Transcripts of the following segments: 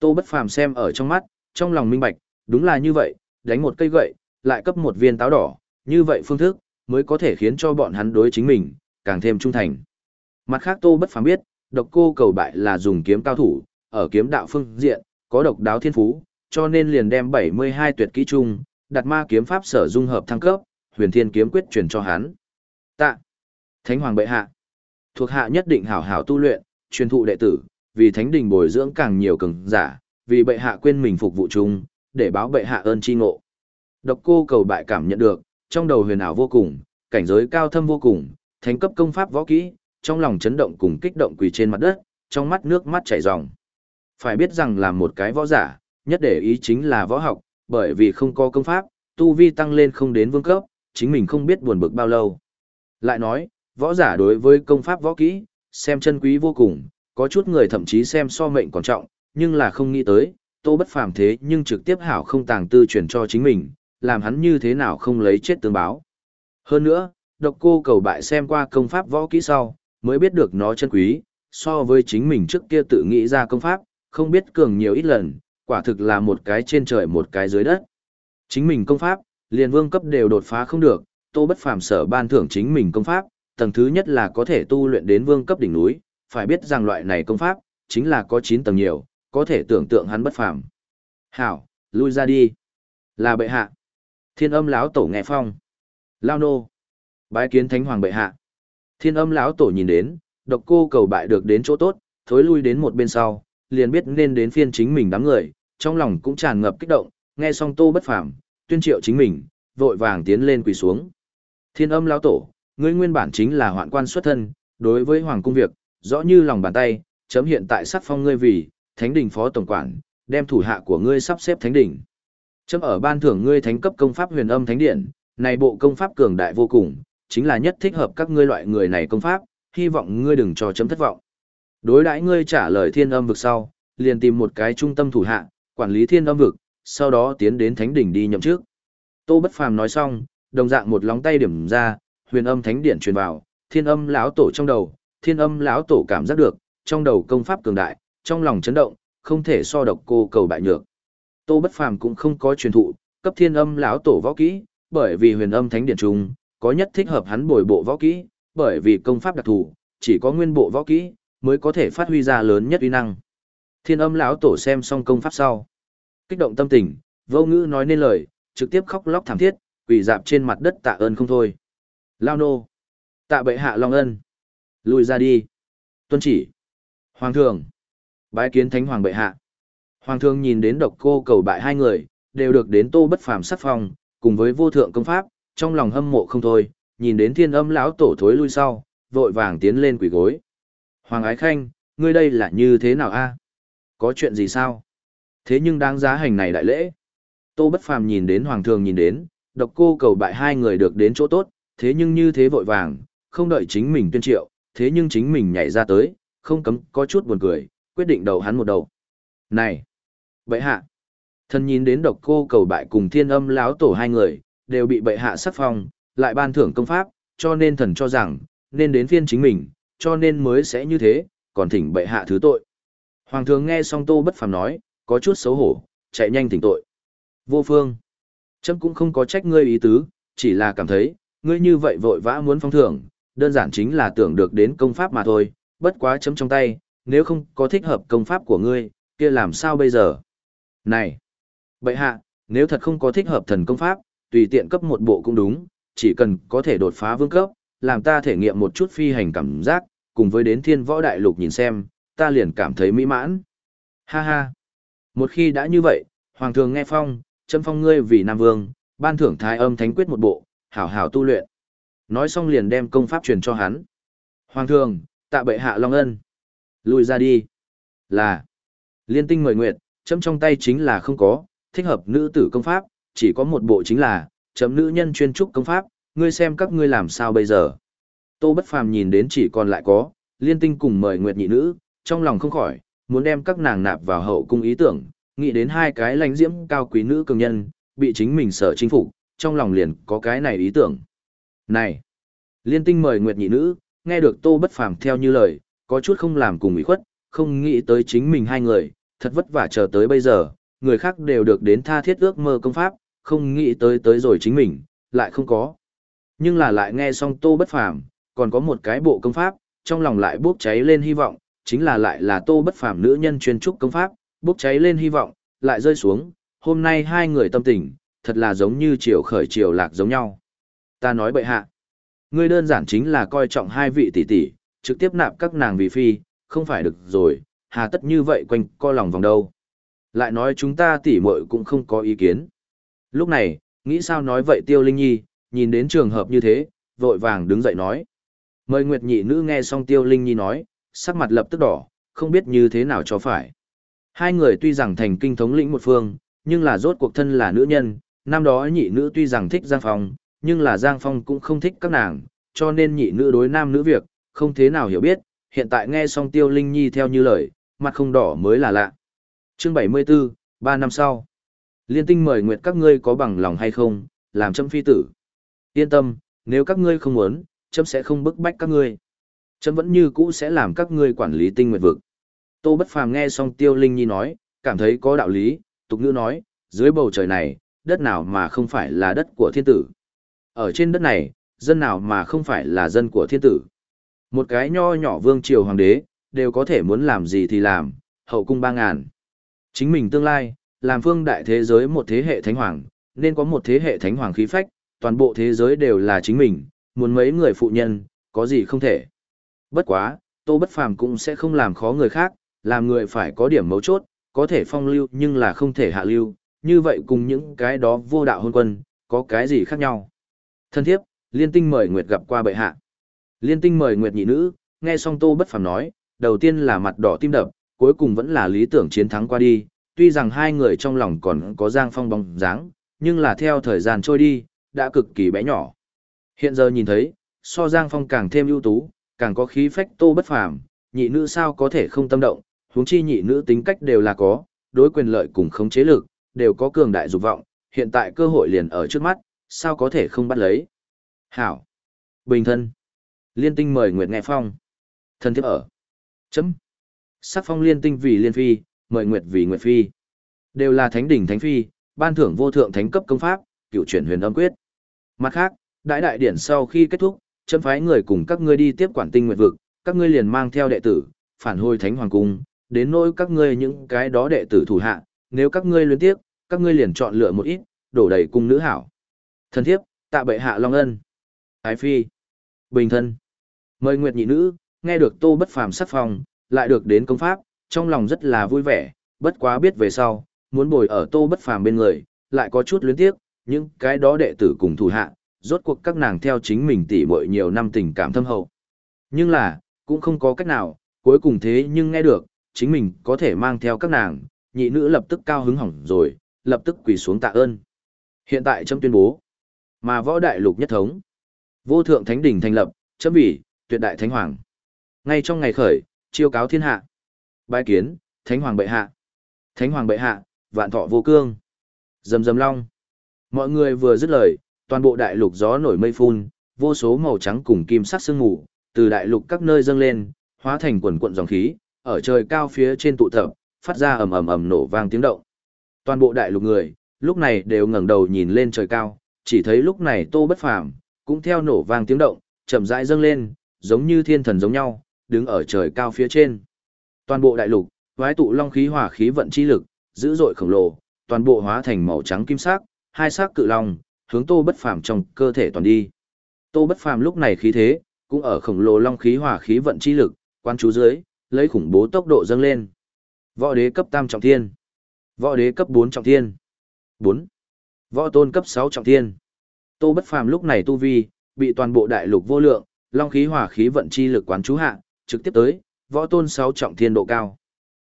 Tô Bất Phàm xem ở trong mắt, trong lòng minh bạch, đúng là như vậy, đánh một cây gậy, lại cấp một viên táo đỏ, như vậy phương thức, mới có thể khiến cho bọn hắn đối chính mình, càng thêm trung thành. Mặt khác Tô Bất Phàm biết, độc cô cầu bại là dùng kiếm cao thủ, ở kiếm đạo phương diện, có độc đáo thiên phú, cho nên liền đem 72 tuyệt kỹ chung, đặt ma kiếm pháp sở dung hợp thăng cấp, huyền thiên kiếm quyết truyền cho hắn. Tạ. Thánh hoàng bệ hạ. Thuộc hạ nhất định hảo hảo tu luyện, truyền thụ đệ tử, vì thánh đình bồi dưỡng càng nhiều cường giả, vì bệ hạ quên mình phục vụ chung, để báo bệ hạ ơn chi ngộ. Độc cô cầu bại cảm nhận được, trong đầu huyền ảo vô cùng, cảnh giới cao thâm vô cùng, thánh cấp công pháp võ kỹ, trong lòng chấn động cùng kích động quỳ trên mặt đất, trong mắt nước mắt chảy ròng. Phải biết rằng làm một cái võ giả, nhất để ý chính là võ học, bởi vì không có công pháp, tu vi tăng lên không đến vương cấp, chính mình không biết buồn bực bao lâu. Lại nói, võ giả đối với công pháp võ kỹ, xem chân quý vô cùng, có chút người thậm chí xem so mệnh còn trọng, nhưng là không nghĩ tới, tô bất phàm thế nhưng trực tiếp hảo không tàng tư truyền cho chính mình, làm hắn như thế nào không lấy chết tương báo. Hơn nữa, độc cô cầu bại xem qua công pháp võ kỹ sau, mới biết được nó chân quý, so với chính mình trước kia tự nghĩ ra công pháp, không biết cường nhiều ít lần, quả thực là một cái trên trời một cái dưới đất. Chính mình công pháp, liền vương cấp đều đột phá không được, tô bất phàm sở ban thưởng chính mình công pháp, tầng thứ nhất là có thể tu luyện đến vương cấp đỉnh núi, phải biết rằng loại này công pháp, chính là có 9 tầng nhiều, có thể tưởng tượng hắn bất phàm. Hảo, lui ra đi. Là bệ hạ. Thiên âm lão tổ nghe phong. Lao nô. Bái kiến thánh hoàng bệ hạ. Thiên âm lão tổ nhìn đến, độc cô cầu bại được đến chỗ tốt, thối lui đến một bên sau, liền biết nên đến phiên chính mình đám người, trong lòng cũng tràn ngập kích động, nghe xong tô bất phàm, tuyên triệu chính mình, vội vàng tiến lên quỳ xuống. Thiên âm lão tổ, ngươi nguyên bản chính là hoạn quan xuất thân, đối với hoàng cung việc, rõ như lòng bàn tay, chấm hiện tại sắc phong ngươi vì, thánh đình phó tổng quản, đem thủ hạ của ngươi sắp xếp thánh đình. Chấm ở ban thưởng ngươi thánh cấp công pháp huyền âm thánh điện, này bộ công pháp cường đại vô cùng, chính là nhất thích hợp các ngươi loại người này công pháp, hy vọng ngươi đừng cho chấm thất vọng. Đối đãi ngươi trả lời thiên âm vực sau, liền tìm một cái trung tâm thủ hạ, quản lý thiên âm vực, sau đó tiến đến thánh đỉnh đi nhậm trước. Tô Bất Phàm nói xong, đồng dạng một lóng tay điểm ra, huyền âm thánh điện truyền vào, thiên âm lão tổ trong đầu, thiên âm lão tổ cảm giác được, trong đầu công pháp cường đại, trong lòng chấn động, không thể so độc cô cầu bại nhược. Tô Bất Phàm cũng không có truyền thụ, cấp thiên âm lão tổ võ kỹ, bởi vì huyền âm thánh điện trung, có nhất thích hợp hắn bồi bộ võ kỹ, bởi vì công pháp đặc thù, chỉ có nguyên bộ võ kỹ mới có thể phát huy ra lớn nhất uy năng. Thiên âm lão tổ xem xong công pháp sau, kích động tâm tình, vô ngữ nói nên lời, trực tiếp khóc lóc thảm thiết, quỳ dạp trên mặt đất tạ ơn không thôi. Lao nô, tạ bệ hạ long ân, lùi ra đi, tuân chỉ, hoàng thượng, bái kiến thánh hoàng bệ hạ. Hoàng thượng nhìn đến độc cô cầu bại hai người, đều được đến tô bất phàm sắc phong, cùng với vô thượng công pháp, trong lòng hâm mộ không thôi, nhìn đến thiên âm lão tổ thối lui sau, vội vàng tiến lên quỳ gối. Hoàng ái khanh, ngươi đây là như thế nào a? Có chuyện gì sao? Thế nhưng đáng giá hành này đại lễ. Tô bất phàm nhìn đến hoàng thường nhìn đến, độc cô cầu bại hai người được đến chỗ tốt, thế nhưng như thế vội vàng, không đợi chính mình tuyên triệu, thế nhưng chính mình nhảy ra tới, không cấm có chút buồn cười, quyết định đầu hắn một đầu. Này! Bệ hạ! thần nhìn đến độc cô cầu bại cùng thiên âm lão tổ hai người, đều bị bệ hạ sắc phong, lại ban thưởng công pháp, cho nên thần cho rằng, nên đến phiên chính mình, cho nên mới sẽ như thế, còn thỉnh bệ hạ thứ tội. Hoàng thượng nghe xong tô bất phàm nói, có chút xấu hổ, chạy nhanh thỉnh tội. Vô phương! Chấm cũng không có trách ngươi ý tứ, chỉ là cảm thấy, ngươi như vậy vội vã muốn phong thưởng, đơn giản chính là tưởng được đến công pháp mà thôi, bất quá chấm trong tay, nếu không có thích hợp công pháp của ngươi, kia làm sao bây giờ? Này! Bậy hạ, nếu thật không có thích hợp thần công pháp, tùy tiện cấp một bộ cũng đúng, chỉ cần có thể đột phá vương cấp, làm ta thể nghiệm một chút phi hành cảm giác, cùng với đến thiên võ đại lục nhìn xem, ta liền cảm thấy mỹ mãn. Ha ha! Một khi đã như vậy, Hoàng thường nghe phong, châm phong ngươi vì Nam Vương, ban thưởng thái âm thánh quyết một bộ, hảo hảo tu luyện. Nói xong liền đem công pháp truyền cho hắn. Hoàng thường, tạ bệ hạ long ân. Lùi ra đi. Là. Liên tinh mời nguyệt, chấm trong tay chính là không có, thích hợp nữ tử công pháp, chỉ có một bộ chính là, chấm nữ nhân chuyên trúc công pháp, ngươi xem các ngươi làm sao bây giờ. Tô Bất Phàm nhìn đến chỉ còn lại có, liên tinh cùng mời nguyệt nhị nữ, trong lòng không khỏi, muốn đem các nàng nạp vào hậu cung ý tưởng, nghĩ đến hai cái lãnh diễm cao quý nữ cường nhân, bị chính mình sở chính phủ, trong lòng liền có cái này ý tưởng. Này! Liên tinh mời nguyệt nhị nữ, nghe được Tô Bất Phàm theo như lời, có chút không làm cùng ủy khuất, không nghĩ tới chính mình hai người, thật vất vả chờ tới bây giờ, người khác đều được đến tha thiết ước mơ công pháp, không nghĩ tới tới rồi chính mình, lại không có. Nhưng là lại nghe xong tô bất phàm, còn có một cái bộ công pháp, trong lòng lại bốc cháy lên hy vọng, chính là lại là tô bất phàm nữ nhân chuyên trúc công pháp, bốc cháy lên hy vọng, lại rơi xuống, hôm nay hai người tâm tình, thật là giống như chiều khởi chiều lạc giống nhau. Ta nói bệ hạ, ngươi đơn giản chính là coi trọng hai vị tỷ tỷ, trực tiếp nạp các nàng vì phi, không phải được rồi, hà tất như vậy quanh co lòng vòng đâu. Lại nói chúng ta tỷ muội cũng không có ý kiến. Lúc này, nghĩ sao nói vậy Tiêu Linh Nhi, nhìn đến trường hợp như thế, vội vàng đứng dậy nói. Mời Nguyệt Nhị Nữ nghe xong Tiêu Linh Nhi nói, sắc mặt lập tức đỏ, không biết như thế nào cho phải. Hai người tuy rằng thành kinh thống lĩnh một phương, nhưng là rốt cuộc thân là nữ nhân, năm đó nhị nữ tuy rằng thích Giang Phong, nhưng là Giang Phong cũng không thích các nàng, cho nên nhị nữ đối nam nữ việc, không thế nào hiểu biết, hiện tại nghe xong Tiêu Linh Nhi theo như lời, mặt không đỏ mới là lạ. Chương 74, 3 năm sau. Liên tinh mời nguyệt các ngươi có bằng lòng hay không, làm châm phi tử. Yên tâm, nếu các ngươi không muốn, chấm sẽ không bức bách các ngươi. Chấm vẫn như cũ sẽ làm các ngươi quản lý tinh nguyệt vực. Tô Bất Phàm nghe xong Tiêu Linh Nhi nói, cảm thấy có đạo lý, tục ngữ nói, dưới bầu trời này, đất nào mà không phải là đất của thiên tử. Ở trên đất này, dân nào mà không phải là dân của thiên tử. Một cái nho nhỏ vương triều hoàng đế, đều có thể muốn làm gì thì làm, hậu cung ba ngàn. Chính mình tương lai, làm phương đại thế giới một thế hệ thánh hoàng, nên có một thế hệ thánh hoàng khí phách, toàn bộ thế giới đều là chính mình, muốn mấy người phụ nhân, có gì không thể. Bất quá, Tô Bất Phàm cũng sẽ không làm khó người khác, làm người phải có điểm mấu chốt, có thể phong lưu nhưng là không thể hạ lưu, như vậy cùng những cái đó vô đạo hôn quân, có cái gì khác nhau. Thân thiếp, liên tinh mời Nguyệt gặp qua bệ hạ. Liên tinh mời Nguyệt nhị nữ, nghe xong Tô Bất Phàm nói, đầu tiên là mặt đỏ tim đập, cuối cùng vẫn là lý tưởng chiến thắng qua đi, tuy rằng hai người trong lòng còn có Giang Phong bóng dáng, nhưng là theo thời gian trôi đi, đã cực kỳ bé nhỏ. Hiện giờ nhìn thấy, so Giang Phong càng thêm ưu tú, càng có khí phách Tô Bất Phàm, nhị nữ sao có thể không tâm động, huống chi nhị nữ tính cách đều là có, đối quyền lợi cùng khống chế lực, đều có cường đại dục vọng, hiện tại cơ hội liền ở trước mắt, sao có thể không bắt lấy. Hảo. Bình thân. Liên tinh mời Nguyệt Nghe Phong. Thân thiếp ở. Chấm. Sắc phong liên tinh vì liên phi, mời Nguyệt vì Nguyệt phi. Đều là thánh đỉnh thánh phi, ban thưởng vô thượng thánh cấp công pháp, cựu chuyển huyền âm quyết. Mặt khác, đại đại điển sau khi kết thúc, chấm phái người cùng các ngươi đi tiếp quản tinh nguyệt vực, các ngươi liền mang theo đệ tử, phản hồi thánh hoàng cung, đến nỗi các ngươi những cái đó đệ tử thủ hạ, nếu các ngươi luyến tiếp, các ngươi liền chọn lựa một ít, đổ đầy cung nữ hảo. Thân thiếp, tạ bệ hạ long ân. Ái phi. Bình thân. Mời nguyệt nhị nữ, nghe được tô bất phàm sắc phong, lại được đến công pháp, trong lòng rất là vui vẻ, bất quá biết về sau, muốn bồi ở tô bất phàm bên người, lại có chút luyến tiếc, những cái đó đệ tử cùng thủ hạ, rốt cuộc các nàng theo chính mình tỉ muội nhiều năm tình cảm thâm hậu. Nhưng là, cũng không có cách nào, cuối cùng thế nhưng nghe được, chính mình có thể mang theo các nàng, nhị nữ lập tức cao hứng hỏng rồi, lập tức quỳ xuống tạ ơn. Hiện tại trong tuyên bố, mà võ đại lục nhất thống, vô thượng thánh đỉnh thành lập, chấm bỉ tuyệt đại thánh hoàng. Ngay trong ngày khởi, chiêu cáo thiên hạ. Bái kiến, thánh hoàng bệ hạ. Thánh hoàng bệ hạ, vạn thọ vô cương. Dầm dầm long. Mọi người vừa dứt lời, toàn bộ đại lục gió nổi mây phun, vô số màu trắng cùng kim sắc sương mù, từ đại lục các nơi dâng lên, hóa thành quần cuộn dòng khí, ở trời cao phía trên tụ tập, phát ra ầm ầm ầm nổ vang tiếng động. Toàn bộ đại lục người, lúc này đều ngẩng đầu nhìn lên trời cao, chỉ thấy lúc này Tô Bất Phàm cũng theo nổ vang tiếng động, chậm rãi dâng lên, giống như thiên thần giống nhau, đứng ở trời cao phía trên. Toàn bộ đại lục, vái tụ long khí hỏa khí vận chi lực, dữ dội khổng lồ, toàn bộ hóa thành màu trắng kim sắc, hai sắc cự long, hướng Tô Bất Phàm trong cơ thể toàn đi. Tô Bất Phàm lúc này khí thế, cũng ở khổng lồ long khí hỏa khí vận chi lực, quan chú dưới, lấy khủng bố tốc độ dâng lên. Võ đế cấp tam trọng thiên. Võ đế cấp 4 trọng thiên. 4. Võ tôn cấp 6 trọng thiên. Tô Bất Phàm lúc này tu vi, bị toàn bộ đại lục vô lượng, long khí hỏa khí vận chi lực quán chú hạ, trực tiếp tới võ tôn 6 trọng thiên độ cao.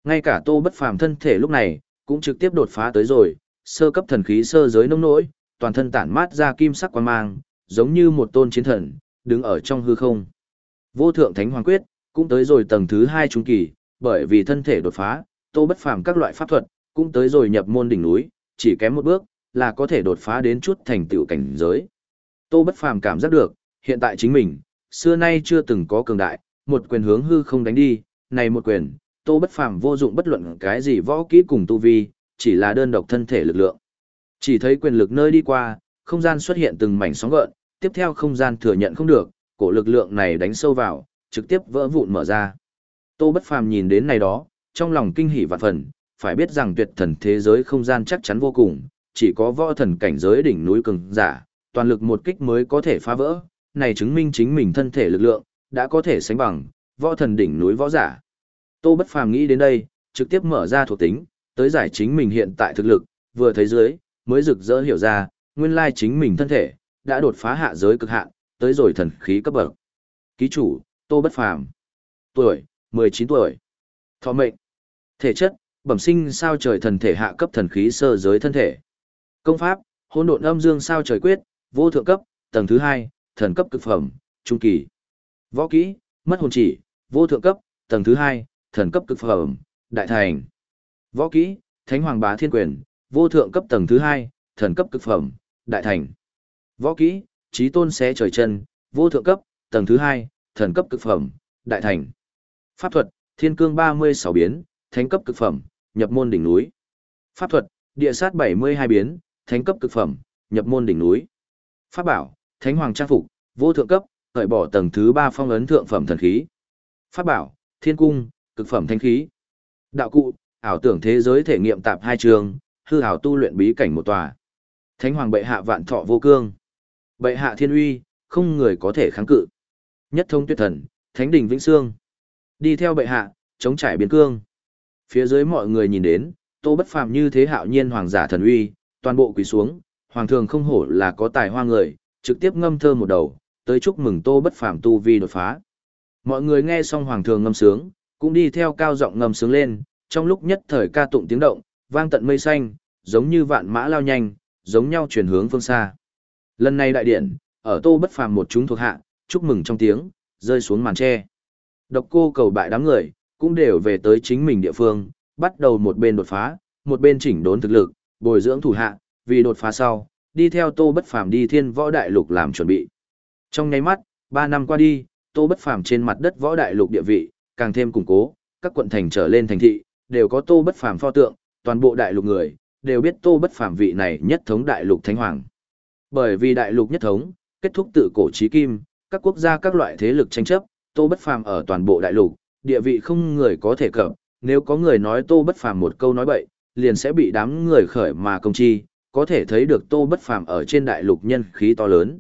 Ngay cả Tô Bất Phàm thân thể lúc này, cũng trực tiếp đột phá tới rồi, sơ cấp thần khí sơ giới nông nỗi, toàn thân tản mát ra kim sắc quang mang, giống như một tôn chiến thần, đứng ở trong hư không. Vô thượng thánh hoàng quyết, cũng tới rồi tầng thứ hai trung kỳ, bởi vì thân thể đột phá, tô bất phàm các loại pháp thuật, cũng tới rồi nhập môn đỉnh núi, chỉ kém một bước, là có thể đột phá đến chút thành tựu cảnh giới. Tô bất phàm cảm giác được, hiện tại chính mình, xưa nay chưa từng có cường đại, một quyền hướng hư không đánh đi, này một quyền, Tô Bất Phàm vô dụng bất luận cái gì võ kỹ cùng tu vi, chỉ là đơn độc thân thể lực lượng. Chỉ thấy quyền lực nơi đi qua, không gian xuất hiện từng mảnh sóng gợn, tiếp theo không gian thừa nhận không được, cổ lực lượng này đánh sâu vào, trực tiếp vỡ vụn mở ra. Tô Bất Phàm nhìn đến này đó, trong lòng kinh hỉ vạn phần, phải biết rằng tuyệt thần thế giới không gian chắc chắn vô cùng, chỉ có võ thần cảnh giới đỉnh núi cường giả, toàn lực một kích mới có thể phá vỡ, này chứng minh chính mình thân thể lực lượng, đã có thể sánh bằng võ thần đỉnh núi võ giả. Tô Bất Phàm nghĩ đến đây, trực tiếp mở ra thuộc tính, tới giải chính mình hiện tại thực lực, vừa thấy dưới, mới rực rỡ hiểu ra, nguyên lai chính mình thân thể đã đột phá hạ giới cực hạn, tới rồi thần khí cấp bậc. Ký chủ, Tô Bất Phàm. Tuổi, 19 tuổi. Thọ mệnh. Thể chất, bẩm sinh sao trời thần thể hạ cấp thần khí sơ giới thân thể. Công pháp, hỗn độn âm dương sao trời quyết, vô thượng cấp, tầng thứ hai, thần cấp cực phẩm, trung kỳ. Võ kỹ, mất hồn chỉ, vô thượng cấp, tầng thứ hai, thần cấp cực phẩm, đại thành. Võ kỹ, Thánh Hoàng Bá Thiên Quyền, vô thượng cấp tầng thứ hai, thần cấp cực phẩm, đại thành. Võ kỹ, Chí Tôn xé trời chân, vô thượng cấp, tầng thứ hai, thần cấp cực phẩm, đại thành. Pháp thuật, Thiên Cương 36 biến, thánh cấp cực phẩm, nhập môn đỉnh núi. Pháp thuật, Địa sát 72 biến, thánh cấp cực phẩm, nhập môn đỉnh núi. Pháp bảo, Thánh Hoàng trang phục, vô thượng cấp, cởi bỏ tầng thứ 3 phong ấn thượng phẩm thần khí. Pháp bảo, Thiên cung, cực phẩm thánh khí. Đạo cụ, ảo tưởng thế giới thể nghiệm tạp hai trường, hư ảo tu luyện bí cảnh một tòa. Thánh hoàng bệ hạ vạn thọ vô cương. Bệ hạ thiên uy, không người có thể kháng cự. Nhất thông tuyệt thần, thánh đình vĩnh xương. Đi theo bệ hạ, chống trải biến cương. Phía dưới mọi người nhìn đến, tô bất phàm như thế hạo nhiên hoàng giả thần uy, toàn bộ quỳ xuống, hoàng thường không hổ là có tài hoa người, trực tiếp ngâm thơ một đầu, tới chúc mừng tô bất phàm tu vi đột phá. Mọi người nghe xong hoàng thường ngâm sướng, cũng đi theo cao giọng ngâm sướng lên, trong lúc nhất thời ca tụng tiếng động, vang tận mây xanh, giống như vạn mã lao nhanh, giống nhau chuyển hướng phương xa. Lần này đại điện, ở tô bất phàm một chúng thuộc hạ, chúc mừng trong tiếng, rơi xuống màn tre. Độc cô cầu bại đám người, cũng đều về tới chính mình địa phương, bắt đầu một bên đột phá, một bên chỉnh đốn thực lực, bồi dưỡng thủ hạ, vì đột phá sau, đi theo tô bất phàm đi thiên võ đại lục làm chuẩn bị. Trong nháy mắt, 3 năm qua đi, tô bất phàm trên mặt đất võ đại lục địa vị, càng thêm củng cố, các quận thành trở lên thành thị, đều có tô bất phàm pho tượng, toàn bộ đại lục người, đều biết tô bất phàm vị này nhất thống đại lục thánh hoàng. Bởi vì đại lục nhất thống, kết thúc tự cổ chí kim, các quốc gia các loại thế lực tranh chấp, tô bất phàm ở toàn bộ đại lục, địa vị không người có thể cập, nếu có người nói tô bất phàm một câu nói bậy, liền sẽ bị đám người khởi mà công chi, có thể thấy được tô bất phàm ở trên đại lục nhân khí to lớn.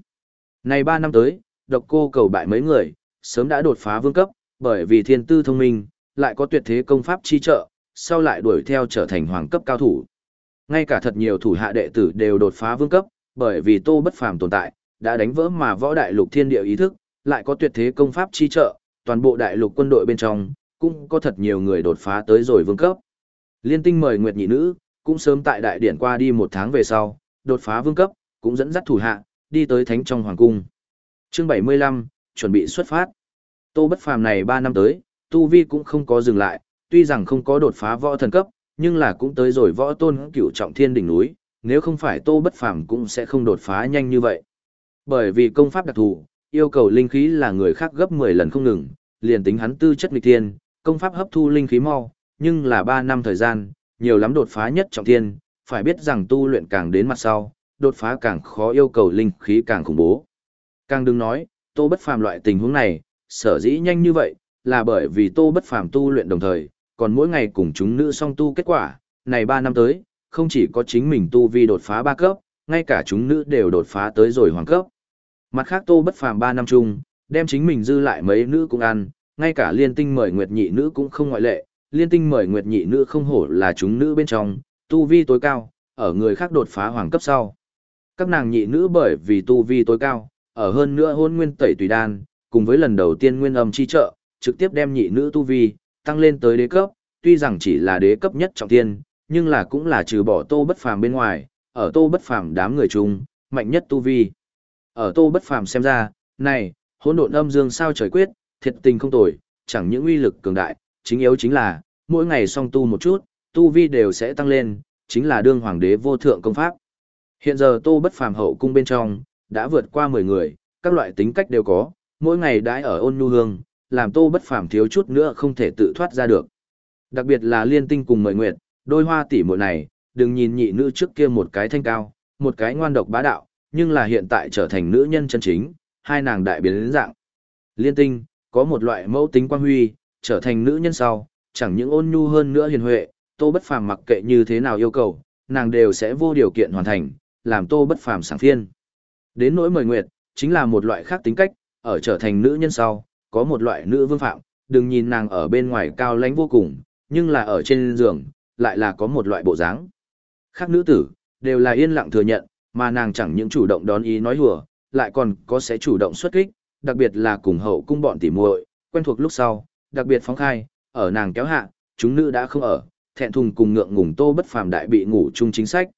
Này 3 năm tới, độc cô cầu bại mấy người, sớm đã đột phá vương cấp, bởi vì thiên tư thông minh, lại có tuyệt thế công pháp chi trợ, sau lại đuổi theo trở thành hoàng cấp cao thủ. Ngay cả thật nhiều thủ hạ đệ tử đều đột phá vương cấp, bởi vì Tô Bất Phàm tồn tại, đã đánh vỡ mà võ đại lục thiên địa ý thức, lại có tuyệt thế công pháp chi trợ, toàn bộ đại lục quân đội bên trong, cũng có thật nhiều người đột phá tới rồi vương cấp. Liên tinh mời Nguyệt Nhị Nữ, cũng sớm tại đại điển qua đi một tháng về sau, đột phá vương cấp, cũng dẫn dắt thủ hạ, đi tới thánh trong hoàng cung. Chương 75, chuẩn bị xuất phát. Tô Bất Phàm này 3 năm tới, tu vi cũng không có dừng lại, tuy rằng không có đột phá võ thần cấp, nhưng là cũng tới rồi võ tôn cửu trọng thiên đỉnh núi, nếu không phải Tô Bất Phàm cũng sẽ không đột phá nhanh như vậy. Bởi vì công pháp đặc thù, yêu cầu linh khí là người khác gấp 10 lần không ngừng, liền tính hắn tư chất nghịch thiên, công pháp hấp thu linh khí mau, nhưng là 3 năm thời gian, nhiều lắm đột phá nhất trọng thiên, phải biết rằng tu luyện càng đến mặt sau, đột phá càng khó yêu cầu linh khí càng khủng bố. Càng đừng nói, Tô Bất Phàm loại tình huống này, sở dĩ nhanh như vậy, là bởi vì Tô Bất Phàm tu luyện đồng thời, còn mỗi ngày cùng chúng nữ song tu kết quả, này 3 năm tới, không chỉ có chính mình tu vi đột phá 3 cấp, ngay cả chúng nữ đều đột phá tới rồi hoàng cấp. Mặt khác Tô Bất Phàm 3 năm chung, đem chính mình dư lại mấy nữ cũng ăn, ngay cả liên tinh mời nguyệt nhị nữ cũng không ngoại lệ, liên tinh mời nguyệt nhị nữ không hổ là chúng nữ bên trong, tu vi tối cao, ở người khác đột phá hoàng cấp sau. Các nàng nhị nữ bởi vì tu vi tối cao, ở hơn nữa hôn nguyên tẩy tùy đan, cùng với lần đầu tiên nguyên âm chi trợ, trực tiếp đem nhị nữ tu vi, tăng lên tới đế cấp, tuy rằng chỉ là đế cấp nhất trọng thiên, nhưng là cũng là trừ bỏ tô bất phàm bên ngoài, ở tô bất phàm đám người chung, mạnh nhất tu vi. Ở tô bất phàm xem ra, này, hỗn độn âm dương sao trời quyết, thiệt tình không tồi, chẳng những uy lực cường đại, chính yếu chính là, mỗi ngày song tu một chút, tu vi đều sẽ tăng lên, chính là đương hoàng đế vô thượng công pháp. Hiện giờ tô bất phàm hậu cung bên trong, đã vượt qua 10 người, các loại tính cách đều có, mỗi ngày đãi ở ôn nhu hương, làm tô bất phàm thiếu chút nữa không thể tự thoát ra được. Đặc biệt là liên tinh cùng mời nguyệt, đôi hoa tỷ muội này, đừng nhìn nhị nữ trước kia một cái thanh cao, một cái ngoan độc bá đạo, nhưng là hiện tại trở thành nữ nhân chân chính, hai nàng đại biến đến dạng. Liên tinh, có một loại mẫu tính quang huy, trở thành nữ nhân sau, chẳng những ôn nhu hơn nữa hiền huệ, tô bất phàm mặc kệ như thế nào yêu cầu, nàng đều sẽ vô điều kiện hoàn thành, làm tô bất phàm sảng phiên. Đến nỗi mời nguyệt, chính là một loại khác tính cách, ở trở thành nữ nhân sau, có một loại nữ vương phạm, đừng nhìn nàng ở bên ngoài cao lãnh vô cùng, nhưng là ở trên giường, lại là có một loại bộ dáng. Khác nữ tử, đều là yên lặng thừa nhận, mà nàng chẳng những chủ động đón ý nói hùa, lại còn có sẽ chủ động xuất kích, đặc biệt là cùng hậu cung bọn tỉ muội, quen thuộc lúc sau, đặc biệt phóng khai, ở nàng kéo hạ, chúng nữ đã không ở, thẹn thùng cùng ngượng ngùng tô bất phàm đại bị ngủ chung chính sách.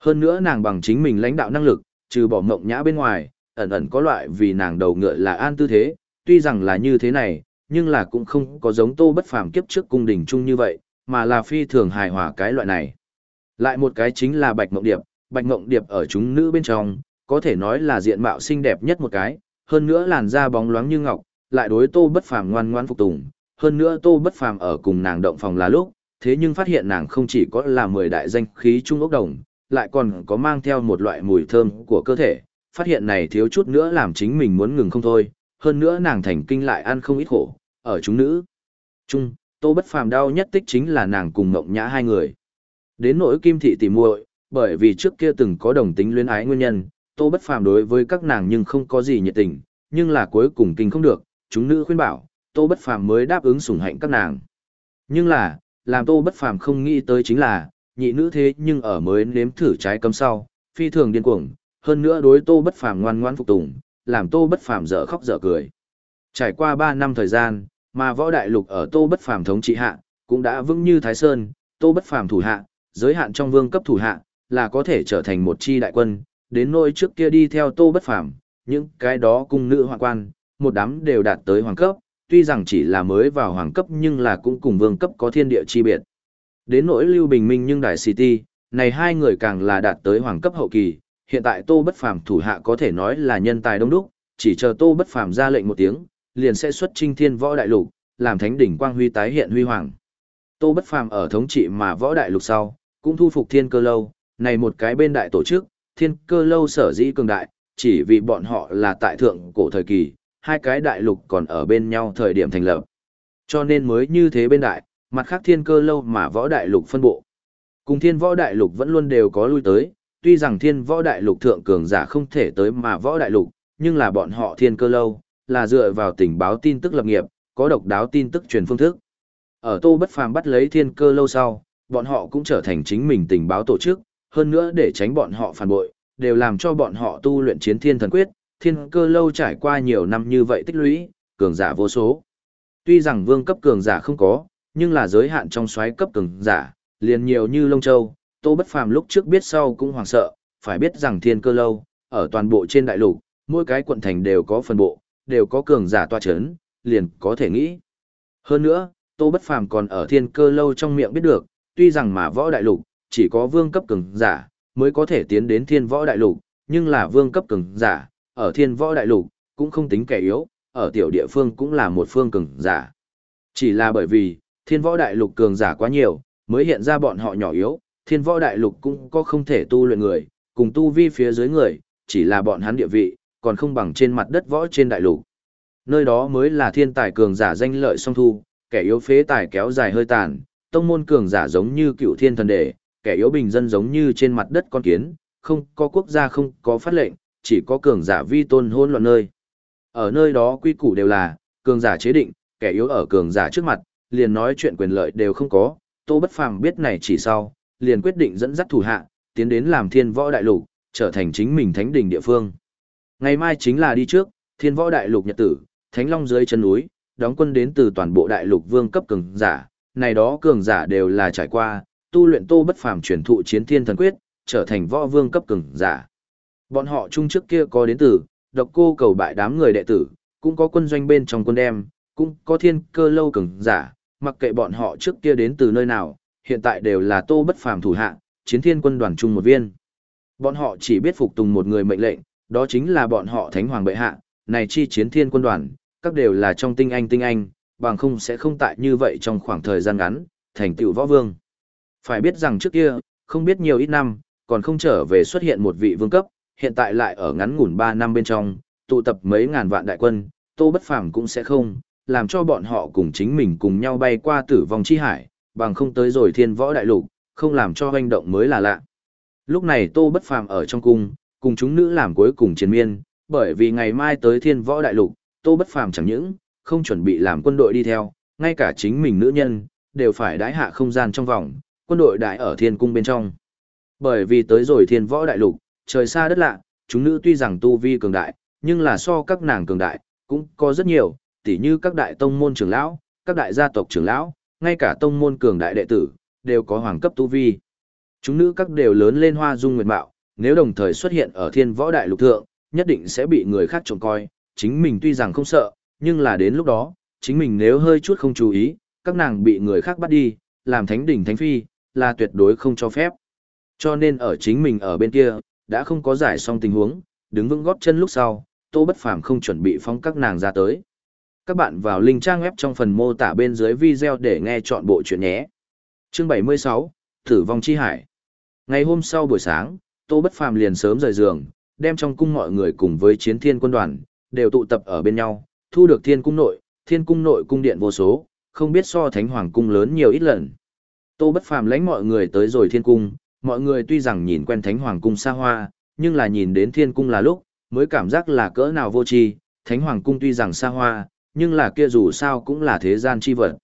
Hơn nữa nàng bằng chính mình lãnh đạo năng lực, trừ bỏ mộng nhã bên ngoài, ẩn ẩn có loại vì nàng đầu ngựa là an tư thế, tuy rằng là như thế này, nhưng là cũng không có giống tô bất phàm kiếp trước cung đình chung như vậy, mà là phi thường hài hòa cái loại này. Lại một cái chính là Bạch Mộng Điệp, Bạch Mộng Điệp ở chúng nữ bên trong, có thể nói là diện mạo xinh đẹp nhất một cái, hơn nữa làn da bóng loáng như ngọc, lại đối Tô Bất Phàm ngoan ngoãn phục tùng, hơn nữa Tô Bất Phàm ở cùng nàng động phòng là lúc, thế nhưng phát hiện nàng không chỉ có là mười đại danh khí trung ốc đồng, lại còn có mang theo một loại mùi thơm của cơ thể, phát hiện này thiếu chút nữa làm chính mình muốn ngừng không thôi, hơn nữa nàng thành kinh lại ăn không ít khổ, ở chúng nữ. Trung, Tô Bất Phàm đau nhất tích chính là nàng cùng Ngộng Nhã hai người. Đến nỗi Kim thị tỷ muội, bởi vì trước kia từng có đồng tính luyến ái nguyên nhân, Tô Bất Phàm đối với các nàng nhưng không có gì nhiệt tình, nhưng là cuối cùng kinh không được, chúng nữ khuyên bảo, Tô Bất Phàm mới đáp ứng sủng hạnh các nàng. Nhưng là, làm Tô Bất Phàm không nghĩ tới chính là, nhị nữ thế nhưng ở mới nếm thử trái cấm sau, phi thường điên cuồng, hơn nữa đối Tô Bất Phàm ngoan ngoãn phục tùng, làm Tô Bất Phàm dở khóc dở cười. Trải qua 3 năm thời gian, mà võ đại lục ở Tô Bất Phàm thống trị hạ, cũng đã vững như Thái Sơn, Tô Bất Phàm thủ hạ, giới hạn trong vương cấp thủ hạ, là có thể trở thành một chi đại quân, đến nỗi trước kia đi theo Tô Bất Phàm, những cái đó cung nữ hoàng quan, một đám đều đạt tới hoàng cấp, tuy rằng chỉ là mới vào hoàng cấp nhưng là cũng cùng vương cấp có thiên địa chi biệt. Đến nỗi Lưu Bình Minh nhưng Đại City, này hai người càng là đạt tới hoàng cấp hậu kỳ, hiện tại Tô Bất Phàm thủ hạ có thể nói là nhân tài đông đúc, chỉ chờ Tô Bất Phàm ra lệnh một tiếng, liền sẽ xuất chinh thiên võ đại lục, làm thánh đỉnh quang huy tái hiện huy hoàng. Tô Bất Phàm ở thống trị mà võ đại lục sau, cũng thu phục thiên cơ lâu, này một cái bên đại tổ chức, thiên cơ lâu sở dĩ cường đại, chỉ vì bọn họ là tại thượng cổ thời kỳ, hai cái đại lục còn ở bên nhau thời điểm thành lập. Cho nên mới như thế bên đại, mặt khác thiên cơ lâu mà võ đại lục phân bộ. Cùng thiên võ đại lục vẫn luôn đều có lui tới, tuy rằng thiên võ đại lục thượng cường giả không thể tới mà võ đại lục, nhưng là bọn họ thiên cơ lâu, là dựa vào tình báo tin tức lập nghiệp, có độc đáo tin tức truyền phương thức. Ở Tô Bất Phàm bắt lấy thiên cơ lâu sau, bọn họ cũng trở thành chính mình tình báo tổ chức, hơn nữa để tránh bọn họ phản bội, đều làm cho bọn họ tu luyện chiến thiên thần quyết, thiên cơ lâu trải qua nhiều năm như vậy tích lũy, cường giả vô số. Tuy rằng vương cấp cường giả không có, nhưng là giới hạn trong xoáy cấp cường giả, liền nhiều như lông châu, Tô Bất Phàm lúc trước biết sau cũng hoảng sợ, phải biết rằng thiên cơ lâu, ở toàn bộ trên đại lục, mỗi cái quận thành đều có phân bộ, đều có cường giả tọa chấn, liền có thể nghĩ. Hơn nữa, Tô Bất Phàm còn ở thiên cơ lâu trong miệng biết được, tuy rằng mà võ đại lục, chỉ có vương cấp cường giả, mới có thể tiến đến thiên võ đại lục, nhưng là vương cấp cường giả, ở thiên võ đại lục, cũng không tính kẻ yếu, ở tiểu địa phương cũng là một phương cường giả. Chỉ là bởi vì, thiên võ đại lục cường giả quá nhiều, mới hiện ra bọn họ nhỏ yếu, thiên võ đại lục cũng có không thể tu luyện người, cùng tu vi phía dưới người, chỉ là bọn hắn địa vị, còn không bằng trên mặt đất võ trên đại lục. Nơi đó mới là thiên tài cường giả danh lợi song thu, kẻ yếu phế tài kéo dài hơi tàn, tông môn cường giả giống như cựu thiên thần đệ, kẻ yếu bình dân giống như trên mặt đất con kiến, không có quốc gia không có phát lệnh, chỉ có cường giả vi tôn hôn loạn nơi. Ở nơi đó quy củ đều là, cường giả chế định, kẻ yếu ở cường giả trước mặt, liền nói chuyện quyền lợi đều không có, Tô Bất Phàm biết này chỉ sau, liền quyết định dẫn dắt thủ hạ, tiến đến làm thiên võ đại lục, trở thành chính mình thánh đỉnh địa phương. Ngày mai chính là đi trước, thiên võ đại lục nhật tử, thánh long dưới chân núi, đóng quân đến từ toàn bộ đại lục vương cấp cường giả, này đó cường giả đều là trải qua, tu luyện tô bất phàm truyền thụ chiến thiên thần quyết, trở thành võ vương cấp cường giả. Bọn họ chung trước kia có đến từ, độc cô cầu bại đám người đệ tử, cũng có quân doanh bên trong quân đem, cũng có thiên cơ lâu cường giả, mặc kệ bọn họ trước kia đến từ nơi nào, hiện tại đều là tô bất phàm thủ hạ, chiến thiên quân đoàn chung một viên. Bọn họ chỉ biết phục tùng một người mệnh lệnh, đó chính là bọn họ thánh hoàng bệ hạ, này chi chiến thiên quân đoàn, các đều là trong tinh anh tinh anh, bằng không sẽ không tại như vậy trong khoảng thời gian ngắn, thành tựu võ vương. Phải biết rằng trước kia, không biết nhiều ít năm, còn không trở về xuất hiện một vị vương cấp, hiện tại lại ở ngắn ngủn 3 năm bên trong, tụ tập mấy ngàn vạn đại quân, Tô Bất Phàm cũng sẽ không, làm cho bọn họ cùng chính mình cùng nhau bay qua tử vong chi hải, bằng không tới rồi thiên võ đại lục, không làm cho hoành động mới là lạ. Lúc này Tô Bất Phàm ở trong cung, cùng chúng nữ làm cuối cùng chiến miên, bởi vì ngày mai tới thiên võ đại lục, Tô Bất Phàm chẳng những không chuẩn bị làm quân đội đi theo, ngay cả chính mình nữ nhân, đều phải đãi hạ không gian trong vòng, quân đội đại ở thiên cung bên trong. Bởi vì tới rồi thiên võ đại lục, trời xa đất lạ, chúng nữ tuy rằng tu vi cường đại, nhưng là so các nàng cường đại, cũng có rất nhiều, tỉ như các đại tông môn trưởng lão, các đại gia tộc trưởng lão, ngay cả tông môn cường đại đệ tử, đều có hoàng cấp tu vi. Chúng nữ các đều lớn lên hoa dung nguyệt mạo, nếu đồng thời xuất hiện ở thiên võ đại lục thượng, nhất định sẽ bị người khác trông coi, chính mình tuy rằng không sợ, nhưng là đến lúc đó, chính mình nếu hơi chút không chú ý, các nàng bị người khác bắt đi, làm thánh đỉnh thánh phi, là tuyệt đối không cho phép. Cho nên ở chính mình ở bên kia, đã không có giải xong tình huống, đứng vững góp chân lúc sau, Tô Bất Phàm không chuẩn bị phóng các nàng ra tới. Các bạn vào link trang web trong phần mô tả bên dưới video để nghe chọn bộ chuyện nhé. Chương 76, Tử vong chi hải. Ngày hôm sau buổi sáng, Tô Bất Phàm liền sớm rời giường, đem trong cung mọi người cùng với chiến thiên quân đoàn, đều tụ tập ở bên nhau, thu được thiên cung nội, thiên cung nội cung điện vô số, không biết so thánh hoàng cung lớn nhiều ít lần. Tô Bất Phàm lãnh mọi người tới rồi thiên cung, mọi người tuy rằng nhìn quen thánh hoàng cung xa hoa, nhưng là nhìn đến thiên cung là lúc, mới cảm giác là cỡ nào vô tri, thánh hoàng cung tuy rằng xa hoa, nhưng là kia dù sao cũng là thế gian chi vật.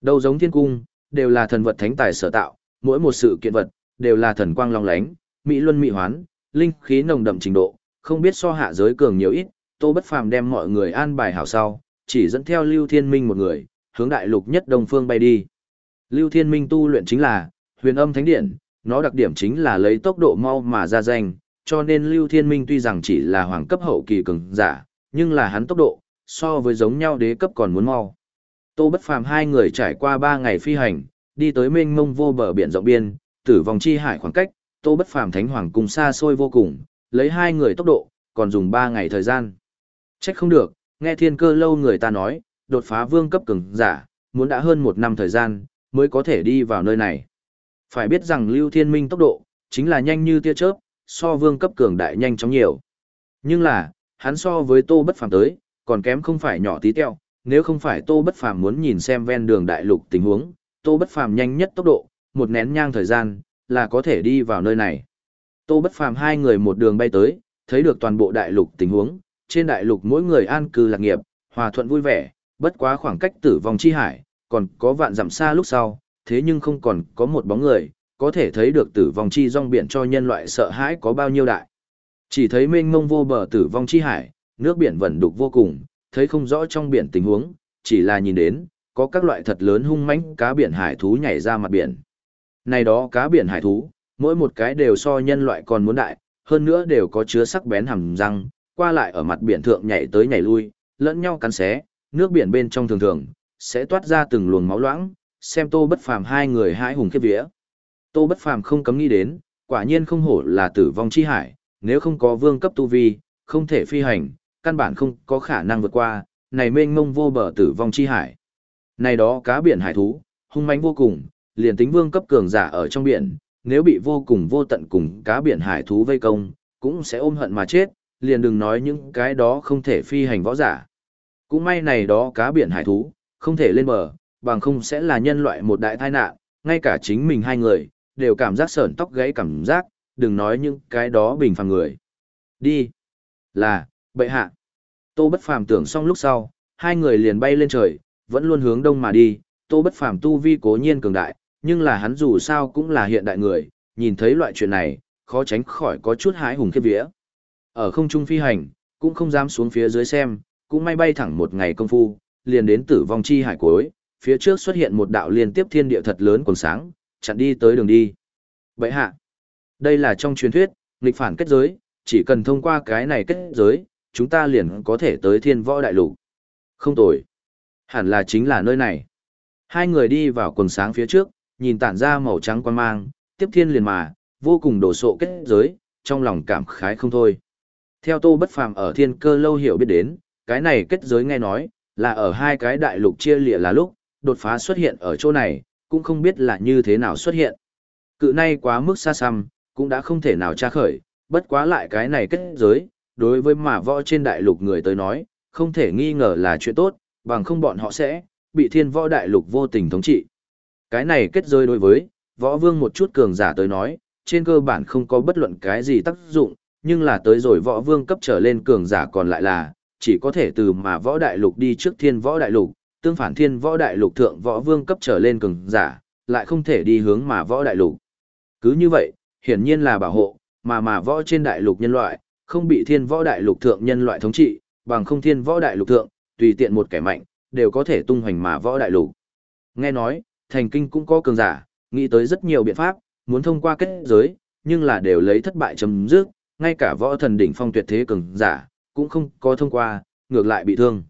Đâu giống thiên cung, đều là thần vật thánh tài sở tạo, mỗi một sự kiện vật, đều là thần quang long lánh, mỹ luân mỹ hoán, linh khí nồng đậm trình độ, không biết so hạ giới cường nhiều ít, Tô Bất Phàm đem mọi người an bài hảo sau, chỉ dẫn theo Lưu Thiên Minh một người, hướng đại lục nhất đông phương bay đi. Lưu Thiên Minh tu luyện chính là Huyền Âm Thánh Điện, nó đặc điểm chính là lấy tốc độ mau mà ra danh, cho nên Lưu Thiên Minh tuy rằng chỉ là hoàng cấp hậu kỳ cường giả, nhưng là hắn tốc độ so với giống nhau đế cấp còn muốn mau. Tô Bất Phàm hai người trải qua ba ngày phi hành, đi tới mênh mông vô bờ biển rộng biên, tử vòng chi hải khoảng cách, Tô Bất Phàm Thánh Hoàng cung xa xôi vô cùng, lấy hai người tốc độ, còn dùng ba ngày thời gian. chết không được, nghe thiên cơ lâu người ta nói, đột phá vương cấp cường giả, muốn đã hơn một năm thời gian, mới có thể đi vào nơi này. Phải biết rằng Lưu Thiên Minh tốc độ, chính là nhanh như tia chớp, so vương cấp cường đại nhanh chóng nhiều. Nhưng là, hắn so với Tô Bất Phàm tới, còn kém không phải nhỏ tí teo, nếu không phải Tô Bất Phàm muốn nhìn xem ven đường đại lục tình huống, Tô Bất Phàm nhanh nhất tốc độ, một nén nhang thời gian, là có thể đi vào nơi này. Tô Bất Phàm hai người một đường bay tới, thấy được toàn bộ đại lục tình huống, trên đại lục mỗi người an cư lạc nghiệp, hòa thuận vui vẻ, bất quá khoảng cách tử vong chi hải, còn có vạn dặm xa lúc sau, thế nhưng không còn có một bóng người, có thể thấy được tử vong chi rong biển cho nhân loại sợ hãi có bao nhiêu đại. Chỉ thấy mênh mông vô bờ tử vong chi hải, nước biển vẩn đục vô cùng, thấy không rõ trong biển tình huống, chỉ là nhìn đến, có các loại thật lớn hung mãnh cá biển hải thú nhảy ra mặt biển. Này đó cá biển hải thú, mỗi một cái đều so nhân loại còn muốn đại, hơn nữa đều có chứa sắc bén hàm răng, qua lại ở mặt biển thượng nhảy tới nhảy lui, lẫn nhau cắn xé, nước biển bên trong thường thường, sẽ toát ra từng luồng máu loãng, xem tô bất phàm hai người hãi hùng khiếp vía. Tô bất phàm không cấm nghĩ đến, quả nhiên không hổ là tử vong chi hải, nếu không có vương cấp tu vi, không thể phi hành, căn bản không có khả năng vượt qua, này mênh mông vô bờ tử vong chi hải. Này đó cá biển hải thú, hung mãnh vô cùng, liền tính vương cấp cường giả ở trong biển, nếu bị vô cùng vô tận cùng cá biển hải thú vây công, cũng sẽ ôm hận mà chết, liền đừng nói những cái đó không thể phi hành võ giả. Cũng may này đó cá biển hải thú, không thể lên bờ, bằng không sẽ là nhân loại một đại tai nạn, ngay cả chính mình hai người, đều cảm giác sởn tóc gãy cảm giác, đừng nói những cái đó bình phàm người. Đi. Là, bệ hạ. Tô Bất Phàm tưởng xong lúc sau, hai người liền bay lên trời, vẫn luôn hướng đông mà đi, Tô Bất Phàm tu vi cố nhiên cường đại, nhưng là hắn dù sao cũng là hiện đại người, nhìn thấy loại chuyện này, khó tránh khỏi có chút hái hùng khiếp vía. Ở không trung phi hành, cũng không dám xuống phía dưới xem, cũng may bay thẳng một ngày công phu, liền đến tử vong chi hải cuối, phía trước xuất hiện một đạo liên tiếp thiên địa thật lớn còn sáng, chặn đi tới đường đi. Vậy hạ, đây là trong truyền thuyết, nghịch phản kết giới, chỉ cần thông qua cái này kết giới, chúng ta liền có thể tới thiên võ đại lục. Không tồi. Hẳn là chính là nơi này. Hai người đi vào quần sáng phía trước, nhìn tản ra màu trắng quan mang, tiếp thiên liền mà, vô cùng đổ sộ kết giới, trong lòng cảm khái không thôi. Theo tô bất phàm ở thiên cơ lâu hiểu biết đến, cái này kết giới nghe nói, là ở hai cái đại lục chia lịa là lúc, đột phá xuất hiện ở chỗ này, cũng không biết là như thế nào xuất hiện. Cự nay quá mức xa xăm, cũng đã không thể nào tra khởi, bất quá lại cái này kết giới, đối với mà võ trên đại lục người tới nói, không thể nghi ngờ là chuyện tốt, bằng không bọn họ sẽ bị thiên võ đại lục vô tình thống trị. Cái này kết giới đối với võ vương một chút cường giả tới nói, trên cơ bản không có bất luận cái gì tác dụng, nhưng là tới rồi võ vương cấp trở lên cường giả còn lại là, chỉ có thể từ mà võ đại lục đi trước thiên võ đại lục, tương phản thiên võ đại lục thượng võ vương cấp trở lên cường giả, lại không thể đi hướng mà võ đại lục. Cứ như vậy, hiển nhiên là bảo hộ, mà mà võ trên đại lục nhân loại, không bị thiên võ đại lục thượng nhân loại thống trị, bằng không thiên võ đại lục thượng, tùy tiện một kẻ mạnh, đều có thể tung hoành mà võ đại lục. Nghe nói, thành kinh cũng có cường giả, nghĩ tới rất nhiều biện pháp, muốn thông qua kết giới, nhưng là đều lấy thất bại chấm dứt, ngay cả võ thần đỉnh phong tuyệt thế cường giả, cũng không có thông qua, ngược lại bị thương.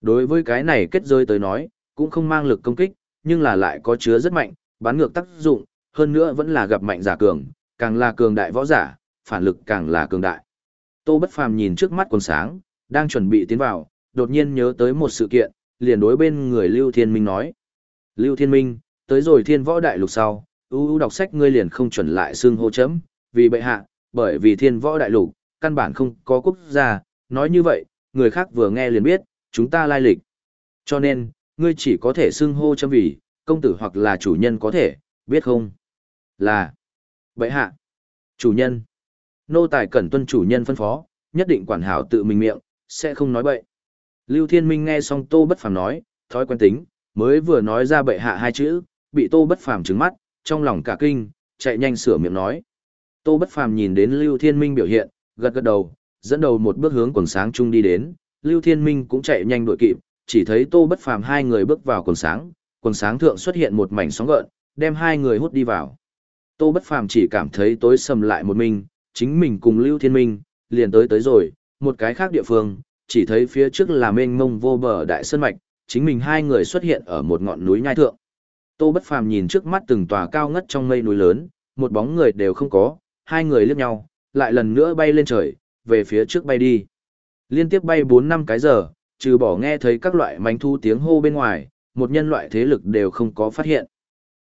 Đối với cái này kết giới tới nói, cũng không mang lực công kích, nhưng là lại có chứa rất mạnh, bán ngược tác dụng, hơn nữa vẫn là gặp mạnh giả cường, càng là cường đại võ giả, phản lực càng là cường đại. Tô Bất Phàm nhìn trước mắt quần sáng, đang chuẩn bị tiến vào, đột nhiên nhớ tới một sự kiện, liền đối bên người Lưu Thiên Minh nói. Lưu Thiên Minh, tới rồi thiên võ đại lục sau, ưu đọc sách ngươi liền không chuẩn lại xương hô chấm, vì bệ hạ, bởi vì thiên võ đại lục, căn bản không có quốc gia, nói như vậy, người khác vừa nghe liền biết, chúng ta lai lịch. Cho nên, ngươi chỉ có thể xưng hô châm vì, công tử hoặc là chủ nhân có thể, biết không? Là, bệ hạ, chủ nhân, nô tài cẩn tuân chủ nhân phân phó, nhất định quản hảo tự mình miệng, sẽ không nói bậy. Lưu Thiên Minh nghe xong Tô Bất Phàm nói, thói quen tính, mới vừa nói ra bệ hạ hai chữ, bị Tô Bất Phàm trừng mắt, trong lòng cả kinh, chạy nhanh sửa miệng nói. Tô Bất Phàm nhìn đến Lưu Thiên Minh biểu hiện, gật gật đầu, dẫn đầu một bước hướng quần sáng trung đi đến, Lưu Thiên Minh cũng chạy nhanh đuổi kịp, chỉ thấy Tô Bất Phàm hai người bước vào quần sáng, quần sáng thượng xuất hiện một mảnh sóng gợn, đem hai người hút đi vào. Tô Bất Phàm chỉ cảm thấy tối sầm lại một mình, chính mình cùng Lưu Thiên Minh, liền tới tới rồi, một cái khác địa phương, chỉ thấy phía trước là mênh mông vô bờ đại sơn mạch, chính mình hai người xuất hiện ở một ngọn núi nhai thượng. Tô Bất Phàm nhìn trước mắt từng tòa cao ngất trong mây núi lớn, một bóng người đều không có, hai người liếc nhau, lại lần nữa bay lên trời, về phía trước bay đi. Liên tiếp bay 4 năm cái giờ, trừ bỏ nghe thấy các loại manh thu tiếng hô bên ngoài, một nhân loại thế lực đều không có phát hiện.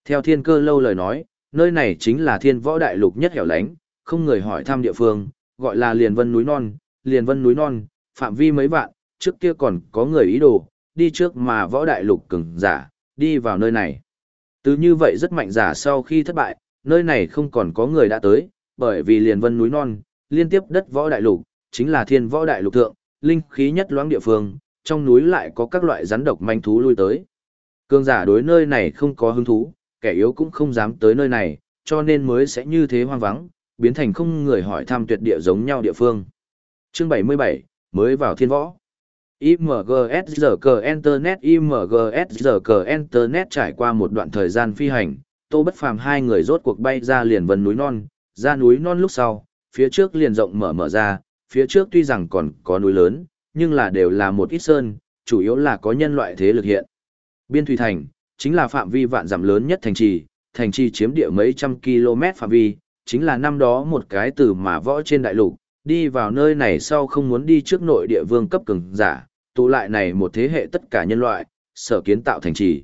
Theo thiên cơ lâu lời nói, nơi này chính là thiên võ đại lục nhất hẻo lánh, không người hỏi thăm địa phương, gọi là liền vân núi non, liền vân núi non, phạm vi mấy vạn, trước kia còn có người ý đồ, đi trước mà võ đại lục cứng giả, đi vào nơi này. Từ như vậy rất mạnh giả sau khi thất bại, nơi này không còn có người đã tới, bởi vì liền vân núi non, liên tiếp đất võ đại lục, chính là thiên võ đại lục thượng, linh khí nhất loãng địa phương, trong núi lại có các loại rắn độc manh thú lui tới. Cương giả đối nơi này không có hứng thú, kẻ yếu cũng không dám tới nơi này, cho nên mới sẽ như thế hoang vắng, biến thành không người hỏi thăm tuyệt địa giống nhau địa phương. Chương 77, mới vào thiên võ. IMGS Internet IMGS Internet trải qua một đoạn thời gian phi hành, Tô Bất Phàm hai người rốt cuộc bay ra liền vân núi non, ra núi non lúc sau, phía trước liền rộng mở mở ra, phía trước tuy rằng còn có núi lớn, nhưng là đều là một ít sơn, chủ yếu là có nhân loại thế lực hiện. Biên Thủy Thành, chính là phạm vi vạn dặm lớn nhất thành trì, thành trì chiếm địa mấy trăm km phạm vi, chính là năm đó một cái từ mà võ trên đại lục, đi vào nơi này sau không muốn đi trước nội địa vương cấp cường giả, tụ lại này một thế hệ tất cả nhân loại, sở kiến tạo thành trì.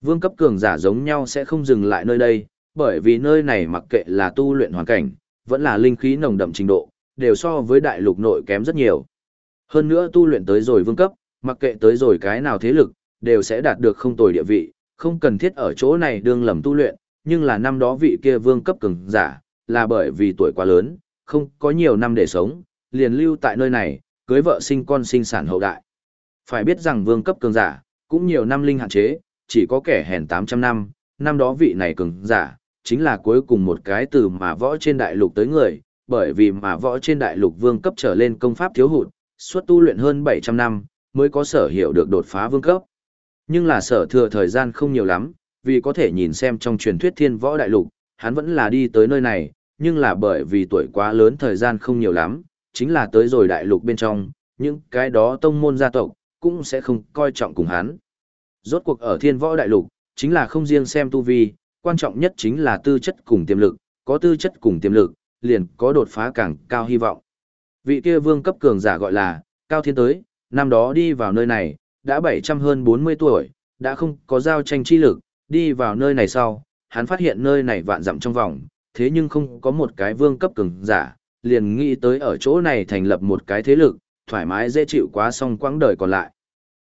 Vương cấp cường giả giống nhau sẽ không dừng lại nơi đây, bởi vì nơi này mặc kệ là tu luyện hoàn cảnh, vẫn là linh khí nồng đậm trình độ, đều so với đại lục nội kém rất nhiều. Hơn nữa tu luyện tới rồi vương cấp, mặc kệ tới rồi cái nào thế lực, đều sẽ đạt được không tồi địa vị, không cần thiết ở chỗ này đương lầm tu luyện, nhưng là năm đó vị kia vương cấp cường giả, là bởi vì tuổi quá lớn, không có nhiều năm để sống, liền lưu tại nơi này, cưới vợ sinh con sinh sản hậu đại. Phải biết rằng vương cấp cường giả, cũng nhiều năm linh hạn chế, chỉ có kẻ hèn 800 năm, năm đó vị này cường giả, chính là cuối cùng một cái từ mà võ trên đại lục tới người, bởi vì mà võ trên đại lục vương cấp trở lên công pháp thiếu hụt, suốt tu luyện hơn 700 năm, mới có sở hiểu được đột phá vương cấp. Nhưng là sở thừa thời gian không nhiều lắm, vì có thể nhìn xem trong truyền thuyết thiên võ đại lục, hắn vẫn là đi tới nơi này, nhưng là bởi vì tuổi quá lớn thời gian không nhiều lắm, chính là tới rồi đại lục bên trong, những cái đó tông môn gia tộc, cũng sẽ không coi trọng cùng hắn. Rốt cuộc ở thiên võ đại lục, chính là không riêng xem tu vi, quan trọng nhất chính là tư chất cùng tiềm lực, có tư chất cùng tiềm lực, liền có đột phá càng cao hy vọng. Vị kia vương cấp cường giả gọi là, Cao Thiên Tới, năm đó đi vào nơi này, đã 700 hơn 40 tuổi, đã không có giao tranh chi lực, đi vào nơi này sau, hắn phát hiện nơi này vạn dặm trong vòng, thế nhưng không có một cái vương cấp cường giả, liền nghĩ tới ở chỗ này thành lập một cái thế lực, thoải mái dễ chịu quá xong quãng đời còn lại.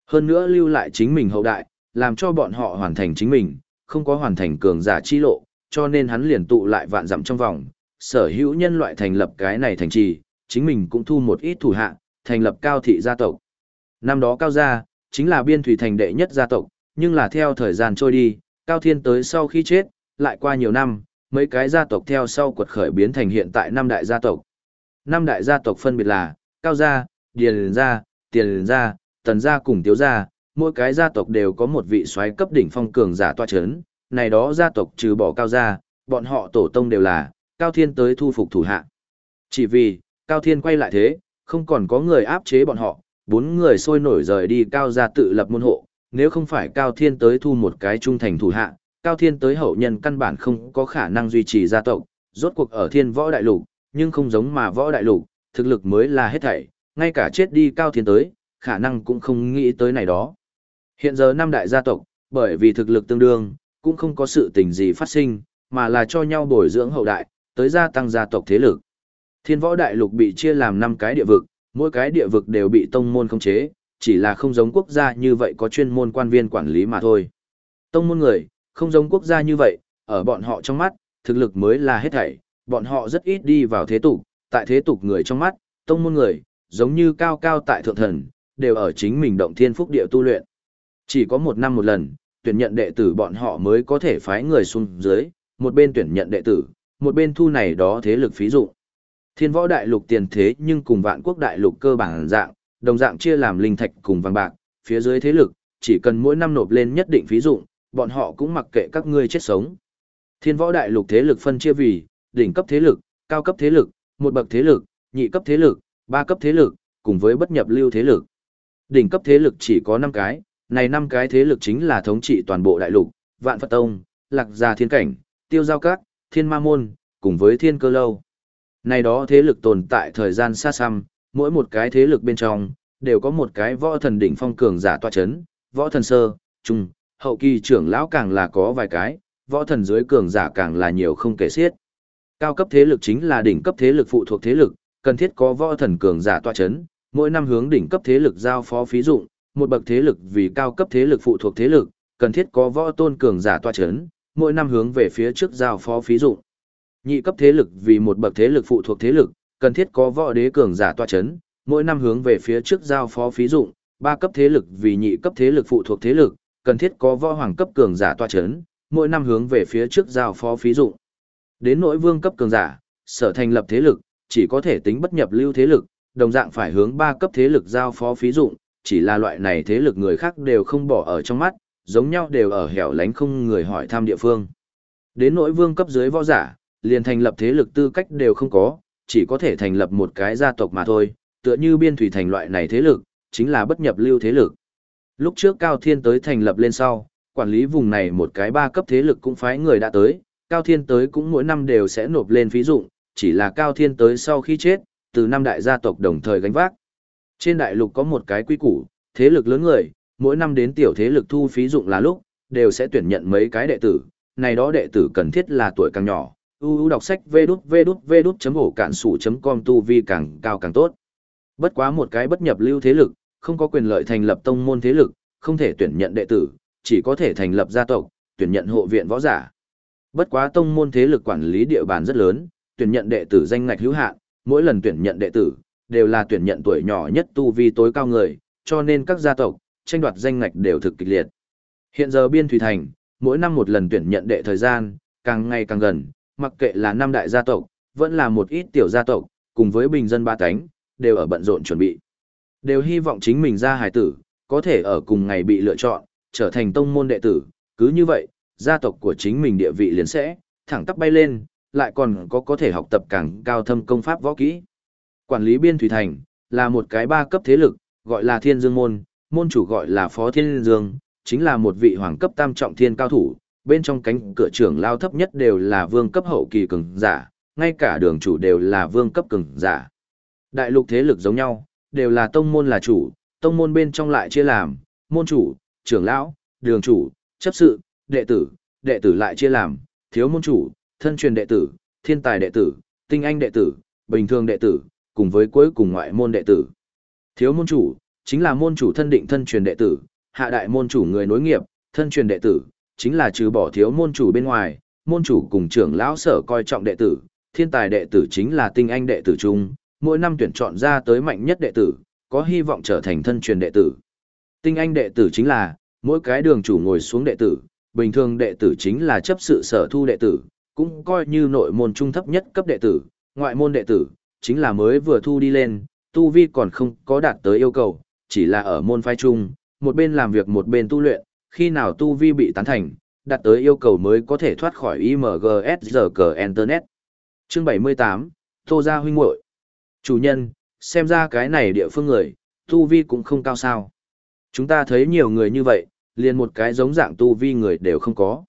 Hơn nữa lưu lại chính mình hậu đại, làm cho bọn họ hoàn thành chính mình, không có hoàn thành cường giả chi lộ, cho nên hắn liền tụ lại vạn dặm trong vòng, sở hữu nhân loại thành lập cái này thành trì, chính mình cũng thu một ít thủ hạ, thành lập cao thị gia tộc. Năm đó cao gia, chính là biên thủy thành đệ nhất gia tộc, nhưng là theo thời gian trôi đi, cao thiên tới sau khi chết, lại qua nhiều năm, mấy cái gia tộc theo sau quật khởi biến thành hiện tại năm đại gia tộc. Năm đại gia tộc phân biệt là, cao gia, điền gia, tiền gia, tần gia cùng tiếu gia, mỗi cái gia tộc đều có một vị soái cấp đỉnh phong cường giả toa chấn, này đó gia tộc trừ bỏ cao gia, bọn họ tổ tông đều là, cao thiên tới thu phục thủ hạ. Chỉ vì, cao thiên quay lại thế, không còn có người áp chế bọn họ, bốn người sôi nổi rời đi cao ra tự lập môn hộ, nếu không phải cao thiên tới thu một cái trung thành thủ hạ, cao thiên tới hậu nhân căn bản không có khả năng duy trì gia tộc, rốt cuộc ở thiên võ đại lục, nhưng không giống mà võ đại lục, thực lực mới là hết thảy, ngay cả chết đi cao thiên tới, khả năng cũng không nghĩ tới này đó. Hiện giờ năm đại gia tộc, bởi vì thực lực tương đương, cũng không có sự tình gì phát sinh, mà là cho nhau bồi dưỡng hậu đại, tới gia tăng gia tộc thế lực. Thiên võ đại lục bị chia làm 5 cái địa vực, mỗi cái địa vực đều bị tông môn khống chế, chỉ là không giống quốc gia như vậy có chuyên môn quan viên quản lý mà thôi. Tông môn người, không giống quốc gia như vậy, ở bọn họ trong mắt, thực lực mới là hết thảy, bọn họ rất ít đi vào thế tục, tại thế tục người trong mắt, tông môn người, giống như cao cao tại thượng thần, đều ở chính mình động thiên phúc địa tu luyện. Chỉ có một năm một lần, tuyển nhận đệ tử bọn họ mới có thể phái người xuống dưới, một bên tuyển nhận đệ tử, một bên thu này đó thế lực phí dụ. Thiên võ đại lục tiền thế nhưng cùng vạn quốc đại lục cơ bản dạng, đồng dạng chia làm linh thạch cùng vàng bạc, phía dưới thế lực, chỉ cần mỗi năm nộp lên nhất định phí dụ, bọn họ cũng mặc kệ các ngươi chết sống. Thiên võ đại lục thế lực phân chia vì, đỉnh cấp thế lực, cao cấp thế lực, một bậc thế lực, nhị cấp thế lực, ba cấp thế lực, cùng với bất nhập lưu thế lực. Đỉnh cấp thế lực chỉ có 5 cái, này 5 cái thế lực chính là thống trị toàn bộ đại lục, Vạn Phật Tông, Lạc Gia Thiên Cảnh, Tiêu Giao Các, Thiên Ma Môn, cùng với Thiên Cơ Lâu. Này đó thế lực tồn tại thời gian xa xăm, mỗi một cái thế lực bên trong, đều có một cái võ thần đỉnh phong cường giả tọa chấn, võ thần sơ, trung, hậu kỳ trưởng lão càng là có vài cái, võ thần dưới cường giả càng là nhiều không kể xiết. Cao cấp thế lực chính là đỉnh cấp thế lực phụ thuộc thế lực, cần thiết có võ thần cường giả tọa chấn, mỗi năm hướng đỉnh cấp thế lực giao phó phí dụng, một bậc thế lực vì cao cấp thế lực phụ thuộc thế lực, cần thiết có võ tôn cường giả tọa chấn, mỗi năm hướng về phía trước giao phó phí dụng. Nhị cấp thế lực vì một bậc thế lực phụ thuộc thế lực, cần thiết có võ đế cường giả tọa chấn, mỗi năm hướng về phía trước giao phó phí dụng, ba cấp thế lực vì nhị cấp thế lực phụ thuộc thế lực, cần thiết có võ hoàng cấp cường giả tọa chấn, mỗi năm hướng về phía trước giao phó phí dụng. Đến nỗi vương cấp cường giả, sở thành lập thế lực, chỉ có thể tính bất nhập lưu thế lực, đồng dạng phải hướng ba cấp thế lực giao phó phí dụng, chỉ là loại này thế lực người khác đều không bỏ ở trong mắt, giống nhau đều ở hẻo lánh không người hỏi thăm địa phương. Đến nỗi vương cấp dưới võ giả, liền thành lập thế lực tư cách đều không có, chỉ có thể thành lập một cái gia tộc mà thôi, tựa như biên thủy thành loại này thế lực, chính là bất nhập lưu thế lực. Lúc trước Cao Thiên tới thành lập lên sau, quản lý vùng này một cái ba cấp thế lực cũng phái người đã tới, Cao Thiên tới cũng mỗi năm đều sẽ nộp lên phí dụng, chỉ là Cao Thiên tới sau khi chết, từ năm đại gia tộc đồng thời gánh vác. Trên đại lục có một cái quy củ, thế lực lớn người, mỗi năm đến tiểu thế lực thu phí dụng là lúc, đều sẽ tuyển nhận mấy cái đệ tử, này đó đệ tử cần thiết là tuổi càng nhỏ, ưu đọc sách vê đút vê đút vê đút chấm ổ cạn sủ chấm com tu vi càng cao càng tốt. Bất quá một cái bất nhập lưu thế lực, không có quyền lợi thành lập tông môn thế lực, không thể tuyển nhận đệ tử, chỉ có thể thành lập gia tộc, tuyển nhận hộ viện võ giả. Bất quá tông môn thế lực quản lý địa bàn rất lớn, tuyển nhận đệ tử danh ngạch hữu hạn, mỗi lần tuyển nhận đệ tử, đều là tuyển nhận tuổi nhỏ nhất tu vi tối cao người, cho nên các gia tộc, tranh đoạt danh ngạch đều thực kịch liệt. Hiện giờ Biên Thủy Thành, mỗi năm một lần tuyển nhận đệ thời gian, càng ngày càng gần, mặc kệ là năm đại gia tộc, vẫn là một ít tiểu gia tộc, cùng với bình dân ba cánh, đều ở bận rộn chuẩn bị. Đều hy vọng chính mình ra hài tử, có thể ở cùng ngày bị lựa chọn, trở thành tông môn đệ tử, cứ như vậy, gia tộc của chính mình địa vị liền sẽ, thẳng tắp bay lên, lại còn có có thể học tập càng cao thâm công pháp võ kỹ. Quản lý biên thủy thành, là một cái ba cấp thế lực, gọi là thiên dương môn, môn chủ gọi là phó thiên dương, chính là một vị hoàng cấp tam trọng thiên cao thủ, bên trong cánh cửa trưởng lao thấp nhất đều là vương cấp hậu kỳ cường giả, ngay cả đường chủ đều là vương cấp cường giả. Đại lục thế lực giống nhau, đều là tông môn là chủ, tông môn bên trong lại chia làm, môn chủ, trưởng lão, đường chủ, chấp sự, đệ tử, đệ tử lại chia làm, thiếu môn chủ, thân truyền đệ tử, thiên tài đệ tử, tinh anh đệ tử, bình thường đệ tử, cùng với cuối cùng ngoại môn đệ tử. Thiếu môn chủ, chính là môn chủ thân định thân truyền đệ tử, hạ đại môn chủ người nối nghiệp, thân truyền đệ tử, chính là trừ bỏ thiếu môn chủ bên ngoài, môn chủ cùng trưởng lão sở coi trọng đệ tử, thiên tài đệ tử chính là tinh anh đệ tử chung, mỗi năm tuyển chọn ra tới mạnh nhất đệ tử, có hy vọng trở thành thân truyền đệ tử. Tinh anh đệ tử chính là, mỗi cái đường chủ ngồi xuống đệ tử, bình thường đệ tử chính là chấp sự sở thu đệ tử, cũng coi như nội môn trung thấp nhất cấp đệ tử, ngoại môn đệ tử, chính là mới vừa thu đi lên, tu vi còn không có đạt tới yêu cầu, chỉ là ở môn phái chung, một bên làm việc một bên tu luyện, khi nào tu vi bị tán thành, đạt tới yêu cầu mới có thể thoát khỏi IMGS giờ cờ Internet. Chương 78, Tô Gia huynh muội Chủ nhân, xem ra cái này địa phương người, tu vi cũng không cao sao. Chúng ta thấy nhiều người như vậy, liền một cái giống dạng tu vi người đều không có.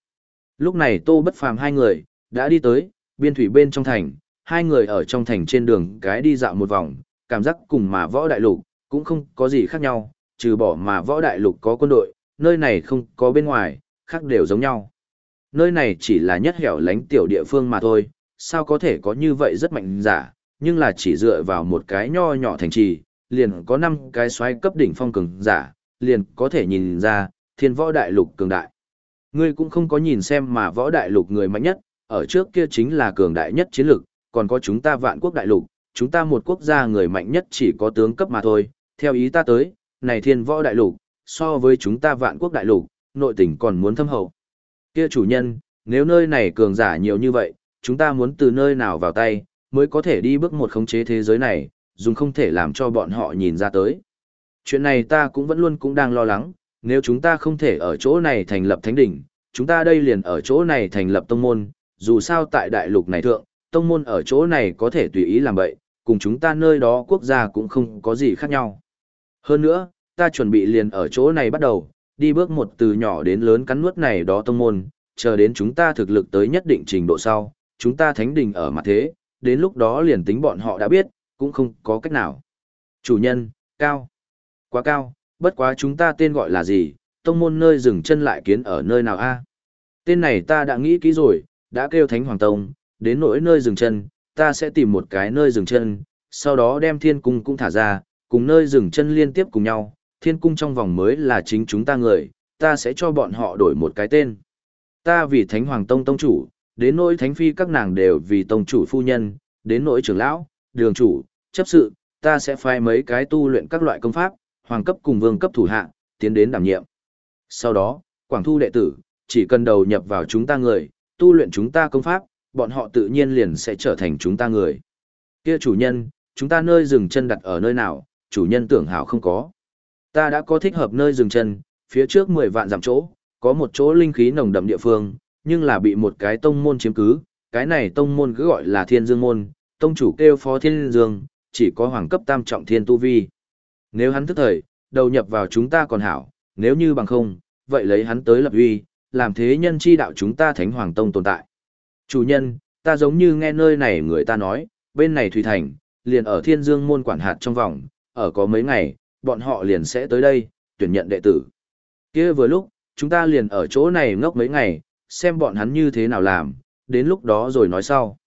Lúc này Tô Bất Phàm hai người, đã đi tới, biên thủy bên trong thành, hai người ở trong thành trên đường cái đi dạo một vòng, cảm giác cùng mà võ đại lục, cũng không có gì khác nhau, trừ bỏ mà võ đại lục có quân đội, nơi này không có bên ngoài, khác đều giống nhau. Nơi này chỉ là nhất hẻo lánh tiểu địa phương mà thôi, sao có thể có như vậy rất mạnh giả, nhưng là chỉ dựa vào một cái nho nhỏ thành trì, liền có 5 cái xoáy cấp đỉnh phong cường giả, liền có thể nhìn ra, thiên võ đại lục cường đại. Ngươi cũng không có nhìn xem mà võ đại lục người mạnh nhất, ở trước kia chính là cường đại nhất chiến lực, còn có chúng ta vạn quốc đại lục, chúng ta một quốc gia người mạnh nhất chỉ có tướng cấp mà thôi, theo ý ta tới, này thiên võ đại lục, so với chúng ta vạn quốc đại lục, nội tình còn muốn thâm hậu. Kia chủ nhân, nếu nơi này cường giả nhiều như vậy, chúng ta muốn từ nơi nào vào tay, mới có thể đi bước một khống chế thế giới này, dùng không thể làm cho bọn họ nhìn ra tới. Chuyện này ta cũng vẫn luôn cũng đang lo lắng, nếu chúng ta không thể ở chỗ này thành lập thánh đỉnh, chúng ta đây liền ở chỗ này thành lập tông môn, dù sao tại đại lục này thượng, tông môn ở chỗ này có thể tùy ý làm vậy, cùng chúng ta nơi đó quốc gia cũng không có gì khác nhau. Hơn nữa, ta chuẩn bị liền ở chỗ này bắt đầu, đi bước một từ nhỏ đến lớn cắn nuốt này đó tông môn, chờ đến chúng ta thực lực tới nhất định trình độ sau, chúng ta thánh đình ở mặt thế, đến lúc đó liền tính bọn họ đã biết, cũng không có cách nào. Chủ nhân, cao. Quá cao, bất quá chúng ta tên gọi là gì, tông môn nơi dừng chân lại kiến ở nơi nào a? Tên này ta đã nghĩ kỹ rồi, đã kêu Thánh Hoàng Tông, đến nỗi nơi dừng chân, ta sẽ tìm một cái nơi dừng chân, sau đó đem thiên cung cũng thả ra, cùng nơi dừng chân liên tiếp cùng nhau, thiên cung trong vòng mới là chính chúng ta người, ta sẽ cho bọn họ đổi một cái tên. Ta vì Thánh Hoàng Tông Tông chủ, đến nỗi Thánh Phi các nàng đều vì Tông chủ phu nhân, đến nỗi trưởng lão, đường chủ, chấp sự, ta sẽ phai mấy cái tu luyện các loại công pháp, hoàng cấp cùng vương cấp thủ hạ, tiến đến đảm nhiệm. Sau đó, quảng thu đệ tử, chỉ cần đầu nhập vào chúng ta người, tu luyện chúng ta công pháp, bọn họ tự nhiên liền sẽ trở thành chúng ta người. Kia chủ nhân, chúng ta nơi dừng chân đặt ở nơi nào, chủ nhân tưởng hảo không có. Ta đã có thích hợp nơi dừng chân, phía trước 10 vạn giảm chỗ, có một chỗ linh khí nồng đậm địa phương, nhưng là bị một cái tông môn chiếm cứ, cái này tông môn cứ gọi là Thiên Dương môn, tông chủ kêu Phó Thiên Dương, chỉ có hoàng cấp tam trọng thiên tu vi. Nếu hắn thức thời, đầu nhập vào chúng ta còn hảo, nếu như bằng không, vậy lấy hắn tới lập uy, làm thế nhân chi đạo chúng ta Thánh Hoàng Tông tồn tại. Chủ nhân, ta giống như nghe nơi này người ta nói, bên này Thủy Thành, liền ở Thiên Dương môn quản hạt trong vòng, ở có mấy ngày, bọn họ liền sẽ tới đây, tuyển nhận đệ tử. kia vừa lúc, chúng ta liền ở chỗ này ngốc mấy ngày, xem bọn hắn như thế nào làm, đến lúc đó rồi nói sau.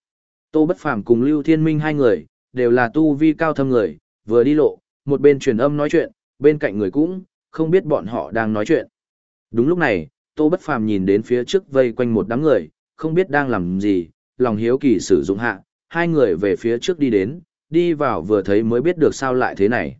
Tô Bất Phàm cùng Lưu Thiên Minh hai người, đều là tu vi cao thâm người, vừa đi lộ, một bên truyền âm nói chuyện, bên cạnh người cũng, không biết bọn họ đang nói chuyện. Đúng lúc này, Tô Bất Phàm nhìn đến phía trước vây quanh một đám người, không biết đang làm gì, lòng hiếu kỳ sử dụng hạ, hai người về phía trước đi đến, đi vào vừa thấy mới biết được sao lại thế này.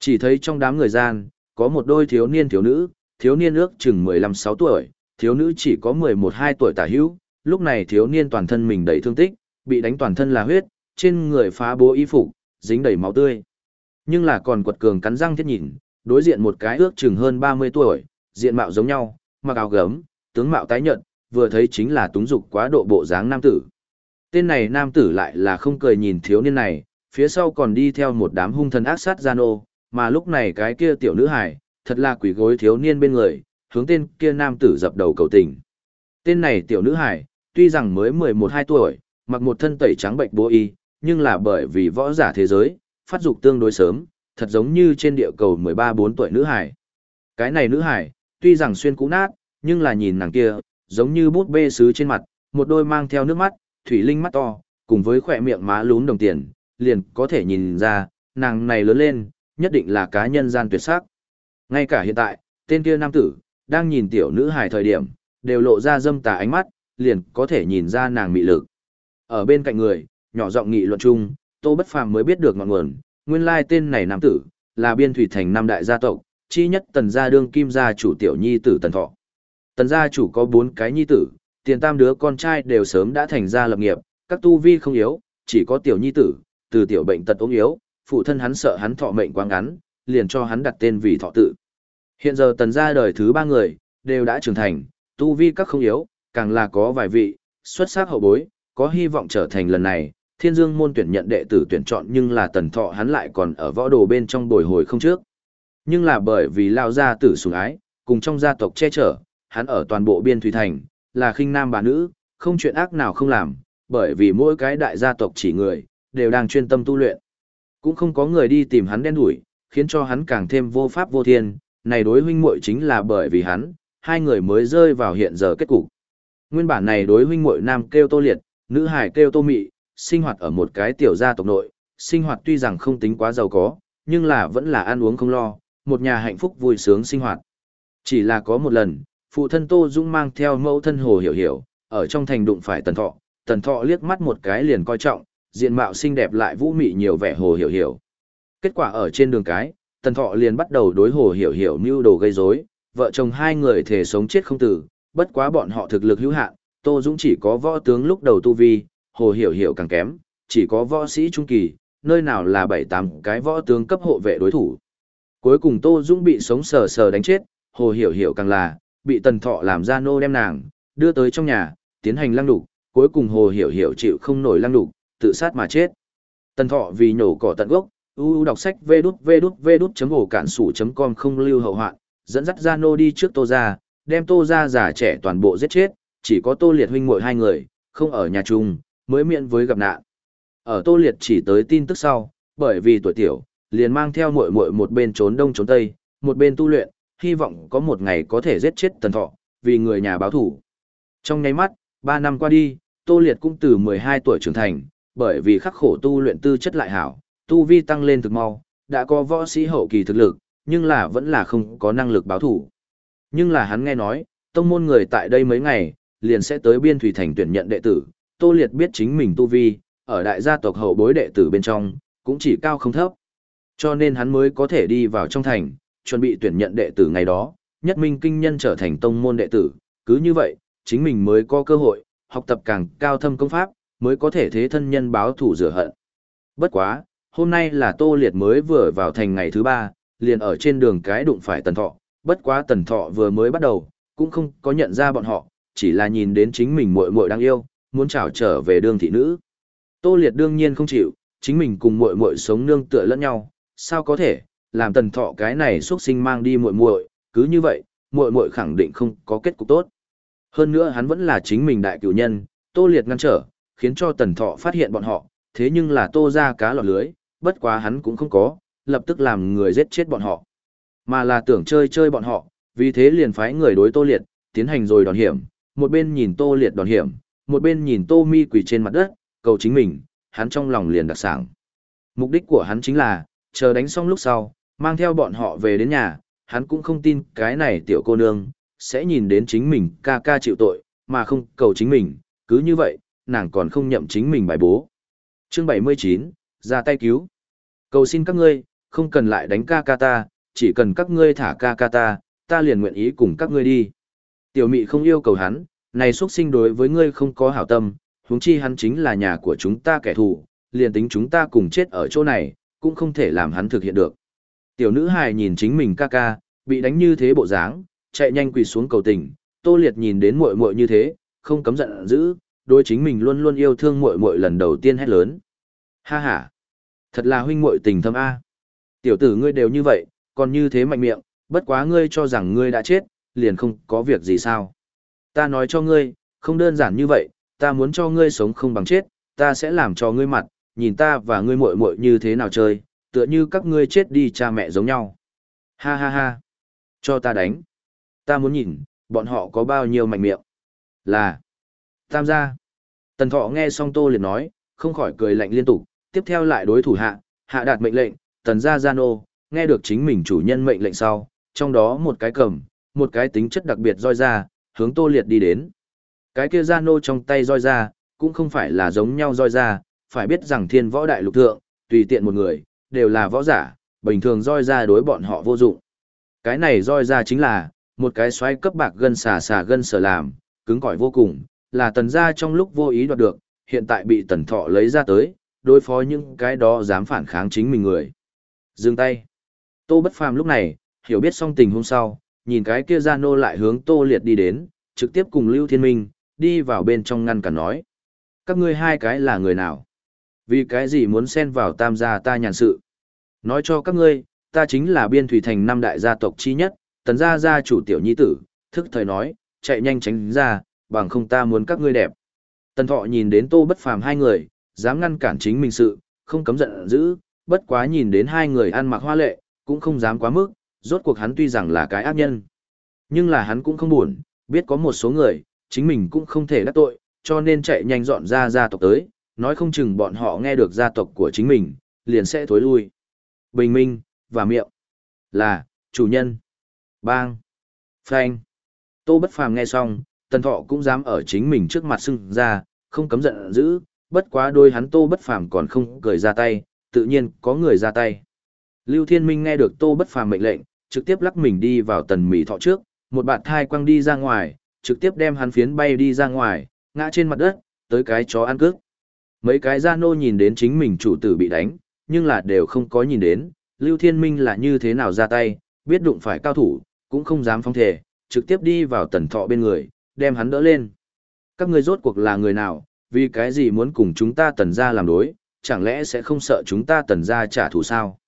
Chỉ thấy trong đám người gian, có một đôi thiếu niên thiếu nữ, thiếu niên ước chừng 15-6 tuổi, thiếu nữ chỉ có 11-12 tuổi tả hữu, lúc này thiếu niên toàn thân mình đầy thương tích, bị đánh toàn thân là huyết, trên người phá bố y phục, dính đầy máu tươi. Nhưng là còn quật cường cắn răng thiết nhìn, đối diện một cái ước chừng hơn 30 tuổi, diện mạo giống nhau, mặc áo gấm, tướng mạo tái nhợt, vừa thấy chính là túng dục quá độ bộ dáng nam tử. Tên này nam tử lại là không cười nhìn thiếu niên này, phía sau còn đi theo một đám hung thần ác sát gian ô, mà lúc này cái kia tiểu nữ hải, thật là quỷ gối thiếu niên bên người, hướng tên kia nam tử dập đầu cầu tình. Tên này tiểu nữ hải, tuy rằng mới 11-12 tuổi, mặc một thân tẩy trắng bệnh bố y, nhưng là bởi vì võ giả thế giới, phát dục tương đối sớm, thật giống như trên địa cầu 13-4 tuổi nữ hải. Cái này nữ hải, tuy rằng xuyên cũ nát, nhưng là nhìn nàng kia, giống như bút bê sứ trên mặt, một đôi mang theo nước mắt, thủy linh mắt to, cùng với khỏe miệng má lún đồng tiền, liền có thể nhìn ra, nàng này lớn lên, nhất định là cá nhân gian tuyệt sắc. Ngay cả hiện tại, tên kia nam tử, đang nhìn tiểu nữ hài thời điểm, đều lộ ra dâm tà ánh mắt, liền có thể nhìn ra nàng mị lực. Ở bên cạnh người, nhỏ giọng nghị luận chung, Tô Bất Phàm mới biết được ngọn nguồn, nguyên lai tên này nam tử, là biên thủy thành năm đại gia tộc, chi nhất tần gia đương kim gia chủ tiểu nhi tử tần thọ. Tần gia chủ có bốn cái nhi tử, tiền tam đứa con trai đều sớm đã thành gia lập nghiệp, các tu vi không yếu, chỉ có tiểu nhi tử, từ tiểu bệnh tật ốm yếu, phụ thân hắn sợ hắn thọ mệnh quá ngắn, liền cho hắn đặt tên vì thọ tự. Hiện giờ tần gia đời thứ ba người, đều đã trưởng thành, tu vi các không yếu, càng là có vài vị, xuất sắc hậu bối, có hy vọng trở thành lần này, thiên dương môn tuyển nhận đệ tử tuyển chọn nhưng là tần thọ hắn lại còn ở võ đồ bên trong bồi hồi không trước. Nhưng là bởi vì lao gia tử sủng ái, cùng trong gia tộc che chở, hắn ở toàn bộ biên thủy thành, là khinh nam bà nữ, không chuyện ác nào không làm, bởi vì mỗi cái đại gia tộc chỉ người, đều đang chuyên tâm tu luyện. Cũng không có người đi tìm hắn đen đuổi, khiến cho hắn càng thêm vô pháp vô thiên, này đối huynh muội chính là bởi vì hắn, hai người mới rơi vào hiện giờ kết cục. Nguyên bản này đối huynh muội nam kêu Tô Liệt, nữ hải kêu Tô Mị, sinh hoạt ở một cái tiểu gia tộc nội, sinh hoạt tuy rằng không tính quá giàu có, nhưng là vẫn là ăn uống không lo, một nhà hạnh phúc vui sướng sinh hoạt. Chỉ là có một lần, phụ thân Tô Dung mang theo mẫu thân Hồ Hiểu Hiểu, ở trong thành đụng phải Tần Thọ, Tần Thọ liếc mắt một cái liền coi trọng, diện mạo xinh đẹp lại vũ mị nhiều vẻ Hồ Hiểu Hiểu. Kết quả ở trên đường cái, Tần Thọ liền bắt đầu đối Hồ Hiểu Hiểu mưu đồ gây rối, vợ chồng hai người thể sống chết không tử, bất quá bọn họ thực lực hữu hạn, Tô Dũng chỉ có võ tướng lúc đầu tu vi, Hồ Hiểu Hiểu càng kém, chỉ có võ sĩ trung kỳ, nơi nào là bảy tám cái võ tướng cấp hộ vệ đối thủ. Cuối cùng Tô Dũng bị sống sờ sờ đánh chết, Hồ Hiểu Hiểu càng là, bị Tần Thọ làm ra nô đem nàng, đưa tới trong nhà, tiến hành lăng đục, cuối cùng Hồ Hiểu Hiểu chịu không nổi lăng đục, tự sát mà chết. Tần Thọ vì nhổ cỏ tận gốc, uu đọc sách vê đút vê đút vê đút chấm ổ cản sủ chấm com không lưu hậu hoạn, dẫn dắt ra nô đi trước Tô ra, đem Tô ra già trẻ toàn bộ giết chết, chỉ có Tô Liệt huynh muội hai người, không ở nhà chung, mới miễn với gặp nạn. Ở Tô Liệt chỉ tới tin tức sau, bởi vì tuổi tiểu, liền mang theo muội muội một bên trốn đông trốn tây, một bên tu luyện, hy vọng có một ngày có thể giết chết Tần Thọ, vì người nhà báo thủ. Trong nháy mắt, 3 năm qua đi, Tô Liệt cũng từ 12 tuổi trưởng thành, bởi vì khắc khổ tu luyện tư chất lại hảo, tu vi tăng lên thực mau, đã có võ sĩ hậu kỳ thực lực, nhưng là vẫn là không có năng lực báo thủ. Nhưng là hắn nghe nói, tông môn người tại đây mấy ngày, liền sẽ tới biên thủy thành tuyển nhận đệ tử, Tô Liệt biết chính mình tu vi, ở đại gia tộc hậu bối đệ tử bên trong, cũng chỉ cao không thấp. Cho nên hắn mới có thể đi vào trong thành, chuẩn bị tuyển nhận đệ tử ngày đó, nhất minh kinh nhân trở thành tông môn đệ tử, cứ như vậy, chính mình mới có cơ hội, học tập càng cao thâm công pháp, mới có thể thế thân nhân báo thủ rửa hận. Bất quá, hôm nay là Tô Liệt mới vừa vào thành ngày thứ ba, liền ở trên đường cái đụng phải Tần Thọ, bất quá Tần Thọ vừa mới bắt đầu, cũng không có nhận ra bọn họ, chỉ là nhìn đến chính mình muội muội đang yêu, muốn chào trở về đường thị nữ. Tô Liệt đương nhiên không chịu, chính mình cùng muội muội sống nương tựa lẫn nhau, sao có thể làm Tần Thọ cái này xuất sinh mang đi muội muội, cứ như vậy, muội muội khẳng định không có kết cục tốt. Hơn nữa hắn vẫn là chính mình đại cửu nhân, Tô Liệt ngăn trở, khiến cho Tần Thọ phát hiện bọn họ, thế nhưng là Tô ra cá lọt lưới, bất quá hắn cũng không có, lập tức làm người giết chết bọn họ. Mà là tưởng chơi chơi bọn họ, vì thế liền phái người đối Tô Liệt, tiến hành rồi đòn hiểm, một bên nhìn Tô Liệt đòn hiểm, một bên nhìn Tô Mi quỳ trên mặt đất, cầu chính mình, hắn trong lòng liền đặc sảng. Mục đích của hắn chính là, chờ đánh xong lúc sau, mang theo bọn họ về đến nhà, hắn cũng không tin cái này tiểu cô nương, sẽ nhìn đến chính mình ca ca chịu tội, mà không cầu chính mình, cứ như vậy, nàng còn không nhậm chính mình bài bố. Chương 79, ra tay cứu. Cầu xin các ngươi, không cần lại đánh ca ca ta, chỉ cần các ngươi thả ca ca ta, ta liền nguyện ý cùng các ngươi đi. Tiểu mị không yêu cầu hắn, này xuất sinh đối với ngươi không có hảo tâm, huống chi hắn chính là nhà của chúng ta kẻ thù, liền tính chúng ta cùng chết ở chỗ này, cũng không thể làm hắn thực hiện được. Tiểu nữ hài nhìn chính mình ca ca, bị đánh như thế bộ dáng, chạy nhanh quỳ xuống cầu tình, Tô Liệt nhìn đến muội muội như thế, không cấm giận dữ, đôi chính mình luôn luôn yêu thương muội muội lần đầu tiên hét lớn. Ha ha, thật là huynh muội tình thâm a. Tiểu tử ngươi đều như vậy, còn như thế mạnh miệng, bất quá ngươi cho rằng ngươi đã chết, liền không có việc gì sao. Ta nói cho ngươi, không đơn giản như vậy, ta muốn cho ngươi sống không bằng chết, ta sẽ làm cho ngươi mặt, nhìn ta và ngươi muội muội như thế nào chơi, tựa như các ngươi chết đi cha mẹ giống nhau. Ha ha ha. Cho ta đánh. Ta muốn nhìn, bọn họ có bao nhiêu mạnh miệng. Là Tam gia. Tần Thọ nghe xong Tô Liệt nói, không khỏi cười lạnh liên tục, tiếp theo lại đối thủ hạ, hạ đạt mệnh lệnh, Tần gia Gia Nô, nghe được chính mình chủ nhân mệnh lệnh sau, trong đó một cái cầm, một cái tính chất đặc biệt roi ra, hướng Tô Liệt đi đến. Cái kia Gia Nô trong tay roi ra, cũng không phải là giống nhau roi ra, phải biết rằng thiên võ đại lục thượng, tùy tiện một người, đều là võ giả, bình thường roi ra đối bọn họ vô dụng. Cái này roi ra chính là, một cái xoáy cấp bạc gân xà xà gân sở làm, cứng cỏi vô cùng, là tần gia trong lúc vô ý đoạt được, hiện tại bị tần thọ lấy ra tới, đối phó những cái đó dám phản kháng chính mình người. Dừng tay. Tô bất phàm lúc này, hiểu biết xong tình hôm sau, nhìn cái kia gia nô lại hướng tô liệt đi đến, trực tiếp cùng Lưu Thiên Minh, đi vào bên trong ngăn cản nói. Các ngươi hai cái là người nào? Vì cái gì muốn xen vào tam gia ta nhàn sự? Nói cho các ngươi, ta chính là biên thủy thành năm đại gia tộc chi nhất, tần gia gia chủ tiểu nhi tử, thức thời nói, chạy nhanh tránh ra, bằng không ta muốn các ngươi đẹp. Tần thọ nhìn đến tô bất phàm hai người, dám ngăn cản chính mình sự, không cấm giận dữ, bất quá nhìn đến hai người ăn mặc hoa lệ, cũng không dám quá mức, rốt cuộc hắn tuy rằng là cái ác nhân. Nhưng là hắn cũng không buồn, biết có một số người, chính mình cũng không thể đắc tội, cho nên chạy nhanh dọn ra gia tộc tới, nói không chừng bọn họ nghe được gia tộc của chính mình, liền sẽ thối lui. Bình minh, và miệng. Là, chủ nhân. Bang. Phanh. Tô Bất Phàm nghe xong, Tần Thọ cũng dám ở chính mình trước mặt xưng ra, không cấm giận dữ, bất quá đôi hắn Tô Bất Phàm còn không cười ra tay, tự nhiên có người ra tay. Lưu Thiên Minh nghe được Tô Bất Phàm mệnh lệnh, trực tiếp lắc mình đi vào Tần Mỹ Thọ trước, một bạt thai quăng đi ra ngoài, trực tiếp đem hắn phiến bay đi ra ngoài, ngã trên mặt đất, tới cái chó ăn cước. Mấy cái gia nô nhìn đến chính mình chủ tử bị đánh, nhưng là đều không có nhìn đến, Lưu Thiên Minh là như thế nào ra tay, biết đụng phải cao thủ, cũng không dám phong thể, trực tiếp đi vào tần thọ bên người, đem hắn đỡ lên. Các ngươi rốt cuộc là người nào, vì cái gì muốn cùng chúng ta tần ra làm đối, chẳng lẽ sẽ không sợ chúng ta tần ra trả thù sao?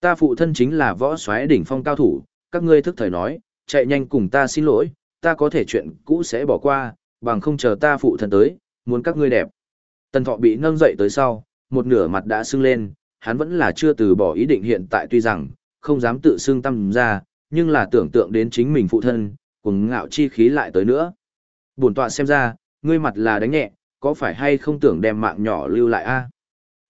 Ta phụ thân chính là võ xoáy đỉnh phong cao thủ, các ngươi thức thời nói, chạy nhanh cùng ta xin lỗi, ta có thể chuyện cũ sẽ bỏ qua, bằng không chờ ta phụ thân tới, muốn các ngươi đẹp. Tần thọ bị nâng dậy tới sau, một nửa mặt đã sưng lên, hắn vẫn là chưa từ bỏ ý định hiện tại tuy rằng, không dám tự xưng tâm ra, nhưng là tưởng tượng đến chính mình phụ thân, cùng ngạo chi khí lại tới nữa. Bổn tọa xem ra, ngươi mặt là đánh nhẹ, có phải hay không tưởng đem mạng nhỏ lưu lại a?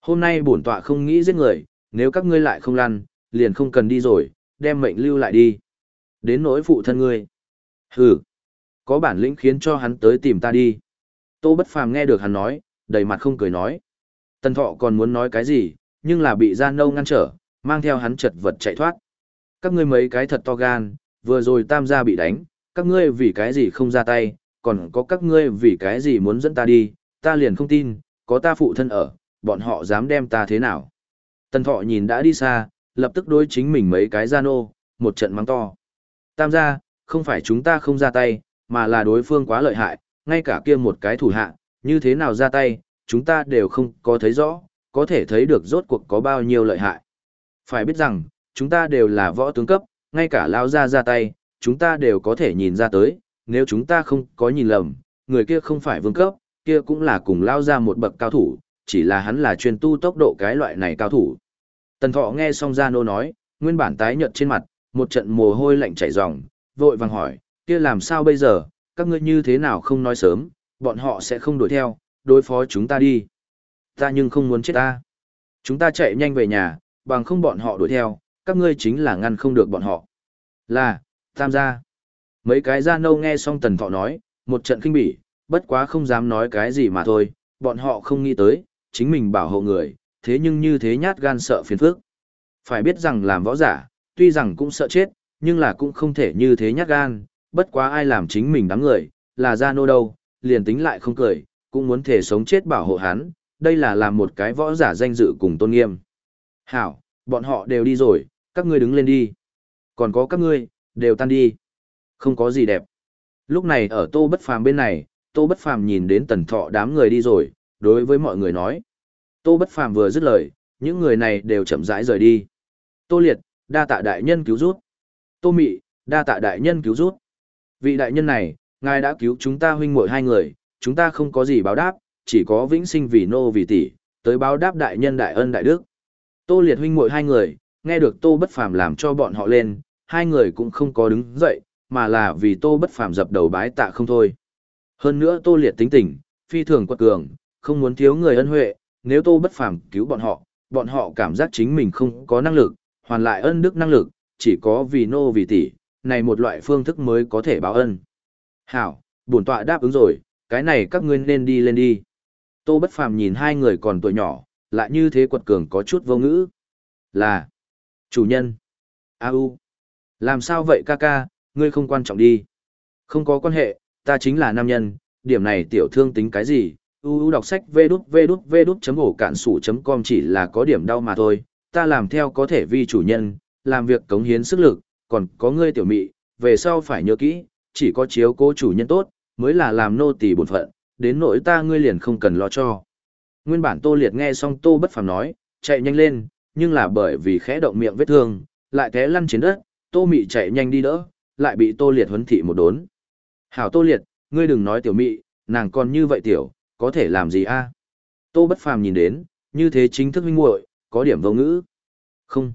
Hôm nay bổn tọa không nghĩ giết người, nếu các ngươi lại không lăn, liền không cần đi rồi, đem mệnh lưu lại đi. Đến nỗi phụ thân ngươi. Hừ, có bản lĩnh khiến cho hắn tới tìm ta đi. Tô Bất Phàm nghe được hắn nói, đầy mặt không cười nói. Tần Thọ còn muốn nói cái gì, nhưng là bị Gian Nâu ngăn trở, mang theo hắn chật vật chạy thoát. Các ngươi mấy cái thật to gan, vừa rồi tam gia bị đánh, các ngươi vì cái gì không ra tay, còn có các ngươi vì cái gì muốn dẫn ta đi, ta liền không tin, có ta phụ thân ở, bọn họ dám đem ta thế nào. Tần thọ nhìn đã đi xa, lập tức đối chính mình mấy cái gian ô, một trận mắng to. Tam gia, không phải chúng ta không ra tay, mà là đối phương quá lợi hại, ngay cả kia một cái thủ hạ, như thế nào ra tay, chúng ta đều không có thấy rõ, có thể thấy được rốt cuộc có bao nhiêu lợi hại. Phải biết rằng, chúng ta đều là võ tướng cấp, ngay cả lao ra ra tay, chúng ta đều có thể nhìn ra tới, nếu chúng ta không có nhìn lầm, người kia không phải vương cấp, kia cũng là cùng lao ra một bậc cao thủ, chỉ là hắn là chuyên tu tốc độ cái loại này cao thủ. Tần thọ nghe xong Gia Nô nói, nguyên bản tái nhợt trên mặt, một trận mồ hôi lạnh chảy ròng, vội vàng hỏi, kia làm sao bây giờ, các ngươi như thế nào không nói sớm, bọn họ sẽ không đuổi theo, đối phó chúng ta đi. Ta nhưng không muốn chết ta. Chúng ta chạy nhanh về nhà, bằng không bọn họ đuổi theo, các ngươi chính là ngăn không được bọn họ. Là, tam gia. Mấy cái gia nâu nghe xong tần thọ nói, một trận kinh bỉ, bất quá không dám nói cái gì mà thôi, bọn họ không nghĩ tới, chính mình bảo hộ người, thế nhưng như thế nhát gan sợ phiền phức. Phải biết rằng làm võ giả, tuy rằng cũng sợ chết, nhưng là cũng không thể như thế nhát gan, bất quá ai làm chính mình đám người, là gia nô đâu, liền tính lại không cười, cũng muốn thể sống chết bảo hộ hắn, đây là làm một cái võ giả danh dự cùng tôn nghiêm. Hảo, bọn họ đều đi rồi, các ngươi đứng lên đi. Còn có các ngươi, đều tan đi. Không có gì đẹp. Lúc này ở Tô Bất Phàm bên này, Tô Bất Phàm nhìn đến tần thọ đám người đi rồi, đối với mọi người nói. Tô Bất Phàm vừa dứt lời, những người này đều chậm rãi rời đi. Tô Liệt, đa tạ đại nhân cứu giúp, Tô Mị, đa tạ đại nhân cứu giúp. Vị đại nhân này, ngài đã cứu chúng ta huynh muội hai người, chúng ta không có gì báo đáp, chỉ có vĩnh sinh vì nô vì tỷ, tới báo đáp đại nhân đại ân đại đức. Tô Liệt huynh muội hai người, nghe được Tô Bất Phàm làm cho bọn họ lên, hai người cũng không có đứng dậy, mà là vì tô bất phàm dập đầu bái tạ không thôi. Hơn nữa tô liệt tính tình, phi thường quật cường, không muốn thiếu người ân huệ, nếu tô bất phàm cứu bọn họ, bọn họ cảm giác chính mình không có năng lực, hoàn lại ân đức năng lực, chỉ có vì nô vì tỷ, này một loại phương thức mới có thể báo ân. Hảo, bổn tọa đáp ứng rồi, cái này các ngươi nên đi lên đi. Tô bất phàm nhìn hai người còn tuổi nhỏ, lại như thế quật cường có chút vô ngữ. Là, chủ nhân, a u, làm sao vậy ca ca, ngươi không quan trọng đi. Không có quan hệ, ta chính là nam nhân, điểm này tiểu thương tính cái gì, uu đọc sách vê đút vê đút vê đút chấm ổ cạn sủ chấm com chỉ là có điểm đau mà thôi, ta làm theo có thể vi chủ nhân, làm việc cống hiến sức lực, còn có ngươi tiểu mị, về sau phải nhớ kỹ, chỉ có chiếu cố chủ nhân tốt, mới là làm nô tỳ bổn phận, đến nỗi ta ngươi liền không cần lo cho. Nguyên bản Tô Liệt nghe xong Tô Bất Phàm nói, chạy nhanh lên, nhưng là bởi vì khẽ động miệng vết thương, lại té lăn trên đất, Tô Mị chạy nhanh đi đỡ, lại bị Tô Liệt huấn thị một đốn. "Hảo Tô Liệt, ngươi đừng nói tiểu Mị, nàng còn như vậy tiểu, có thể làm gì a?" Tô Bất Phàm nhìn đến, như thế chính thức minh muội, có điểm vô ngữ. "Không,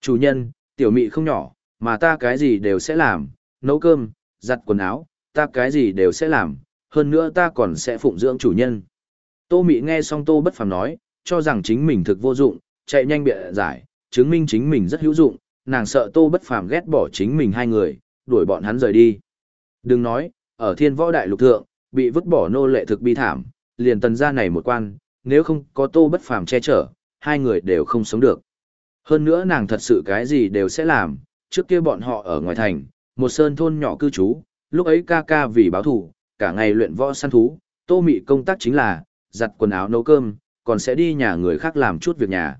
chủ nhân, tiểu Mị không nhỏ, mà ta cái gì đều sẽ làm, nấu cơm, giặt quần áo, ta cái gì đều sẽ làm, hơn nữa ta còn sẽ phụng dưỡng chủ nhân." Tô Mị nghe xong Tô Bất Phàm nói, cho rằng chính mình thực vô dụng, chạy nhanh bịa giải, chứng minh chính mình rất hữu dụng, nàng sợ Tô Bất Phàm ghét bỏ chính mình hai người, đuổi bọn hắn rời đi. Đừng nói, ở Thiên Võ Đại Lục thượng, bị vứt bỏ nô lệ thực bi thảm, liền tần gia này một quan, nếu không có Tô Bất Phàm che chở, hai người đều không sống được. Hơn nữa nàng thật sự cái gì đều sẽ làm, trước kia bọn họ ở ngoài thành, một sơn thôn nhỏ cư trú, lúc ấy ca ca vì báo thù, cả ngày luyện võ săn thú, Tô Mị công tác chính là giặt quần áo nấu cơm, còn sẽ đi nhà người khác làm chút việc nhà.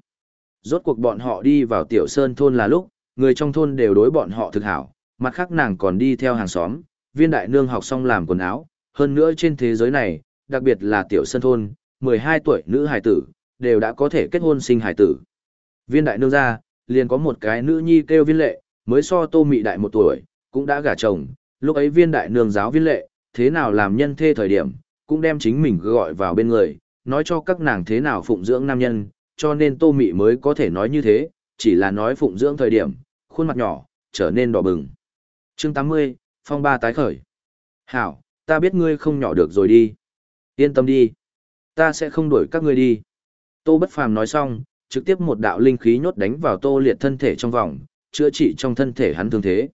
Rốt cuộc bọn họ đi vào tiểu sơn thôn là lúc, người trong thôn đều đối bọn họ thực hảo, mặt khác nàng còn đi theo hàng xóm, viên đại nương học xong làm quần áo, hơn nữa trên thế giới này, đặc biệt là tiểu sân thôn, 12 tuổi nữ hài tử, đều đã có thể kết hôn sinh hài tử. Viên đại nương ra, liền có một cái nữ nhi kêu viên lệ, mới so tô mị đại một tuổi, cũng đã gả chồng, lúc ấy viên đại nương giáo viên lệ, thế nào làm nhân thê thời điểm, cũng đem chính mình gọi vào bên người, nói cho các nàng thế nào phụng dưỡng nam nhân, cho nên tô mị mới có thể nói như thế, chỉ là nói phụng dưỡng thời điểm, khuôn mặt nhỏ, trở nên đỏ bừng chương 80, phong ba tái khởi. Hảo, ta biết ngươi không nhỏ được rồi đi. Yên tâm đi. Ta sẽ không đuổi các ngươi đi. Tô Bất Phàm nói xong, trực tiếp một đạo linh khí nhốt đánh vào Tô Liệt thân thể trong vòng, chữa trị trong thân thể hắn thương thế.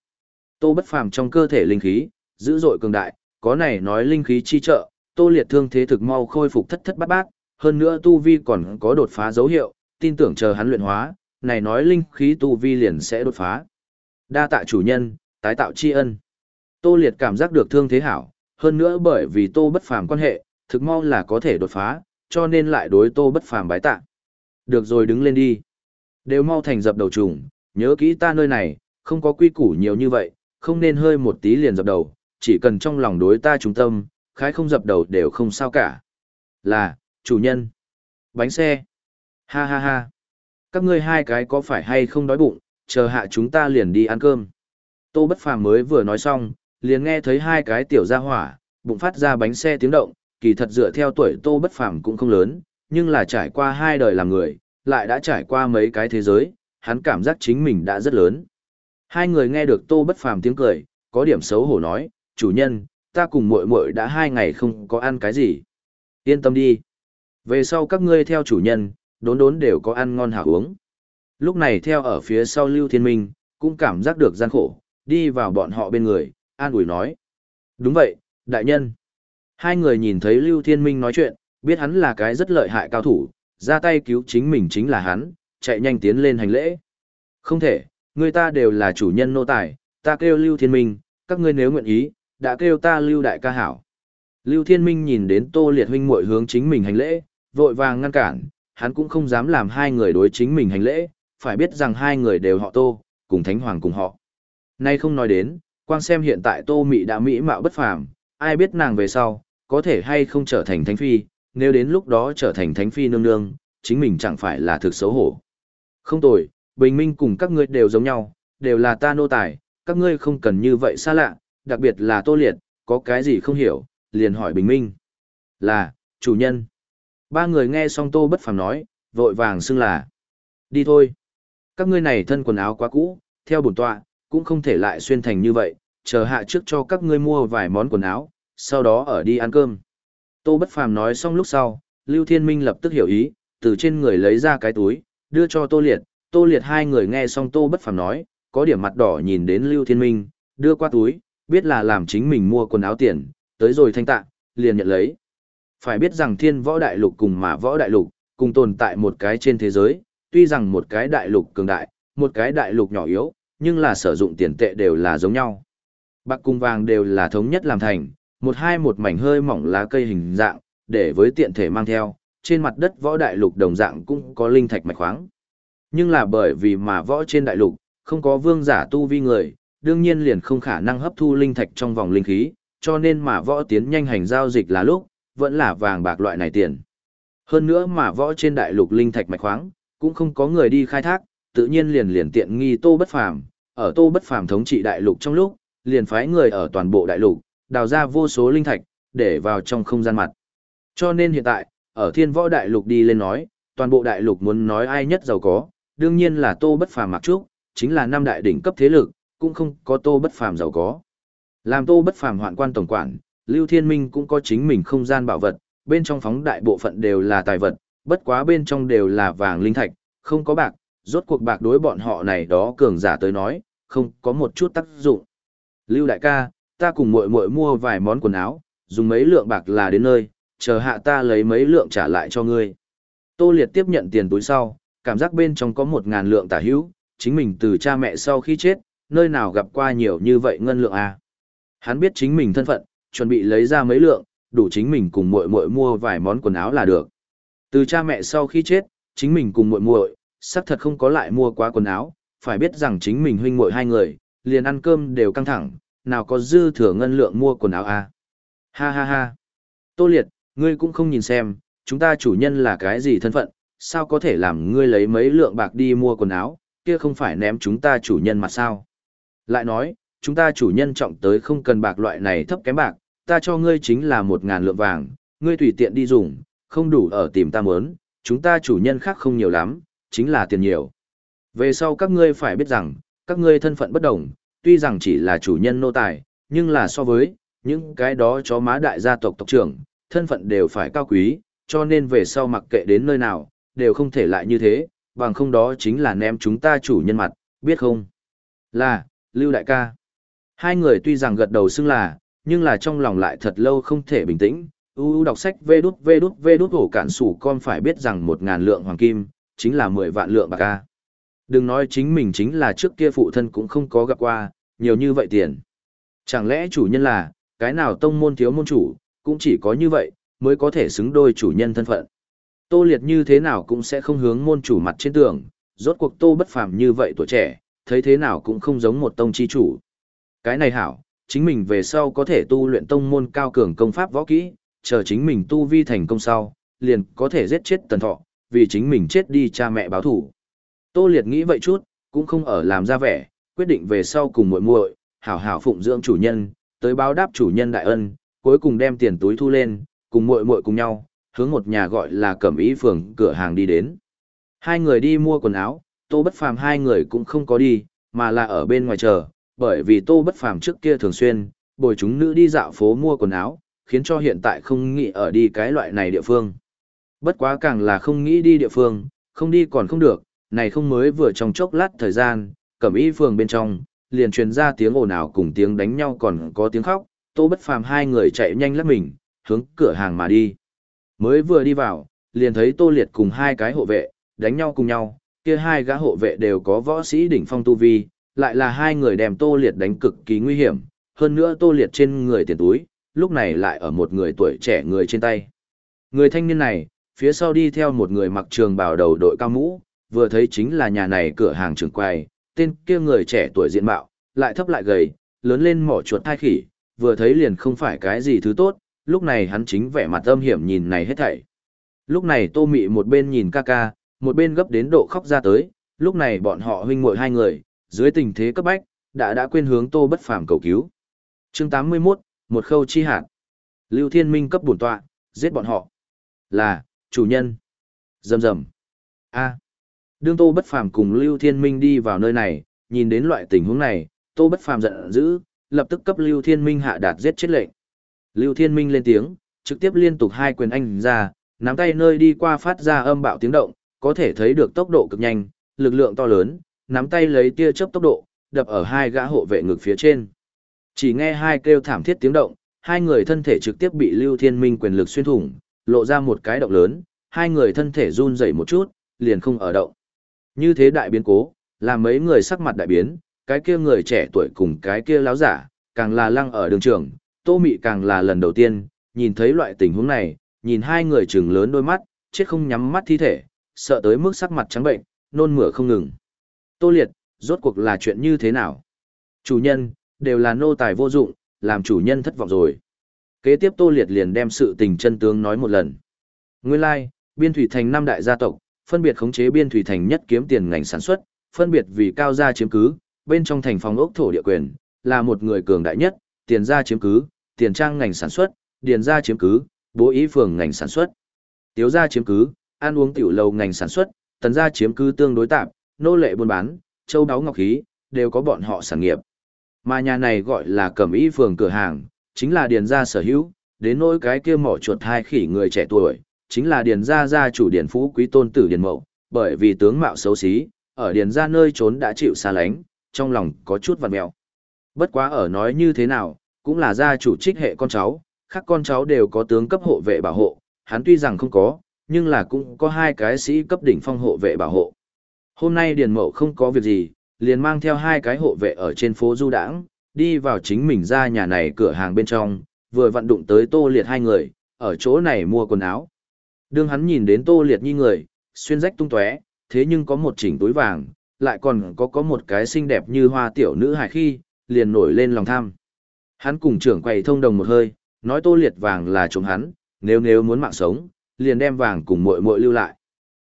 Tô Bất Phàm trong cơ thể linh khí, dữ dội cường đại, có này nói linh khí chi trợ, Tô Liệt thương thế thực mau khôi phục thất thất bát bát, hơn nữa tu vi còn có đột phá dấu hiệu, tin tưởng chờ hắn luyện hóa, này nói linh khí tu vi liền sẽ đột phá. Đa tạ chủ nhân, tái tạo tri ân. Tô Liệt cảm giác được thương thế hảo, hơn nữa bởi vì Tô bất phàm quan hệ, thực mau là có thể đột phá, cho nên lại đối Tô bất phàm bái tạ. Được rồi đứng lên đi. Đều mau thành dập đầu trùng, nhớ kỹ ta nơi này, không có quy củ nhiều như vậy, không nên hơi một tí liền dập đầu, chỉ cần trong lòng đối ta trung tâm, khái không dập đầu đều không sao cả. Là, chủ nhân. Bánh xe. Ha ha ha. Các ngươi hai cái có phải hay không đói bụng, chờ hạ chúng ta liền đi ăn cơm. Tô Bất Phàm mới vừa nói xong, liền nghe thấy hai cái tiểu gia hỏa, bụng phát ra bánh xe tiếng động, kỳ thật dựa theo tuổi Tô Bất Phàm cũng không lớn, nhưng là trải qua hai đời làm người, lại đã trải qua mấy cái thế giới, hắn cảm giác chính mình đã rất lớn. Hai người nghe được Tô Bất Phàm tiếng cười, có điểm xấu hổ nói, chủ nhân, ta cùng muội muội đã hai ngày không có ăn cái gì. Yên tâm đi. Về sau các ngươi theo chủ nhân, đốn đốn đều có ăn ngon hảo uống. Lúc này theo ở phía sau Lưu Thiên Minh, cũng cảm giác được gian khổ, đi vào bọn họ bên người, an ủi nói. Đúng vậy, đại nhân. Hai người nhìn thấy Lưu Thiên Minh nói chuyện, biết hắn là cái rất lợi hại cao thủ, ra tay cứu chính mình chính là hắn, chạy nhanh tiến lên hành lễ. Không thể, người ta đều là chủ nhân nô tài, ta kêu Lưu Thiên Minh, các ngươi nếu nguyện ý, đã kêu ta Lưu Đại ca hảo. Lưu Thiên Minh nhìn đến Tô Liệt huynh muội hướng chính mình hành lễ, vội vàng ngăn cản, hắn cũng không dám làm hai người đối chính mình hành lễ, phải biết rằng hai người đều họ Tô, cùng Thánh Hoàng cùng họ. Nay không nói đến, quang xem hiện tại Tô Mị đã mỹ mạo bất phàm, ai biết nàng về sau, có thể hay không trở thành Thánh Phi, nếu đến lúc đó trở thành Thánh Phi nương nương, chính mình chẳng phải là thực xấu hổ. Không tồi, bình minh cùng các ngươi đều giống nhau, đều là ta nô tài, các ngươi không cần như vậy xa lạ, đặc biệt là Tô Liệt, có cái gì không hiểu, liền hỏi bình minh. Là, chủ nhân. Ba người nghe xong Tô Bất Phàm nói, vội vàng xưng là. Đi thôi. Các ngươi này thân quần áo quá cũ, theo bổn tọa, cũng không thể lại xuyên thành như vậy, chờ hạ trước cho các ngươi mua vài món quần áo, sau đó ở đi ăn cơm. Tô Bất Phàm nói xong lúc sau, Lưu Thiên Minh lập tức hiểu ý, từ trên người lấy ra cái túi, đưa cho Tô Liệt, Tô Liệt hai người nghe xong Tô Bất Phàm nói, có điểm mặt đỏ nhìn đến Lưu Thiên Minh, đưa qua túi, biết là làm chính mình mua quần áo tiền, tới rồi thanh tạ, liền nhận lấy. Phải biết rằng thiên võ đại lục cùng mà võ đại lục, cùng tồn tại một cái trên thế giới, tuy rằng một cái đại lục cường đại, một cái đại lục nhỏ yếu, nhưng là sử dụng tiền tệ đều là giống nhau. Bạc cùng vàng đều là thống nhất làm thành, một hai một mảnh hơi mỏng lá cây hình dạng, để với tiện thể mang theo, trên mặt đất võ đại lục đồng dạng cũng có linh thạch mạch khoáng. Nhưng là bởi vì mà võ trên đại lục, không có vương giả tu vi người, đương nhiên liền không khả năng hấp thu linh thạch trong vòng linh khí, cho nên mà võ tiến nhanh hành giao dịch là lúc, vẫn là vàng bạc loại này tiền. Hơn nữa mà võ trên đại lục linh thạch mạch khoáng, cũng không có người đi khai thác, tự nhiên liền liền tiện nghi Tô Bất Phàm, ở Tô Bất Phàm thống trị đại lục trong lúc, liền phái người ở toàn bộ đại lục, đào ra vô số linh thạch, để vào trong không gian mặt. Cho nên hiện tại, ở thiên võ đại lục đi lên nói, toàn bộ đại lục muốn nói ai nhất giàu có, đương nhiên là Tô Bất Phàm mặc trúc, chính là năm đại đỉnh cấp thế lực, cũng không có Tô Bất Phàm giàu có. Làm Tô Bất Phàm hoạn quan tổng quản, Lưu Thiên Minh cũng có chính mình không gian bảo vật, bên trong phóng đại bộ phận đều là tài vật, bất quá bên trong đều là vàng linh thạch, không có bạc, rốt cuộc bạc đối bọn họ này đó cường giả tới nói, không có một chút tác dụng. Lưu đại ca, ta cùng muội muội mua vài món quần áo, dùng mấy lượng bạc là đến nơi, chờ hạ ta lấy mấy lượng trả lại cho ngươi. Tô Liệt tiếp nhận tiền túi sau, cảm giác bên trong có một ngàn lượng tả hữu, chính mình từ cha mẹ sau khi chết, nơi nào gặp qua nhiều như vậy ngân lượng à. Hắn biết chính mình thân phận, chuẩn bị lấy ra mấy lượng, đủ chính mình cùng muội muội mua vài món quần áo là được. Từ cha mẹ sau khi chết, chính mình cùng muội muội, xác thật không có lại mua quá quần áo, phải biết rằng chính mình huynh muội hai người, liền ăn cơm đều căng thẳng, nào có dư thừa ngân lượng mua quần áo à. Ha ha ha. Tô Liệt, ngươi cũng không nhìn xem, chúng ta chủ nhân là cái gì thân phận, sao có thể làm ngươi lấy mấy lượng bạc đi mua quần áo, kia không phải ném chúng ta chủ nhân mà sao. Lại nói, chúng ta chủ nhân trọng tới không cần bạc loại này thấp kém bạc, ta cho ngươi chính là một ngàn lượng vàng, ngươi tùy tiện đi dùng, không đủ ở tìm ta muốn, chúng ta chủ nhân khác không nhiều lắm, chính là tiền nhiều. Về sau các ngươi phải biết rằng, các ngươi thân phận bất đồng, tuy rằng chỉ là chủ nhân nô tài, nhưng là so với những cái đó chó má đại gia tộc tộc trưởng, thân phận đều phải cao quý, cho nên về sau mặc kệ đến nơi nào, đều không thể lại như thế, bằng không đó chính là ném chúng ta chủ nhân mặt, biết không? Là, Lưu Đại ca. Hai người tuy rằng gật đầu xưng là, nhưng là trong lòng lại thật lâu không thể bình tĩnh. U đọc sách vê đút vê đút vê đút hổ cản sủ con phải biết rằng một ngàn lượng hoàng kim, chính là mười vạn lượng bạc ca. Đừng nói chính mình chính là trước kia phụ thân cũng không có gặp qua, nhiều như vậy tiền. Chẳng lẽ chủ nhân là, cái nào tông môn thiếu môn chủ, cũng chỉ có như vậy, mới có thể xứng đôi chủ nhân thân phận. Tô Liệt như thế nào cũng sẽ không hướng môn chủ mặt trên tường, rốt cuộc Tô bất phàm như vậy tuổi trẻ, thấy thế nào cũng không giống một tông chi chủ. Cái này hảo, chính mình về sau có thể tu luyện tông môn cao cường công pháp võ kỹ, chờ chính mình tu vi thành công sau, liền có thể giết chết tần thọ, vì chính mình chết đi cha mẹ báo thủ. Tô Liệt nghĩ vậy chút, cũng không ở làm ra vẻ, quyết định về sau cùng muội muội, hảo hảo phụng dưỡng chủ nhân, tới báo đáp chủ nhân đại ân, cuối cùng đem tiền túi thu lên, cùng muội muội cùng nhau, hướng một nhà gọi là Cẩm Ý phường cửa hàng đi đến. Hai người đi mua quần áo, Tô Bất Phàm hai người cũng không có đi, mà là ở bên ngoài chờ, bởi vì Tô Bất Phàm trước kia thường xuyên bồi chúng nữ đi dạo phố mua quần áo, khiến cho hiện tại không nghĩ ở đi cái loại này địa phương. Bất quá càng là không nghĩ đi địa phương, không đi còn không được, này không mới vừa trong chốc lát thời gian, Cẩm y phường bên trong liền truyền ra tiếng ồn ào cùng tiếng đánh nhau còn có tiếng khóc, Tô Bất Phàm hai người chạy nhanh lắc mình, hướng cửa hàng mà đi. Mới vừa đi vào, liền thấy Tô Liệt cùng hai cái hộ vệ, đánh nhau cùng nhau, kia hai gã hộ vệ đều có võ sĩ đỉnh phong tu vi, lại là hai người đem Tô Liệt đánh cực kỳ nguy hiểm, hơn nữa Tô Liệt trên người tiền túi, lúc này lại ở một người tuổi trẻ người trên tay. Người thanh niên này, phía sau đi theo một người mặc trường bào đầu đội cao mũ, vừa thấy chính là nhà này cửa hàng trường quầy, tên kia người trẻ tuổi diện mạo, lại thấp lại gầy, lớn lên mỏ chuột thai khỉ, vừa thấy liền không phải cái gì thứ tốt, lúc này hắn chính vẻ mặt âm hiểm nhìn này hết thảy. Lúc này Tô Mị một bên nhìn ca ca, một bên gấp đến độ khóc ra tới, lúc này bọn họ huynh muội hai người, dưới tình thế cấp bách, đã đã quên hướng Tô Bất Phàm cầu cứu. Chương 81, một khâu chi hạt. Lưu Thiên Minh cấp bổn tọa, giết bọn họ. Là, chủ nhân. Rầm rầm. A. Đương Tô Bất Phàm cùng Lưu Thiên Minh đi vào nơi này, nhìn đến loại tình huống này, Tô Bất Phàm giận dữ, lập tức cấp Lưu Thiên Minh hạ đạt giết chết lệnh. Lưu Thiên Minh lên tiếng, trực tiếp liên tục hai quyền anh ra, nắm tay nơi đi qua phát ra âm bạo tiếng động, có thể thấy được tốc độ cực nhanh, lực lượng to lớn, nắm tay lấy tia chớp tốc độ, đập ở hai gã hộ vệ ngực phía trên. Chỉ nghe hai kêu thảm thiết tiếng động, hai người thân thể trực tiếp bị Lưu Thiên Minh quyền lực xuyên thủng, lộ ra một cái động lớn, hai người thân thể run rẩy một chút, liền không ở động. Như thế đại biến cố, làm mấy người sắc mặt đại biến, cái kia người trẻ tuổi cùng cái kia láo giả, càng là lăng ở đường trường, Tô Mị càng là lần đầu tiên, nhìn thấy loại tình huống này, nhìn hai người trừng lớn đôi mắt, chết không nhắm mắt thi thể, sợ tới mức sắc mặt trắng bệnh, nôn mửa không ngừng. Tô Liệt, rốt cuộc là chuyện như thế nào? Chủ nhân, đều là nô tài vô dụng, làm chủ nhân thất vọng rồi. Kế tiếp Tô Liệt liền đem sự tình chân tướng nói một lần. Nguyên lai, like, biên thủy thành năm đại gia tộc, phân biệt khống chế biên thủy thành nhất kiếm tiền ngành sản xuất, phân biệt vì cao gia chiếm cứ, bên trong thành phòng ốc thổ địa quyền, là một người cường đại nhất, tiền gia chiếm cứ, tiền trang ngành sản xuất, điền gia chiếm cứ, bố ý phường ngành sản xuất, tiếu gia chiếm cứ, ăn uống tiểu lầu ngành sản xuất, tần gia chiếm cứ tương đối tạm, nô lệ buôn bán, châu đáo ngọc khí, đều có bọn họ sản nghiệp. Mà nhà này gọi là cẩm ý phường cửa hàng, chính là điền gia sở hữu, đến nỗi cái kia mỏ chuột hai khỉ người trẻ tuổi, chính là điền gia gia chủ điền phú quý tôn tử điền mậu, bởi vì tướng mạo xấu xí, ở điền gia nơi trốn đã chịu xa lánh, trong lòng có chút vằn mèo. Bất quá ở nói như thế nào, cũng là gia chủ trích hệ con cháu, khác con cháu đều có tướng cấp hộ vệ bảo hộ, hắn tuy rằng không có, nhưng là cũng có hai cái sĩ cấp đỉnh phong hộ vệ bảo hộ. Hôm nay Điền Mậu không có việc gì, liền mang theo hai cái hộ vệ ở trên phố Du Đãng, đi vào chính mình ra nhà này cửa hàng bên trong, vừa vận đụng tới Tô Liệt hai người, ở chỗ này mua quần áo. Đương hắn nhìn đến Tô Liệt như người, xuyên rách tung tóe, thế nhưng có một chỉnh túi vàng, lại còn có có một cái xinh đẹp như hoa tiểu nữ hài khi, liền nổi lên lòng tham. Hắn cùng trưởng quầy thông đồng một hơi, nói Tô Liệt vàng là chống hắn, nếu nếu muốn mạng sống, liền đem vàng cùng muội muội lưu lại.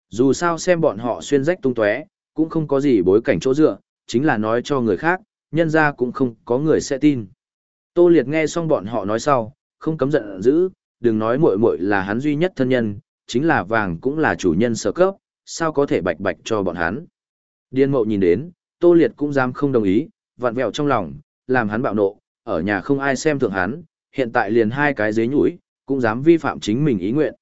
Dù sao xem bọn họ xuyên rách tung tóe, cũng không có gì bối cảnh chỗ dựa, chính là nói cho người khác, nhân ra cũng không có người sẽ tin. Tô Liệt nghe xong bọn họ nói sau, không cấm giận dữ, đừng nói muội muội là hắn duy nhất thân nhân, chính là vàng cũng là chủ nhân sở cấp, sao có thể bạch bạch cho bọn hắn. Điên mộ nhìn đến, Tô Liệt cũng dám không đồng ý, vặn vẹo trong lòng, làm hắn bạo nộ, ở nhà không ai xem thường hắn, hiện tại liền hai cái dế nhũi, cũng dám vi phạm chính mình ý nguyện.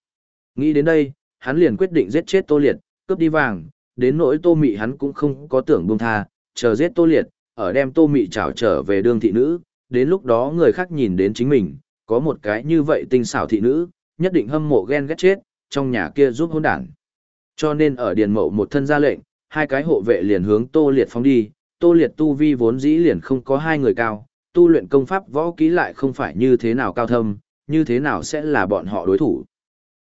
Nghĩ đến đây, hắn liền quyết định giết chết Tô Liệt, cướp đi vàng, đến nỗi Tô Mị hắn cũng không có tưởng buông tha, chờ giết Tô Liệt, ở đem Tô Mị trảo trở về đương thị nữ, đến lúc đó người khác nhìn đến chính mình, có một cái như vậy tinh xảo thị nữ, nhất định hâm mộ ghen ghét chết, trong nhà kia giúp hôn đản. Cho nên ở điền mậu một thân ra lệnh, hai cái hộ vệ liền hướng Tô Liệt phóng đi, Tô Liệt tu vi vốn dĩ liền không có hai người cao, tu luyện công pháp võ kỹ lại không phải như thế nào cao thâm, như thế nào sẽ là bọn họ đối thủ.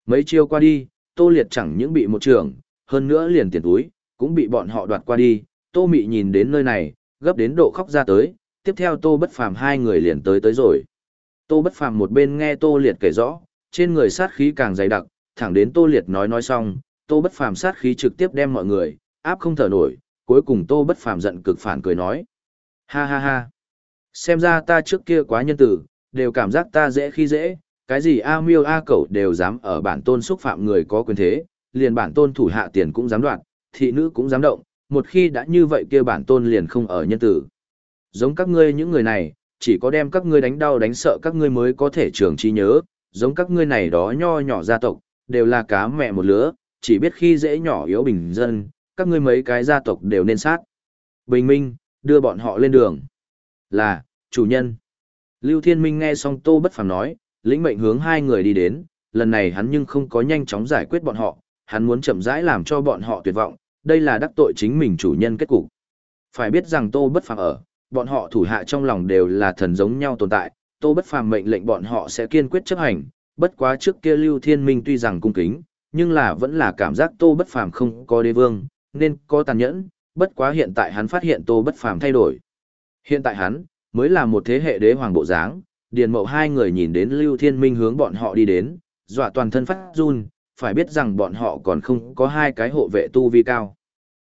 Mấy chiêu qua đi, Tô Liệt chẳng những bị một trường, hơn nữa liền tiền túi, cũng bị bọn họ đoạt qua đi, Tô Mị nhìn đến nơi này, gấp đến độ khóc ra tới, tiếp theo Tô Bất Phàm hai người liền tới tới rồi. Tô Bất Phàm một bên nghe Tô Liệt kể rõ, trên người sát khí càng dày đặc, thẳng đến Tô Liệt nói nói xong, Tô Bất Phàm sát khí trực tiếp đem mọi người áp không thở nổi, cuối cùng Tô Bất Phàm giận cực phản cười nói: "Ha ha ha, xem ra ta trước kia quá nhân từ, đều cảm giác ta dễ khi dễ, cái gì A Miêu A Cẩu đều dám ở bản tôn xúc phạm người có quyền thế, liền bản tôn thủ hạ tiền cũng dám đoạt, thị nữ cũng dám động, một khi đã như vậy kia bản tôn liền không ở nhân tử. Giống các ngươi những người này, chỉ có đem các ngươi đánh đau đánh sợ các ngươi mới có thể trường trí nhớ, giống các ngươi này đó nho nhỏ gia tộc, đều là cá mẹ một lứa, chỉ biết khi dễ nhỏ yếu bình dân, các ngươi mấy cái gia tộc đều nên sát. Bình minh, đưa bọn họ lên đường. Là, chủ nhân. Lưu Thiên Minh nghe xong Tô Bất Phàm nói, lĩnh mệnh hướng hai người đi đến, lần này hắn nhưng không có nhanh chóng giải quyết bọn họ, hắn muốn chậm rãi làm cho bọn họ tuyệt vọng, đây là đắc tội chính mình chủ nhân kết cục. Phải biết rằng Tô Bất Phàm ở, bọn họ thủ hạ trong lòng đều là thần giống nhau tồn tại, Tô Bất Phàm mệnh lệnh bọn họ sẽ kiên quyết chấp hành, bất quá trước kia Lưu Thiên Minh tuy rằng cung kính, nhưng là vẫn là cảm giác Tô Bất Phàm không có đế vương, nên có tàn nhẫn, bất quá hiện tại hắn phát hiện Tô Bất Phàm thay đổi. Hiện tại hắn mới là một thế hệ đế hoàng bộ dáng, Điền Mậu hai người nhìn đến Lưu Thiên Minh hướng bọn họ đi đến, dọa toàn thân phát run, phải biết rằng bọn họ còn không có hai cái hộ vệ tu vi cao.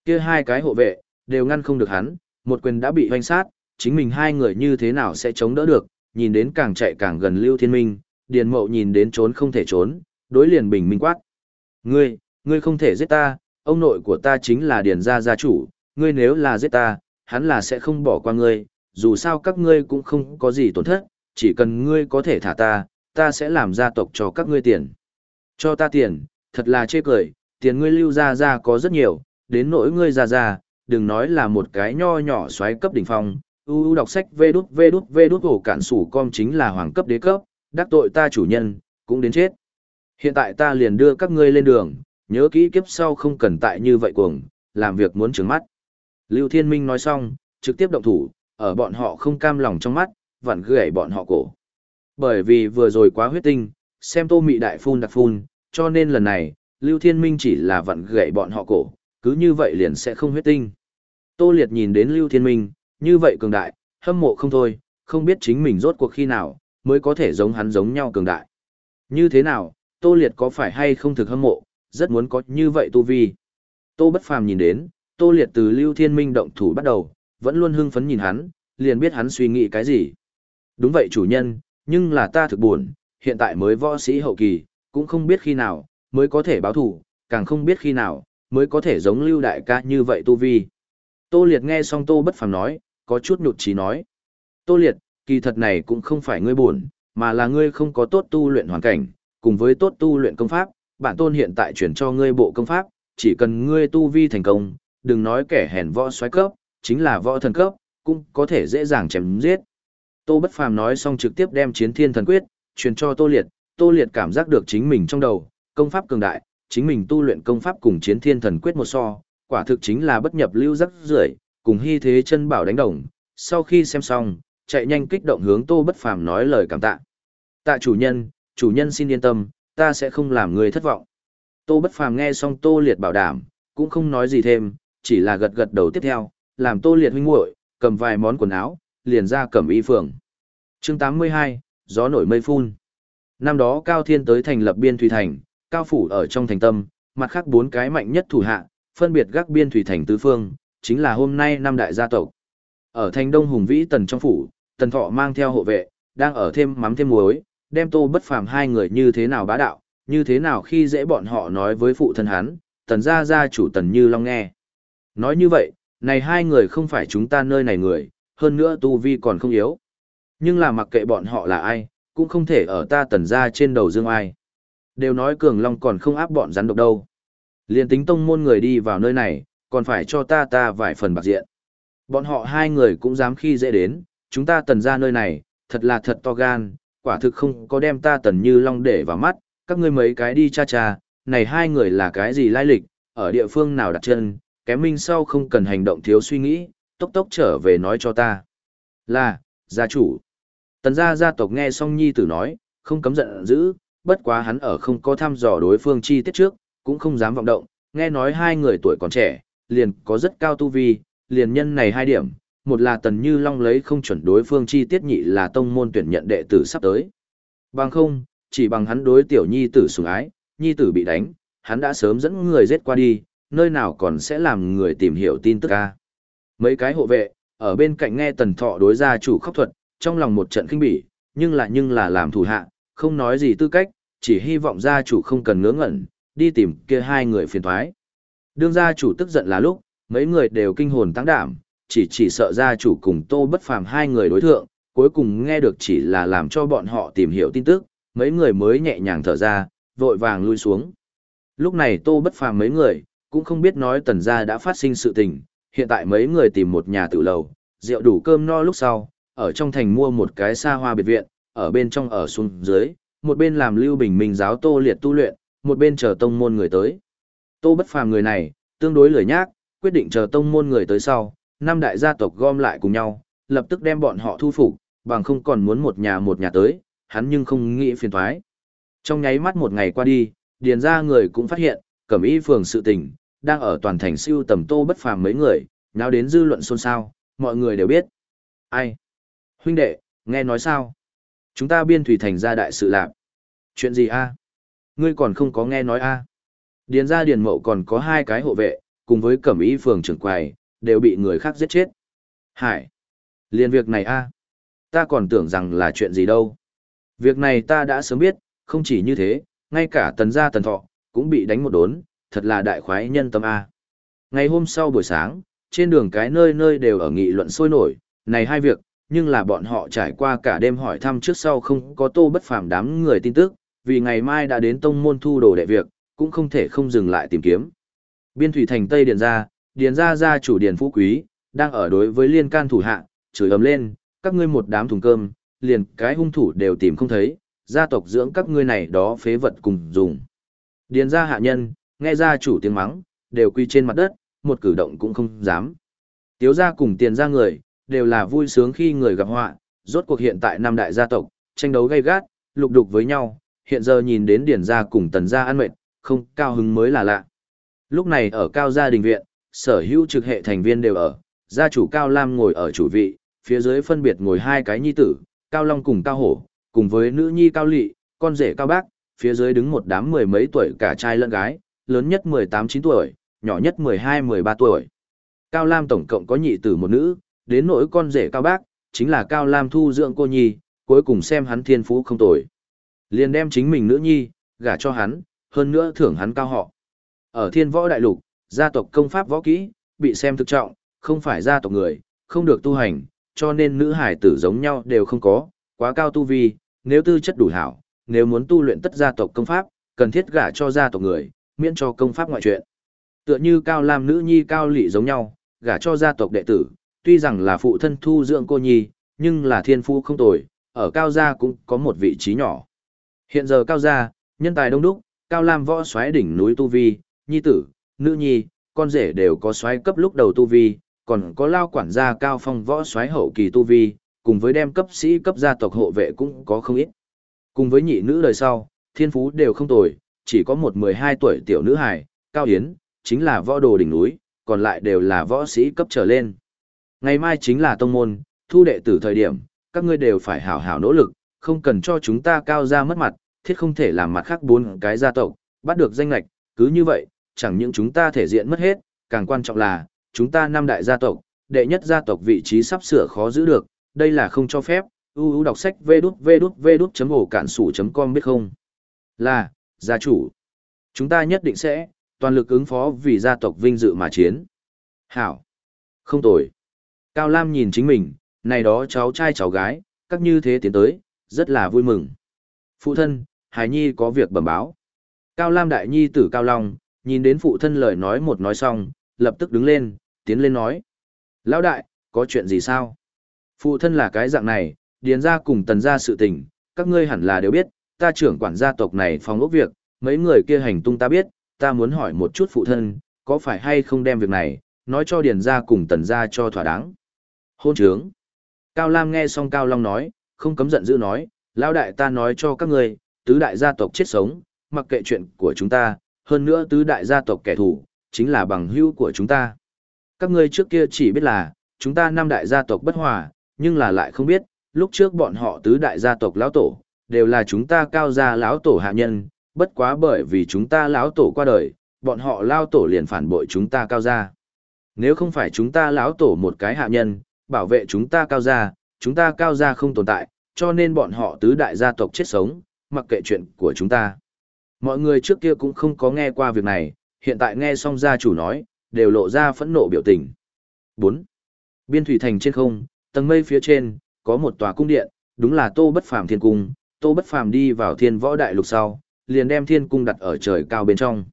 Kia hai cái hộ vệ, đều ngăn không được hắn, một quyền đã bị hoanh sát, chính mình hai người như thế nào sẽ chống đỡ được, nhìn đến càng chạy càng gần Lưu Thiên Minh, Điền Mậu nhìn đến trốn không thể trốn, đối liền bình minh quát. Ngươi, ngươi không thể giết ta, ông nội của ta chính là Điền gia gia chủ, ngươi nếu là giết ta, hắn là sẽ không bỏ qua ngươi, dù sao các ngươi cũng không có gì tổn thất, chỉ cần ngươi có thể thả ta, ta sẽ làm gia tộc cho các ngươi tiền. Cho ta tiền, thật là chê cười, tiền ngươi lưu ra ra có rất nhiều, đến nỗi ngươi ra ra, đừng nói là một cái nho nhỏ xoáy cấp đỉnh phong, uu đọc sách vê đút vê đút vê đút hổ cản sủ com chính là hoàng cấp đế cấp, đắc tội ta chủ nhân, cũng đến chết. Hiện tại ta liền đưa các ngươi lên đường, nhớ kỹ kiếp sau không cần tại như vậy cuồng, làm việc muốn trứng mắt. Lưu Thiên Minh nói xong, trực tiếp động thủ, ở bọn họ không cam lòng trong mắt, vặn gãy bọn họ cổ. Bởi vì vừa rồi quá huyết tinh, xem tô mị đại phun đặc phun, cho nên lần này, Lưu Thiên Minh chỉ là vặn gậy bọn họ cổ, cứ như vậy liền sẽ không huyết tinh. Tô Liệt nhìn đến Lưu Thiên Minh, như vậy cường đại, hâm mộ không thôi, không biết chính mình rốt cuộc khi nào, mới có thể giống hắn giống nhau cường đại. Như thế nào, Tô Liệt có phải hay không thực hâm mộ, rất muốn có như vậy tu vi. Tô Bất Phàm nhìn đến, Tô Liệt từ Lưu Thiên Minh động thủ bắt đầu, vẫn luôn hưng phấn nhìn hắn, liền biết hắn suy nghĩ cái gì. Đúng vậy chủ nhân, nhưng là ta thực buồn, hiện tại mới võ sĩ hậu kỳ, cũng không biết khi nào, mới có thể báo thủ, càng không biết khi nào, mới có thể giống Lưu Đại ca như vậy tu vi. Tô Liệt nghe xong Tô Bất Phàm nói, có chút nhụt chí nói. Tô Liệt, kỳ thật này cũng không phải ngươi buồn, mà là ngươi không có tốt tu luyện hoàn cảnh, cùng với tốt tu luyện công pháp, bản tôn hiện tại chuyển cho ngươi bộ công pháp, chỉ cần ngươi tu vi thành công, đừng nói kẻ hèn võ xoáy cấp, chính là võ thần cấp, cũng có thể dễ dàng chém giết. Tô Bất Phàm nói xong trực tiếp đem chiến thiên thần quyết, truyền cho Tô Liệt, Tô Liệt cảm giác được chính mình trong đầu, công pháp cường đại, chính mình tu luyện công pháp cùng chiến thiên thần quyết một so, quả thực chính là bất nhập lưu rắc rưởi, cùng hy thế chân bảo đánh đồng. Sau khi xem xong, chạy nhanh kích động hướng Tô Bất Phàm nói lời cảm tạ. Tạ chủ nhân, chủ nhân xin yên tâm, ta sẽ không làm người thất vọng. Tô Bất Phàm nghe xong Tô Liệt bảo đảm, cũng không nói gì thêm, chỉ là gật gật đầu tiếp theo, làm Tô Liệt huynh muội, cầm vài món quần áo, liền ra cẩm y phường. Chương 82, gió nổi mây phun. Năm đó Cao Thiên tới thành lập biên thủy thành, Cao phủ ở trong thành tâm, mặt khác bốn cái mạnh nhất thủ hạ, phân biệt gác biên thủy thành tứ phương, chính là hôm nay năm đại gia tộc. Ở thành Đông Hùng Vĩ Tần trong phủ, Tần Thọ mang theo hộ vệ, đang ở thêm mắm thêm muối, đem Tô Bất Phàm hai người như thế nào bá đạo, như thế nào khi dễ bọn họ nói với phụ thân hắn, Tần gia gia chủ Tần Như Long nghe. Nói như vậy, này hai người không phải chúng ta nơi này người, hơn nữa tu vi còn không yếu. Nhưng là mặc kệ bọn họ là ai, cũng không thể ở ta tần gia trên đầu dương ai. Đều nói cường long còn không áp bọn rắn độc đâu. Liên tính tông môn người đi vào nơi này, còn phải cho ta ta vài phần bạc diện. Bọn họ hai người cũng dám khi dễ đến, chúng ta tần ra nơi này, thật là thật to gan, quả thực không có đem ta tần như long để vào mắt, các ngươi mấy cái đi cha cha, này hai người là cái gì lai lịch, ở địa phương nào đặt chân, kém minh sau không cần hành động thiếu suy nghĩ, tốc tốc trở về nói cho ta. Là, gia chủ. Tần gia gia tộc nghe xong nhi tử nói, không cấm giận dữ, bất quá hắn ở không có thăm dò đối phương chi tiết trước, cũng không dám vọng động, nghe nói hai người tuổi còn trẻ, liền có rất cao tu vi, liền nhân này hai điểm, một là tần như long lấy không chuẩn đối phương chi tiết nhị là tông môn tuyển nhận đệ tử sắp tới. Bằng không, chỉ bằng hắn đối tiểu nhi tử sủng ái, nhi tử bị đánh, hắn đã sớm dẫn người giết qua đi, nơi nào còn sẽ làm người tìm hiểu tin tức ca. Mấy cái hộ vệ, ở bên cạnh nghe tần thọ đối gia chủ khóc thuật, trong lòng một trận kinh bỉ, nhưng là nhưng là làm thủ hạ, không nói gì tư cách, chỉ hy vọng gia chủ không cần ngớ ngẩn, đi tìm kia hai người phiền thoái. Đương gia chủ tức giận là lúc, mấy người đều kinh hồn tăng đảm, chỉ chỉ sợ gia chủ cùng tô bất phàm hai người đối thượng, cuối cùng nghe được chỉ là làm cho bọn họ tìm hiểu tin tức, mấy người mới nhẹ nhàng thở ra, vội vàng lui xuống. Lúc này tô bất phàm mấy người, cũng không biết nói tần gia đã phát sinh sự tình, hiện tại mấy người tìm một nhà tự lầu, rượu đủ cơm no lúc sau, ở trong thành mua một cái xa hoa biệt viện, ở bên trong ở xuống dưới, một bên làm lưu bình minh giáo tô liệt tu luyện, một bên chờ tông môn người tới. Tô bất phàm người này, tương đối lười nhác, quyết định chờ tông môn người tới sau, năm đại gia tộc gom lại cùng nhau, lập tức đem bọn họ thu phục, bằng không còn muốn một nhà một nhà tới, hắn nhưng không nghĩ phiền toái Trong nháy mắt một ngày qua đi, điền ra người cũng phát hiện, cẩm y phường sự tình, đang ở toàn thành siêu tầm tô bất phàm mấy người, náo đến dư luận xôn xao, mọi người đều biết. Ai? Huynh đệ, nghe nói sao? Chúng ta biên thủy thành ra đại sự lạc. Chuyện gì a? Ngươi còn không có nghe nói a? Điền ra điền mậu còn có hai cái hộ vệ, cùng với cẩm y phường trưởng quầy, đều bị người khác giết chết. Hải! Liên việc này a? Ta còn tưởng rằng là chuyện gì đâu. Việc này ta đã sớm biết, không chỉ như thế, ngay cả tần gia tần thọ, cũng bị đánh một đốn, thật là đại khoái nhân tâm A. Ngày hôm sau buổi sáng, trên đường cái nơi nơi đều ở nghị luận sôi nổi, này hai việc, nhưng là bọn họ trải qua cả đêm hỏi thăm trước sau không có tô bất phàm đám người tin tức, vì ngày mai đã đến tông môn thu đồ đệ việc, cũng không thể không dừng lại tìm kiếm. Biên thủy thành Tây Điền gia, Điền gia gia chủ Điền Phú Quý, đang ở đối với liên can thủ hạ, chửi ầm lên, các ngươi một đám thùng cơm, liền cái hung thủ đều tìm không thấy, gia tộc dưỡng các ngươi này đó phế vật cùng dùng. Điền gia hạ nhân, nghe gia chủ tiếng mắng, đều quy trên mặt đất, một cử động cũng không dám. Tiếu gia cùng tiền gia người, đều là vui sướng khi người gặp họa, rốt cuộc hiện tại năm đại gia tộc, tranh đấu gay gắt, lục đục với nhau, hiện giờ nhìn đến điển gia cùng tần gia ăn mệt, không cao hứng mới là lạ. Lúc này ở cao gia đình viện, sở hữu trực hệ thành viên đều ở, gia chủ Cao Lam ngồi ở chủ vị, phía dưới phân biệt ngồi hai cái nhi tử, Cao Long cùng Cao Hổ, cùng với nữ nhi Cao Lị, con rể Cao Bác, phía dưới đứng một đám mười mấy tuổi cả trai lẫn gái, lớn nhất 18-9 tuổi, nhỏ nhất 12-13 tuổi. Cao Lam tổng cộng có nhị tử một nữ, đến nỗi con rể Cao Bác, chính là Cao Lam thu dưỡng cô nhi, cuối cùng xem hắn thiên phú không tồi. Liền đem chính mình nữ nhi, gả cho hắn, hơn nữa thưởng hắn cao họ. Ở thiên võ đại lục, gia tộc công pháp võ kỹ, bị xem thực trọng, không phải gia tộc người, không được tu hành, cho nên nữ hải tử giống nhau đều không có, quá cao tu vi, nếu tư chất đủ hảo, nếu muốn tu luyện tất gia tộc công pháp, cần thiết gả cho gia tộc người, miễn cho công pháp ngoại chuyện. Tựa như Cao Lam nữ nhi Cao Lị giống nhau, gả cho gia tộc đệ tử, tuy rằng là phụ thân thu dưỡng cô nhi, nhưng là thiên phu không tồi, ở Cao gia cũng có một vị trí nhỏ. Hiện giờ Cao gia, nhân tài đông đúc, Cao Lam võ xoáy đỉnh núi tu vi, nhi tử, nữ nhi, con rể đều có xoáy cấp lúc đầu tu vi, còn có lao quản gia Cao Phong võ xoáy hậu kỳ tu vi, cùng với đem cấp sĩ cấp gia tộc hộ vệ cũng có không ít. Cùng với nhị nữ đời sau, thiên phú đều không tồi, chỉ có một 12 tuổi tiểu nữ hài, Cao Yến, chính là võ đồ đỉnh núi, còn lại đều là võ sĩ cấp trở lên. Ngày mai chính là tông môn, thu đệ tử thời điểm, các ngươi đều phải hảo hảo nỗ lực, không cần cho chúng ta cao ra mất mặt, thiết không thể làm mặt khác bốn cái gia tộc, bắt được danh lạch, cứ như vậy, chẳng những chúng ta thể diện mất hết, càng quan trọng là, chúng ta năm đại gia tộc, đệ nhất gia tộc vị trí sắp sửa khó giữ được, đây là không cho phép, uu đọc sách vê đút vê đút vê đút chấm ổ cản sủ chấm com biết không? Là, gia chủ. Chúng ta nhất định sẽ, toàn lực ứng phó vì gia tộc vinh dự mà chiến. Hảo. Không tồi. Cao Lam nhìn chính mình, này đó cháu trai cháu gái, các như thế tiến tới, rất là vui mừng. Phụ thân, Hải Nhi có việc bẩm báo. Cao Lam đại nhi tử Cao Long, nhìn đến phụ thân lời nói một nói xong, lập tức đứng lên, tiến lên nói. Lão đại, có chuyện gì sao? Phụ thân là cái dạng này, điền ra cùng tần ra sự tình, các ngươi hẳn là đều biết, ta trưởng quản gia tộc này phòng ốc việc, mấy người kia hành tung ta biết, ta muốn hỏi một chút phụ thân, có phải hay không đem việc này, nói cho điền ra cùng tần ra cho thỏa đáng. Hôn trướng. Cao Lam nghe xong Cao Long nói, không cấm giận dữ nói, lão đại ta nói cho các ngươi, tứ đại gia tộc chết sống, mặc kệ chuyện của chúng ta, hơn nữa tứ đại gia tộc kẻ thù, chính là bằng hữu của chúng ta. Các ngươi trước kia chỉ biết là, chúng ta năm đại gia tộc bất hòa, nhưng là lại không biết, lúc trước bọn họ tứ đại gia tộc lão tổ, đều là chúng ta cao gia lão tổ hạ nhân, bất quá bởi vì chúng ta lão tổ qua đời, bọn họ lao tổ liền phản bội chúng ta cao gia. Nếu không phải chúng ta lão tổ một cái hạ nhân, bảo vệ chúng ta cao gia, chúng ta cao gia không tồn tại, cho nên bọn họ tứ đại gia tộc chết sống, mặc kệ chuyện của chúng ta. Mọi người trước kia cũng không có nghe qua việc này, hiện tại nghe xong gia chủ nói, đều lộ ra phẫn nộ biểu tình. 4. Biên thủy thành trên không, tầng mây phía trên, có một tòa cung điện, đúng là Tô Bất Phàm Thiên Cung, Tô Bất Phàm đi vào Thiên Võ Đại Lục sau, liền đem Thiên Cung đặt ở trời cao bên trong.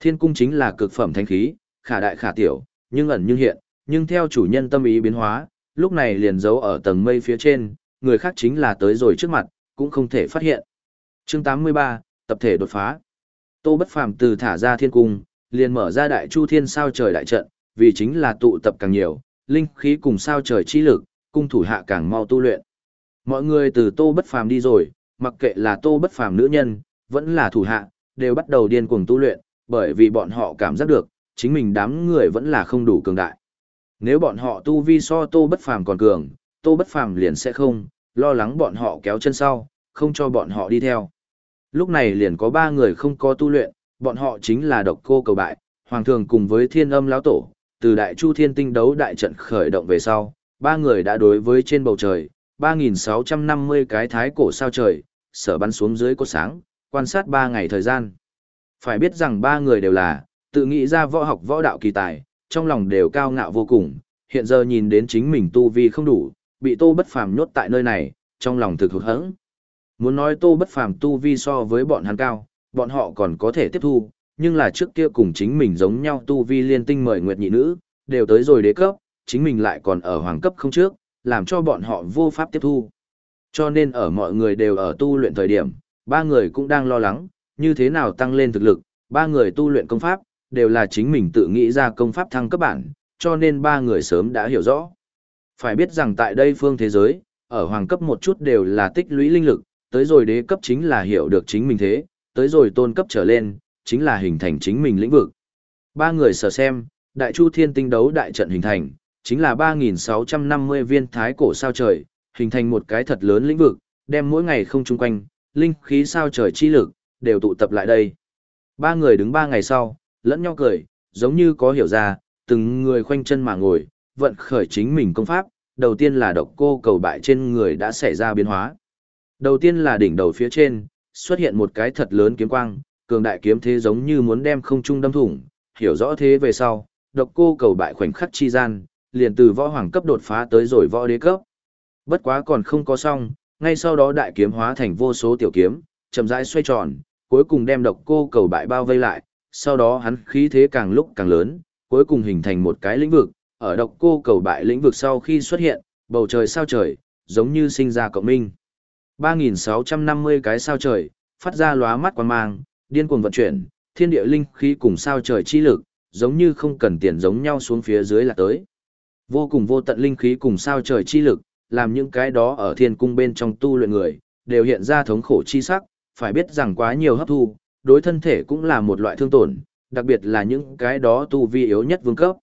Thiên Cung chính là cực phẩm thánh khí, khả đại khả tiểu, nhưng ẩn nhưng hiện, nhưng theo chủ nhân tâm ý biến hóa, lúc này liền giấu ở tầng mây phía trên, người khác chính là tới rồi trước mặt, cũng không thể phát hiện. Chương 83, tập thể đột phá. Tô Bất Phàm từ thả ra thiên cung, liền mở ra đại chu thiên sao trời đại trận, vì chính là tụ tập càng nhiều, linh khí cùng sao trời chi lực, cung thủ hạ càng mau tu luyện. Mọi người từ Tô Bất Phàm đi rồi, mặc kệ là Tô Bất Phàm nữ nhân, vẫn là thủ hạ, đều bắt đầu điên cuồng tu luyện, bởi vì bọn họ cảm giác được, chính mình đám người vẫn là không đủ cường đại. Nếu bọn họ tu vi so Tô Bất Phàm còn cường, Tô Bất Phàm liền sẽ không lo lắng bọn họ kéo chân sau, không cho bọn họ đi theo. Lúc này liền có ba người không có tu luyện, bọn họ chính là độc cô cầu bại, hoàng thường cùng với thiên âm lão tổ, từ đại chu thiên tinh đấu đại trận khởi động về sau, ba người đã đối với trên bầu trời, 3.650 cái thái cổ sao trời, sở bắn xuống dưới cột sáng, quan sát ba ngày thời gian. Phải biết rằng ba người đều là, tự nghĩ ra võ học võ đạo kỳ tài, trong lòng đều cao ngạo vô cùng, hiện giờ nhìn đến chính mình tu vi không đủ, bị Tô Bất Phàm nhốt tại nơi này, trong lòng thực hụt hẫng. Muốn nói Tô Bất Phàm tu vi so với bọn hắn cao, bọn họ còn có thể tiếp thu, nhưng là trước kia cùng chính mình giống nhau tu vi liên tinh mời nguyệt nhị nữ, đều tới rồi đế cấp, chính mình lại còn ở hoàng cấp không trước, làm cho bọn họ vô pháp tiếp thu. Cho nên ở mọi người đều ở tu luyện thời điểm, ba người cũng đang lo lắng, như thế nào tăng lên thực lực, ba người tu luyện công pháp, đều là chính mình tự nghĩ ra công pháp thăng cấp bản, cho nên ba người sớm đã hiểu rõ. Phải biết rằng tại đây phương thế giới, ở hoàng cấp một chút đều là tích lũy linh lực, tới rồi đế cấp chính là hiểu được chính mình thế, tới rồi tôn cấp trở lên, chính là hình thành chính mình lĩnh vực. Ba người sở xem, đại chu thiên tinh đấu đại trận hình thành, chính là 3.650 viên thái cổ sao trời, hình thành một cái thật lớn lĩnh vực, đem mỗi ngày không chung quanh, linh khí sao trời chi lực, đều tụ tập lại đây. Ba người đứng ba ngày sau, lẫn nhau cười, giống như có hiểu ra, từng người khoanh chân mà ngồi, vận khởi chính mình công pháp, đầu tiên là độc cô cầu bại trên người đã xảy ra biến hóa. Đầu tiên là đỉnh đầu phía trên, xuất hiện một cái thật lớn kiếm quang, cường đại kiếm thế giống như muốn đem không trung đâm thủng, hiểu rõ thế về sau, độc cô cầu bại khoảnh khắc chi gian, liền từ võ hoàng cấp đột phá tới rồi võ đế cấp. Bất quá còn không có xong, ngay sau đó đại kiếm hóa thành vô số tiểu kiếm, chậm rãi xoay tròn, cuối cùng đem độc cô cầu bại bao vây lại, sau đó hắn khí thế càng lúc càng lớn, cuối cùng hình thành một cái lĩnh vực, ở độc cô cầu bại lĩnh vực sau khi xuất hiện, bầu trời sao trời, giống như sinh ra cộng minh. 3.650 cái sao trời, phát ra lóa mắt quan mang, điên cuồng vận chuyển, thiên địa linh khí cùng sao trời chi lực, giống như không cần tiền giống nhau xuống phía dưới là tới. Vô cùng vô tận linh khí cùng sao trời chi lực, làm những cái đó ở thiên cung bên trong tu luyện người, đều hiện ra thống khổ chi sắc, phải biết rằng quá nhiều hấp thu, đối thân thể cũng là một loại thương tổn, đặc biệt là những cái đó tu vi yếu nhất vương cấp.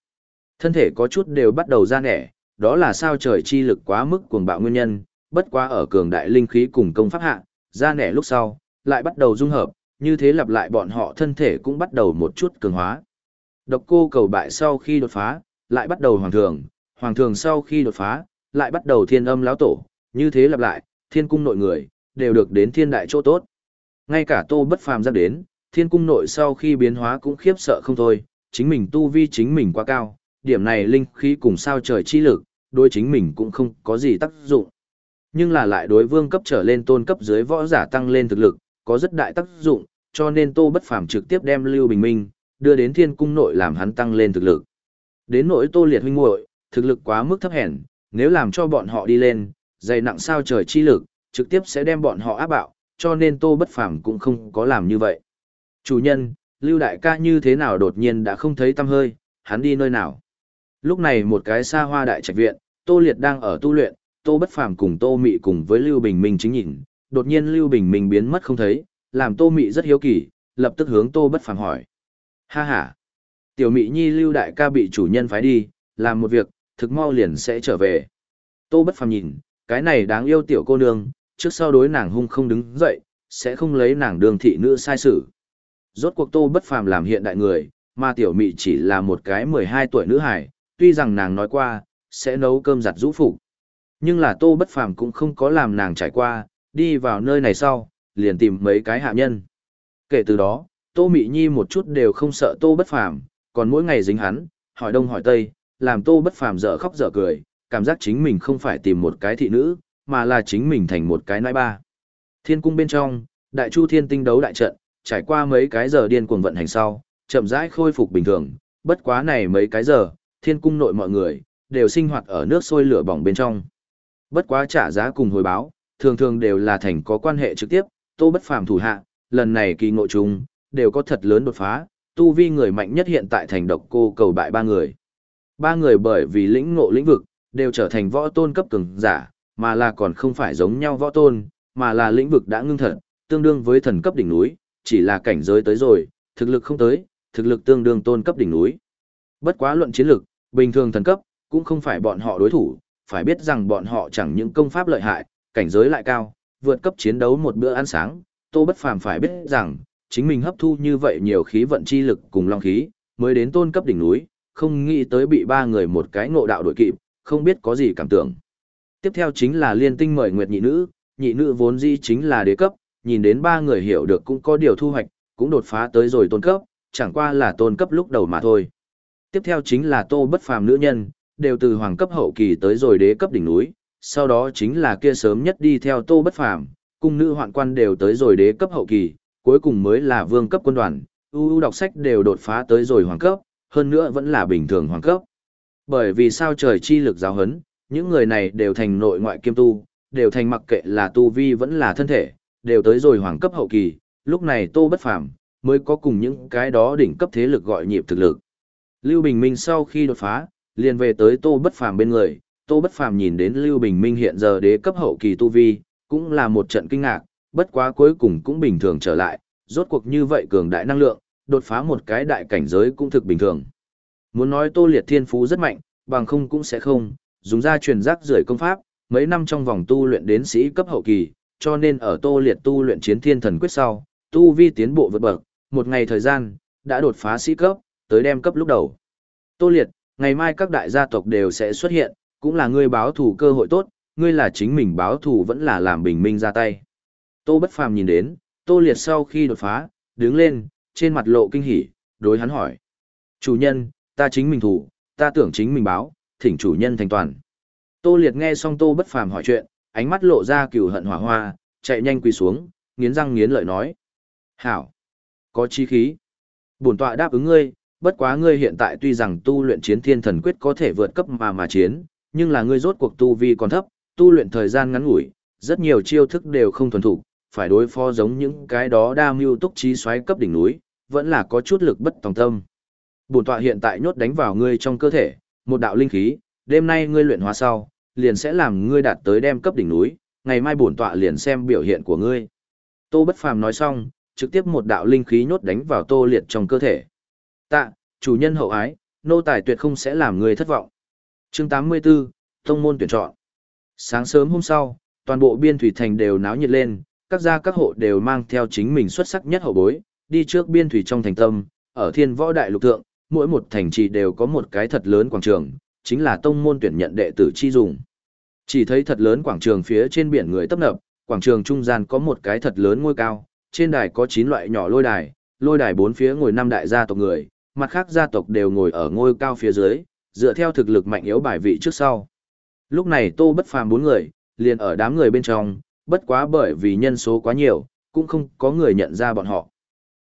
Thân thể có chút đều bắt đầu ra nẻ, đó là sao trời chi lực quá mức cuồng bạo nguyên nhân, bất quá ở cường đại linh khí cùng công pháp hạ, ra nẻ lúc sau, lại bắt đầu dung hợp, như thế lặp lại bọn họ thân thể cũng bắt đầu một chút cường hóa. Độc cô cầu bại sau khi đột phá, lại bắt đầu hoàng thường, hoàng thường sau khi đột phá, lại bắt đầu thiên âm lão tổ, như thế lặp lại, thiên cung nội người, đều được đến thiên đại chỗ tốt. Ngay cả tô bất phàm ra đến, thiên cung nội sau khi biến hóa cũng khiếp sợ không thôi, chính mình tu vi chính mình quá cao, điểm này linh khí cùng sao trời chi lực, đối chính mình cũng không có gì tác dụng. Nhưng là lại đối vương cấp trở lên tôn cấp dưới võ giả tăng lên thực lực, có rất đại tác dụng, cho nên Tô Bất Phàm trực tiếp đem Lưu Bình Minh đưa đến Thiên Cung nội làm hắn tăng lên thực lực. Đến nỗi Tô Liệt huynh muội, thực lực quá mức thấp hèn, nếu làm cho bọn họ đi lên, dày nặng sao trời chi lực, trực tiếp sẽ đem bọn họ áp bạo, cho nên Tô Bất Phàm cũng không có làm như vậy. Chủ nhân, Lưu Đại ca như thế nào đột nhiên đã không thấy tâm hơi, hắn đi nơi nào? Lúc này một cái xa hoa đại trạch viện, Tô Liệt đang ở tu luyện, Tô Bất Phàm cùng Tô Mị cùng với Lưu Bình Minh chính nhìn, đột nhiên Lưu Bình Minh biến mất không thấy, làm Tô Mị rất hiếu kỳ, lập tức hướng Tô Bất Phàm hỏi. Ha ha! Tiểu Mị Nhi Lưu Đại ca bị chủ nhân phái đi, làm một việc, thực mau liền sẽ trở về. Tô Bất Phàm nhìn, cái này đáng yêu tiểu cô nương, trước sau đối nàng hung không đứng dậy, sẽ không lấy nàng đường thị nữ sai xử. Rốt cuộc Tô Bất Phàm làm hiện đại người, mà tiểu mị chỉ là một cái 12 tuổi nữ hài, tuy rằng nàng nói qua, sẽ nấu cơm giặt rũ phục. Nhưng là Tô Bất Phàm cũng không có làm nàng trải qua, đi vào nơi này sau, liền tìm mấy cái hạ nhân. Kể từ đó, Tô Mị Nhi một chút đều không sợ Tô Bất Phàm, còn mỗi ngày dính hắn, hỏi đông hỏi tây, làm Tô Bất Phàm dở khóc dở cười, cảm giác chính mình không phải tìm một cái thị nữ, mà là chính mình thành một cái nãi ba. Thiên cung bên trong, Đại Chu Thiên Tinh đấu đại trận, trải qua mấy cái giờ điên cuồng vận hành sau, chậm rãi khôi phục bình thường, bất quá này mấy cái giờ, Thiên cung nội mọi người đều sinh hoạt ở nước sôi lửa bỏng bên trong. Bất quá trả giá cùng hồi báo, thường thường đều là thành có quan hệ trực tiếp, Tô Bất Phàm thủ hạ, lần này kỳ ngộ chung, đều có thật lớn đột phá, tu vi người mạnh nhất hiện tại thành độc cô cầu bại ba người. Ba người bởi vì lĩnh ngộ lĩnh vực, đều trở thành võ tôn cấp cường giả, mà là còn không phải giống nhau võ tôn, mà là lĩnh vực đã ngưng thật, tương đương với thần cấp đỉnh núi, chỉ là cảnh giới tới rồi, thực lực không tới, thực lực tương đương tôn cấp đỉnh núi. Bất quá luận chiến lực, bình thường thần cấp, cũng không phải bọn họ đối thủ, phải biết rằng bọn họ chẳng những công pháp lợi hại, cảnh giới lại cao, vượt cấp chiến đấu một bữa ăn sáng, Tô Bất Phàm phải biết rằng, chính mình hấp thu như vậy nhiều khí vận chi lực cùng long khí, mới đến tôn cấp đỉnh núi, không nghĩ tới bị ba người một cái ngộ đạo đội kịp, không biết có gì cảm tưởng. Tiếp theo chính là liên tinh mời nguyệt nhị nữ, nhị nữ vốn dĩ chính là đế cấp, nhìn đến ba người hiểu được cũng có điều thu hoạch, cũng đột phá tới rồi tôn cấp, chẳng qua là tôn cấp lúc đầu mà thôi. Tiếp theo chính là tô bất phàm nữ nhân, đều từ hoàng cấp hậu kỳ tới rồi đế cấp đỉnh núi, sau đó chính là kia sớm nhất đi theo Tô Bất Phàm, cung nữ hoạn quan đều tới rồi đế cấp hậu kỳ, cuối cùng mới là vương cấp quân đoàn, ưu đọc sách đều đột phá tới rồi hoàng cấp, hơn nữa vẫn là bình thường hoàng cấp. Bởi vì sao trời chi lực giáo hấn, những người này đều thành nội ngoại kiêm tu, đều thành mặc kệ là tu vi vẫn là thân thể, đều tới rồi hoàng cấp hậu kỳ, lúc này Tô Bất Phàm mới có cùng những cái đó đỉnh cấp thế lực gọi nhịp thực lực. Lưu Bình Minh sau khi đột phá, liền về tới Tô Bất Phàm bên người, Tô Bất Phàm nhìn đến Lưu Bình Minh hiện giờ đế cấp hậu kỳ tu vi, cũng là một trận kinh ngạc, bất quá cuối cùng cũng bình thường trở lại, rốt cuộc như vậy cường đại năng lượng, đột phá một cái đại cảnh giới cũng thực bình thường. Muốn nói Tô Liệt Thiên Phú rất mạnh, bằng không cũng sẽ không, dùng ra truyền giác rưỡi công pháp, mấy năm trong vòng tu luyện đến sĩ cấp hậu kỳ, cho nên ở Tô Liệt tu luyện chiến thiên thần quyết sau, tu vi tiến bộ vượt bậc, một ngày thời gian, đã đột phá sĩ cấp, tới đem cấp lúc đầu. Tô Liệt, ngày mai các đại gia tộc đều sẽ xuất hiện, cũng là ngươi báo thủ cơ hội tốt, ngươi là chính mình báo thủ vẫn là làm bình minh ra tay. Tô Bất Phàm nhìn đến, Tô Liệt sau khi đột phá, đứng lên, trên mặt lộ kinh hỉ, đối hắn hỏi. Chủ nhân, ta chính mình thủ, ta tưởng chính mình báo, thỉnh chủ nhân thành toàn. Tô Liệt nghe xong Tô Bất Phàm hỏi chuyện, ánh mắt lộ ra cừu hận hỏa hoa, chạy nhanh quỳ xuống, nghiến răng nghiến lợi nói. Hảo! Có chi khí. Bổn tọa đáp ứng ngươi, bất quá ngươi hiện tại tuy rằng tu luyện chiến thiên thần quyết có thể vượt cấp mà mà chiến, nhưng là ngươi rốt cuộc tu vi còn thấp, tu luyện thời gian ngắn ngủi, rất nhiều chiêu thức đều không thuần thục, phải đối phó giống những cái đó đa mưu túc trí xoáy cấp đỉnh núi, vẫn là có chút lực bất tòng tâm. Bổn tọa hiện tại nhốt đánh vào ngươi trong cơ thể, một đạo linh khí, đêm nay ngươi luyện hóa sau, liền sẽ làm ngươi đạt tới đem cấp đỉnh núi, ngày mai bổn tọa liền xem biểu hiện của ngươi. Tô Bất Phàm nói xong, trực tiếp một đạo linh khí nhốt đánh vào Tô Liệt trong cơ thể. Tạ, chủ nhân hậu ái, nô tài tuyệt không sẽ làm ngươi thất vọng. Chương 84, Tông môn tuyển chọn. Sáng sớm hôm sau, toàn bộ biên thủy thành đều náo nhiệt lên, các gia các hộ đều mang theo chính mình xuất sắc nhất hậu bối, đi trước biên thủy trong thành tâm, ở thiên võ đại lục thượng, mỗi một thành trì đều có một cái thật lớn quảng trường, chính là tông môn tuyển nhận đệ tử chi dùng. Chỉ thấy thật lớn quảng trường phía trên biển người tấp nập, quảng trường trung gian có một cái thật lớn ngôi cao, trên đài có 9 loại nhỏ lôi đài, lôi đài bốn phía ngồi năm đại gia tộc người, mặt khác gia tộc đều ngồi ở ngôi cao phía dưới, dựa theo thực lực mạnh yếu bài vị trước sau. Lúc này Tô Bất Phàm bốn người, liền ở đám người bên trong, bất quá bởi vì nhân số quá nhiều, cũng không có người nhận ra bọn họ.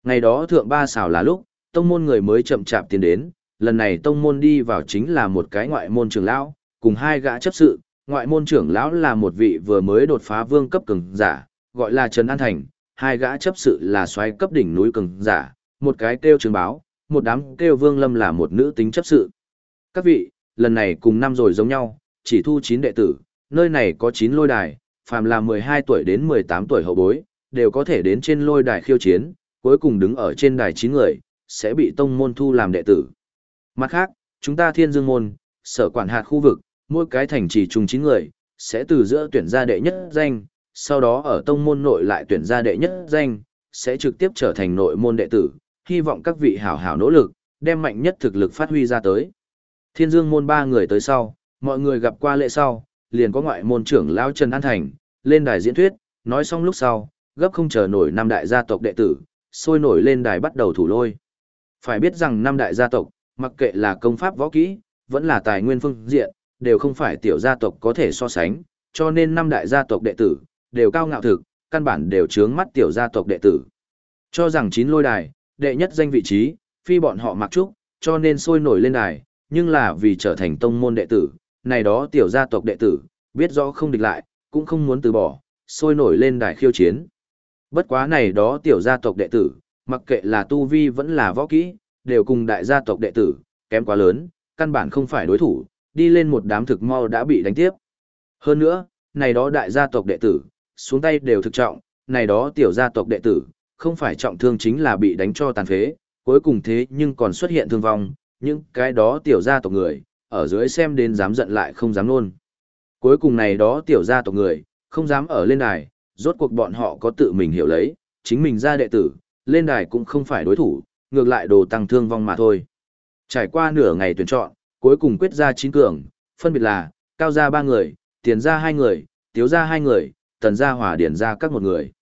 Ngày đó thượng ba xào là lúc, tông môn người mới chậm chạp tiến đến, lần này tông môn đi vào chính là một cái ngoại môn trưởng lão, cùng hai gã chấp sự, ngoại môn trưởng lão là một vị vừa mới đột phá vương cấp cường giả, gọi là Trần An Thành, hai gã chấp sự là xoáy cấp đỉnh núi cường giả, một cái kêu trường báo, một đám kêu vương lâm là một nữ tính chấp sự. Các vị, lần này cùng năm rồi giống nhau, chỉ thu 9 đệ tử, nơi này có 9 lôi đài, phàm là 12 tuổi đến 18 tuổi hậu bối, đều có thể đến trên lôi đài khiêu chiến, cuối cùng đứng ở trên đài 9 người, sẽ bị tông môn thu làm đệ tử. Mặt khác, chúng ta thiên dương môn, sở quản hạt khu vực, mỗi cái thành chỉ chung 9 người, sẽ từ giữa tuyển ra đệ nhất danh, sau đó ở tông môn nội lại tuyển ra đệ nhất danh, sẽ trực tiếp trở thành nội môn đệ tử, hy vọng các vị hảo hảo nỗ lực, đem mạnh nhất thực lực phát huy ra tới. Thiên dương môn ba người tới sau, mọi người gặp qua lễ sau, liền có ngoại môn trưởng lão Trần An Thành, lên đài diễn thuyết, nói xong lúc sau, gấp không chờ nổi năm đại gia tộc đệ tử, sôi nổi lên đài bắt đầu thủ lôi. Phải biết rằng năm đại gia tộc, mặc kệ là công pháp võ kỹ, vẫn là tài nguyên phương diện, đều không phải tiểu gia tộc có thể so sánh, cho nên năm đại gia tộc đệ tử, đều cao ngạo thực, căn bản đều chướng mắt tiểu gia tộc đệ tử. Cho rằng chín lôi đài, đệ nhất danh vị trí, phi bọn họ mặc trúc, cho nên sôi nổi lên đài, nhưng là vì trở thành tông môn đệ tử, này đó tiểu gia tộc đệ tử, biết rõ không địch lại, cũng không muốn từ bỏ, sôi nổi lên đài khiêu chiến. Bất quá này đó tiểu gia tộc đệ tử, mặc kệ là tu vi vẫn là võ kỹ, đều cùng đại gia tộc đệ tử, kém quá lớn, căn bản không phải đối thủ, đi lên một đám thực mau đã bị đánh tiếp. Hơn nữa, này đó đại gia tộc đệ tử, xuống tay đều thực trọng, này đó tiểu gia tộc đệ tử, không phải trọng thương chính là bị đánh cho tàn phế, cuối cùng thế nhưng còn xuất hiện thương vong, những cái đó tiểu gia tộc người, ở dưới xem đến dám giận lại không dám luôn. Cuối cùng này đó tiểu gia tộc người, không dám ở lên đài, rốt cuộc bọn họ có tự mình hiểu lấy, chính mình ra đệ tử, lên đài cũng không phải đối thủ, ngược lại đồ tăng thương vong mà thôi. Trải qua nửa ngày tuyển chọn, cuối cùng quyết ra chín cường, phân biệt là, cao gia ba người, tiền gia hai người, tiếu gia hai người, tần gia hòa điển gia các một người.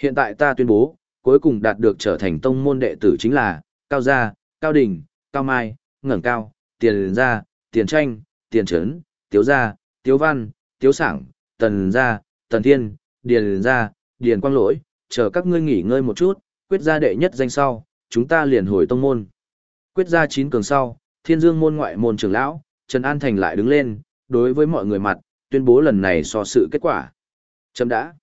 Hiện tại ta tuyên bố, cuối cùng đạt được trở thành tông môn đệ tử chính là, cao gia, cao đình, cao mai, ngẩng cao, tiền gia, tiền tranh, tiền trấn, tiếu gia, tiếu văn, Tiếu Sảng, Tần Gia, Tần Thiên, Điền Gia, Điền Quang Lỗi, chờ các ngươi nghỉ ngơi một chút, quyết ra đệ nhất danh sau, chúng ta liền hồi tông môn. Quyết ra chín cường sau, Thiên Dương môn ngoại môn trưởng lão, Trần An Thành lại đứng lên, đối với mọi người mặt, tuyên bố lần này so sự kết quả. Chấm đã.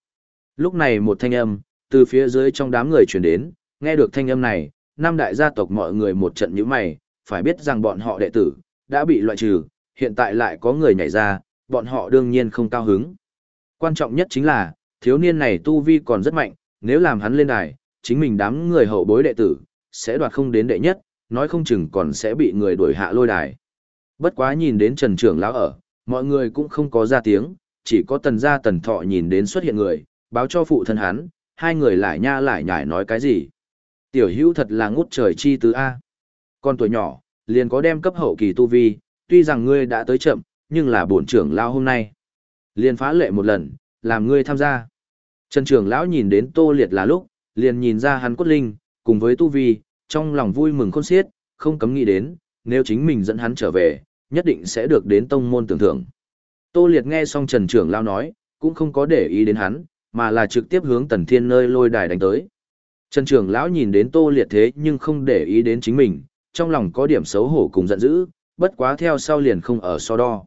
Lúc này một thanh âm, từ phía dưới trong đám người chuyển đến, nghe được thanh âm này, năm đại gia tộc mọi người một trận nhíu mày, phải biết rằng bọn họ đệ tử, đã bị loại trừ, hiện tại lại có người nhảy ra, bọn họ đương nhiên không cao hứng. Quan trọng nhất chính là, thiếu niên này tu vi còn rất mạnh, nếu làm hắn lên đài, chính mình đám người hậu bối đệ tử, sẽ đoạt không đến đệ nhất, nói không chừng còn sẽ bị người đuổi hạ lôi đài. Bất quá nhìn đến Trần Trưởng lão ở, mọi người cũng không có ra tiếng, chỉ có tần gia tần thọ nhìn đến xuất hiện người, báo cho phụ thân hắn, hai người lại nha lại nhải nói cái gì. Tiểu hữu thật là ngút trời chi tứ A. Con tuổi nhỏ, liền có đem cấp hậu kỳ tu vi, tuy rằng ngươi đã tới chậm, nhưng là bổn trưởng lão hôm nay. Liền phá lệ một lần, làm ngươi tham gia. Trần trưởng lão nhìn đến tô liệt là lúc, liền nhìn ra hắn cốt linh, cùng với tu vi, trong lòng vui mừng khôn xiết, không cấm nghĩ đến, nếu chính mình dẫn hắn trở về, nhất định sẽ được đến tông môn tưởng thưởng. Tô liệt nghe xong Trần trưởng lão nói, cũng không có để ý đến hắn, mà là trực tiếp hướng tần thiên nơi lôi đài đánh tới. Trần trưởng lão nhìn đến tô liệt thế nhưng không để ý đến chính mình, trong lòng có điểm xấu hổ cùng giận dữ, bất quá theo sau liền không ở so đo.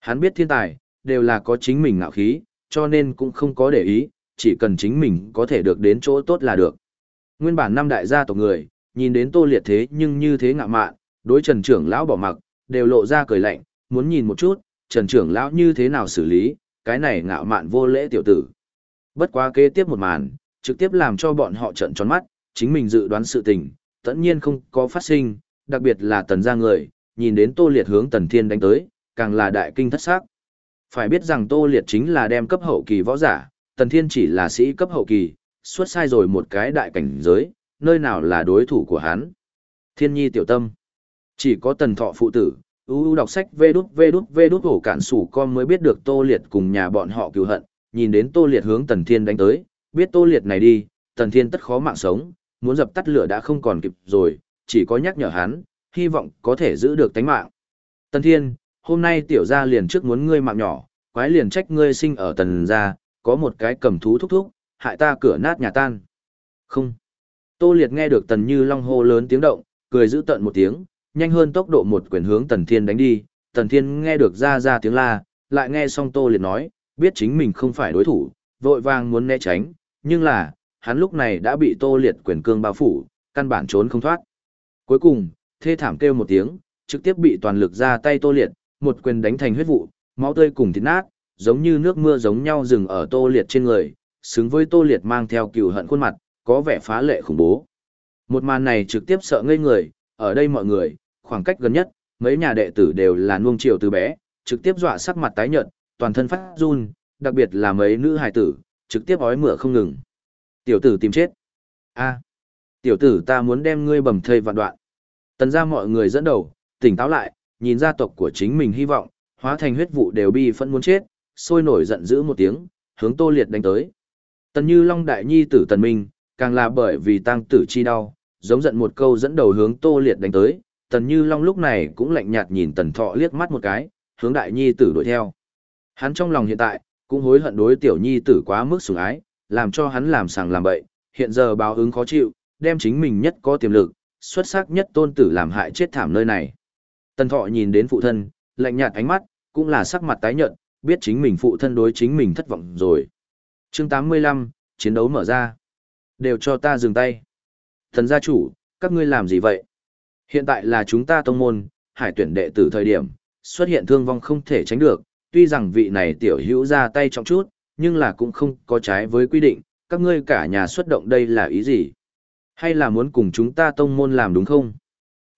Hắn biết thiên tài, đều là có chính mình ngạo khí, cho nên cũng không có để ý, chỉ cần chính mình có thể được đến chỗ tốt là được. Nguyên bản năm đại gia tộc người, nhìn đến tô liệt thế nhưng như thế ngạo mạn, đối trần trưởng lão bỏ mặc, đều lộ ra cười lạnh, muốn nhìn một chút, trần trưởng lão như thế nào xử lý, cái này ngạo mạn vô lễ tiểu tử. Bất quá kế tiếp một màn, trực tiếp làm cho bọn họ trận tròn mắt, chính mình dự đoán sự tình, tất nhiên không có phát sinh, đặc biệt là tần gia người, nhìn đến tô liệt hướng tần thiên đánh tới, càng là đại kinh thất xác. Phải biết rằng tô liệt chính là đem cấp hậu kỳ võ giả, tần thiên chỉ là sĩ cấp hậu kỳ, xuất sai rồi một cái đại cảnh giới, nơi nào là đối thủ của hắn. Thiên nhi tiểu tâm. Chỉ có tần thọ phụ tử, ưu đọc sách vê đút vê đút vê đút hổ cản sủ con mới biết được tô liệt cùng nhà bọn họ cứu hận, nhìn đến tô liệt hướng tần thiên đánh tới, biết tô liệt này đi, tần thiên tất khó mạng sống, muốn dập tắt lửa đã không còn kịp rồi, chỉ có nhắc nhở hắn, hy vọng có thể giữ được tánh mạng. Tần thiên, hôm nay tiểu gia liền trước muốn ngươi mạng nhỏ, quái liền trách ngươi sinh ở tần gia, có một cái cầm thú thúc thúc, hại ta cửa nát nhà tan. Không. Tô liệt nghe được tần như long hô lớn tiếng động, cười giữ tận một tiếng, nhanh hơn tốc độ một quyền hướng tần thiên đánh đi, tần thiên nghe được ra ra tiếng la, lại nghe xong tô liệt nói, biết chính mình không phải đối thủ, vội vàng muốn né tránh, nhưng là, hắn lúc này đã bị tô liệt quyền cương bao phủ, căn bản trốn không thoát. Cuối cùng, thê thảm kêu một tiếng, trực tiếp bị toàn lực ra tay tô liệt, một quyền đánh thành huyết vụ, máu tươi cùng thịt nát, giống như nước mưa giống nhau dừng ở tô liệt trên người, xứng với tô liệt mang theo cừu hận khuôn mặt, có vẻ phá lệ khủng bố. Một màn này trực tiếp sợ ngây người, ở đây mọi người, khoảng cách gần nhất, mấy nhà đệ tử đều là nuông chiều từ bé, trực tiếp dọa sắc mặt tái nhợt, toàn thân phát run, đặc biệt là mấy nữ hài tử, trực tiếp ói mửa không ngừng. Tiểu tử tìm chết. a tiểu tử ta muốn đem ngươi bầm thây vạn đoạn. Tần ra mọi người dẫn đầu, tỉnh táo lại, nhìn gia tộc của chính mình hy vọng, hóa thành huyết vụ đều bi phẫn muốn chết, sôi nổi giận dữ một tiếng, hướng Tô Liệt đánh tới. Tần Như Long đại nhi tử Tần Minh, càng là bởi vì tăng tử chi đau, giống giận một câu dẫn đầu hướng Tô Liệt đánh tới, Tần Như Long lúc này cũng lạnh nhạt nhìn Tần Thọ liếc mắt một cái, hướng đại nhi tử đuổi theo. Hắn trong lòng hiện tại, cũng hối hận đối tiểu nhi tử quá mức sủng ái, làm cho hắn làm sàng làm bậy, hiện giờ báo ứng khó chịu, đem chính mình nhất có tiềm lực, xuất sắc nhất tôn tử làm hại chết thảm nơi này. Tần Thọ nhìn đến phụ thân, lạnh nhạt ánh mắt, cũng là sắc mặt tái nhợt, biết chính mình phụ thân đối chính mình thất vọng rồi. Chương 85, chiến đấu mở ra. Đều cho ta dừng tay. Thần gia chủ, các ngươi làm gì vậy? Hiện tại là chúng ta tông môn, hải tuyển đệ tử thời điểm, xuất hiện thương vong không thể tránh được, tuy rằng vị này tiểu hữu ra tay trọng chút, nhưng là cũng không có trái với quy định, các ngươi cả nhà xuất động đây là ý gì? Hay là muốn cùng chúng ta tông môn làm đúng không?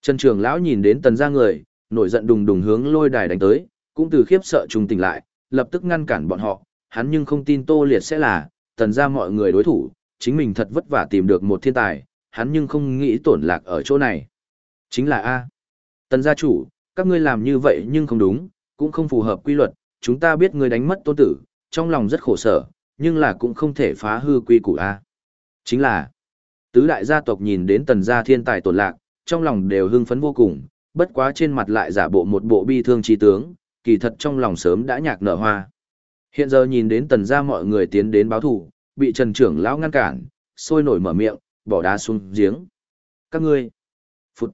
Trần trường lão nhìn đến tần gia người, nổi giận đùng đùng hướng lôi đài đánh tới, cũng từ khiếp sợ trùng tỉnh lại, lập tức ngăn cản bọn họ, hắn nhưng không tin Tô Liệt sẽ là, tần gia mọi người đối thủ, chính mình thật vất vả tìm được một thiên tài, hắn nhưng không nghĩ tổn lạc ở chỗ này. Chính là A. Tần gia chủ, các ngươi làm như vậy nhưng không đúng, cũng không phù hợp quy luật, chúng ta biết ngươi đánh mất tôn tử, trong lòng rất khổ sở, nhưng là cũng không thể phá hư quy củ A. Chính là, tứ đại gia tộc nhìn đến tần gia thiên tài tổn lạc, trong lòng đều hưng phấn vô cùng, bất quá trên mặt lại giả bộ một bộ bi thương trí tướng, kỳ thật trong lòng sớm đã nhạc nở hoa. Hiện giờ nhìn đến tần gia mọi người tiến đến báo thủ, bị Trần trưởng lão ngăn cản, sôi nổi mở miệng, bỏ đá xuống giếng. Các ngươi. Phụt.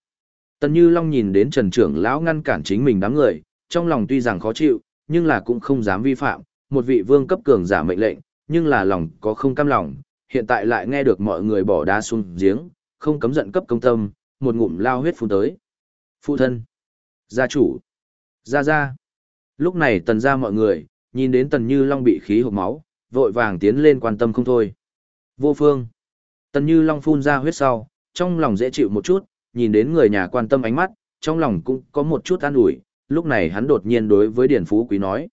Tần Như Long nhìn đến Trần trưởng lão ngăn cản chính mình đám người, trong lòng tuy rằng khó chịu, nhưng là cũng không dám vi phạm, một vị vương cấp cường giả mệnh lệnh, nhưng là lòng có không cam lòng, hiện tại lại nghe được mọi người bỏ đá xuống giếng, không cấm giận cấp công tâm, một ngụm lao huyết phun tới. Phụ thân. Gia chủ. Gia Gia. Lúc này tần ra mọi người, nhìn đến tần như long bị khí hộp máu, vội vàng tiến lên quan tâm không thôi. Vô phương. Tần như long phun ra huyết sau, trong lòng dễ chịu một chút, nhìn đến người nhà quan tâm ánh mắt, trong lòng cũng có một chút an ủi, lúc này hắn đột nhiên đối với Điền Phú Quý nói.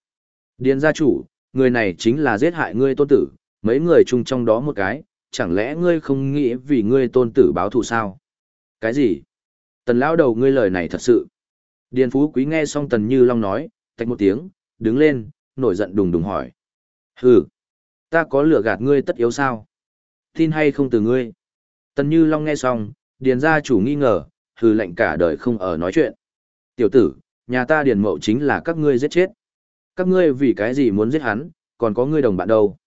Điền gia chủ, người này chính là giết hại ngươi tôn tử, mấy người chung trong đó một cái, chẳng lẽ ngươi không nghĩ vì ngươi tôn tử báo thù sao? Cái gì? Tần lão đầu ngươi lời này thật sự. Điền Phú Quý nghe xong Tần Như Long nói, tạch một tiếng, đứng lên, nổi giận đùng đùng hỏi. Hừ, ta có lừa gạt ngươi tất yếu sao? Tin hay không từ ngươi? Tần Như Long nghe xong, Điền gia chủ nghi ngờ, hừ lệnh cả đời không ở nói chuyện. Tiểu tử, nhà ta Điền Mậu chính là các ngươi giết chết. Các ngươi vì cái gì muốn giết hắn, còn có ngươi đồng bạn đâu?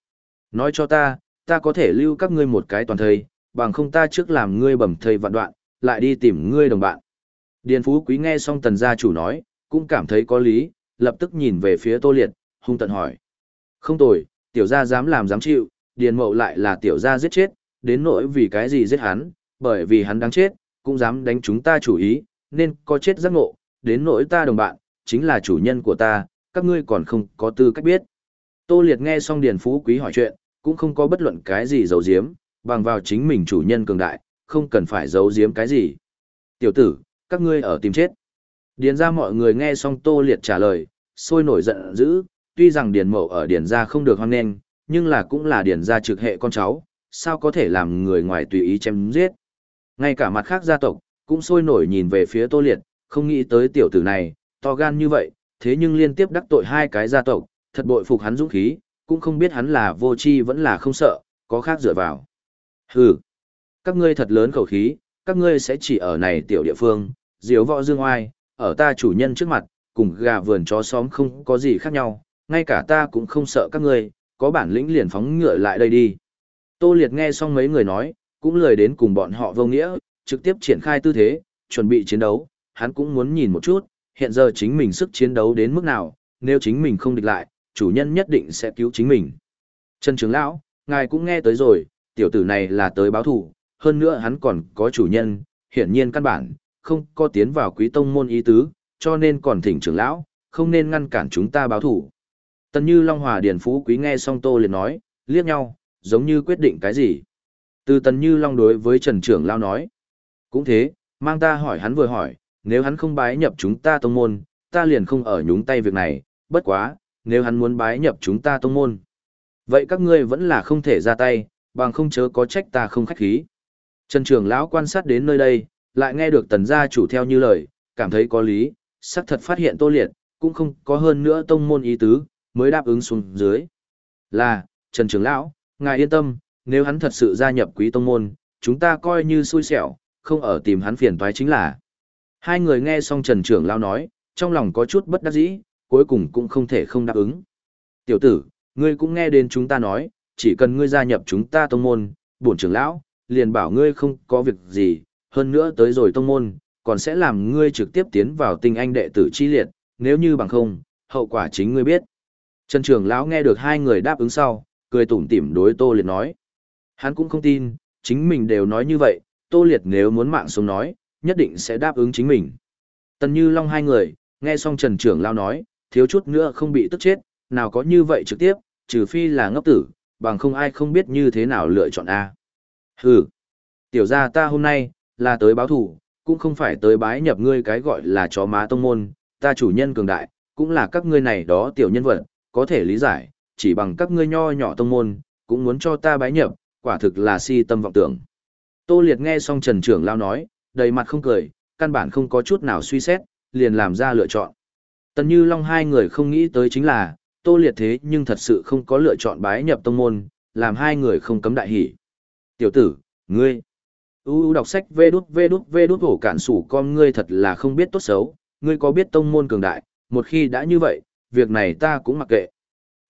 Nói cho ta, ta có thể lưu các ngươi một cái toàn thây, bằng không ta trước làm ngươi bẩm thây vạn đoạn, lại đi tìm ngươi đồng bạn. Điền Phú Quý nghe xong tần gia chủ nói, cũng cảm thấy có lý, lập tức nhìn về phía Tô Liệt, hung tận hỏi. Không tồi, tiểu gia dám làm dám chịu, Điền Mậu lại là tiểu gia giết chết, đến nỗi vì cái gì giết hắn, bởi vì hắn đáng chết, cũng dám đánh chúng ta chủ ý, nên có chết giác ngộ, đến nỗi ta đồng bạn, chính là chủ nhân của ta, các ngươi còn không có tư cách biết. Tô Liệt nghe xong Điền Phú Quý hỏi chuyện, cũng không có bất luận cái gì giấu giếm, bằng vào chính mình chủ nhân cường đại, không cần phải giấu giếm cái gì. Tiểu tử, các ngươi ở tìm chết. Điền ra mọi người nghe xong Tô Liệt trả lời, sôi nổi giận dữ, tuy rằng Điền Mậu ở Điền ra không được hoan nghênh, nhưng là cũng là Điền ra trực hệ con cháu, sao có thể làm người ngoài tùy ý chém giết. Ngay cả mặt khác gia tộc, cũng sôi nổi nhìn về phía Tô Liệt, không nghĩ tới tiểu tử này, to gan như vậy, thế nhưng liên tiếp đắc tội hai cái gia tộc, thật bội phục hắn dũng khí, cũng không biết hắn là vô chi vẫn là không sợ, có khác dựa vào. Hừ, các ngươi thật lớn khẩu khí, các ngươi sẽ chỉ ở này tiểu địa phương, diếu võ dương oai, ở ta chủ nhân trước mặt, cùng gà vườn chó xóm không có gì khác nhau, ngay cả ta cũng không sợ các ngươi, có bản lĩnh liền phóng ngựa lại đây đi. Tô Liệt nghe xong mấy người nói, cũng lời đến cùng bọn họ vô nghĩa, trực tiếp triển khai tư thế, chuẩn bị chiến đấu, hắn cũng muốn nhìn một chút, hiện giờ chính mình sức chiến đấu đến mức nào, nếu chính mình không địch lại, chủ nhân nhất định sẽ cứu chính mình. Trần trưởng lão, ngài cũng nghe tới rồi, tiểu tử này là tới báo thủ, hơn nữa hắn còn có chủ nhân, hiển nhiên căn bản, không có tiến vào quý tông môn ý tứ, cho nên còn thỉnh trưởng lão, không nên ngăn cản chúng ta báo thủ. Tần như Long Hòa Điền Phú Quý nghe xong Tô liền nói, liếc nhau, giống như quyết định cái gì. Từ Tần như Long đối với Trần trưởng lão nói, cũng thế, mang ta hỏi hắn vừa hỏi, nếu hắn không bái nhập chúng ta tông môn, ta liền không ở nhúng tay việc này, bất quá, nếu hắn muốn bái nhập chúng ta tông môn. Vậy các ngươi vẫn là không thể ra tay, bằng không chớ có trách ta không khách khí. Trần trưởng lão quan sát đến nơi đây, lại nghe được tần gia chủ theo như lời, cảm thấy có lý, xác thật phát hiện tô liệt, cũng không có hơn nữa tông môn ý tứ, mới đáp ứng xuống dưới. Là, Trần trưởng lão, ngài yên tâm, nếu hắn thật sự gia nhập quý tông môn, chúng ta coi như xui xẻo, không ở tìm hắn phiền toái chính là. Hai người nghe xong Trần trưởng lão nói, trong lòng có chút bất đắc dĩ, cuối cùng cũng không thể không đáp ứng. Tiểu tử, ngươi cũng nghe đến chúng ta nói, chỉ cần ngươi gia nhập chúng ta tông môn, bổn trưởng lão, liền bảo ngươi không có việc gì, hơn nữa tới rồi tông môn, còn sẽ làm ngươi trực tiếp tiến vào tinh anh đệ tử chi liệt, nếu như bằng không, hậu quả chính ngươi biết. Trần trưởng lão nghe được hai người đáp ứng sau, cười tủm tỉm đối Tô Liệt nói. Hắn cũng không tin, chính mình đều nói như vậy, Tô Liệt nếu muốn mạng sống nói, nhất định sẽ đáp ứng chính mình. Tần Như Long hai người, nghe xong Trần trưởng lão nói, thiếu chút nữa không bị tức chết, nào có như vậy trực tiếp, trừ phi là ngốc tử, bằng không ai không biết như thế nào lựa chọn A. Hừ, tiểu gia ta hôm nay, là tới báo thủ, cũng không phải tới bái nhập ngươi cái gọi là chó má tông môn, ta chủ nhân cường đại, cũng là các ngươi này đó tiểu nhân vật, có thể lý giải, chỉ bằng các ngươi nho nhỏ tông môn, cũng muốn cho ta bái nhập, quả thực là si tâm vọng tưởng. Tô Liệt nghe xong Trần Trưởng Lao nói, đầy mặt không cười, căn bản không có chút nào suy xét, liền làm ra lựa chọn. Tần Như Long hai người không nghĩ tới chính là, Tô Liệt thế nhưng thật sự không có lựa chọn bái nhập tông môn, làm hai người không cấm đại hỉ. Tiểu tử, ngươi, u đọc sách vê đút vê đút vê đút hổ cản sủ con ngươi thật là không biết tốt xấu, ngươi có biết tông môn cường đại, một khi đã như vậy, việc này ta cũng mặc kệ.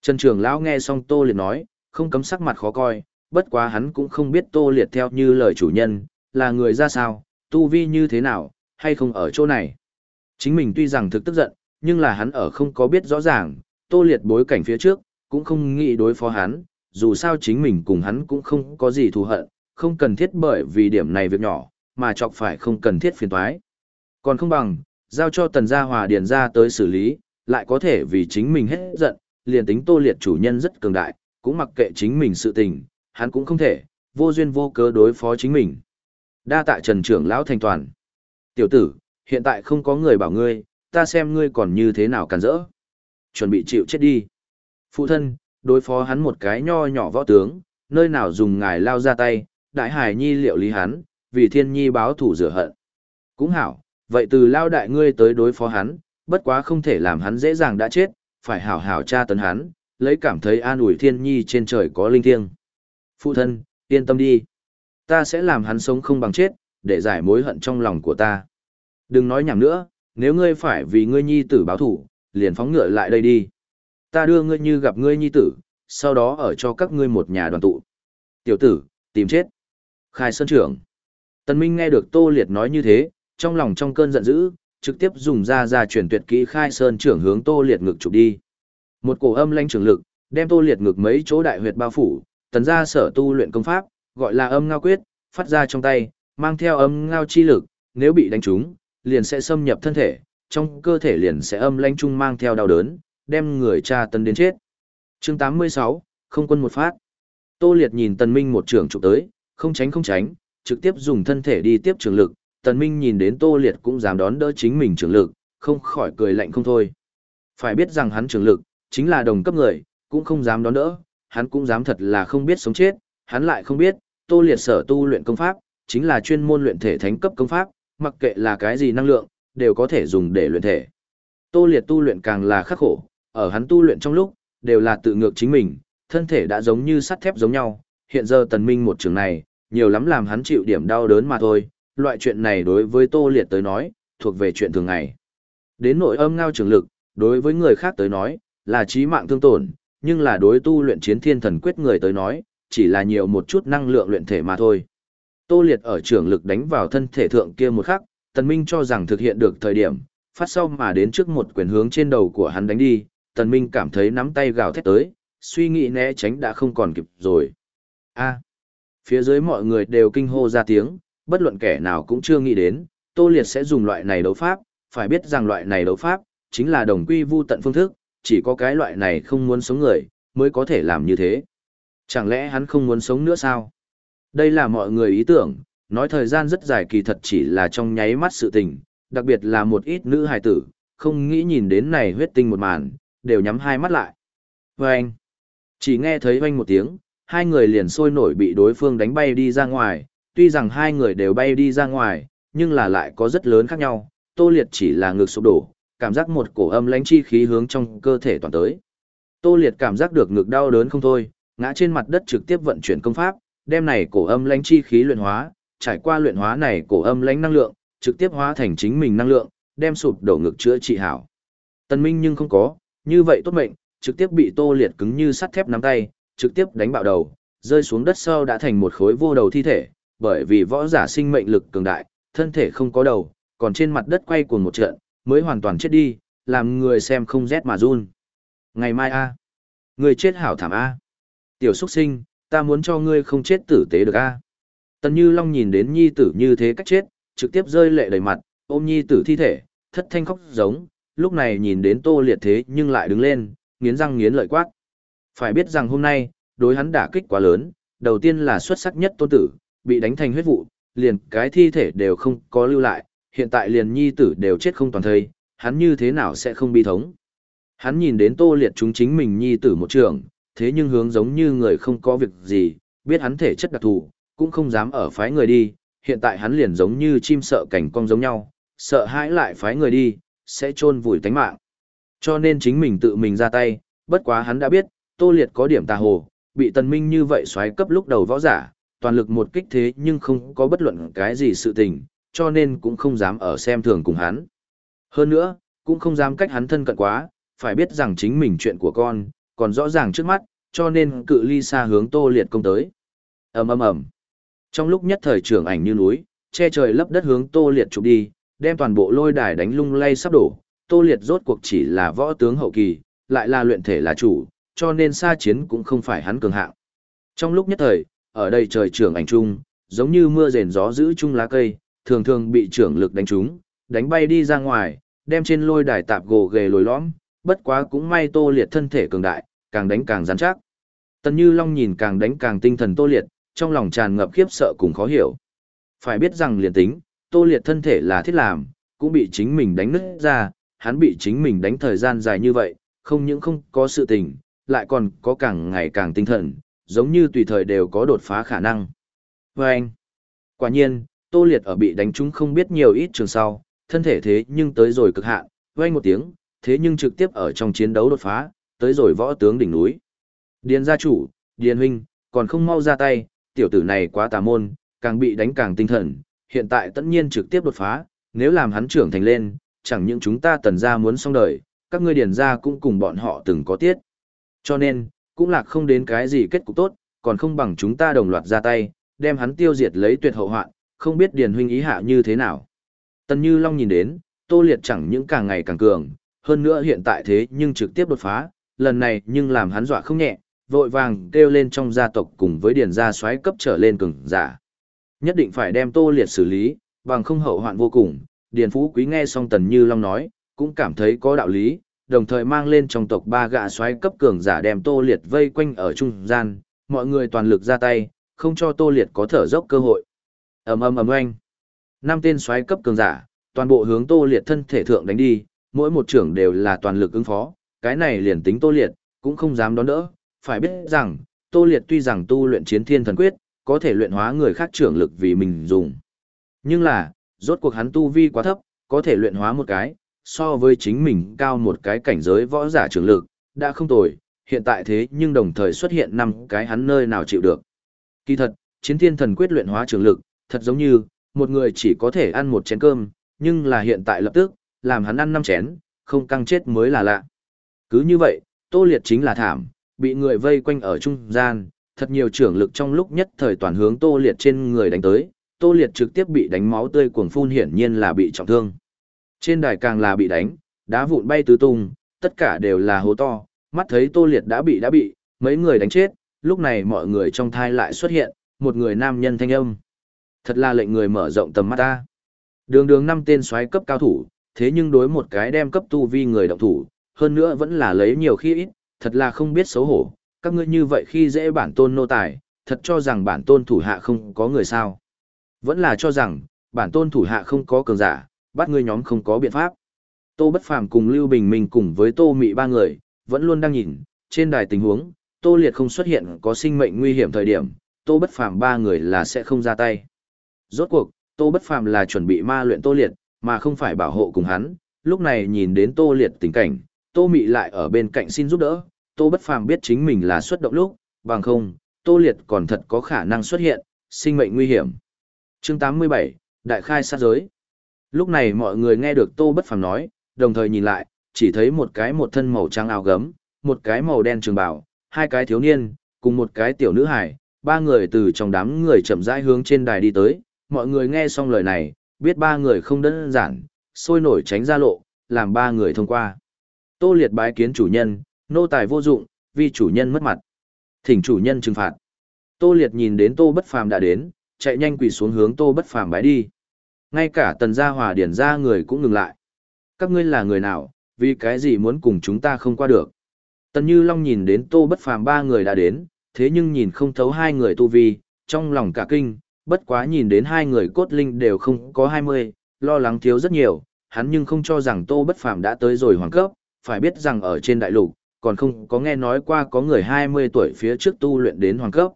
Trần Trường Lão nghe xong Tô Liệt nói, không cấm sắc mặt khó coi, bất quá hắn cũng không biết Tô Liệt theo như lời chủ nhân, là người ra sao, tu vi như thế nào, hay không ở chỗ này. Chính mình tuy rằng thực tức giận, nhưng là hắn ở không có biết rõ ràng, Tô Liệt bối cảnh phía trước, cũng không nghĩ đối phó hắn, dù sao chính mình cùng hắn cũng không có gì thù hận, không cần thiết bởi vì điểm này việc nhỏ, mà chọc phải không cần thiết phiền toái. Còn không bằng, giao cho tần gia hòa điền ra tới xử lý, lại có thể vì chính mình hết giận, liền tính tô liệt chủ nhân rất cường đại, cũng mặc kệ chính mình sự tình, hắn cũng không thể, vô duyên vô cớ đối phó chính mình. Đa tạ trần trưởng lão thành toàn. Tiểu tử, hiện tại không có người bảo ngươi, ta xem ngươi còn như thế nào càn rỡ. Chuẩn bị chịu chết đi. Phụ thân, đối phó hắn một cái nho nhỏ võ tướng, nơi nào dùng ngài lao ra tay, đại hải nhi liệu lý hắn, vì thiên nhi báo thủ rửa hận. Cũng hảo, vậy từ lao đại ngươi tới đối phó hắn, bất quá không thể làm hắn dễ dàng đã chết, phải hảo hảo tra tấn hắn, lấy cảm thấy an ủi thiên nhi trên trời có linh thiêng. Phụ thân, yên tâm đi. Ta sẽ làm hắn sống không bằng chết, để giải mối hận trong lòng của ta. Đừng nói nhảm nữa, nếu ngươi phải vì ngươi nhi tử báo thủ, liền phóng ngựa lại đây đi. Ta đưa ngươi như gặp ngươi nhi tử, sau đó ở cho các ngươi một nhà đoàn tụ. Tiểu tử, tìm chết. Khai Sơn trưởng. Tần Minh nghe được Tô Liệt nói như thế, trong lòng trong cơn giận dữ, trực tiếp dùng ra ra chuyển tuyệt kỹ Khai Sơn trưởng hướng Tô Liệt ngực chụp đi. Một cổ âm lãnh trường lực, đem Tô Liệt ngực mấy chỗ đại huyệt bao phủ, tần gia sở tu luyện công pháp, gọi là âm ngao quyết, phát ra trong tay, mang theo âm ngao chi lực, nếu bị đánh trúng, liền sẽ xâm nhập thân thể, trong cơ thể liền sẽ âm lãnh trung mang theo đau đớn, đem người cha tấn đến chết. Chương 86, không quân một phát. Tô Liệt nhìn Tần Minh một trường chụp tới, không tránh không tránh, trực tiếp dùng thân thể đi tiếp trường lực, Tần Minh nhìn đến Tô Liệt cũng dám đón đỡ chính mình trường lực, không khỏi cười lạnh không thôi. Phải biết rằng hắn trường lực, chính là đồng cấp người, cũng không dám đón đỡ, hắn cũng dám thật là không biết sống chết, hắn lại không biết, Tô Liệt sở tu luyện công pháp, chính là chuyên môn luyện thể thánh cấp công pháp, mặc kệ là cái gì năng lượng, đều có thể dùng để luyện thể. Tô Liệt tu luyện càng là khắc khổ, ở hắn tu luyện trong lúc, đều là tự ngược chính mình, thân thể đã giống như sắt thép giống nhau, hiện giờ tần minh một trường này, nhiều lắm làm hắn chịu điểm đau đớn mà thôi, loại chuyện này đối với Tô Liệt tới nói, thuộc về chuyện thường ngày. Đến nội âm ngao trường lực, đối với người khác tới nói, là chí mạng thương tổn, nhưng là đối tu luyện chiến thiên thần quyết người tới nói, chỉ là nhiều một chút năng lượng luyện thể mà thôi. Tô Liệt ở trường lực đánh vào thân thể thượng kia một khắc, Tần Minh cho rằng thực hiện được thời điểm, phát sau mà đến trước một quyền hướng trên đầu của hắn đánh đi, Tần Minh cảm thấy nắm tay gào thét tới, suy nghĩ né tránh đã không còn kịp rồi. A. Phía dưới mọi người đều kinh hô ra tiếng, bất luận kẻ nào cũng chưa nghĩ đến, Tô Liệt sẽ dùng loại này đấu pháp, phải biết rằng loại này đấu pháp, chính là đồng quy vu tận phương thức, chỉ có cái loại này không muốn sống người, mới có thể làm như thế. Chẳng lẽ hắn không muốn sống nữa sao? Đây là mọi người ý tưởng, nói thời gian rất dài kỳ thật chỉ là trong nháy mắt sự tình, đặc biệt là một ít nữ hài tử, không nghĩ nhìn đến này huyết tinh một màn, đều nhắm hai mắt lại. vê anh, chỉ nghe thấy vang một tiếng, hai người liền sôi nổi bị đối phương đánh bay đi ra ngoài, tuy rằng hai người đều bay đi ra ngoài, nhưng là lại có rất lớn khác nhau, Tô Liệt chỉ là ngực sụp đổ, cảm giác một cổ âm lãnh chi khí hướng trong cơ thể toàn tới. Tô Liệt cảm giác được ngực đau đớn không thôi, ngã trên mặt đất trực tiếp vận chuyển công pháp, đem này cổ âm lãnh chi khí luyện hóa, trải qua luyện hóa này cổ âm lãnh năng lượng, trực tiếp hóa thành chính mình năng lượng, đem sụp đổ ngực chữa trị hảo. Tần Minh nhưng không có, như vậy tốt mệnh, trực tiếp bị Tô Liệt cứng như sắt thép nắm tay, trực tiếp đánh bạo đầu, rơi xuống đất sau đã thành một khối vô đầu thi thể, bởi vì võ giả sinh mệnh lực cường đại, thân thể không có đầu, còn trên mặt đất quay cuồng một trận, mới hoàn toàn chết đi, làm người xem không rét mà run. Ngày mai a, người chết hảo thảm a. Tiểu Súc sinh, ta muốn cho ngươi không chết tử tế được a. Tần Như Long nhìn đến nhi tử như thế cách chết, trực tiếp rơi lệ đầy mặt, ôm nhi tử thi thể, thất thanh khóc giống, lúc này nhìn đến Tô Liệt thế nhưng lại đứng lên, nghiến răng nghiến lợi quát. Phải biết rằng hôm nay, đối hắn đả kích quá lớn, đầu tiên là xuất sắc nhất tôn tử, bị đánh thành huyết vụ, liền cái thi thể đều không có lưu lại, hiện tại liền nhi tử đều chết không toàn thây, hắn như thế nào sẽ không bi thống. Hắn nhìn đến Tô Liệt chúng chính mình nhi tử một trường, thế nhưng hướng giống như người không có việc gì, biết hắn thể chất đặc thù, cũng không dám ở phái người đi, hiện tại hắn liền giống như chim sợ cảnh cong giống nhau, sợ hãi lại phái người đi, sẽ chôn vùi tánh mạng. Cho nên chính mình tự mình ra tay, bất quá hắn đã biết, Tô Liệt có điểm tà hồ, bị Tần Minh như vậy xoáy cấp lúc đầu võ giả, toàn lực một kích thế nhưng không có bất luận cái gì sự tình, cho nên cũng không dám ở xem thường cùng hắn. Hơn nữa, cũng không dám cách hắn thân cận quá, phải biết rằng chính mình chuyện của con, còn rõ ràng trước mắt, cho nên cự ly xa hướng Tô Liệt công tới. Ầm ầm ầm. Trong lúc nhất thời trưởng ảnh như núi, che trời lấp đất hướng Tô Liệt chụp đi, đem toàn bộ lôi đài đánh lung lay sắp đổ. Tô Liệt rốt cuộc chỉ là võ tướng hậu kỳ, lại là luyện thể là chủ, cho nên xa chiến cũng không phải hắn cường hạng. Trong lúc nhất thời, ở đây trời trưởng ảnh trung, giống như mưa rền gió giữ chung lá cây, thường thường bị trưởng lực đánh trúng, đánh bay đi ra ngoài, đem trên lôi đài tạp gồ ghề lồi lõm, bất quá cũng may Tô Liệt thân thể cường đại, càng đánh càng rắn chắc. Tần Như Long nhìn càng đánh càng tinh thần Tô Liệt, trong lòng tràn ngập khiếp sợ cùng khó hiểu. Phải biết rằng liền tính, Tô Liệt thân thể là thiết làm, cũng bị chính mình đánh nứt ra, hắn bị chính mình đánh thời gian dài như vậy, không những không có sự tình, lại còn có càng ngày càng tinh thần, giống như tùy thời đều có đột phá khả năng. Và anh, quả nhiên, Tô Liệt ở bị đánh trúng không biết nhiều ít trường sau, thân thể thế nhưng tới rồi cực hạn, vang một tiếng, thế nhưng trực tiếp ở trong chiến đấu đột phá, tới rồi võ tướng đỉnh núi. Điền gia chủ, Điền huynh, còn không mau ra tay, tiểu tử này quá tà môn, càng bị đánh càng tinh thần, hiện tại tất nhiên trực tiếp đột phá, nếu làm hắn trưởng thành lên, chẳng những chúng ta tần gia muốn xong đời, các ngươi điền gia cũng cùng bọn họ từng có tiết. Cho nên, cũng lạc không đến cái gì kết cục tốt, còn không bằng chúng ta đồng loạt ra tay, đem hắn tiêu diệt lấy tuyệt hậu hoạn, không biết điền huynh ý hạ như thế nào. Tần Như Long nhìn đến, Tô Liệt chẳng những càng ngày càng cường, hơn nữa hiện tại thế nhưng trực tiếp đột phá, lần này nhưng làm hắn dọa không nhẹ, vội vàng kêu lên trong gia tộc cùng với điền gia xoáy cấp trở lên cường giả. Nhất định phải đem Tô Liệt xử lý, bằng không hậu hoạn vô cùng. Điền Phú Quý nghe xong Tần Như Long nói, cũng cảm thấy có đạo lý, đồng thời mang lên trong tộc ba gã xoáy cấp cường giả đem Tô Liệt vây quanh ở trung gian, mọi người toàn lực ra tay, không cho Tô Liệt có thở dốc cơ hội. Ầm ầm ầm oanh. Năm tên xoáy cấp cường giả, toàn bộ hướng Tô Liệt thân thể thượng đánh đi, mỗi một trưởng đều là toàn lực ứng phó, cái này liền tính Tô Liệt, cũng không dám đón đỡ, phải biết rằng, Tô Liệt tuy rằng tu luyện chiến thiên thần quyết, có thể luyện hóa người khác trưởng lực vì mình dùng. Nhưng là, rốt cuộc hắn tu vi quá thấp, có thể luyện hóa một cái, so với chính mình cao một cái cảnh giới võ giả trường lực, đã không tồi, hiện tại thế nhưng đồng thời xuất hiện năm cái hắn nơi nào chịu được. Kỳ thật, chiến thiên thần quyết luyện hóa trường lực, thật giống như, một người chỉ có thể ăn một chén cơm, nhưng là hiện tại lập tức, làm hắn ăn năm chén, không căng chết mới là lạ. Cứ như vậy, Tô Liệt chính là thảm, bị người vây quanh ở trung gian, thật nhiều trưởng lực trong lúc nhất thời toàn hướng Tô Liệt trên người đánh tới, Tô Liệt trực tiếp bị đánh máu tươi cuồng phun hiển nhiên là bị trọng thương. Trên đài càng là bị đánh, đá vụn bay tứ tung, tất cả đều là hố to, mắt thấy Tô Liệt đã bị đã bị, mấy người đánh chết, lúc này mọi người trong thai lại xuất hiện, một người nam nhân thanh âm. Thật là lệnh người mở rộng tầm mắt ta. Đường đường năm tên xoáy cấp cao thủ, thế nhưng đối một cái đem cấp tu vi người động thủ, hơn nữa vẫn là lấy nhiều khi ít, thật là không biết xấu hổ, các ngươi như vậy khi dễ bản tôn nô tài, thật cho rằng bản tôn thủ hạ không có người sao. Vẫn là cho rằng, bản tôn thủ hạ không có cường giả, bắt ngươi nhóm không có biện pháp. Tô Bất Phàm cùng Lưu Bình Minh cùng với Tô Mị ba người, vẫn luôn đang nhìn, trên đài tình huống, Tô Liệt không xuất hiện có sinh mệnh nguy hiểm thời điểm, Tô Bất Phàm ba người là sẽ không ra tay. Rốt cuộc, Tô Bất Phàm là chuẩn bị ma luyện Tô Liệt, mà không phải bảo hộ cùng hắn, lúc này nhìn đến Tô Liệt tình cảnh, Tô Mị lại ở bên cạnh xin giúp đỡ, Tô Bất Phàm biết chính mình là xuất động lúc, bằng không, Tô Liệt còn thật có khả năng xuất hiện, sinh mệnh nguy hiểm. Chương 87, Đại khai sát giới. Lúc này mọi người nghe được Tô Bất Phàm nói, đồng thời nhìn lại, chỉ thấy một cái một thân màu trắng áo gấm, một cái màu đen trường bào, hai cái thiếu niên, cùng một cái tiểu nữ hài, ba người từ trong đám người chậm rãi hướng trên đài đi tới. Mọi người nghe xong lời này, biết ba người không đơn giản, sôi nổi tránh ra lộ, làm ba người thông qua. Tô Liệt bái kiến chủ nhân, nô tài vô dụng, vì chủ nhân mất mặt. Thỉnh chủ nhân trừng phạt. Tô Liệt nhìn đến Tô Bất Phàm đã đến, chạy nhanh quỳ xuống hướng Tô Bất Phàm bái đi. Ngay cả Tần Gia Hòa điển ra người cũng ngừng lại. Các ngươi là người nào, vì cái gì muốn cùng chúng ta không qua được. Tần Như Long nhìn đến Tô Bất Phàm ba người đã đến, thế nhưng nhìn không thấu hai người tu vi, trong lòng cả kinh, bất quá nhìn đến hai người cốt linh đều không có 20, lo lắng thiếu rất nhiều, hắn nhưng không cho rằng Tô Bất Phàm đã tới rồi hoàng cấp, phải biết rằng ở trên đại lục, còn không có nghe nói qua có người 20 tuổi phía trước tu luyện đến hoàng cấp.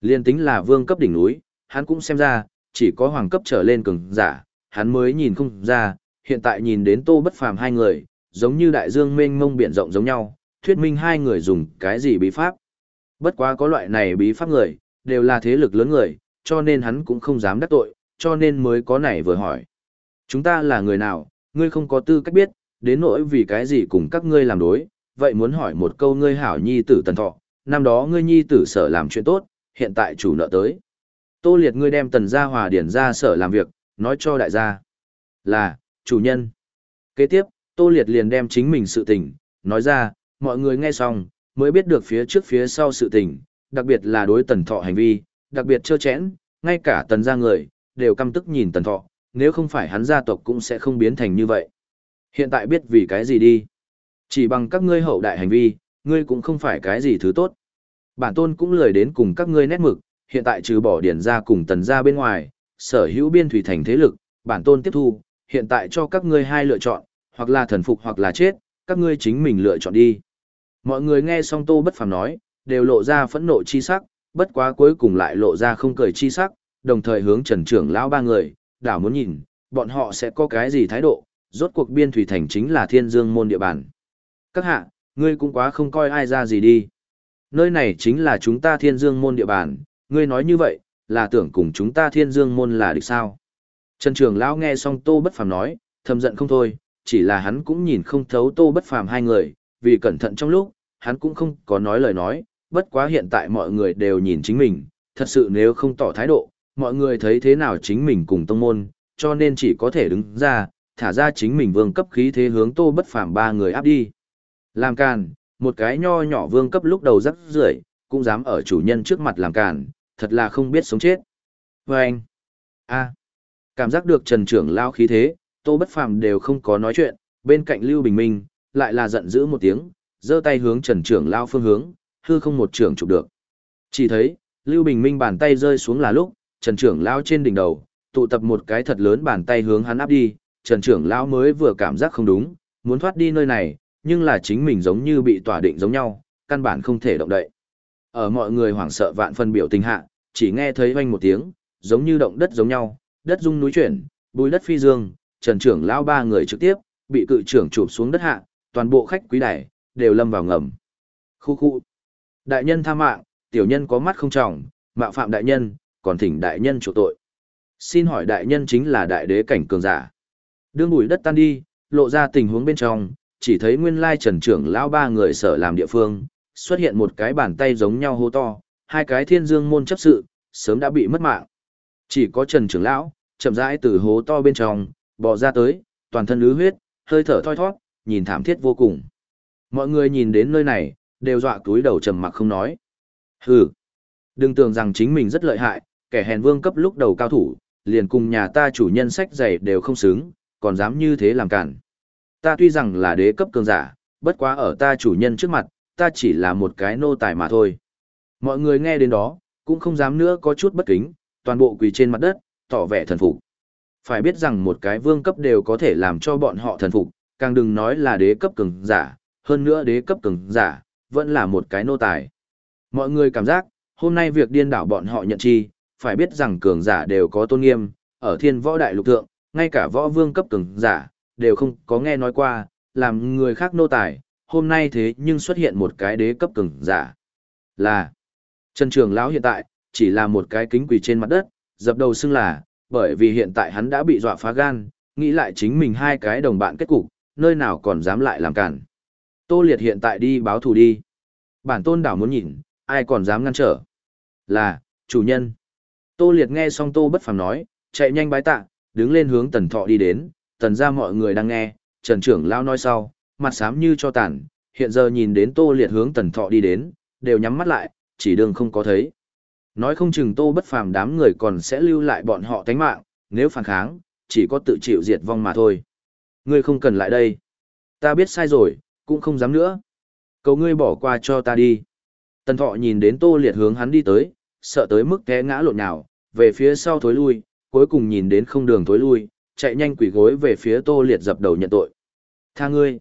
Liên tính là vương cấp đỉnh núi, hắn cũng xem ra, chỉ có hoàng cấp trở lên cường giả, hắn mới nhìn không ra, hiện tại nhìn đến tô bất phàm hai người, giống như đại dương mênh mông biển rộng giống nhau, thuyết minh hai người dùng cái gì bí pháp. Bất quá có loại này bí pháp người, đều là thế lực lớn người, cho nên hắn cũng không dám đắc tội, cho nên mới có này vừa hỏi. Chúng ta là người nào, ngươi không có tư cách biết, đến nỗi vì cái gì cùng các ngươi làm đối, vậy muốn hỏi một câu ngươi hảo nhi tử tần thọ, năm đó ngươi nhi tử sở làm chuyện tốt, hiện tại chủ nợ tới. Tô liệt ngươi đem tần gia hòa điển ra sở làm việc, nói cho đại gia. Là, chủ nhân. Kế tiếp, Tô liệt liền đem chính mình sự tình, nói ra, mọi người nghe xong, mới biết được phía trước phía sau sự tình, đặc biệt là đối tần thọ hành vi, đặc biệt trơ chẽn, ngay cả tần gia người, đều căm tức nhìn tần thọ, nếu không phải hắn gia tộc cũng sẽ không biến thành như vậy. Hiện tại biết vì cái gì đi. Chỉ bằng các ngươi hậu đại hành vi, ngươi cũng không phải cái gì thứ tốt. Bản tôn cũng lười đến cùng các ngươi nét mực, hiện tại trừ bỏ điển ra cùng tần ra bên ngoài, sở hữu biên thủy thành thế lực, bản tôn tiếp thu, hiện tại cho các ngươi hai lựa chọn, hoặc là thần phục hoặc là chết, các ngươi chính mình lựa chọn đi. Mọi người nghe xong tô bất phàm nói, đều lộ ra phẫn nộ chi sắc, bất quá cuối cùng lại lộ ra không cười chi sắc, đồng thời hướng trần trưởng lão ba người, đảo muốn nhìn, bọn họ sẽ có cái gì thái độ, rốt cuộc biên thủy thành chính là thiên dương môn địa bàn. Các hạ, ngươi cũng quá không coi ai ra gì đi. Nơi này chính là chúng ta thiên dương môn địa bàn, ngươi nói như vậy, là tưởng cùng chúng ta thiên dương môn là địch sao. Trần trưởng lão nghe xong tô bất phàm nói, thầm giận không thôi, chỉ là hắn cũng nhìn không thấu tô bất phàm hai người, vì cẩn thận trong lúc, hắn cũng không có nói lời nói, bất quá hiện tại mọi người đều nhìn chính mình, thật sự nếu không tỏ thái độ, mọi người thấy thế nào chính mình cùng tông môn, cho nên chỉ có thể đứng ra, thả ra chính mình vương cấp khí thế hướng tô bất phàm ba người áp đi. Làm càn, một cái nho nhỏ vương cấp lúc đầu rắc rưởi cũng dám ở chủ nhân trước mặt làm càn, thật là không biết sống chết. Và anh, a cảm giác được trần trưởng lao khí thế, tô bất phàm đều không có nói chuyện, bên cạnh Lưu Bình Minh, lại là giận dữ một tiếng, giơ tay hướng trần trưởng lao phương hướng, hư không một trưởng chụp được. Chỉ thấy, Lưu Bình Minh bàn tay rơi xuống là lúc, trần trưởng lao trên đỉnh đầu, tụ tập một cái thật lớn bàn tay hướng hắn áp đi, trần trưởng lao mới vừa cảm giác không đúng, muốn thoát đi nơi này, nhưng là chính mình giống như bị tỏa định giống nhau, căn bản không thể động đậy. Ở mọi người hoảng sợ vạn phần biểu tình hạ, chỉ nghe thấy vang một tiếng, giống như động đất giống nhau, đất rung núi chuyển, bùi đất phi dương, trần trưởng lão ba người trực tiếp, bị cự trưởng chụp xuống đất hạ, toàn bộ khách quý đài, đều lâm vào ngầm. Khu khu. Đại nhân tha mạng, tiểu nhân có mắt không trọng, mạo phạm đại nhân, còn thỉnh đại nhân chủ tội. Xin hỏi đại nhân chính là đại đế cảnh cường giả. Đương bùi đất tan đi, lộ ra tình huống bên trong, chỉ thấy nguyên lai trần trưởng lão ba người sở làm địa phương, xuất hiện một cái bàn tay giống nhau hô to, hai cái thiên dương môn chấp sự, sớm đã bị mất mạng. Chỉ có trần trưởng lão, chậm rãi từ hố to bên trong, bò ra tới, toàn thân ứ huyết, hơi thở thoi thoát, nhìn thảm thiết vô cùng. Mọi người nhìn đến nơi này, đều dọa túi đầu trầm mặc không nói. Hừ, đừng tưởng rằng chính mình rất lợi hại, kẻ hèn vương cấp lúc đầu cao thủ, liền cùng nhà ta chủ nhân sách giày đều không xứng, còn dám như thế làm cản. Ta tuy rằng là đế cấp cường giả, bất quá ở ta chủ nhân trước mặt, ta chỉ là một cái nô tài mà thôi. Mọi người nghe đến đó, cũng không dám nữa có chút bất kính, toàn bộ quỳ trên mặt đất, tỏ vẻ thần phục. Phải biết rằng một cái vương cấp đều có thể làm cho bọn họ thần phục, càng đừng nói là đế cấp cường giả, hơn nữa đế cấp cường giả, vẫn là một cái nô tài. Mọi người cảm giác, hôm nay việc điên đảo bọn họ nhận chi, phải biết rằng cường giả đều có tôn nghiêm, ở thiên võ đại lục thượng, ngay cả võ vương cấp cường giả, đều không có nghe nói qua, làm người khác nô tài, hôm nay thế nhưng xuất hiện một cái đế cấp cường giả. Là, Trần Trường Lão hiện tại, chỉ là một cái kính quỳ trên mặt đất, dập đầu xưng là, bởi vì hiện tại hắn đã bị dọa phá gan, nghĩ lại chính mình hai cái đồng bạn kết cục, nơi nào còn dám lại làm cản. Tô Liệt hiện tại đi báo thù đi. Bản tôn đảo muốn nhìn, ai còn dám ngăn trở. Là, chủ nhân. Tô Liệt nghe xong Tô Bất Phàm nói, chạy nhanh bái tạ, đứng lên hướng Tần Thọ đi đến, tần gia mọi người đang nghe, Trần trưởng lão nói sau, mặt xám như cho tàn, hiện giờ nhìn đến Tô Liệt hướng Tần Thọ đi đến, đều nhắm mắt lại, chỉ đường không có thấy. Nói không chừng Tô bất phàm đám người còn sẽ lưu lại bọn họ tánh mạng, nếu phản kháng, chỉ có tự chịu diệt vong mà thôi. Ngươi không cần lại đây. Ta biết sai rồi, cũng không dám nữa. Cầu ngươi bỏ qua cho ta đi. Tần Thọ nhìn đến Tô Liệt hướng hắn đi tới, sợ tới mức té ngã lộn nhào, về phía sau thối lui, cuối cùng nhìn đến không đường thối lui, chạy nhanh quỳ gối về phía tô liệt dập đầu nhận tội. Tha ngươi.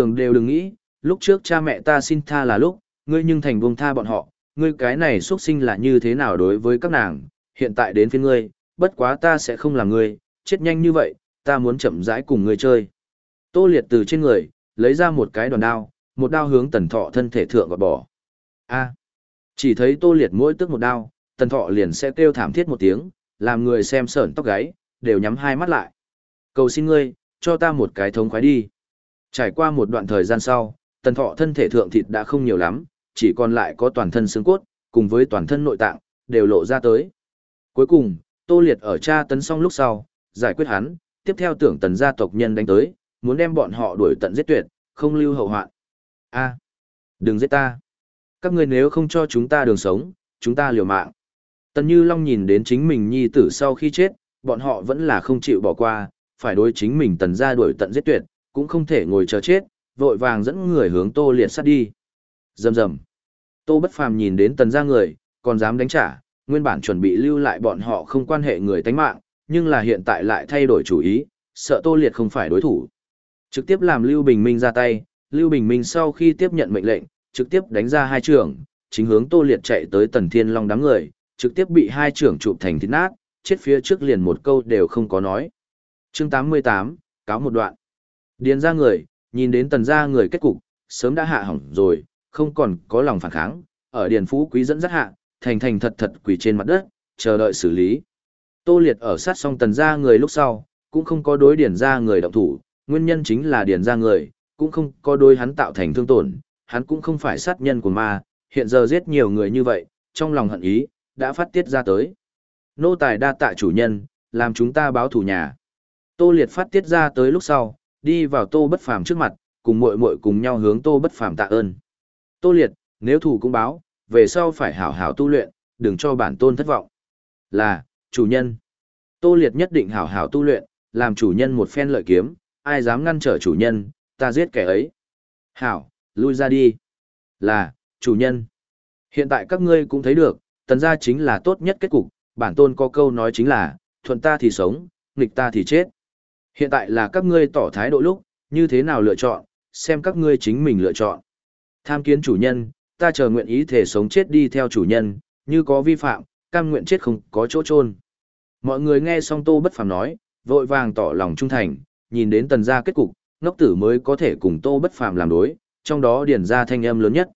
Tưởng đều đừng nghĩ, lúc trước cha mẹ ta xin tha là lúc, ngươi nhưng thành buông tha bọn họ, ngươi cái này xuất sinh là như thế nào đối với các nàng, hiện tại đến phiên ngươi, bất quá ta sẽ không làm ngươi, chết nhanh như vậy, ta muốn chậm rãi cùng ngươi chơi. Tô liệt từ trên người, lấy ra một cái đòn đao, một đao hướng tần thọ thân thể thượng gọt bỏ. A. chỉ thấy tô liệt mỗi tức một đao, tần thọ liền sẽ kêu thảm thiết một tiếng, làm người xem sởn tóc gáy, đều nhắm hai mắt lại. Cầu xin ngươi, cho ta một cái thống khoái đi. Trải qua một đoạn thời gian sau, tần thọ thân thể thượng thịt đã không nhiều lắm, chỉ còn lại có toàn thân xương cốt, cùng với toàn thân nội tạng, đều lộ ra tới. Cuối cùng, Tô Liệt ở cha tấn xong lúc sau, giải quyết hắn, tiếp theo tưởng tần gia tộc nhân đánh tới, muốn đem bọn họ đuổi tận giết tuyệt, không lưu hậu hoạn. A, đừng giết ta. Các ngươi nếu không cho chúng ta đường sống, chúng ta liều mạng. Tần Như Long nhìn đến chính mình nhi tử sau khi chết, bọn họ vẫn là không chịu bỏ qua, phải đối chính mình tần gia đuổi tận giết tuyệt, cũng không thể ngồi chờ chết, vội vàng dẫn người hướng Tô Liệt sát đi. Rầm rầm. Tô Bất Phàm nhìn đến tần gia người, còn dám đánh trả, nguyên bản chuẩn bị lưu lại bọn họ không quan hệ người tánh mạng, nhưng là hiện tại lại thay đổi chủ ý, sợ Tô Liệt không phải đối thủ. Trực tiếp làm Lưu Bình Minh ra tay, Lưu Bình Minh sau khi tiếp nhận mệnh lệnh, trực tiếp đánh ra hai trường, chính hướng Tô Liệt chạy tới Tần Thiên Long đám người, trực tiếp bị hai trưởng chụp thành thịt nát, chết phía trước liền một câu đều không có nói. Chương 88, cáo một đoạn. Điền ra người, nhìn đến tần ra người kết cục, sớm đã hạ hỏng rồi, không còn có lòng phản kháng, ở Điền Phú Quý dẫn dắt hạ, thành thành thật thật quỳ trên mặt đất, chờ đợi xử lý. Tô Liệt ở sát xong tần ra người lúc sau, cũng không có đối điền ra người động thủ, nguyên nhân chính là điền ra người, cũng không có đối hắn tạo thành thương tổn, hắn cũng không phải sát nhân của ma, hiện giờ giết nhiều người như vậy, trong lòng hận ý, đã phát tiết ra tới. Nô tài đa tạ chủ nhân, làm chúng ta báo thủ nhà. Tô Liệt phát tiết ra tới lúc sau, đi vào Tô Bất Phàm trước mặt, cùng muội muội cùng nhau hướng Tô Bất Phàm tạ ơn. Tô Liệt, nếu thủ cũng báo, về sau phải hảo hảo tu luyện, đừng cho bản tôn thất vọng. Là, chủ nhân. Tô Liệt nhất định hảo hảo tu luyện, làm chủ nhân một phen lợi kiếm, ai dám ngăn trở chủ nhân, ta giết kẻ ấy. Hảo, lui ra đi. Là, chủ nhân. Hiện tại các ngươi cũng thấy được, tần gia chính là tốt nhất kết cục, bản tôn có câu nói chính là, thuận ta thì sống, nghịch ta thì chết. Hiện tại là các ngươi tỏ thái độ lúc, như thế nào lựa chọn, xem các ngươi chính mình lựa chọn. Tham kiến chủ nhân, ta chờ nguyện ý thể sống chết đi theo chủ nhân, như có vi phạm, cam nguyện chết không có chỗ chôn. Mọi người nghe xong Tô Bất Phàm nói, vội vàng tỏ lòng trung thành, nhìn đến tần gia kết cục, ngốc tử mới có thể cùng Tô Bất Phàm làm đối, trong đó điển ra thanh âm lớn nhất.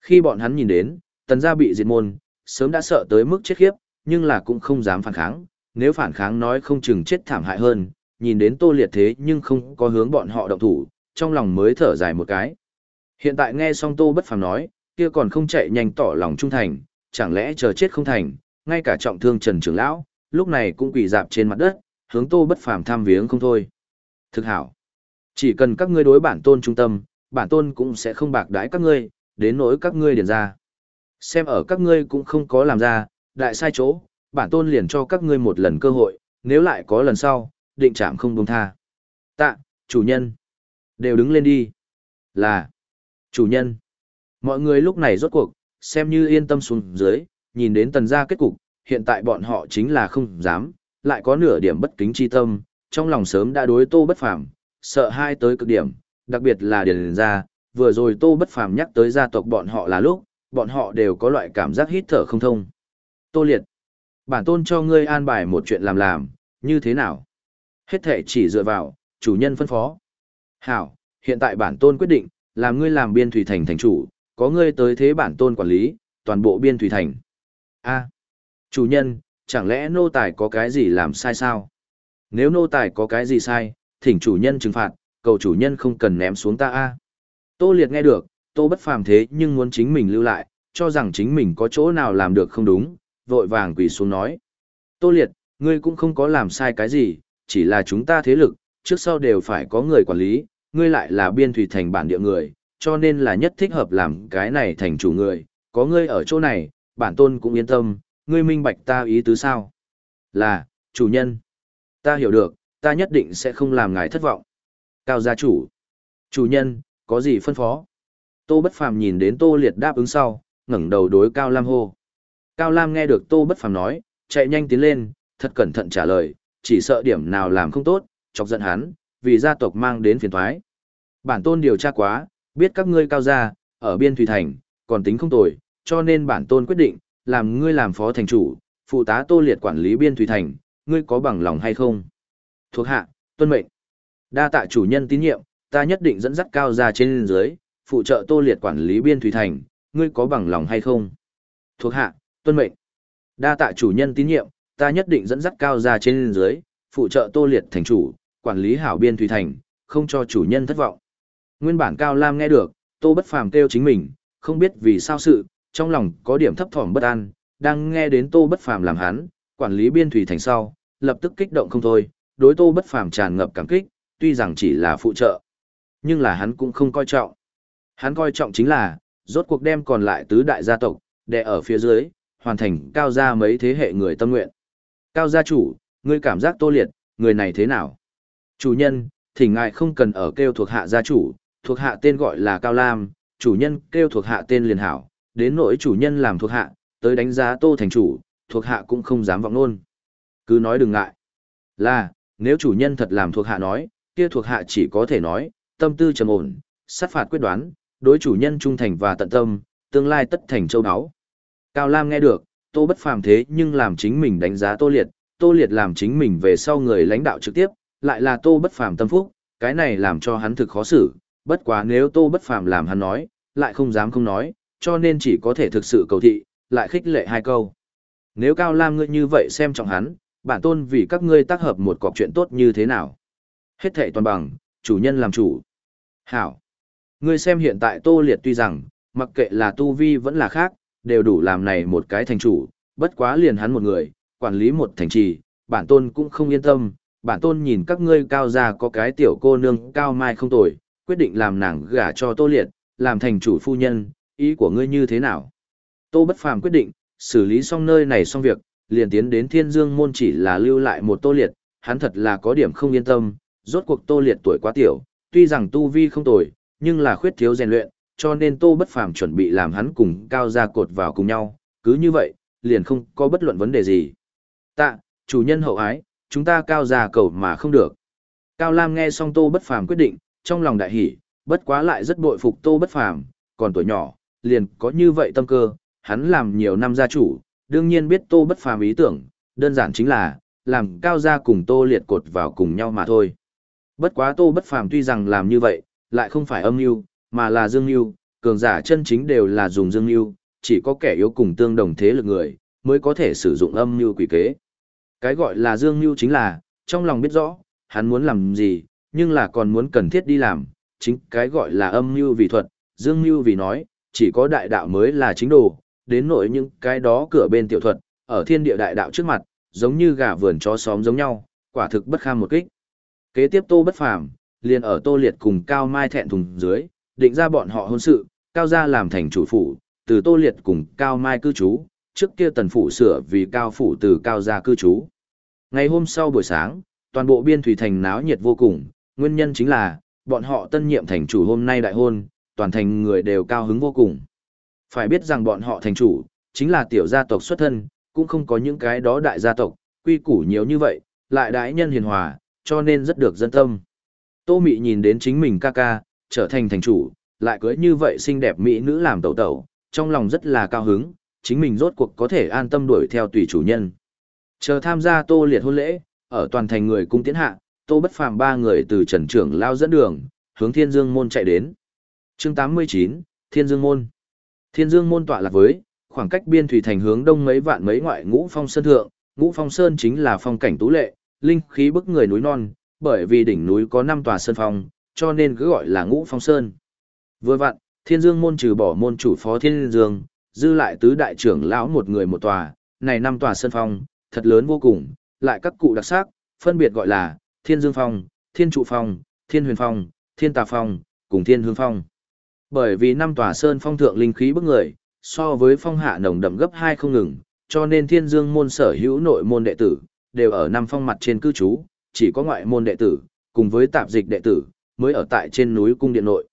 Khi bọn hắn nhìn đến, tần gia bị diệt môn, sớm đã sợ tới mức chết khiếp, nhưng là cũng không dám phản kháng, nếu phản kháng nói không chừng chết thảm hại hơn, nhìn đến Tô Liệt thế nhưng không có hướng bọn họ động thủ, trong lòng mới thở dài một cái. Hiện tại nghe xong Tô Bất Phàm nói, kia còn không chạy nhanh tỏ lòng trung thành, chẳng lẽ chờ chết không thành, ngay cả trọng thương Trần Trưởng Lão, lúc này cũng quỳ dạp trên mặt đất, hướng Tô Bất Phàm tham viếng không thôi. Thực hảo. Chỉ cần các ngươi đối bản tôn trung tâm, bản tôn cũng sẽ không bạc đãi các ngươi, đến nỗi các ngươi điền ra. Xem ở các ngươi cũng không có làm ra, đại sai chỗ, bản tôn liền cho các ngươi một lần cơ hội, nếu lại có lần sau, định chạm không buông tha. Tạ, chủ nhân. Đều đứng lên đi. Là. Chủ nhân. Mọi người lúc này rốt cuộc, xem như yên tâm xuống dưới, nhìn đến tần gia kết cục, hiện tại bọn họ chính là không dám, lại có nửa điểm bất kính chi tâm, trong lòng sớm đã đối tô bất phàm, sợ hai tới cực điểm, đặc biệt là điền ra, vừa rồi tô bất phàm nhắc tới gia tộc bọn họ là lúc, bọn họ đều có loại cảm giác hít thở không thông. Tô liệt, bản tôn cho ngươi an bài một chuyện làm làm, như thế nào? Hết thể chỉ dựa vào, chủ nhân phân phó. Hảo, hiện tại bản tôn quyết định, làm ngươi làm biên thủy thành thành chủ, có ngươi tới thế bản tôn quản lý, toàn bộ biên thủy thành. A, chủ nhân, chẳng lẽ nô tài có cái gì làm sai sao? Nếu nô tài có cái gì sai, thỉnh chủ nhân trừng phạt, cầu chủ nhân không cần ném xuống ta a. Tô Liệt nghe được, Tô bất phàm thế nhưng muốn chính mình lưu lại, cho rằng chính mình có chỗ nào làm được không đúng, vội vàng quỳ xuống nói. Tô Liệt, ngươi cũng không có làm sai cái gì, chỉ là chúng ta thế lực, trước sau đều phải có người quản lý, ngươi lại là biên thủy thành bản địa người, cho nên là nhất thích hợp làm cái này thành chủ người, có ngươi ở chỗ này, bản tôn cũng yên tâm, ngươi minh bạch ta ý tứ sao? Là, chủ nhân. Ta hiểu được, ta nhất định sẽ không làm ngài thất vọng. Cao gia chủ. Chủ nhân, có gì phân phó? Tô Bất Phàm nhìn đến Tô Liệt đáp ứng sau, ngẩng đầu đối Cao Lam hô. Cao Lam nghe được Tô Bất Phàm nói, chạy nhanh tiến lên, thật cẩn thận trả lời, chỉ sợ điểm nào làm không tốt, chọc giận hắn, vì gia tộc mang đến phiền toái. Bản tôn điều tra quá, biết các ngươi cao gia, ở biên thủy thành, còn tính không tồi, cho nên bản tôn quyết định, làm ngươi làm phó thành chủ, phụ tá Tô Liệt quản lý biên thủy thành, ngươi có bằng lòng hay không? Thuộc hạ, tuân mệnh. Đa tạ chủ nhân tín nhiệm, ta nhất định dẫn dắt cao gia trên dưới, phụ trợ Tô Liệt quản lý biên thủy thành, ngươi có bằng lòng hay không? Thuộc hạ, tuân mệnh. Đa tạ chủ nhân tín nhiệm, ta nhất định dẫn dắt cao gia trên dưới, phụ trợ Tô Liệt thành chủ, quản lý hảo biên thủy thành, không cho chủ nhân thất vọng. Nguyên bản Cao Lam nghe được, Tô Bất Phàm kêu chính mình, không biết vì sao sự, trong lòng có điểm thấp thỏm bất an, đang nghe đến Tô Bất Phàm làm hắn, quản lý biên thủy thành sau, lập tức kích động không thôi, đối Tô Bất Phàm tràn ngập cảm kích, tuy rằng chỉ là phụ trợ, nhưng là hắn cũng không coi trọng. Hắn coi trọng chính là, rốt cuộc đem còn lại tứ đại gia tộc, đè ở phía dưới, hoàn thành cao gia mấy thế hệ người tâm nguyện. Cao gia chủ, ngươi cảm giác Tô Liệt, người này thế nào? Chủ nhân, thỉnh ngài không cần ở kêu thuộc hạ gia chủ, thuộc hạ tên gọi là Cao Lam, chủ nhân kêu thuộc hạ tên liền hảo, đến nỗi chủ nhân làm thuộc hạ, tới đánh giá Tô thành chủ, thuộc hạ cũng không dám vọng luôn. Cứ nói đừng ngại. Là, nếu chủ nhân thật làm thuộc hạ nói, kia thuộc hạ chỉ có thể nói, tâm tư trầm ổn, sát phạt quyết đoán, đối chủ nhân trung thành và tận tâm, tương lai tất thành châu đáo. Cao Lam nghe được, Tô bất phàm thế nhưng làm chính mình đánh giá Tô Liệt, Tô Liệt làm chính mình về sau người lãnh đạo trực tiếp, lại là Tô bất phàm tâm phúc, cái này làm cho hắn thực khó xử, bất quá nếu Tô bất phàm làm hắn nói, lại không dám không nói, cho nên chỉ có thể thực sự cầu thị, lại khích lệ hai câu. Nếu Cao Lam ngươi như vậy xem trọng hắn, bản tôn vì các ngươi tác hợp một cọc chuyện tốt như thế nào? Hết thệ toàn bằng, chủ nhân làm chủ. Hảo. Ngươi xem hiện tại Tô Liệt tuy rằng, mặc kệ là tu vi vẫn là khác, đều đủ làm này một cái thành chủ, bất quá liền hắn một người, quản lý một thành trì, bản tôn cũng không yên tâm, bản tôn nhìn các ngươi cao gia có cái tiểu cô nương cao mai không tồi, quyết định làm nàng gả cho Tô Liệt, làm thành chủ phu nhân, ý của ngươi như thế nào? Tô Bất Phàm quyết định, xử lý xong nơi này xong việc, liền tiến đến Thiên Dương môn chỉ là lưu lại một Tô Liệt, hắn thật là có điểm không yên tâm, rốt cuộc Tô Liệt tuổi quá tiểu, tuy rằng tu vi không tồi, nhưng là khuyết thiếu rèn luyện, cho nên Tô Bất Phàm chuẩn bị làm hắn cùng Cao gia cột vào cùng nhau, cứ như vậy, liền không có bất luận vấn đề gì. Tạ, chủ nhân hậu ái, chúng ta Cao gia cầu mà không được. Cao Lam nghe xong Tô Bất Phàm quyết định, trong lòng đại hỉ, bất quá lại rất bội phục Tô Bất Phàm, còn tuổi nhỏ, liền có như vậy tâm cơ, hắn làm nhiều năm gia chủ, đương nhiên biết Tô Bất Phàm ý tưởng, đơn giản chính là làm Cao gia cùng Tô Liệt cột vào cùng nhau mà thôi. Bất quá Tô Bất Phàm tuy rằng làm như vậy, lại không phải âm mưu, mà là dương mưu, cường giả chân chính đều là dùng dương mưu, chỉ có kẻ yếu cùng tương đồng thế lực người mới có thể sử dụng âm mưu quỷ kế. Cái gọi là dương mưu chính là trong lòng biết rõ, hắn muốn làm gì, nhưng là còn muốn cần thiết đi làm, chính cái gọi là âm mưu vì thuật, dương mưu vì nói, chỉ có đại đạo mới là chính đồ, đến nội những cái đó cửa bên tiểu thuật, ở thiên địa đại đạo trước mặt, giống như gà vườn chó xóm giống nhau, quả thực bất kham một kích. Kế tiếp Tô Bất Phàm, liền ở Tô Liệt cùng Cao Mai thẹn thùng dưới, định ra bọn họ hôn sự, Cao gia làm thành chủ phủ, từ Tô Liệt cùng Cao Mai cư trú, trước kia tần phủ sửa vì Cao phủ từ Cao gia cư trú. Ngày hôm sau buổi sáng, toàn bộ biên thủy thành náo nhiệt vô cùng, nguyên nhân chính là, bọn họ tân nhiệm thành chủ hôm nay đại hôn, toàn thành người đều cao hứng vô cùng. Phải biết rằng bọn họ thành chủ, chính là tiểu gia tộc xuất thân, cũng không có những cái đó đại gia tộc, quy củ nhiều như vậy, lại đại nhân hiền hòa, cho nên rất được dân tâm. Tô Mị nhìn đến chính mình ca ca, trở thành thành chủ, lại cưới như vậy xinh đẹp mỹ nữ làm tẩu tẩu, trong lòng rất là cao hứng, chính mình rốt cuộc có thể an tâm đuổi theo tùy chủ nhân. Chờ tham gia Tô Liệt hôn lễ, ở toàn thành người cung tiến hạ, Tô Bất Phàm ba người từ Trần Trưởng lao dẫn đường, hướng Thiên Dương môn chạy đến. Chương 89, Thiên Dương môn. Thiên Dương môn tọa lạc với khoảng cách biên thủy thành hướng đông mấy vạn mấy ngoại ngũ phong sơn thượng, ngũ phong sơn chính là phong cảnh tú lệ, linh khí bức người núi non, bởi vì đỉnh núi có năm tòa sơn phong, cho nên cứ gọi là ngũ phong sơn. Vừa vặn, thiên dương môn trừ bỏ môn chủ phó thiên dương, dư lại tứ đại trưởng lão một người một tòa, này năm tòa sơn phong, thật lớn vô cùng, lại các cụ đặc sắc, phân biệt gọi là thiên dương phong, thiên trụ phong, thiên huyền phong, thiên tà phong, cùng thiên hương phong. Bởi vì năm tòa sơn phong thượng linh khí bức người, so với phong hạ nồng đậm gấp hai không ngừng, cho nên thiên dương môn sở hữu nội môn đệ tử, đều ở năm phong mặt trên cư trú, chỉ có ngoại môn đệ tử, cùng với tạp dịch đệ tử, mới ở tại trên núi cung điện nội.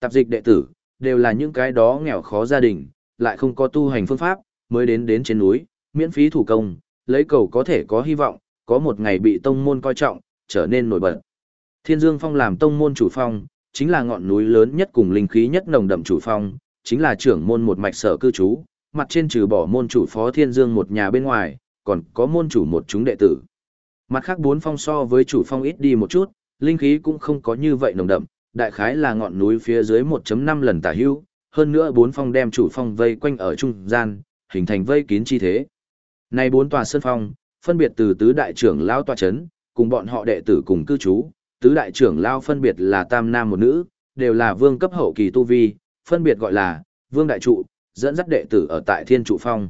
Tạp dịch đệ tử, đều là những cái đó nghèo khó gia đình, lại không có tu hành phương pháp, mới đến đến trên núi, miễn phí thủ công, lấy cầu có thể có hy vọng, có một ngày bị tông môn coi trọng, trở nên nổi bật. Thiên Dương Phong làm tông môn chủ phong, chính là ngọn núi lớn nhất cùng linh khí nhất nồng đậm chủ phong, chính là trưởng môn một mạch sở cư trú, mặt trên trừ bỏ môn chủ phó Thiên Dương một nhà bên ngoài, còn có môn chủ một chúng đệ tử. Mặt khác bốn phong so với chủ phong ít đi một chút, linh khí cũng không có như vậy nồng đậm, đại khái là ngọn núi phía dưới 1.5 lần tả hữu. hơn nữa bốn phong đem chủ phong vây quanh ở trung gian, hình thành vây kín chi thế. Này bốn tòa sơn phong, phân biệt từ tứ đại trưởng lao tòa chấn, cùng bọn họ đệ tử cùng cư trú, tứ đại trưởng lao phân biệt là tam nam một nữ, đều là vương cấp hậu kỳ tu vi, phân biệt gọi là Vương Đại Trụ, dẫn dắt đệ tử ở tại Thiên Trụ Phong.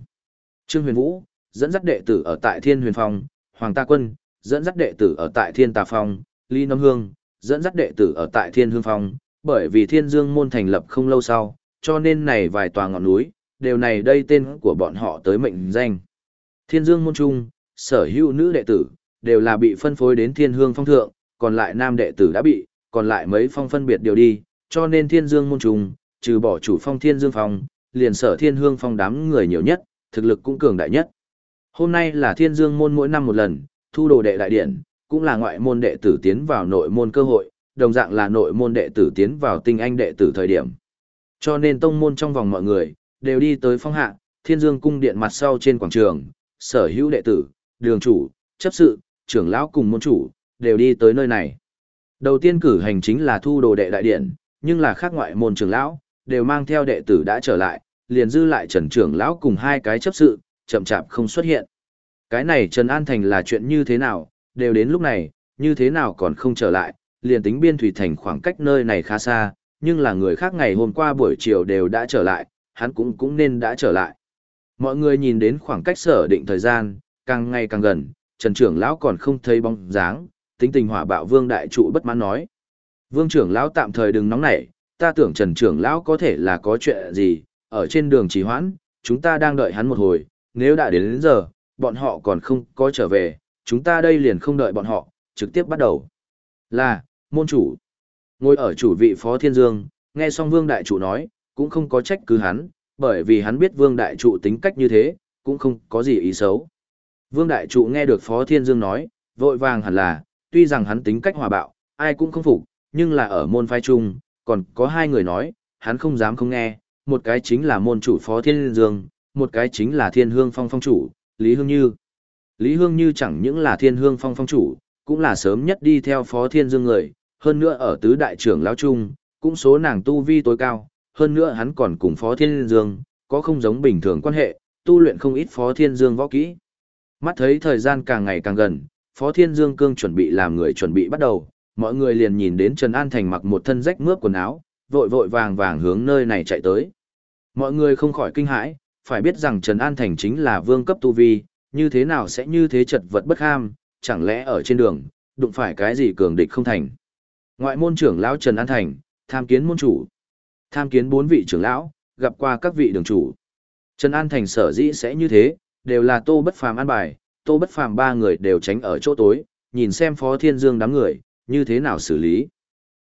Trương Huyền Vũ, dẫn dắt đệ tử ở tại Thiên Huyền Phong, Hoàng Ta Quân, dẫn dắt đệ tử ở tại Thiên Tà Phong, Lý Nông Hương, dẫn dắt đệ tử ở tại Thiên Hương Phong, bởi vì Thiên Dương môn thành lập không lâu sau, cho nên này vài tòa ngọn núi, đều này đây tên của bọn họ tới mệnh danh. Thiên Dương môn trung, sở hữu nữ đệ tử, đều là bị phân phối đến Thiên Hương Phong thượng, còn lại nam đệ tử đã bị, còn lại mấy phong phân biệt điều đi, cho nên Thiên Dương môn trung, trừ bỏ chủ phong Thiên Dương Phong, liền sở Thiên Hương Phong đám người nhiều nhất, thực lực cũng cường đại nhất. Hôm nay là Thiên Dương môn mỗi năm một lần, thu đồ đệ đại điển, cũng là ngoại môn đệ tử tiến vào nội môn cơ hội, đồng dạng là nội môn đệ tử tiến vào tinh anh đệ tử thời điểm. Cho nên tông môn trong vòng mọi người, đều đi tới phong hạ, thiên dương cung điện mặt sau trên quảng trường, sở hữu đệ tử, đường chủ, chấp sự, trưởng lão cùng môn chủ, đều đi tới nơi này. Đầu tiên cử hành chính là thu đồ đệ đại điện, nhưng là khác ngoại môn trưởng lão, đều mang theo đệ tử đã trở lại, liền dư lại trần trưởng lão cùng hai cái chấp sự, chậm chạp không xuất hiện. Cái này Trần An Thành là chuyện như thế nào, đều đến lúc này, như thế nào còn không trở lại, liền tính biên thủy thành khoảng cách nơi này khá xa, nhưng là người khác ngày hôm qua buổi chiều đều đã trở lại, hắn cũng cũng nên đã trở lại. Mọi người nhìn đến khoảng cách sở định thời gian, càng ngày càng gần, Trần trưởng lão còn không thấy bóng dáng, tính tình hỏa bạo Vương đại trụ bất mãn nói. Vương trưởng lão tạm thời đừng nóng nảy, ta tưởng Trần trưởng lão có thể là có chuyện gì, ở trên đường trì hoãn, chúng ta đang đợi hắn một hồi, nếu đã đến, đến giờ, bọn họ còn không có trở về, chúng ta đây liền không đợi bọn họ, trực tiếp bắt đầu. Là, môn chủ. Ngồi ở chủ vị Phó Thiên Dương, nghe xong Vương Đại Trụ nói, cũng không có trách cứ hắn, bởi vì hắn biết Vương Đại Trụ tính cách như thế, cũng không có gì ý xấu. Vương Đại Trụ nghe được Phó Thiên Dương nói, vội vàng hẳn là, tuy rằng hắn tính cách hòa bạo, ai cũng không phục, nhưng là ở môn phái chung, còn có hai người nói, hắn không dám không nghe, một cái chính là môn chủ Phó Thiên Dương, một cái chính là Thiên Hương Phong Phong chủ, Lý Hương Như. Lý Hương Như chẳng những là Thiên Hương Phong Phong chủ, cũng là sớm nhất đi theo Phó Thiên Dương người, hơn nữa ở tứ đại trưởng lão trung, cũng số nàng tu vi tối cao, hơn nữa hắn còn cùng Phó Thiên Dương, có không giống bình thường quan hệ, tu luyện không ít Phó Thiên Dương võ kỹ. Mắt thấy thời gian càng ngày càng gần, Phó Thiên Dương cương chuẩn bị làm người chuẩn bị bắt đầu, mọi người liền nhìn đến Trần An Thành mặc một thân rách mướp quần áo, vội vội vàng vàng hướng nơi này chạy tới. Mọi người không khỏi kinh hãi, phải biết rằng Trần An Thành chính là vương cấp tu vi, như thế nào sẽ như thế chật vật bất ham, chẳng lẽ ở trên đường, đụng phải cái gì cường địch không thành. Ngoại môn trưởng lão Trần An Thành, tham kiến môn chủ. Tham kiến bốn vị trưởng lão, gặp qua các vị đường chủ. Trần An Thành sở dĩ sẽ như thế, đều là tô bất phàm an bài, tô bất phàm ba người đều tránh ở chỗ tối, nhìn xem Phó Thiên Dương đám người, như thế nào xử lý.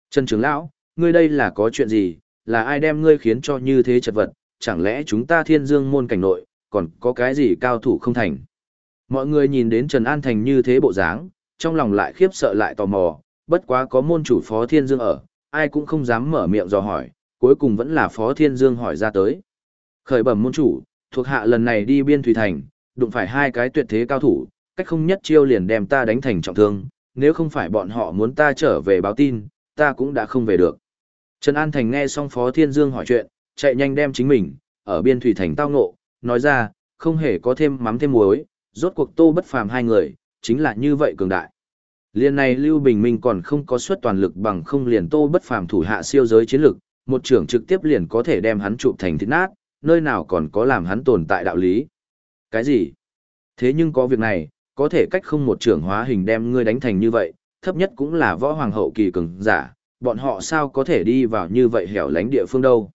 Trần trưởng lão, ngươi đây là có chuyện gì, là ai đem ngươi khiến cho như thế chật vật, chẳng lẽ chúng ta Thiên Dương môn cảnh nội, còn có cái gì cao thủ không thành. Mọi người nhìn đến Trần An Thành như thế bộ dáng, trong lòng lại khiếp sợ lại tò mò, bất quá có môn chủ Phó Thiên Dương ở, ai cũng không dám mở miệng dò hỏi, cuối cùng vẫn là Phó Thiên Dương hỏi ra tới. Khởi bẩm môn chủ, thuộc hạ lần này đi biên thủy thành, đụng phải hai cái tuyệt thế cao thủ, cách không nhất chiêu liền đem ta đánh thành trọng thương, nếu không phải bọn họ muốn ta trở về báo tin, ta cũng đã không về được. Trần An Thành nghe xong Phó Thiên Dương hỏi chuyện, chạy nhanh đem chính mình, ở biên thủy thành tao ngộ, nói ra, không hề có thêm mắm thêm muối, rốt cuộc tô bất phàm hai người, chính là như vậy cường đại. Liên này Lưu Bình Minh còn không có suất toàn lực bằng không liền tô bất phàm thủ hạ siêu giới chiến lực, một trưởng trực tiếp liền có thể đem hắn chụp thành thịt nát, nơi nào còn có làm hắn tồn tại đạo lý. Cái gì? Thế nhưng có việc này, có thể cách không một trưởng hóa hình đem ngươi đánh thành như vậy, thấp nhất cũng là võ hoàng hậu kỳ cường giả, bọn họ sao có thể đi vào như vậy hẻo lánh địa phương đâu.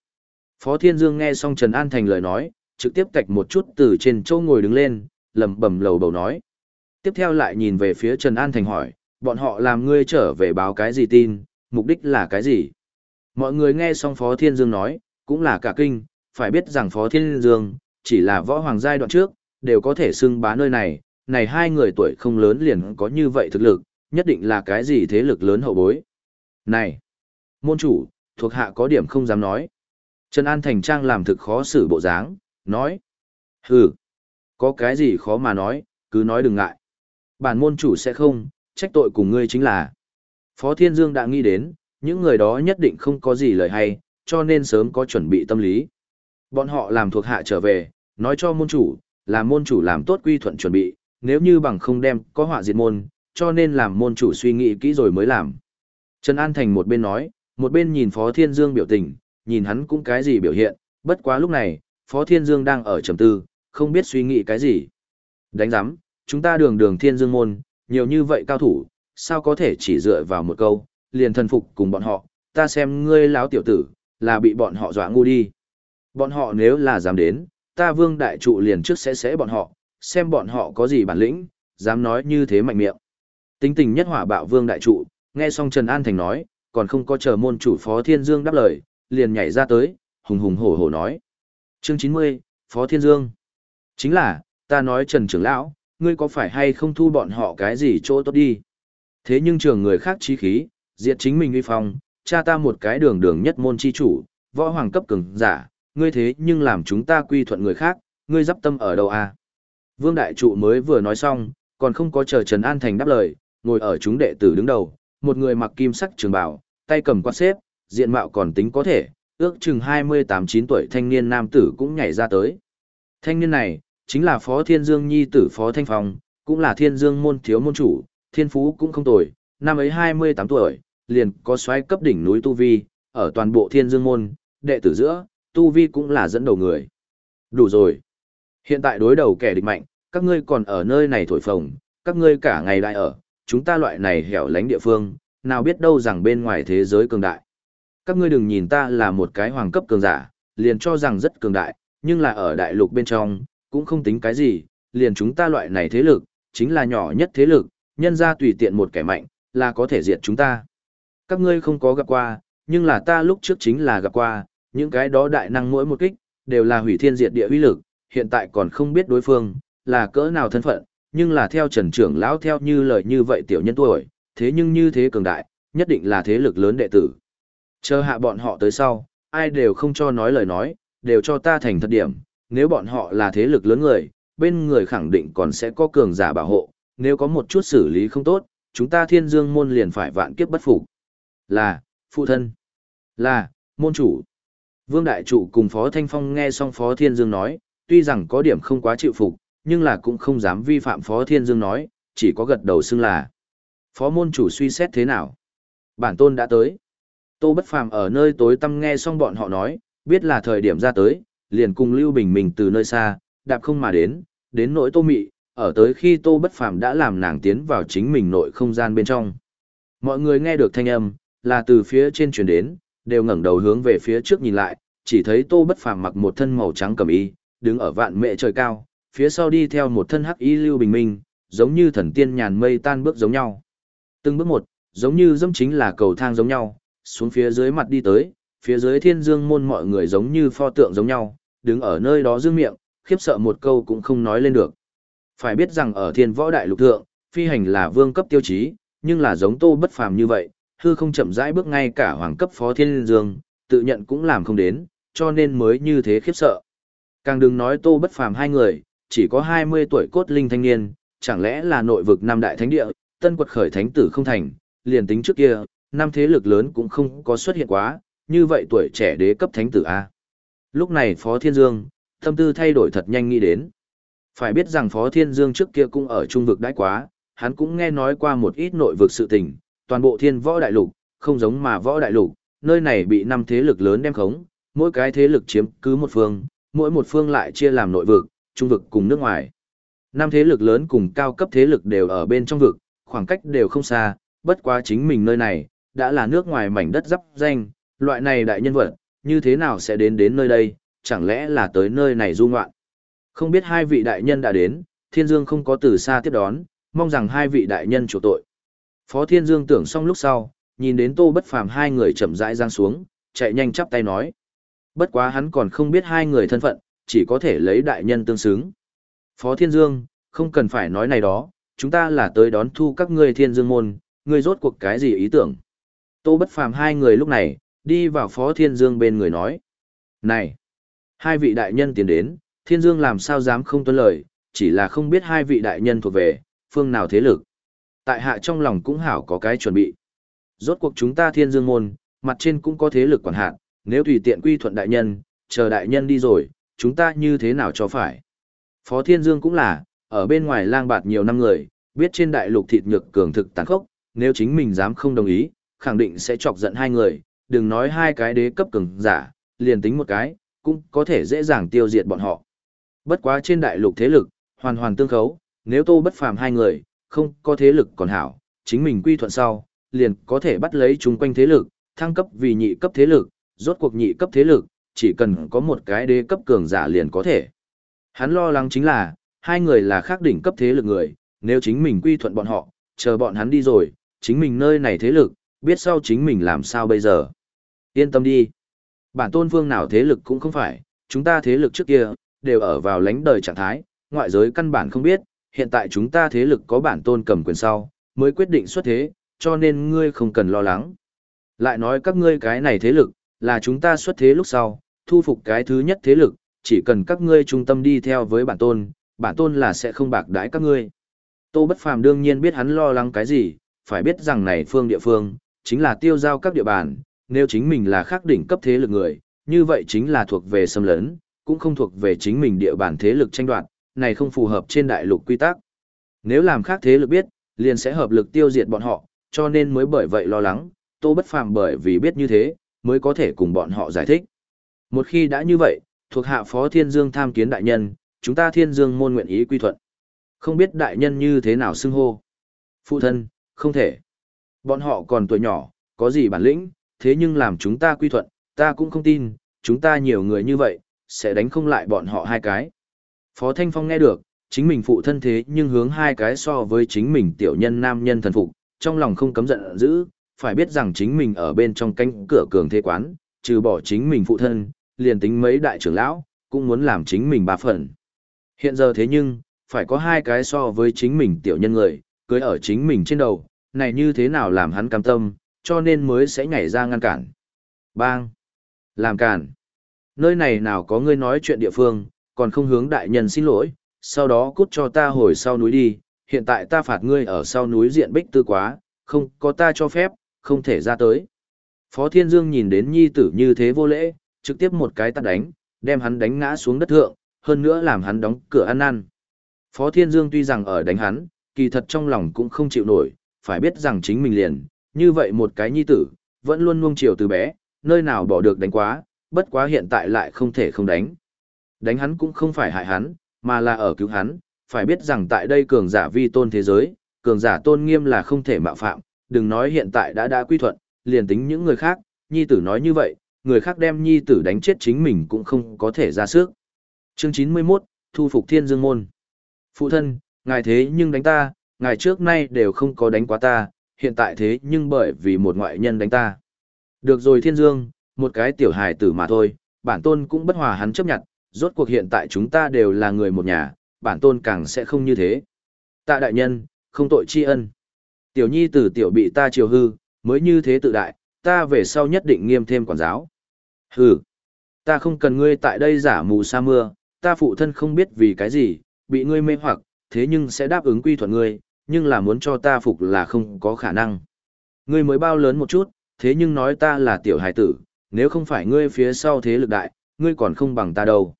Phó Thiên Dương nghe xong Trần An Thành lời nói, trực tiếp cạch một chút từ trên châu ngồi đứng lên, lầm bầm lầu bầu nói. Tiếp theo lại nhìn về phía Trần An Thành hỏi, bọn họ làm ngươi trở về báo cái gì tin, mục đích là cái gì? Mọi người nghe xong Phó Thiên Dương nói, cũng là cả kinh, phải biết rằng Phó Thiên Dương, chỉ là võ hoàng giai đoạn trước, đều có thể xưng bá nơi này, này hai người tuổi không lớn liền có như vậy thực lực, nhất định là cái gì thế lực lớn hậu bối. Này, môn chủ, thuộc hạ có điểm không dám nói. Trần An Thành Trang làm thực khó xử bộ dáng, nói. Hừ, có cái gì khó mà nói, cứ nói đừng ngại. Bản môn chủ sẽ không, trách tội cùng ngươi chính là. Phó Thiên Dương đã nghĩ đến, những người đó nhất định không có gì lời hay, cho nên sớm có chuẩn bị tâm lý. Bọn họ làm thuộc hạ trở về, nói cho môn chủ, là môn chủ làm tốt quy thuận chuẩn bị, nếu như bằng không đem có họa diệt môn, cho nên làm môn chủ suy nghĩ kỹ rồi mới làm. Trần An Thành một bên nói, một bên nhìn Phó Thiên Dương biểu tình, nhìn hắn cũng cái gì biểu hiện, bất quá lúc này, Phó Thiên Dương đang ở trầm tư, không biết suy nghĩ cái gì. Đánh giám, chúng ta đường đường Thiên Dương môn, nhiều như vậy cao thủ, sao có thể chỉ dựa vào một câu, liền thần phục cùng bọn họ, ta xem ngươi láo tiểu tử, là bị bọn họ dọa ngu đi. Bọn họ nếu là dám đến, ta vương đại trụ liền trước sẽ sẽ bọn họ, xem bọn họ có gì bản lĩnh, dám nói như thế mạnh miệng. Tính tình nhất hỏa bạo vương đại trụ, nghe xong Trần An Thành nói, còn không có chờ môn chủ Phó Thiên Dương đáp lời, liền nhảy ra tới, hùng hùng hổ hổ nói. Chương 90, Phó Thiên Dương. Chính là, ta nói Trần Trưởng Lão, ngươi có phải hay không thu bọn họ cái gì chỗ tốt đi. Thế nhưng trường người khác trí khí, diệt chính mình uy phong, cha ta một cái đường đường nhất môn chi chủ, võ hoàng cấp cường giả, ngươi thế nhưng làm chúng ta quy thuận người khác, ngươi dắp tâm ở đâu à? Vương Đại Trụ mới vừa nói xong, còn không có chờ Trần An Thành đáp lời, ngồi ở chúng đệ tử đứng đầu, một người mặc kim sắc trường bào, tay cầm quạt xếp, diện mạo còn tính có thể, ước chừng 28-9 tuổi thanh niên nam tử cũng nhảy ra tới. Thanh niên này, chính là Phó Thiên Dương Nhi tử Phó Thanh Phong, cũng là Thiên Dương môn thiếu môn chủ, thiên phú cũng không tồi, năm ấy 28 tuổi, liền có xoáy cấp đỉnh núi Tu Vi, ở toàn bộ Thiên Dương môn, đệ tử giữa, Tu Vi cũng là dẫn đầu người. Đủ rồi. Hiện tại đối đầu kẻ địch mạnh, các ngươi còn ở nơi này thổi phồng, các ngươi cả ngày lại ở, chúng ta loại này hẻo lánh địa phương, nào biết đâu rằng bên ngoài thế giới cường đại. Các ngươi đừng nhìn ta là một cái hoàng cấp cường giả, liền cho rằng rất cường đại, nhưng là ở đại lục bên trong, cũng không tính cái gì, liền chúng ta loại này thế lực, chính là nhỏ nhất thế lực, nhân ra tùy tiện một kẻ mạnh, là có thể diệt chúng ta. Các ngươi không có gặp qua, nhưng là ta lúc trước chính là gặp qua, những cái đó đại năng mỗi một kích, đều là hủy thiên diệt địa uy lực, hiện tại còn không biết đối phương, là cỡ nào thân phận, nhưng là theo trần trưởng lão theo như lời như vậy tiểu nhân tuổi, thế nhưng như thế cường đại, nhất định là thế lực lớn đệ tử. Chờ hạ bọn họ tới sau, ai đều không cho nói lời nói, đều cho ta thành thật điểm, nếu bọn họ là thế lực lớn người, bên người khẳng định còn sẽ có cường giả bảo hộ, nếu có một chút xử lý không tốt, chúng ta thiên dương môn liền phải vạn kiếp bất phục. Là, phụ thân. Là, môn chủ. Vương Đại Trụ cùng Phó Thanh Phong nghe xong Phó Thiên Dương nói, tuy rằng có điểm không quá chịu phục, nhưng là cũng không dám vi phạm Phó Thiên Dương nói, chỉ có gật đầu xưng là. Phó môn chủ suy xét thế nào? Bản tôn đã tới. Tô Bất Phàm ở nơi tối tăm nghe xong bọn họ nói, biết là thời điểm ra tới, liền cùng Lưu Bình mình từ nơi xa, đạp không mà đến, đến nỗi Tô Mị, ở tới khi Tô Bất Phàm đã làm nàng tiến vào chính mình nội không gian bên trong. Mọi người nghe được thanh âm, là từ phía trên truyền đến, đều ngẩng đầu hướng về phía trước nhìn lại, chỉ thấy Tô Bất Phàm mặc một thân màu trắng cẩm y, đứng ở vạn mẹ trời cao, phía sau đi theo một thân hắc y Lưu Bình Minh, giống như thần tiên nhàn mây tan bước giống nhau. Từng bước một, giống như dẫm chính là cầu thang giống nhau, xuống phía dưới mặt đi tới, phía dưới thiên dương môn mọi người giống như pho tượng giống nhau, đứng ở nơi đó dương miệng, khiếp sợ một câu cũng không nói lên được. Phải biết rằng ở thiên võ đại lục thượng, phi hành là vương cấp tiêu chí, nhưng là giống tô bất phàm như vậy, hư không chậm rãi bước ngay cả hoàng cấp phó thiên dương, tự nhận cũng làm không đến, cho nên mới như thế khiếp sợ. Càng đừng nói tô bất phàm hai người, chỉ có 20 tuổi cốt linh thanh niên, chẳng lẽ là nội vực năm đại thánh địa, tân quật khởi thánh tử không thành, liền tính trước kia, năm thế lực lớn cũng không có xuất hiện quá, như vậy tuổi trẻ đế cấp thánh tử A. Lúc này Phó Thiên Dương, tâm tư thay đổi thật nhanh nghĩ đến. Phải biết rằng Phó Thiên Dương trước kia cũng ở trung vực đãi quá, hắn cũng nghe nói qua một ít nội vực sự tình, toàn bộ thiên võ đại lục, không giống mà võ đại lục, nơi này bị năm thế lực lớn đem khống, mỗi cái thế lực chiếm cứ một phương, mỗi một phương lại chia làm nội vực, trung vực cùng nước ngoài. Năm thế lực lớn cùng cao cấp thế lực đều ở bên trong vực, khoảng cách đều không xa, bất quá chính mình nơi này, đã là nước ngoài mảnh đất dắp danh, loại này đại nhân vật, như thế nào sẽ đến đến nơi đây, chẳng lẽ là tới nơi này du ngoạn. Không biết hai vị đại nhân đã đến, Thiên Dương không có từ xa tiếp đón, mong rằng hai vị đại nhân chủ tội. Phó Thiên Dương tưởng xong lúc sau, nhìn đến Tô Bất Phàm hai người chậm rãi giang xuống, chạy nhanh chắp tay nói. Bất quá hắn còn không biết hai người thân phận, chỉ có thể lấy đại nhân tương xứng. Phó Thiên Dương, không cần phải nói này đó, chúng ta là tới đón thu các ngươi Thiên Dương môn, ngươi rốt cuộc cái gì ý tưởng. Tô Bất Phàm hai người lúc này, đi vào Phó Thiên Dương bên người nói. Này! Hai vị đại nhân tiến đến, Thiên Dương làm sao dám không tuân lời, chỉ là không biết hai vị đại nhân thuộc về, phương nào thế lực. Tại hạ trong lòng cũng hảo có cái chuẩn bị. Rốt cuộc chúng ta Thiên Dương môn, mặt trên cũng có thế lực quản hạn, nếu tùy tiện quy thuận đại nhân, chờ đại nhân đi rồi, chúng ta như thế nào cho phải. Phó Thiên Dương cũng là, ở bên ngoài lang bạt nhiều năm người, biết trên đại lục thịt nhược cường thực tàn khốc, nếu chính mình dám không đồng ý, khẳng định sẽ chọc giận hai người, đừng nói hai cái đế cấp cường giả, liền tính một cái, cũng có thể dễ dàng tiêu diệt bọn họ. Bất quá trên đại lục thế lực, hoàn hoàn tương khấu, nếu tô bất phàm hai người, không có thế lực còn hảo, chính mình quy thuận sau, liền có thể bắt lấy chung quanh thế lực, thăng cấp vì nhị cấp thế lực, rốt cuộc nhị cấp thế lực, chỉ cần có một cái đế cấp cường giả liền có thể. Hắn lo lắng chính là, hai người là khác đỉnh cấp thế lực người, nếu chính mình quy thuận bọn họ, chờ bọn hắn đi rồi, chính mình nơi này thế lực, biết sau chính mình làm sao bây giờ. Yên tâm đi. Bản tôn vương nào thế lực cũng không phải, chúng ta thế lực trước kia, đều ở vào lánh đời trạng thái, ngoại giới căn bản không biết, hiện tại chúng ta thế lực có bản tôn cầm quyền sau, mới quyết định xuất thế, cho nên ngươi không cần lo lắng. Lại nói các ngươi cái này thế lực, là chúng ta xuất thế lúc sau, thu phục cái thứ nhất thế lực, chỉ cần các ngươi trung tâm đi theo với bản tôn, bản tôn là sẽ không bạc đãi các ngươi. Tô Bất Phàm đương nhiên biết hắn lo lắng cái gì, phải biết rằng này phương địa phương, chính là tiêu giao các địa bàn, nếu chính mình là khác đỉnh cấp thế lực người, như vậy chính là thuộc về xâm lấn, cũng không thuộc về chính mình địa bàn thế lực tranh đoạt, này không phù hợp trên đại lục quy tắc. Nếu làm khác thế lực biết, liền sẽ hợp lực tiêu diệt bọn họ, cho nên mới bởi vậy lo lắng, Tô Bất Phàm bởi vì biết như thế, mới có thể cùng bọn họ giải thích. Một khi đã như vậy, thuộc hạ Phó Thiên Dương tham kiến đại nhân, chúng ta Thiên Dương môn nguyện ý quy thuận. Không biết đại nhân như thế nào xưng hô. Phụ thân, không thể. Bọn họ còn tuổi nhỏ, có gì bản lĩnh, thế nhưng làm chúng ta quy thuận, ta cũng không tin, chúng ta nhiều người như vậy, sẽ đánh không lại bọn họ hai cái. Phó Thanh Phong nghe được, chính mình phụ thân thế nhưng hướng hai cái so với chính mình tiểu nhân nam nhân thần phục, trong lòng không cấm giận dữ, phải biết rằng chính mình ở bên trong cánh cửa cường thế quán, trừ bỏ chính mình phụ thân, liền tính mấy đại trưởng lão, cũng muốn làm chính mình ba phần. Hiện giờ thế nhưng, phải có hai cái so với chính mình tiểu nhân người, cưới ở chính mình trên đầu, này như thế nào làm hắn cam tâm, cho nên mới sẽ nhảy ra ngăn cản. Bang! Làm cản! Nơi này nào có ngươi nói chuyện địa phương, còn không hướng đại nhân xin lỗi, sau đó cút cho ta hồi sau núi đi, hiện tại ta phạt ngươi ở sau núi diện bích tư quá, không có ta cho phép, không thể ra tới. Phó Thiên Dương nhìn đến nhi tử như thế vô lễ, trực tiếp một cái tắt đánh, đem hắn đánh ngã xuống đất thượng, hơn nữa làm hắn đóng cửa ăn ăn. Phó Thiên Dương tuy rằng ở đánh hắn, kỳ thật trong lòng cũng không chịu nổi, phải biết rằng chính mình liền, như vậy một cái nhi tử, vẫn luôn nuông chiều từ bé, nơi nào bỏ được đánh quá, bất quá hiện tại lại không thể không đánh. Đánh hắn cũng không phải hại hắn, mà là ở cứu hắn, phải biết rằng tại đây cường giả vi tôn thế giới, cường giả tôn nghiêm là không thể mạo phạm, đừng nói hiện tại đã đã quy thuận, liền tính những người khác, nhi tử nói như vậy, người khác đem nhi tử đánh chết chính mình cũng không có thể ra sức. Chương 91, Thu phục Thiên Dương Môn Phụ thân, ngài thế nhưng đánh ta, ngài trước nay đều không có đánh quá ta, hiện tại thế nhưng bởi vì một ngoại nhân đánh ta. Được rồi Thiên Dương, một cái tiểu hài tử mà thôi, bản tôn cũng bất hòa hắn chấp nhận, rốt cuộc hiện tại chúng ta đều là người một nhà, bản tôn càng sẽ không như thế. Tạ đại nhân, không tội tri ân. Tiểu nhi tử tiểu bị ta chiều hư, mới như thế tự đại, ta về sau nhất định nghiêm thêm quản giáo. Hừ, ta không cần ngươi tại đây giả mù sa mưa, ta phụ thân không biết vì cái gì, bị ngươi mê hoặc, thế nhưng sẽ đáp ứng quy thuận ngươi, nhưng là muốn cho ta phục là không có khả năng. Ngươi mới bao lớn một chút, thế nhưng nói ta là tiểu hài tử, nếu không phải ngươi phía sau thế lực đại, ngươi còn không bằng ta đâu.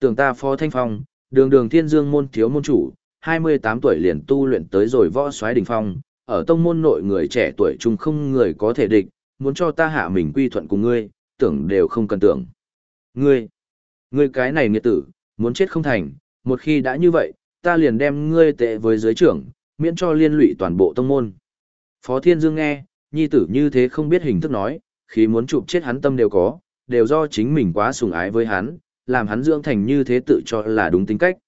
Tưởng ta phó thanh phong, đường đường thiên dương môn thiếu môn chủ, 28 tuổi liền tu luyện tới rồi võ xoáy đỉnh phong, ở tông môn nội người trẻ tuổi chung không người có thể địch, muốn cho ta hạ mình quy thuận cùng ngươi, tưởng đều không cần tưởng. Ngươi, ngươi cái này nghiệt tử, muốn chết không thành, một khi đã như vậy, ta liền đem ngươi tệ với giới trưởng, miễn cho liên lụy toàn bộ tông môn. Phó Thiên Dương nghe, nhi tử như thế không biết hình thức nói, khi muốn chụp chết hắn tâm đều có, đều do chính mình quá sùng ái với hắn, làm hắn dưỡng thành như thế tự cho là đúng tính cách.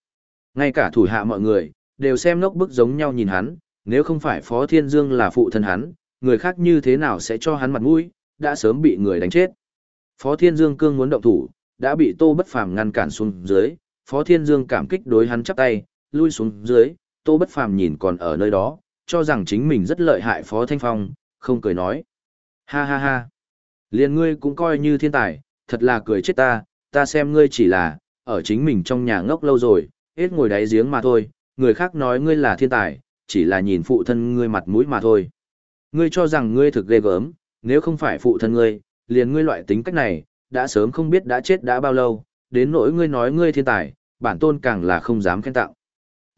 Ngay cả thủ hạ mọi người, đều xem ngốc bức giống nhau nhìn hắn, nếu không phải Phó Thiên Dương là phụ thân hắn, người khác như thế nào sẽ cho hắn mặt mũi, đã sớm bị người đánh chết. Phó Thiên Dương cương muốn động thủ, đã bị Tô Bất Phàm ngăn cản xuống dưới, Phó Thiên Dương cảm kích đối hắn chắp tay, lui xuống dưới, Tô Bất Phàm nhìn còn ở nơi đó, cho rằng chính mình rất lợi hại Phó Thanh Phong, không cười nói. Ha ha ha, liền ngươi cũng coi như thiên tài, thật là cười chết ta, ta xem ngươi chỉ là, ở chính mình trong nhà ngốc lâu rồi, hết ngồi đáy giếng mà thôi, người khác nói ngươi là thiên tài, chỉ là nhìn phụ thân ngươi mặt mũi mà thôi. Ngươi cho rằng ngươi thực ghê gớm, nếu không phải phụ thân ngươi, liền ngươi loại tính cách này, đã sớm không biết đã chết đã bao lâu, đến nỗi ngươi nói ngươi thiên tài, bản tôn càng là không dám khen tặng.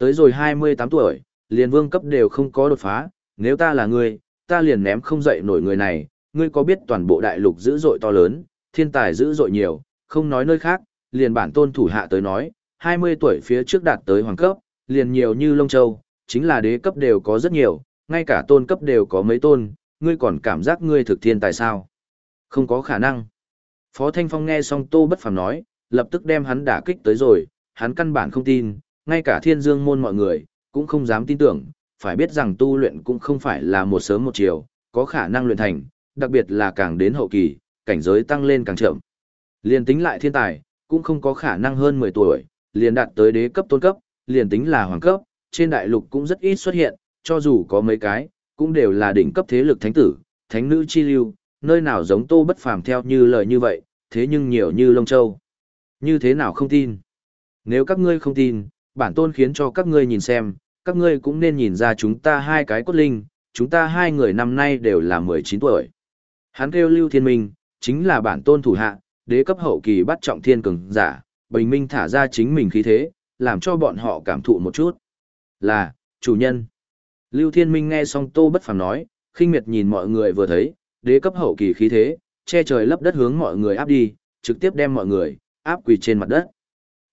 Tới rồi 28 tuổi, liền vương cấp đều không có đột phá, nếu ta là ngươi, ta liền ném không dậy nổi người này, ngươi có biết toàn bộ đại lục dữ dội to lớn, thiên tài dữ dội nhiều, không nói nơi khác, liền bản tôn thủ hạ tới nói, 20 tuổi phía trước đạt tới hoàng cấp, liền nhiều như lông châu, chính là đế cấp đều có rất nhiều, ngay cả tôn cấp đều có mấy tôn, ngươi còn cảm giác ngươi thực thiên tài sao? Không có khả năng. Phó Thanh Phong nghe xong Tô Bất Phàm nói, lập tức đem hắn đả kích tới rồi, hắn căn bản không tin, ngay cả thiên dương môn mọi người, cũng không dám tin tưởng, phải biết rằng tu luyện cũng không phải là một sớm một chiều, có khả năng luyện thành, đặc biệt là càng đến hậu kỳ, cảnh giới tăng lên càng chậm. liền tính lại thiên tài, cũng không có khả năng hơn 10 tuổi, liền đạt tới đế cấp tôn cấp, liền tính là hoàng cấp, trên đại lục cũng rất ít xuất hiện, cho dù có mấy cái, cũng đều là đỉnh cấp thế lực thánh tử, thánh nữ chi lưu, nơi nào giống tô bất phàm theo như lời như vậy, thế nhưng nhiều như lông châu. Như thế nào không tin? Nếu các ngươi không tin, bản tôn khiến cho các ngươi nhìn xem, các ngươi cũng nên nhìn ra chúng ta hai cái cốt linh, chúng ta hai người năm nay đều là 19 tuổi. Hắn kêu Lưu Thiên Minh, chính là bản tôn thủ hạ, đế cấp hậu kỳ bắt trọng thiên cường giả, bình minh thả ra chính mình khí thế, làm cho bọn họ cảm thụ một chút. Là, chủ nhân. Lưu Thiên Minh nghe xong Tô Bất Phàm nói, khinh miệt nhìn mọi người vừa thấy, đế cấp hậu kỳ khí thế, che trời lấp đất hướng mọi người áp đi, trực tiếp đem mọi người áp quỳ trên mặt đất.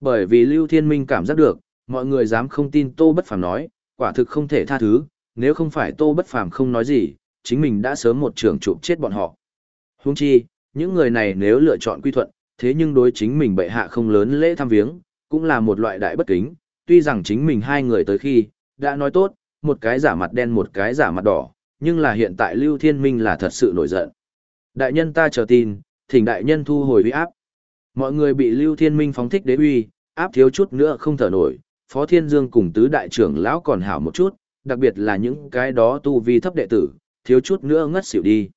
Bởi vì Lưu Thiên Minh cảm giác được, mọi người dám không tin Tô Bất Phàm nói, quả thực không thể tha thứ, nếu không phải Tô Bất Phàm không nói gì, chính mình đã sớm một trường chụp chết bọn họ. Huống chi, những người này nếu lựa chọn quy thuận, thế nhưng đối chính mình bệ hạ không lớn lễ thăm viếng, cũng là một loại đại bất kính, tuy rằng chính mình hai người tới khi, đã nói tốt, một cái giả mặt đen một cái giả mặt đỏ, nhưng là hiện tại Lưu Thiên Minh là thật sự nổi giận. Đại nhân ta chờ tin, thỉnh đại nhân thu hồi uy áp. Mọi người bị Lưu Thiên Minh phóng thích đế uy, áp thiếu chút nữa không thở nổi, Phó Thiên Dương cùng tứ đại trưởng lão còn hảo một chút, đặc biệt là những cái đó tu vi thấp đệ tử, thiếu chút nữa ngất xỉu đi.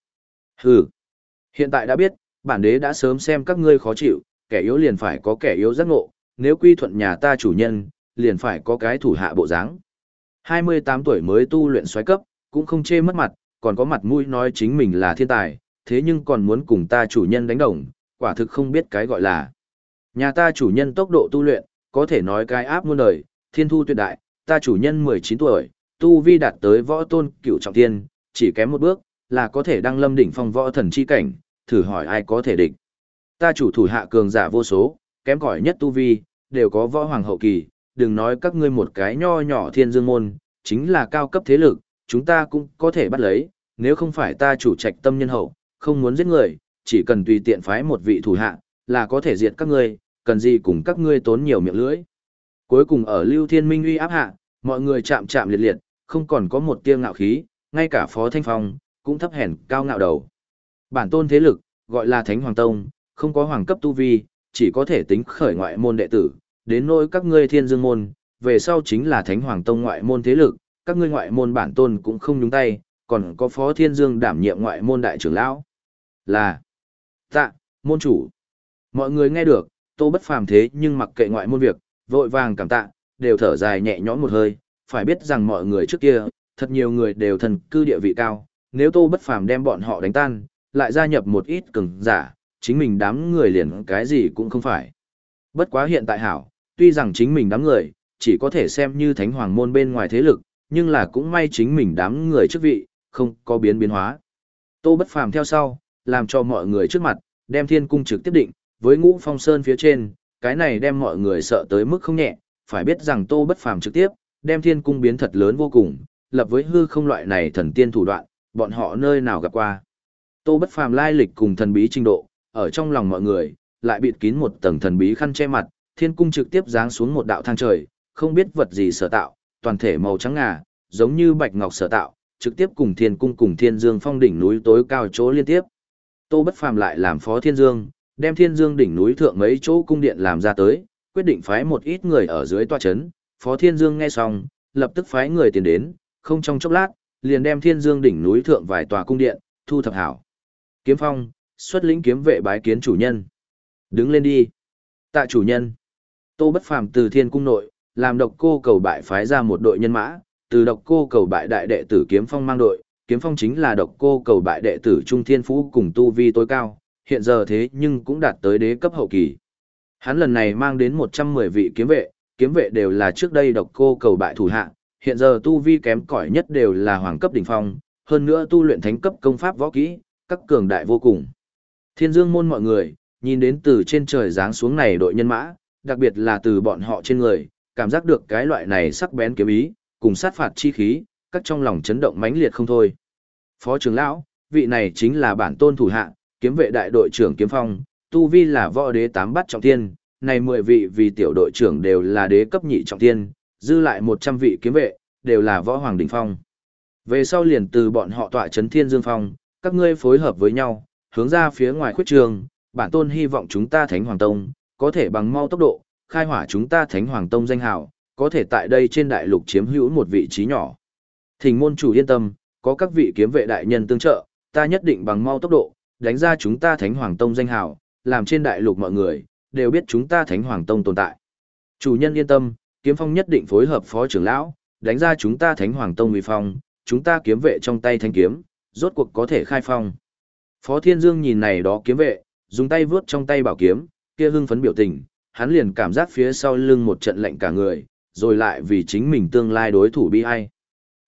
Hừ. Hiện tại đã biết, bản đế đã sớm xem các ngươi khó chịu, kẻ yếu liền phải có kẻ yếu giác ngộ, nếu quy thuận nhà ta chủ nhân, liền phải có cái thủ hạ bộ dáng. 28 tuổi mới tu luyện xoáy cấp, cũng không chê mất mặt, còn có mặt mũi nói chính mình là thiên tài, thế nhưng còn muốn cùng ta chủ nhân đánh đồng, quả thực không biết cái gọi là. Nhà ta chủ nhân tốc độ tu luyện, có thể nói cái áp muôn đời, thiên thu tuyệt đại, ta chủ nhân 19 tuổi, tu vi đạt tới võ tôn cửu trọng thiên, chỉ kém một bước, là có thể đăng lâm đỉnh phong võ thần chi cảnh, thử hỏi ai có thể địch. Ta chủ thủ hạ cường giả vô số, kém cỏi nhất tu vi, đều có võ hoàng hậu kỳ, đừng nói các ngươi một cái nho nhỏ thiên dương môn, chính là cao cấp thế lực, chúng ta cũng có thể bắt lấy, nếu không phải ta chủ trạch tâm nhân hậu, không muốn giết người, chỉ cần tùy tiện phái một vị thủ hạ, là có thể diệt các ngươi, cần gì cùng các ngươi tốn nhiều miệng lưỡi. Cuối cùng ở Lưu Thiên Minh uy áp hạ, mọi người chạm chạm liệt liệt, không còn có một tia ngạo khí, ngay cả Phó Thanh Phong cũng thấp hèn cao ngạo đầu. Bản tôn thế lực, gọi là Thánh Hoàng Tông, không có hoàng cấp tu vi, chỉ có thể tính khởi ngoại môn đệ tử, đến nỗi các ngươi thiên dương môn, về sau chính là Thánh Hoàng Tông ngoại môn thế lực, các ngươi ngoại môn bản tôn cũng không nhúng tay, còn có Phó Thiên Dương đảm nhiệm ngoại môn đại trưởng lão. Là Tạ, môn chủ. Mọi người nghe được, Tô Bất Phàm thế nhưng mặc kệ ngoại môn việc, vội vàng cảm tạ, đều thở dài nhẹ nhõm một hơi, phải biết rằng mọi người trước kia, thật nhiều người đều thần cư địa vị cao, nếu Tô Bất Phàm đem bọn họ đánh tan, lại gia nhập một ít cường giả, chính mình đám người liền cái gì cũng không phải. Bất quá hiện tại hảo, tuy rằng chính mình đám người, chỉ có thể xem như thánh hoàng môn bên ngoài thế lực, nhưng là cũng may chính mình đám người trước vị, không có biến biến hóa. Tô Bất Phàm theo sau, làm cho mọi người trước mặt, đem thiên cung trực tiếp định, với ngũ phong sơn phía trên, cái này đem mọi người sợ tới mức không nhẹ, phải biết rằng Tô Bất Phàm trực tiếp, đem thiên cung biến thật lớn vô cùng, lập với hư không loại này thần tiên thủ đoạn, bọn họ nơi nào gặp qua. Tô Bất Phàm lai lịch cùng thần bí trình độ, ở trong lòng mọi người, lại bịt kín một tầng thần bí khăn che mặt, thiên cung trực tiếp giáng xuống một đạo thang trời, không biết vật gì sở tạo, toàn thể màu trắng ngà, giống như bạch ngọc sở tạo, trực tiếp cùng thiên cung cùng thiên dương phong đỉnh núi tối cao chỗ liên tiếp. Tô Bất Phàm lại làm phó thiên dương, đem thiên dương đỉnh núi thượng mấy chỗ cung điện làm ra tới, quyết định phái một ít người ở dưới tòa chấn. Phó thiên dương nghe xong, lập tức phái người tiền đến, không trong chốc lát, liền đem thiên dương đỉnh núi thượng vài tòa cung điện, thu thập hảo. Kiếm phong, xuất lĩnh kiếm vệ bái kiến chủ nhân. Đứng lên đi. Tạ chủ nhân. Tô Bất Phàm từ thiên cung nội, làm độc cô cầu bại phái ra một đội nhân mã, từ độc cô cầu bại đại đệ tử kiếm phong mang đội, kiếm phong chính là độc cô cầu bại đệ tử trung thiên phú cùng tu vi tối cao, hiện giờ thế nhưng cũng đạt tới đế cấp hậu kỳ. Hắn lần này mang đến 110 vị kiếm vệ, kiếm vệ đều là trước đây độc cô cầu bại thủ hạ, hiện giờ tu vi kém cỏi nhất đều là hoàng cấp đỉnh phong, hơn nữa tu luyện thánh cấp công pháp võ kỹ, các cường đại vô cùng. Thiên dương môn mọi người, nhìn đến từ trên trời giáng xuống này đội nhân mã, đặc biệt là từ bọn họ trên người, cảm giác được cái loại này sắc bén kiếm ý, cùng sát phạt chi khí, các trong lòng chấn động mãnh liệt không thôi. Phó trưởng lão, vị này chính là bản tôn thủ hạ, kiếm vệ đại đội trưởng Kiếm Phong, tu vi là võ đế tám bắt trọng thiên, này 10 vị vì tiểu đội trưởng đều là đế cấp nhị trọng thiên, dư lại 100 vị kiếm vệ, đều là võ hoàng đỉnh phong. Về sau liền từ bọn họ tọa chấn thiên dương phong, các ngươi phối hợp với nhau, hướng ra phía ngoài khuyết trường, bản tôn hy vọng chúng ta Thánh Hoàng Tông, có thể bằng mau tốc độ, khai hỏa chúng ta Thánh Hoàng Tông danh hào, có thể tại đây trên đại lục chiếm hữu một vị trí nhỏ. Thỉnh môn chủ yên tâm, có các vị kiếm vệ đại nhân tương trợ, ta nhất định bằng mau tốc độ, đánh ra chúng ta Thánh Hoàng Tông danh hào, làm trên đại lục mọi người, đều biết chúng ta Thánh Hoàng Tông tồn tại. Chủ nhân yên tâm, kiếm phong nhất định phối hợp phó trưởng lão, đánh ra chúng ta Thánh Hoàng Tông uy phong, chúng ta kiếm vệ trong tay thanh kiếm, rốt cuộc có thể khai phong. Phó Thiên Dương nhìn này đó kiếm vệ, dùng tay vướt trong tay bảo kiếm, kia hưng phấn biểu tình, hắn liền cảm giác phía sau lưng một trận lạnh cả người, rồi lại vì chính mình tương lai đối thủ bi ai.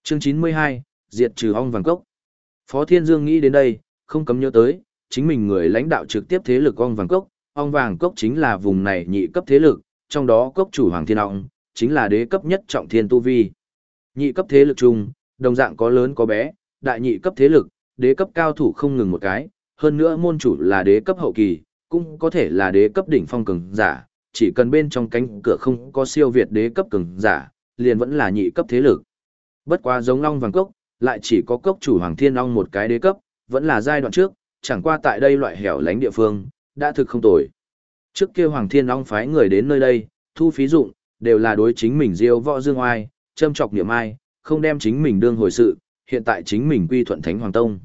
Chương 92, diệt trừ ong vàng cốc. Phó Thiên Dương nghĩ đến đây, không cấm nhớ tới, chính mình người lãnh đạo trực tiếp thế lực ong vàng cốc, ong vàng cốc chính là vùng này nhị cấp thế lực, trong đó cốc chủ Hoàng Thiên Ong, chính là đế cấp nhất trọng thiên tu vi. Nhị cấp thế lực chung, đồng dạng có lớn có bé, đại nhị cấp thế lực, đế cấp cao thủ không ngừng một cái, hơn nữa môn chủ là đế cấp hậu kỳ, cũng có thể là đế cấp đỉnh phong cường giả, chỉ cần bên trong cánh cửa không có siêu việt đế cấp cường giả, liền vẫn là nhị cấp thế lực. Bất quá giống Long Vàng Cốc, lại chỉ có cốc chủ Hoàng Thiên Long một cái đế cấp, vẫn là giai đoạn trước, chẳng qua tại đây loại hẻo lánh địa phương, đã thực không tồi. Trước kia Hoàng Thiên Long phái người đến nơi đây, thu phí dụng, đều là đối chính mình diêu võ dương oai, châm chọc niệm ai, không đem chính mình đương hồi sự, hiện tại chính mình quy thuận Thánh Hoàng Tông.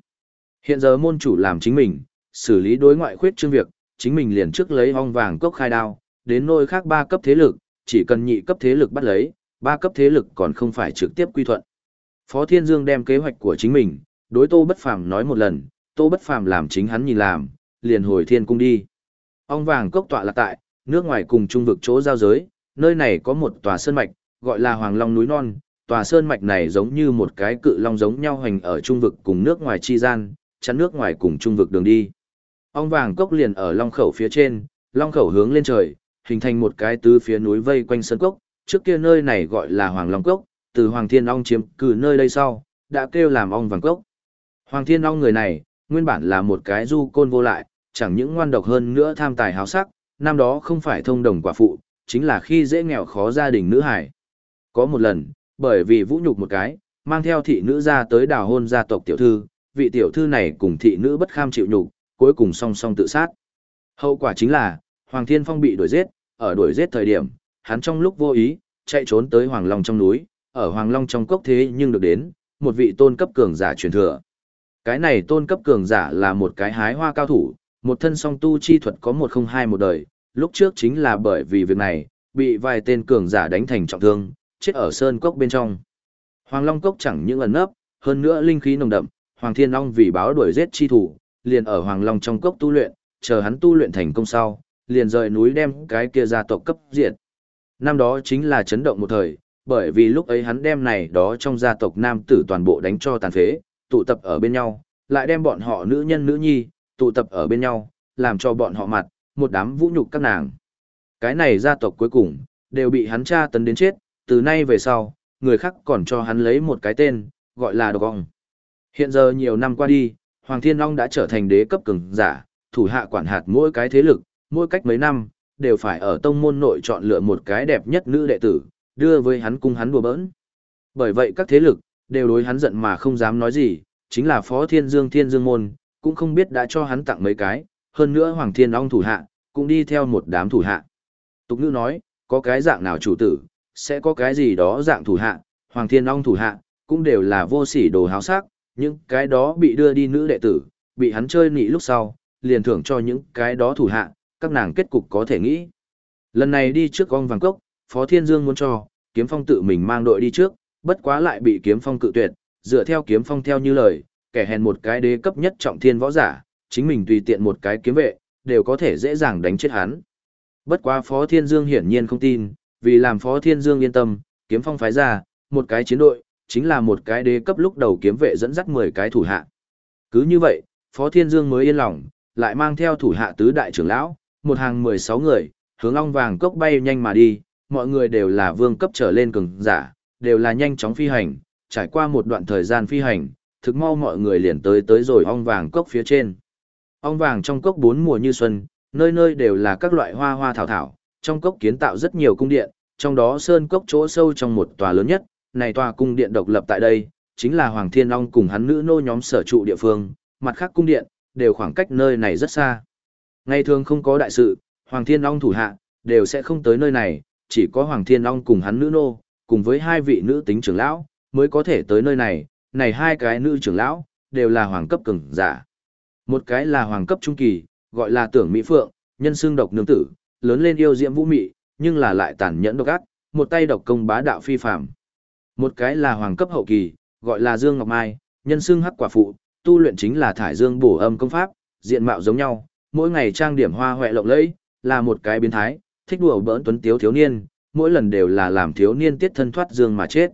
Hiện giờ môn chủ làm chính mình, xử lý đối ngoại khuyết chương việc, chính mình liền trước lấy ong vàng cốc khai đao, đến nơi khác ba cấp thế lực, chỉ cần nhị cấp thế lực bắt lấy, ba cấp thế lực còn không phải trực tiếp quy thuận. Phó Thiên Dương đem kế hoạch của chính mình, đối Tô Bất Phàm nói một lần, Tô Bất Phàm làm chính hắn nhìn làm, liền hồi thiên cung đi. Ong vàng cốc tọa là tại, nước ngoài cùng trung vực chỗ giao giới, nơi này có một tòa sơn mạch, gọi là Hoàng Long núi non, tòa sơn mạch này giống như một cái cự long giống nhau hành ở trung vực cùng nước ngoài chi gian, chắn nước ngoài cùng trung vực đường đi. Ong vàng cốc liền ở long khẩu phía trên, long khẩu hướng lên trời, hình thành một cái tứ phía núi vây quanh sơn cốc, trước kia nơi này gọi là Hoàng Long cốc, từ Hoàng Thiên Ong chiếm cử nơi đây sau, đã kêu làm ong vàng cốc. Hoàng Thiên Long người này, nguyên bản là một cái du côn vô lại, chẳng những ngoan độc hơn nữa tham tài háo sắc, năm đó không phải thông đồng quả phụ, chính là khi dễ nghèo khó gia đình nữ hải. Có một lần, bởi vì vũ nhục một cái, mang theo thị nữ ra tới đào hôn gia tộc tiểu thư, vị tiểu thư này cùng thị nữ bất kham chịu nhục, cuối cùng song song tự sát. Hậu quả chính là, Hoàng Thiên Phong bị đuổi giết, ở đuổi giết thời điểm, hắn trong lúc vô ý, chạy trốn tới Hoàng Long trong núi, ở Hoàng Long trong cốc thế nhưng được đến, một vị tôn cấp cường giả truyền thừa. Cái này tôn cấp cường giả là một cái hái hoa cao thủ, một thân song tu chi thuật có một không hai một đời, lúc trước chính là bởi vì việc này, bị vài tên cường giả đánh thành trọng thương, chết ở sơn cốc bên trong. Hoàng Long cốc chẳng những ẩn nấp, hơn nữa linh khí nồng đậm, Hoàng Thiên Long vì báo đuổi giết chi thủ, liền ở Hoàng Long trong cốc tu luyện, chờ hắn tu luyện thành công sau, liền rời núi đem cái kia gia tộc cấp diệt. Năm đó chính là chấn động một thời, bởi vì lúc ấy hắn đem này đó trong gia tộc nam tử toàn bộ đánh cho tàn phế, tụ tập ở bên nhau, lại đem bọn họ nữ nhân nữ nhi, tụ tập ở bên nhau, làm cho bọn họ mặt, một đám vũ nhục các nàng. Cái này gia tộc cuối cùng, đều bị hắn tra tấn đến chết, từ nay về sau, người khác còn cho hắn lấy một cái tên, gọi là Độc Ong. Hiện giờ nhiều năm qua đi, Hoàng Thiên Long đã trở thành đế cấp cường giả, thủ hạ quản hạt mỗi cái thế lực, mỗi cách mấy năm, đều phải ở tông môn nội chọn lựa một cái đẹp nhất nữ đệ tử, đưa với hắn cung hắn đùa bỡn. Bởi vậy các thế lực, đều đối hắn giận mà không dám nói gì, chính là Phó Thiên Dương Thiên Dương Môn, cũng không biết đã cho hắn tặng mấy cái, hơn nữa Hoàng Thiên Long thủ hạ, cũng đi theo một đám thủ hạ. Tục nữ nói, có cái dạng nào chủ tử, sẽ có cái gì đó dạng thủ hạ, Hoàng Thiên Long thủ hạ, cũng đều là vô sỉ đồ háo sắc, những cái đó bị đưa đi nữ đệ tử, bị hắn chơi nị lúc sau, liền thưởng cho những cái đó thủ hạ, các nàng kết cục có thể nghĩ. Lần này đi trước con vàng cốc, Phó Thiên Dương muốn cho, Kiếm Phong tự mình mang đội đi trước, bất quá lại bị Kiếm Phong cự tuyệt, dựa theo Kiếm Phong theo như lời, kẻ hèn một cái đế cấp nhất trọng thiên võ giả, chính mình tùy tiện một cái kiếm vệ, đều có thể dễ dàng đánh chết hắn. Bất quá Phó Thiên Dương hiển nhiên không tin, vì làm Phó Thiên Dương yên tâm, Kiếm Phong phái ra, một cái chiến đội, chính là một cái đế cấp lúc đầu kiếm vệ dẫn dắt 10 cái thủ hạ. Cứ như vậy, Phó Thiên Dương mới yên lòng, lại mang theo thủ hạ tứ đại trưởng lão, một hàng 16 người, hướng ong vàng cốc bay nhanh mà đi, mọi người đều là vương cấp trở lên cường giả, đều là nhanh chóng phi hành, trải qua một đoạn thời gian phi hành, thực mau mọi người liền tới tới rồi ong vàng cốc phía trên. Ong vàng trong cốc bốn mùa như xuân, nơi nơi đều là các loại hoa hoa thảo thảo, trong cốc kiến tạo rất nhiều cung điện, trong đó sơn cốc chỗ sâu trong một tòa lớn nhất, này tòa cung điện độc lập tại đây, chính là Hoàng Thiên Long cùng hắn nữ nô nhóm sở trụ địa phương, mặt khác cung điện, đều khoảng cách nơi này rất xa. Ngày thường không có đại sự, Hoàng Thiên Long thủ hạ, đều sẽ không tới nơi này, chỉ có Hoàng Thiên Long cùng hắn nữ nô, cùng với hai vị nữ tính trưởng lão, mới có thể tới nơi này, này hai cái nữ trưởng lão, đều là hoàng cấp cường giả. Một cái là hoàng cấp trung kỳ, gọi là tưởng Mỹ Phượng, nhân xương độc nương tử, lớn lên yêu diễm vũ mị, nhưng là lại tàn nhẫn độc ác, một tay độc công bá đạo phi phàm. Một cái là hoàng cấp hậu kỳ, gọi là Dương Ngọc Mai, nhân xương hắc quả phụ, tu luyện chính là thải dương bổ âm công pháp, diện mạo giống nhau, mỗi ngày trang điểm hoa hoẹ lộng lẫy, là một cái biến thái, thích đùa bỡn tuấn tiếu thiếu niên, mỗi lần đều là làm thiếu niên tiết thân thoát dương mà chết.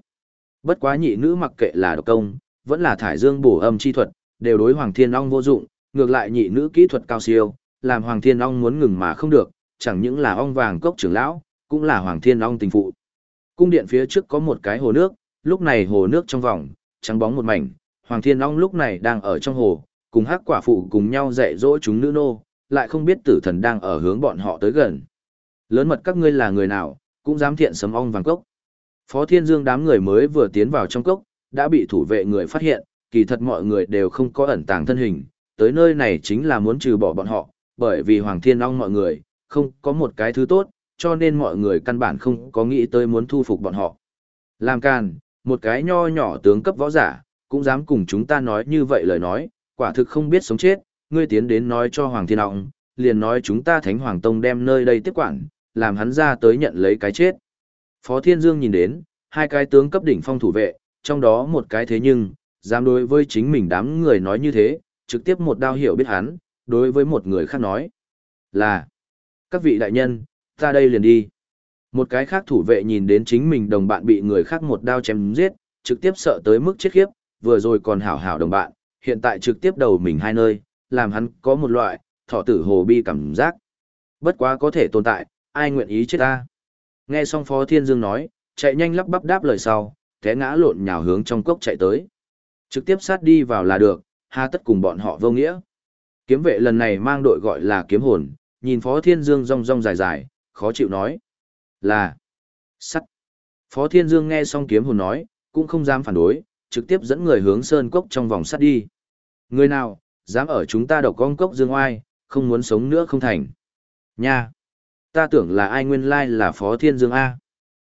Bất quá nhị nữ mặc kệ là độc công, vẫn là thải dương bổ âm chi thuật, đều đối Hoàng Thiên Long vô dụng, ngược lại nhị nữ kỹ thuật cao siêu, làm Hoàng Thiên Long muốn ngừng mà không được, chẳng những là ong vàng cốc trưởng lão, cũng là Hoàng Thiên Long tình phụ. Cung điện phía trước có một cái hồ nước, lúc này hồ nước trong vòng, trắng bóng một mảnh, Hoàng Thiên Long lúc này đang ở trong hồ, cùng hắc quả phụ cùng nhau dạy dỗ chúng nữ nô, lại không biết tử thần đang ở hướng bọn họ tới gần. Lớn mật các ngươi là người nào, cũng dám thiện sấm ong vàng cốc. Phó Thiên Dương đám người mới vừa tiến vào trong cốc, đã bị thủ vệ người phát hiện, kỳ thật mọi người đều không có ẩn tàng thân hình, tới nơi này chính là muốn trừ bỏ bọn họ, bởi vì Hoàng Thiên Long mọi người, không có một cái thứ tốt, cho nên mọi người căn bản không có nghĩ tới muốn thu phục bọn họ. Làm càn, một cái nho nhỏ tướng cấp võ giả, cũng dám cùng chúng ta nói như vậy lời nói, quả thực không biết sống chết, ngươi tiến đến nói cho Hoàng Thiên Long, liền nói chúng ta Thánh Hoàng Tông đem nơi đây tiếp quản, làm hắn ra tới nhận lấy cái chết. Phó Thiên Dương nhìn đến, hai cái tướng cấp đỉnh phong thủ vệ, trong đó một cái thế nhưng, dám đối với chính mình đám người nói như thế, trực tiếp một đao hiểu biết hắn, đối với một người khác nói. Là, các vị đại nhân, ta đây liền đi. Một cái khác thủ vệ nhìn đến chính mình đồng bạn bị người khác một đao chém giết, trực tiếp sợ tới mức chết khiếp, vừa rồi còn hảo hảo đồng bạn, hiện tại trực tiếp đầu mình hai nơi, làm hắn có một loại, thọ tử hồ bi cảm giác. Bất quá có thể tồn tại, ai nguyện ý chết ta. Nghe xong Phó Thiên Dương nói, chạy nhanh lắp bắp đáp lời sau, té ngã lộn nhào hướng trong cốc chạy tới. Trực tiếp sát đi vào là được, hà tất cùng bọn họ vô nghĩa. Kiếm vệ lần này mang đội gọi là kiếm hồn, nhìn Phó Thiên Dương rong rong dài dài, khó chịu nói. Là, sắt. Phó Thiên Dương nghe xong kiếm hồn nói, cũng không dám phản đối, trực tiếp dẫn người hướng sơn cốc trong vòng sắt đi. Người nào, dám ở chúng ta độc con cốc dương oai, không muốn sống nữa không thành. Nha! Ta tưởng là ai nguyên lai là Phó Thiên Dương A.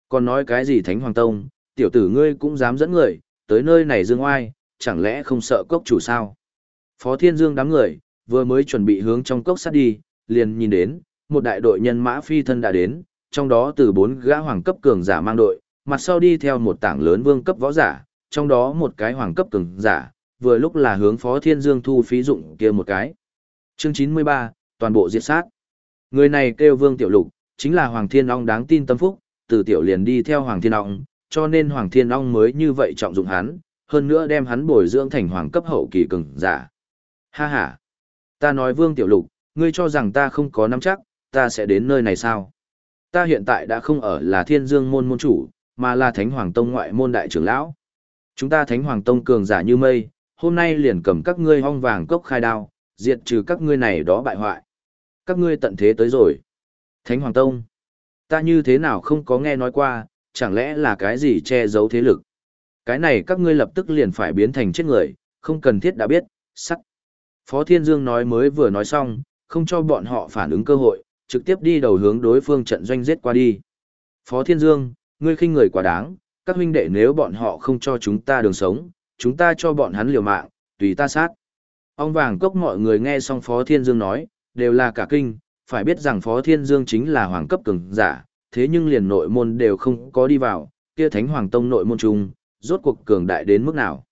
Còn nói cái gì Thánh Hoàng Tông, tiểu tử ngươi cũng dám dẫn người, tới nơi này dương oai, chẳng lẽ không sợ cốc chủ sao? Phó Thiên Dương đám người, vừa mới chuẩn bị hướng trong cốc sát đi, liền nhìn đến, một đại đội nhân mã phi thân đã đến, trong đó từ bốn gã hoàng cấp cường giả mang đội, mặt sau đi theo một tảng lớn vương cấp võ giả, trong đó một cái hoàng cấp cường giả, vừa lúc là hướng Phó Thiên Dương thu phí dụng kia một cái. Chương 93, toàn bộ diệt sát. Người này kêu Vương Tiểu Lục, chính là Hoàng Thiên Long đáng tin tâm phúc, từ tiểu liền đi theo Hoàng Thiên Long, cho nên Hoàng Thiên Long mới như vậy trọng dụng hắn, hơn nữa đem hắn bồi dưỡng thành hoàng cấp hậu kỳ cường giả. Ha ha, ta nói Vương Tiểu Lục, ngươi cho rằng ta không có nắm chắc, ta sẽ đến nơi này sao? Ta hiện tại đã không ở là Thiên Dương môn môn chủ, mà là Thánh Hoàng Tông ngoại môn đại trưởng lão. Chúng ta Thánh Hoàng Tông cường giả như mây, hôm nay liền cầm các ngươi hong vàng cốc khai đao, diệt trừ các ngươi này đó bại hoại. Các ngươi tận thế tới rồi. Thánh Hoàng Tông. Ta như thế nào không có nghe nói qua, chẳng lẽ là cái gì che giấu thế lực. Cái này các ngươi lập tức liền phải biến thành chết người, không cần thiết đã biết, sắc. Phó Thiên Dương nói mới vừa nói xong, không cho bọn họ phản ứng cơ hội, trực tiếp đi đầu hướng đối phương trận doanh giết qua đi. Phó Thiên Dương, ngươi khinh người quá đáng, các huynh đệ nếu bọn họ không cho chúng ta đường sống, chúng ta cho bọn hắn liều mạng, tùy ta sát. Ông vàng cốc mọi người nghe xong Phó Thiên Dương nói, đều là cả kinh, phải biết rằng Phó Thiên Dương chính là hoàng cấp cường giả, thế nhưng liền nội môn đều không có đi vào, kia Thánh Hoàng Tông nội môn trung, rốt cuộc cường đại đến mức nào.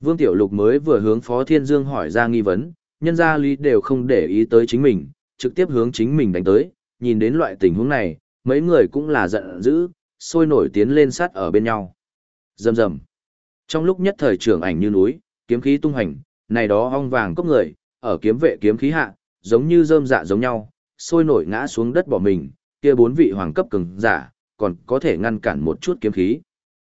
Vương Tiểu Lục mới vừa hướng Phó Thiên Dương hỏi ra nghi vấn, nhân gia lý đều không để ý tới chính mình, trực tiếp hướng chính mình đánh tới, nhìn đến loại tình huống này, mấy người cũng là giận dữ, sôi nổi tiến lên sát ở bên nhau. Rầm rầm. Trong lúc nhất thời trưởng ảnh như núi, kiếm khí tung hành, này đó ong vàng cốc người, ở kiếm vệ kiếm khí hạ, giống như rơm dạ giống nhau, sôi nổi ngã xuống đất bỏ mình, kia bốn vị hoàng cấp cường giả, còn có thể ngăn cản một chút kiếm khí.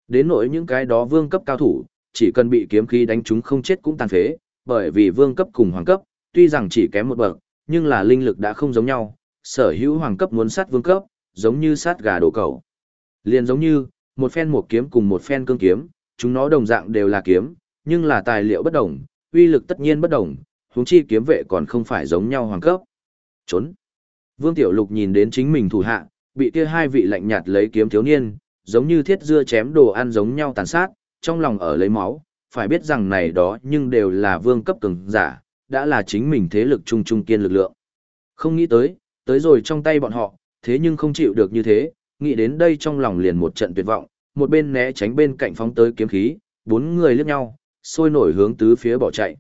Đến nỗi những cái đó vương cấp cao thủ, chỉ cần bị kiếm khí đánh chúng không chết cũng tàn phế, bởi vì vương cấp cùng hoàng cấp, tuy rằng chỉ kém một bậc, nhưng là linh lực đã không giống nhau, sở hữu hoàng cấp muốn sát vương cấp, giống như sát gà đổ cầu. Liền giống như, một phen một kiếm cùng một phen cương kiếm, chúng nó đồng dạng đều là kiếm, nhưng là tài liệu bất đồng, uy lực tất nhiên bất đồng, huống chi kiếm vệ còn không phải giống nhau hoàng cấp. Trốn. Vương Tiểu Lục nhìn đến chính mình thủ hạ, bị kia hai vị lạnh nhạt lấy kiếm thiếu niên, giống như thiết dưa chém đồ ăn giống nhau tàn sát, trong lòng ở lấy máu, phải biết rằng này đó nhưng đều là vương cấp cường giả, đã là chính mình thế lực trung trung kiên lực lượng. Không nghĩ tới, tới rồi trong tay bọn họ, thế nhưng không chịu được như thế, nghĩ đến đây trong lòng liền một trận tuyệt vọng, một bên né tránh bên cạnh phóng tới kiếm khí, bốn người liếc nhau, sôi nổi hướng tứ phía bỏ chạy.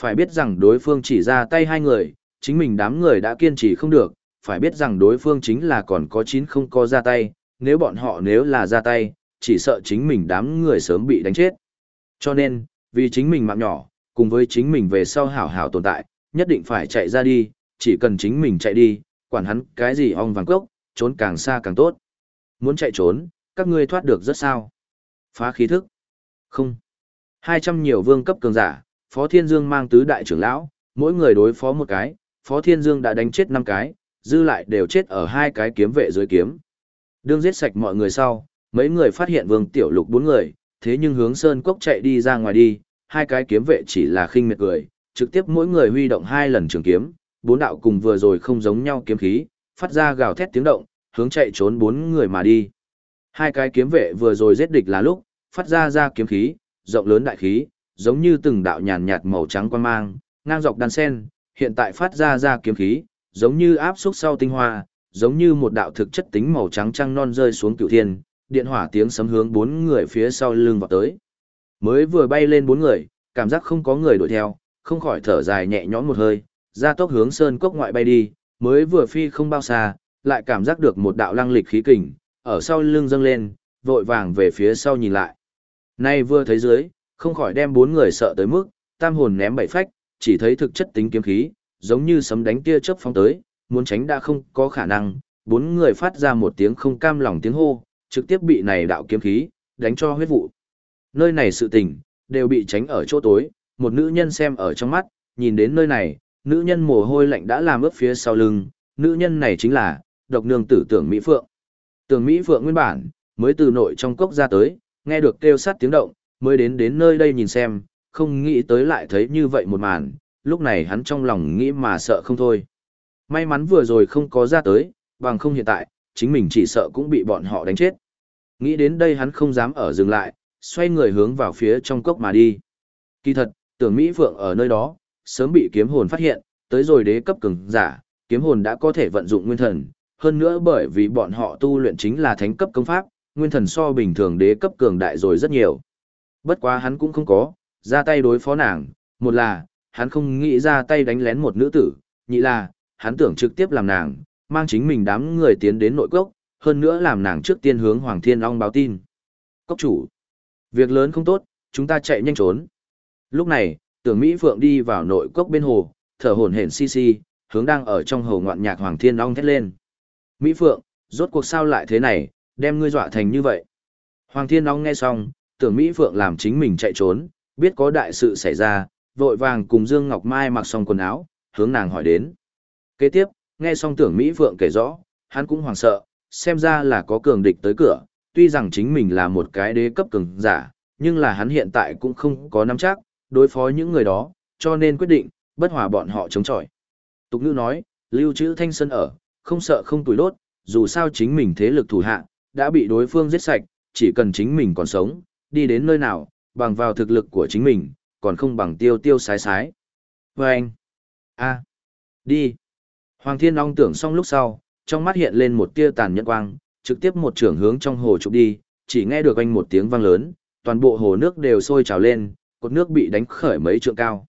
Phải biết rằng đối phương chỉ ra tay hai người, chính mình đám người đã kiên trì không được, phải biết rằng đối phương chính là còn có chín không có ra tay, nếu bọn họ nếu là ra tay, chỉ sợ chính mình đám người sớm bị đánh chết. Cho nên, vì chính mình mạng nhỏ, cùng với chính mình về sau hảo hảo tồn tại, nhất định phải chạy ra đi, chỉ cần chính mình chạy đi, quản hắn cái gì ong vàng cốc, trốn càng xa càng tốt. Muốn chạy trốn, các ngươi thoát được rất sao. Phá khí thức. Không. 200 nhiều vương cấp cường giả, Phó Thiên Dương mang tứ đại trưởng lão, mỗi người đối phó một cái, Phó Thiên Dương đã đánh chết 5 cái, dư lại đều chết ở hai cái kiếm vệ dưới kiếm. Đương giết sạch mọi người sau, mấy người phát hiện Vương Tiểu Lục bốn người, thế nhưng hướng Sơn Cốc chạy đi ra ngoài đi, hai cái kiếm vệ chỉ là khinh miệt cười, trực tiếp mỗi người huy động hai lần trường kiếm, bốn đạo cùng vừa rồi không giống nhau kiếm khí, phát ra gào thét tiếng động, hướng chạy trốn bốn người mà đi. Hai cái kiếm vệ vừa rồi giết địch là lúc, phát ra ra kiếm khí, rộng lớn đại khí, giống như từng đạo nhàn nhạt màu trắng quan mang, ngang dọc đan sen, hiện tại phát ra ra kiếm khí, giống như áp xúc sau tinh hoa, giống như một đạo thực chất tính màu trắng trăng non rơi xuống cửu thiên, điện hỏa tiếng sấm hướng bốn người phía sau lưng vào tới. Mới vừa bay lên bốn người, cảm giác không có người đuổi theo, không khỏi thở dài nhẹ nhõm một hơi, ra tốc hướng sơn cốc ngoại bay đi, mới vừa phi không bao xa, lại cảm giác được một đạo lăng lịch khí kình, ở sau lưng dâng lên, vội vàng về phía sau nhìn lại. Nay vừa thấy dưới, không khỏi đem bốn người sợ tới mức, tam hồn ném bảy phách, chỉ thấy thực chất tính kiếm khí, giống như sấm đánh tia chớp phóng tới, muốn tránh đã không có khả năng, bốn người phát ra một tiếng không cam lòng tiếng hô, trực tiếp bị này đạo kiếm khí, đánh cho huyết vụ. Nơi này sự tình, đều bị tránh ở chỗ tối, một nữ nhân xem ở trong mắt, nhìn đến nơi này, nữ nhân mồ hôi lạnh đã làm ướt phía sau lưng, nữ nhân này chính là, độc nương tử tưởng Mỹ Phượng. Tưởng Mỹ Phượng nguyên bản, mới từ nội trong cốc ra tới, nghe được kêu sát tiếng động, mới đến đến nơi đây nhìn xem, không nghĩ tới lại thấy như vậy một màn, lúc này hắn trong lòng nghĩ mà sợ không thôi. May mắn vừa rồi không có ra tới, bằng không hiện tại, chính mình chỉ sợ cũng bị bọn họ đánh chết. Nghĩ đến đây hắn không dám ở dừng lại, xoay người hướng vào phía trong cốc mà đi. Kỳ thật, tưởng Mỹ Phượng ở nơi đó, sớm bị kiếm hồn phát hiện, tới rồi đế cấp cường giả, kiếm hồn đã có thể vận dụng nguyên thần, hơn nữa bởi vì bọn họ tu luyện chính là thánh cấp công pháp, nguyên thần so bình thường đế cấp cường đại rồi rất nhiều. Bất quá hắn cũng không có, ra tay đối phó nàng, một là, hắn không nghĩ ra tay đánh lén một nữ tử, nhị là, hắn tưởng trực tiếp làm nàng, mang chính mình đám người tiến đến nội cốc, hơn nữa làm nàng trước tiên hướng Hoàng Thiên Long báo tin. Cốc chủ, việc lớn không tốt, chúng ta chạy nhanh trốn. Lúc này, tưởng Mỹ Phượng đi vào nội cốc bên hồ, thở hổn hển xi xi, hướng đang ở trong hồ ngoạn nhạc Hoàng Thiên Long thét lên. Mỹ Phượng, rốt cuộc sao lại thế này, đem ngươi dọa thành như vậy. Hoàng Thiên Long nghe xong, tưởng Mỹ Phượng làm chính mình chạy trốn, biết có đại sự xảy ra, vội vàng cùng Dương Ngọc Mai mặc xong quần áo, hướng nàng hỏi đến. Kế tiếp, nghe xong tưởng Mỹ Phượng kể rõ, hắn cũng hoảng sợ, xem ra là có cường địch tới cửa, tuy rằng chính mình là một cái đế cấp cường giả, nhưng là hắn hiện tại cũng không có nắm chắc, đối phó những người đó, cho nên quyết định, bất hòa bọn họ chống chọi. Tục ngữ nói, lưu trữ thanh sân ở, không sợ không tuổi đốt, dù sao chính mình thế lực thủ hạ, đã bị đối phương giết sạch, chỉ cần chính mình còn sống, đi đến nơi nào, bằng vào thực lực của chính mình, còn không bằng tiêu tiêu sái sái. Và anh, a, đi. Hoàng Thiên Long tưởng xong lúc sau, trong mắt hiện lên một tia tàn nhẫn quang, trực tiếp một trường hướng trong hồ trục đi, chỉ nghe được anh một tiếng vang lớn, toàn bộ hồ nước đều sôi trào lên, cột nước bị đánh khởi mấy trượng cao.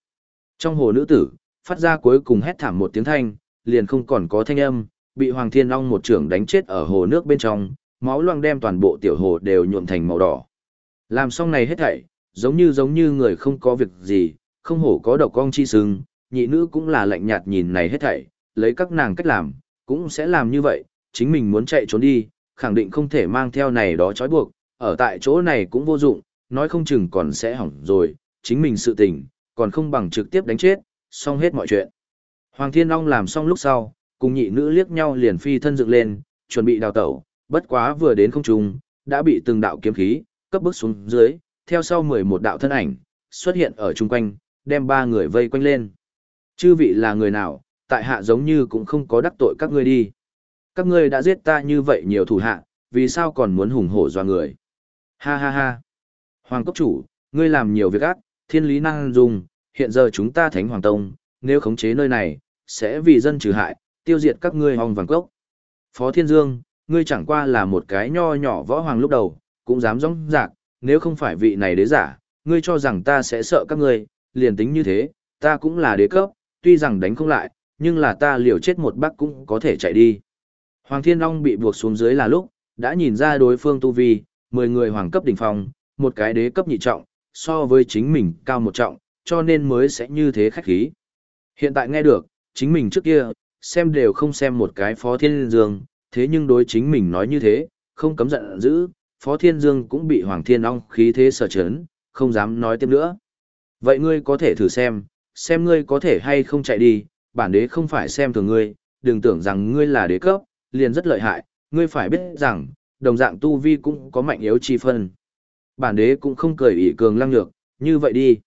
Trong hồ nữ tử, phát ra cuối cùng hét thảm một tiếng thanh, liền không còn có thanh âm, bị Hoàng Thiên Long một trường đánh chết ở hồ nước bên trong, máu loang đem toàn bộ tiểu hồ đều nhuộm thành màu đỏ. Làm xong này hết thảy, giống như giống như người không có việc gì, không hổ có độc con chi sừng, nhị nữ cũng là lạnh nhạt nhìn này hết thảy, lấy các nàng cách làm, cũng sẽ làm như vậy, chính mình muốn chạy trốn đi, khẳng định không thể mang theo này đó trói buộc, ở tại chỗ này cũng vô dụng, nói không chừng còn sẽ hỏng rồi, chính mình sự tình, còn không bằng trực tiếp đánh chết, xong hết mọi chuyện. Hoàng Thiên Long làm xong lúc sau, cùng nhị nữ liếc nhau liền phi thân dựng lên, chuẩn bị đào tẩu, bất quá vừa đến không trung, đã bị từng đạo kiếm khí, cấp bước xuống dưới, theo sau 11 đạo thân ảnh, xuất hiện ở chung quanh, đem ba người vây quanh lên. Chư vị là người nào, tại hạ giống như cũng không có đắc tội các ngươi đi. Các ngươi đã giết ta như vậy nhiều thủ hạ, vì sao còn muốn hùng hổ doa người? Ha ha ha. Hoàng cốc chủ, ngươi làm nhiều việc ác, thiên lý năng dùng, hiện giờ chúng ta thánh hoàng tông, nếu khống chế nơi này, sẽ vì dân trừ hại, tiêu diệt các ngươi hòng vàng cốc. Phó Thiên Dương, ngươi chẳng qua là một cái nho nhỏ võ hoàng lúc đầu, cũng dám rong rạc, nếu không phải vị này đế giả, ngươi cho rằng ta sẽ sợ các ngươi, liền tính như thế, ta cũng là đế cấp, tuy rằng đánh không lại, nhưng là ta liều chết một bác cũng có thể chạy đi. Hoàng Thiên Long bị buộc xuống dưới là lúc, đã nhìn ra đối phương tu vi, 10 người hoàng cấp đỉnh phong, một cái đế cấp nhị trọng, so với chính mình cao một trọng, cho nên mới sẽ như thế khách khí. Hiện tại nghe được, chính mình trước kia, xem đều không xem một cái Phó Thiên Dương, thế nhưng đối chính mình nói như thế, không cấm giận dữ, Phó Thiên Dương cũng bị Hoàng Thiên Long khí thế sở chấn, không dám nói tiếp nữa. Vậy ngươi có thể thử xem, xem ngươi có thể hay không chạy đi, bản đế không phải xem thường ngươi, đừng tưởng rằng ngươi là đế cấp, liền rất lợi hại, ngươi phải biết rằng, đồng dạng tu vi cũng có mạnh yếu chi phân. Bản đế cũng không cười ỷ cường lăng nhược, như vậy đi.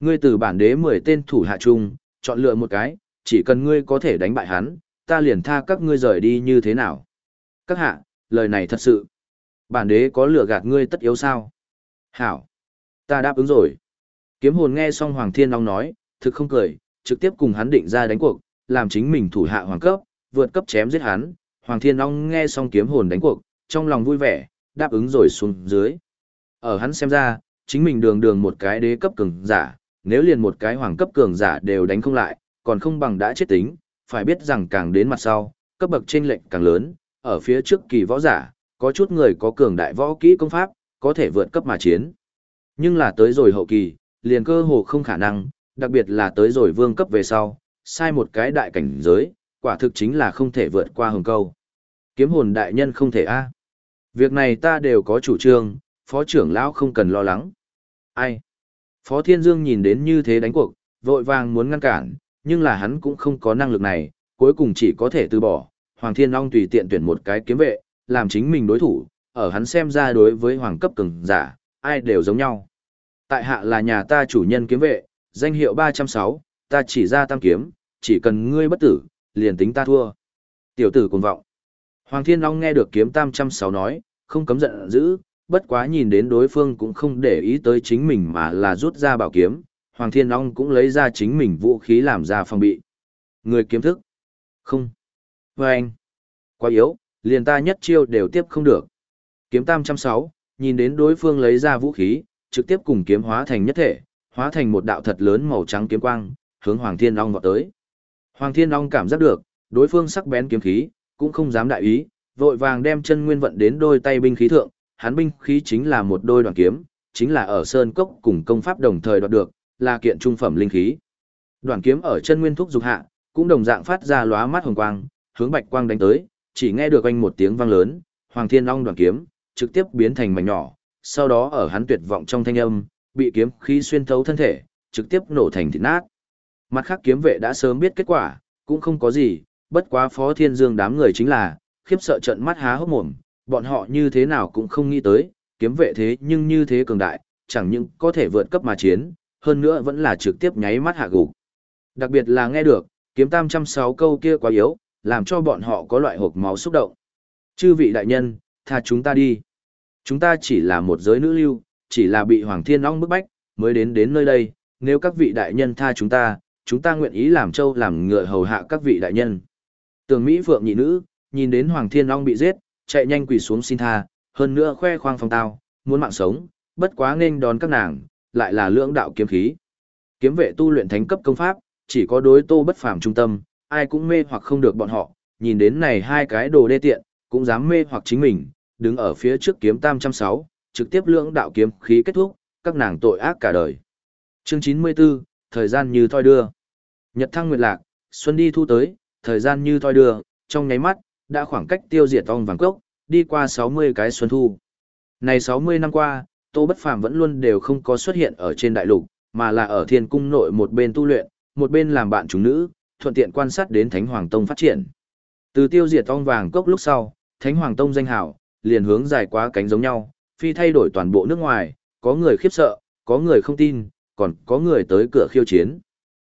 Ngươi từ bản đế 10 tên thủ hạ chung, chọn lựa một cái, chỉ cần ngươi có thể đánh bại hắn, ta liền tha các ngươi rời đi như thế nào. Các hạ, lời này thật sự. Bản đế có lừa gạt ngươi tất yếu sao? Hảo. Ta đáp ứng rồi. Kiếm hồn nghe xong Hoàng Thiên Long nói, thực không cười, trực tiếp cùng hắn định ra đánh cuộc, làm chính mình thủ hạ hoàng cấp, vượt cấp chém giết hắn. Hoàng Thiên Long nghe xong kiếm hồn đánh cuộc, trong lòng vui vẻ, đáp ứng rồi xuống dưới. Ở hắn xem ra, chính mình đường đường một cái đế cấp cường giả, nếu liền một cái hoàng cấp cường giả đều đánh không lại, còn không bằng đã chết tính, phải biết rằng càng đến mặt sau, cấp bậc trên lệnh càng lớn, ở phía trước kỳ võ giả, có chút người có cường đại võ kỹ công pháp, có thể vượt cấp mà chiến. Nhưng là tới rồi hậu kỳ, liền cơ hồ không khả năng, đặc biệt là tới rồi vương cấp về sau, sai một cái đại cảnh giới, quả thực chính là không thể vượt qua hồng câu. Kiếm hồn đại nhân không thể a. Việc này ta đều có chủ trương, phó trưởng lão không cần lo lắng. Ai? Phó Thiên Dương nhìn đến như thế đánh cuộc, vội vàng muốn ngăn cản, nhưng là hắn cũng không có năng lực này, cuối cùng chỉ có thể từ bỏ. Hoàng Thiên Long tùy tiện tuyển một cái kiếm vệ, làm chính mình đối thủ, ở hắn xem ra đối với hoàng cấp cường giả, ai đều giống nhau. Tại hạ là nhà ta chủ nhân kiếm vệ, danh hiệu 306, ta chỉ ra tam kiếm, chỉ cần ngươi bất tử, liền tính ta thua. Tiểu tử cuồng vọng. Hoàng Thiên Long nghe được kiếm tam trăm sáu nói, không cấm giận dữ, bất quá nhìn đến đối phương cũng không để ý tới chính mình mà là rút ra bảo kiếm, Hoàng Thiên Long cũng lấy ra chính mình vũ khí làm ra phòng bị. Người kiếm thức. Không. Và anh. Quá yếu, liền ta nhất chiêu đều tiếp không được. Kiếm tam trăm sáu, nhìn đến đối phương lấy ra vũ khí, trực tiếp cùng kiếm hóa thành nhất thể, hóa thành một đạo thật lớn màu trắng kiếm quang, hướng Hoàng Thiên Long vọt tới. Hoàng Thiên Long cảm giác được, đối phương sắc bén kiếm khí, cũng không dám đại ý, vội vàng đem chân nguyên vận đến đôi tay binh khí thượng, hắn binh khí chính là một đôi đoạn kiếm, chính là ở sơn cốc cùng công pháp đồng thời đoạt được, là kiện trung phẩm linh khí. Đoạn kiếm ở chân nguyên thúc dục hạ, cũng đồng dạng phát ra lóa mắt hồng quang, hướng bạch quang đánh tới, chỉ nghe được anh một tiếng vang lớn, Hoàng Thiên Long đoạn kiếm trực tiếp biến thành mảnh nhỏ, sau đó ở hắn tuyệt vọng trong thanh âm, bị kiếm khí xuyên thấu thân thể, trực tiếp nổ thành thịt nát. Mặt khác kiếm vệ đã sớm biết kết quả, cũng không có gì, bất quá Phó Thiên Dương đám người chính là, khiếp sợ trận mắt há hốc mồm, bọn họ như thế nào cũng không nghĩ tới, kiếm vệ thế nhưng như thế cường đại, chẳng những có thể vượt cấp mà chiến, hơn nữa vẫn là trực tiếp nháy mắt hạ gục. Đặc biệt là nghe được, kiếm tam trăm sáu câu kia quá yếu, làm cho bọn họ có loại hộp máu xúc động. Chư vị đại nhân, tha chúng ta đi. Chúng ta chỉ là một giới nữ lưu, chỉ là bị Hoàng Thiên Long bức bách, mới đến đến nơi đây, nếu các vị đại nhân tha chúng ta, chúng ta nguyện ý làm châu làm ngựa hầu hạ các vị đại nhân. Tường Mỹ Phượng nhị nữ, nhìn đến Hoàng Thiên Long bị giết, chạy nhanh quỳ xuống xin tha, hơn nữa khoe khoang phong tao, muốn mạng sống, bất quá nên đón các nàng, lại là lưỡng đạo kiếm khí. Kiếm vệ tu luyện thánh cấp công pháp, chỉ có đối tô bất phàm trung tâm, ai cũng mê hoặc không được bọn họ, nhìn đến này hai cái đồ đê tiện, cũng dám mê hoặc chính mình, đứng ở phía trước kiếm tam trăm sáu, trực tiếp lưỡng đạo kiếm khí kết thúc, các nàng tội ác cả đời. Chương chín mươi 94, thời gian như thoi đưa. Nhật thăng nguyệt lạc, xuân đi thu tới, thời gian như thoi đưa, trong nháy mắt, đã khoảng cách tiêu diệt ong vàng cốc, đi qua 60 cái xuân thu. Này 60 năm qua, Tô Bất Phàm vẫn luôn đều không có xuất hiện ở trên đại lục, mà là ở thiên cung nội một bên tu luyện, một bên làm bạn chúng nữ, thuận tiện quan sát đến Thánh Hoàng Tông phát triển. Từ tiêu diệt ong vàng cốc lúc sau, Thánh Hoàng Tông danh hảo, liền hướng dài quá cánh giống nhau, phi thay đổi toàn bộ nước ngoài, có người khiếp sợ, có người không tin, còn có người tới cửa khiêu chiến.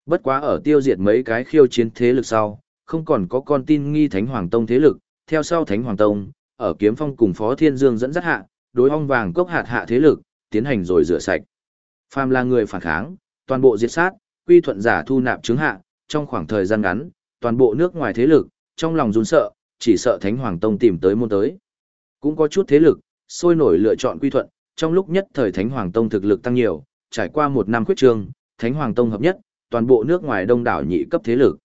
Bất quá ở tiêu diệt mấy cái khiêu chiến thế lực sau, không còn có con tin nghi Thánh Hoàng Tông thế lực, theo sau Thánh Hoàng Tông, ở Kiếm Phong cùng Phó Thiên Dương dẫn dắt hạ, đối ong vàng cốc hạt hạ thế lực, tiến hành rồi rửa sạch. Phàm là người phản kháng, toàn bộ diệt sát, quy thuận giả thu nạp chứng hạ, trong khoảng thời gian ngắn, toàn bộ nước ngoài thế lực, trong lòng run sợ, chỉ sợ Thánh Hoàng Tông tìm tới môn tới. Cũng có chút thế lực, sôi nổi lựa chọn quy thuận, trong lúc nhất thời Thánh Hoàng Tông thực lực tăng nhiều, trải qua một năm khuyết trương, Thánh Hoàng Tông hợp nhất, toàn bộ nước ngoài đông đảo nhị cấp thế lực.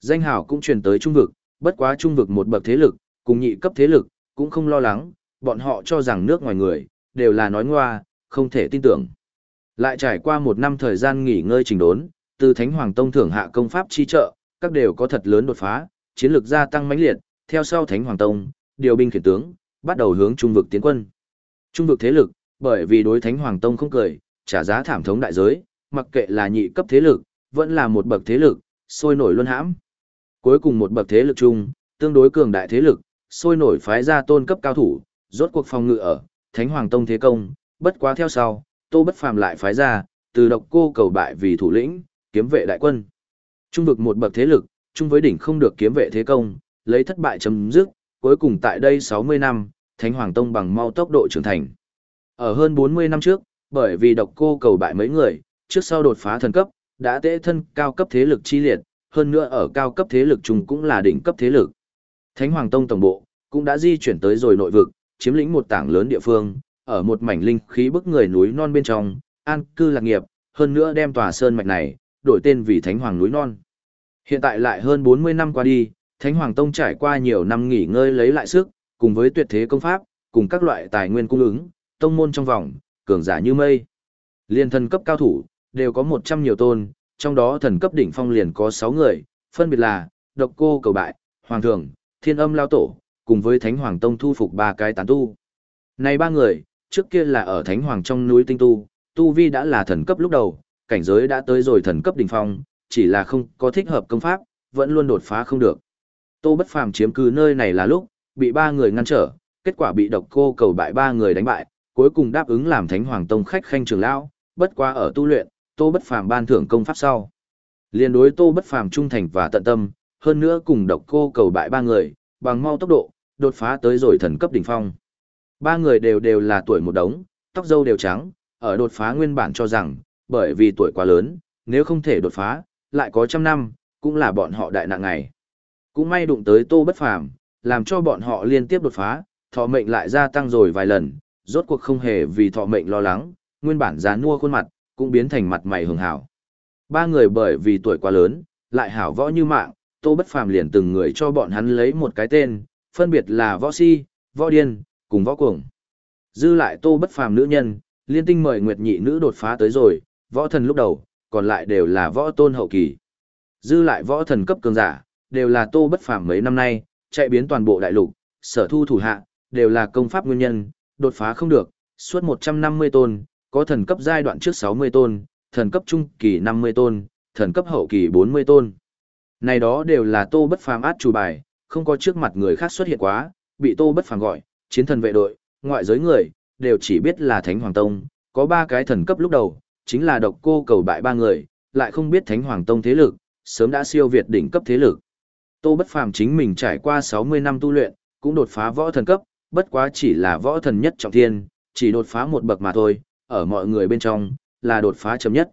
Danh hào cũng truyền tới trung vực, bất quá trung vực một bậc thế lực, cùng nhị cấp thế lực, cũng không lo lắng, bọn họ cho rằng nước ngoài người, đều là nói ngoa, không thể tin tưởng. Lại trải qua một năm thời gian nghỉ ngơi trình đốn, từ Thánh Hoàng Tông thưởng hạ công pháp chi trợ, các đều có thật lớn đột phá, chiến lược gia tăng mãnh liệt, theo sau Thánh Hoàng Tông, điều binh khiển tướng, bắt đầu hướng trung vực tiến quân. Trung vực thế lực, bởi vì đối Thánh Hoàng Tông không cười, trả giá thảm thống đại giới, mặc kệ là nhị cấp thế lực, vẫn là một bậc thế lực, sôi nổi luân hãm. Cuối cùng một bậc thế lực chung, tương đối cường đại thế lực, sôi nổi phái ra tôn cấp cao thủ, rốt cuộc phòng ngự ở, Thánh Hoàng Tông thế công, bất quá theo sau, Tô Bất Phàm lại phái ra, từ độc cô cầu bại vì thủ lĩnh, kiếm vệ đại quân. Trung vực một bậc thế lực, chung với đỉnh không được kiếm vệ thế công, lấy thất bại chấm dứt, cuối cùng tại đây 60 năm, Thánh Hoàng Tông bằng mau tốc độ trưởng thành. Ở hơn 40 năm trước, bởi vì độc cô cầu bại mấy người, trước sau đột phá thần cấp, đã tế thân cao cấp thế lực chi liệt, hơn nữa ở cao cấp thế lực chung cũng là đỉnh cấp thế lực. Thánh Hoàng Tông tổng bộ cũng đã di chuyển tới rồi nội vực, chiếm lĩnh một tảng lớn địa phương, ở một mảnh linh khí bức người núi non bên trong, an cư lạc nghiệp, hơn nữa đem tòa sơn mạch này đổi tên vì Thánh Hoàng núi non. Hiện tại lại hơn 40 năm qua đi, Thánh Hoàng Tông trải qua nhiều năm nghỉ ngơi lấy lại sức, cùng với tuyệt thế công pháp, cùng các loại tài nguyên cung ứng, tông môn trong vòng, cường giả như mây. Liên thần cấp cao thủ, đều có 100 nhiều tôn, trong đó thần cấp đỉnh phong liền có 6 người, phân biệt là, độc cô cầu bại, hoàng thượng, thiên âm lao tổ, cùng với Thánh Hoàng Tông thu phục ba cái tán tu. Này ba người, trước kia là ở Thánh Hoàng trong núi tinh tu, tu vi đã là thần cấp lúc đầu, cảnh giới đã tới rồi thần cấp đỉnh phong, chỉ là không có thích hợp công pháp, vẫn luôn đột phá không được. Tô Bất Phàm chiếm cứ nơi này là lúc, bị ba người ngăn trở, kết quả bị độc cô cầu bại ba người đánh bại, cuối cùng đáp ứng làm Thánh Hoàng Tông khách khanh trưởng lão, bất quá ở tu luyện, Tô Bất Phàm ban thưởng công pháp sau. Liên đối Tô Bất Phàm trung thành và tận tâm, hơn nữa cùng độc cô cầu bại ba người, bằng mau tốc độ, đột phá tới rồi thần cấp đỉnh phong. Ba người đều đều là tuổi một đống, tóc râu đều trắng, ở đột phá nguyên bản cho rằng, bởi vì tuổi quá lớn, nếu không thể đột phá, lại có trăm năm, cũng là bọn họ đại nặng ngày. Cũng may đụng tới Tô Bất Phàm, làm cho bọn họ liên tiếp đột phá, thọ mệnh lại gia tăng rồi vài lần, rốt cuộc không hề vì thọ mệnh lo lắng, nguyên bản giá nua khuôn mặt, cũng biến thành mặt mày hường hảo. Ba người bởi vì tuổi quá lớn, lại hảo võ như mạng, Tô Bất Phàm liền từng người cho bọn hắn lấy một cái tên, phân biệt là Võ Si, Võ Điên, cùng Võ Cuồng. Dư lại Tô Bất Phàm nữ nhân, liên tinh mời Nguyệt Nhị nữ đột phá tới rồi, võ thần lúc đầu, còn lại đều là võ tôn hậu kỳ. Dư lại võ thần cấp cường giả, đều là Tô Bất Phàm mấy năm nay, chạy biến toàn bộ đại lục, sở thu thủ hạ, đều là công pháp nguyên nhân, đột phá không được, suốt 150 tôn, có thần cấp giai đoạn trước 60 tôn, thần cấp trung kỳ 50 tôn, thần cấp hậu kỳ 40 tôn. Này đó đều là Tô Bất Phàm át chủ bài, không có trước mặt người khác xuất hiện quá, bị Tô Bất Phàm gọi, chiến thần vệ đội, ngoại giới người, đều chỉ biết là Thánh Hoàng Tông, có ba cái thần cấp lúc đầu, chính là độc cô cầu bại ba người, lại không biết Thánh Hoàng Tông thế lực, sớm đã siêu việt đỉnh cấp thế lực. Tô Bất Phàm chính mình trải qua 60 năm tu luyện, cũng đột phá võ thần cấp, bất quá chỉ là võ thần nhất trọng thiên, chỉ đột phá một bậc mà thôi, ở mọi người bên trong, là đột phá chấm nhất.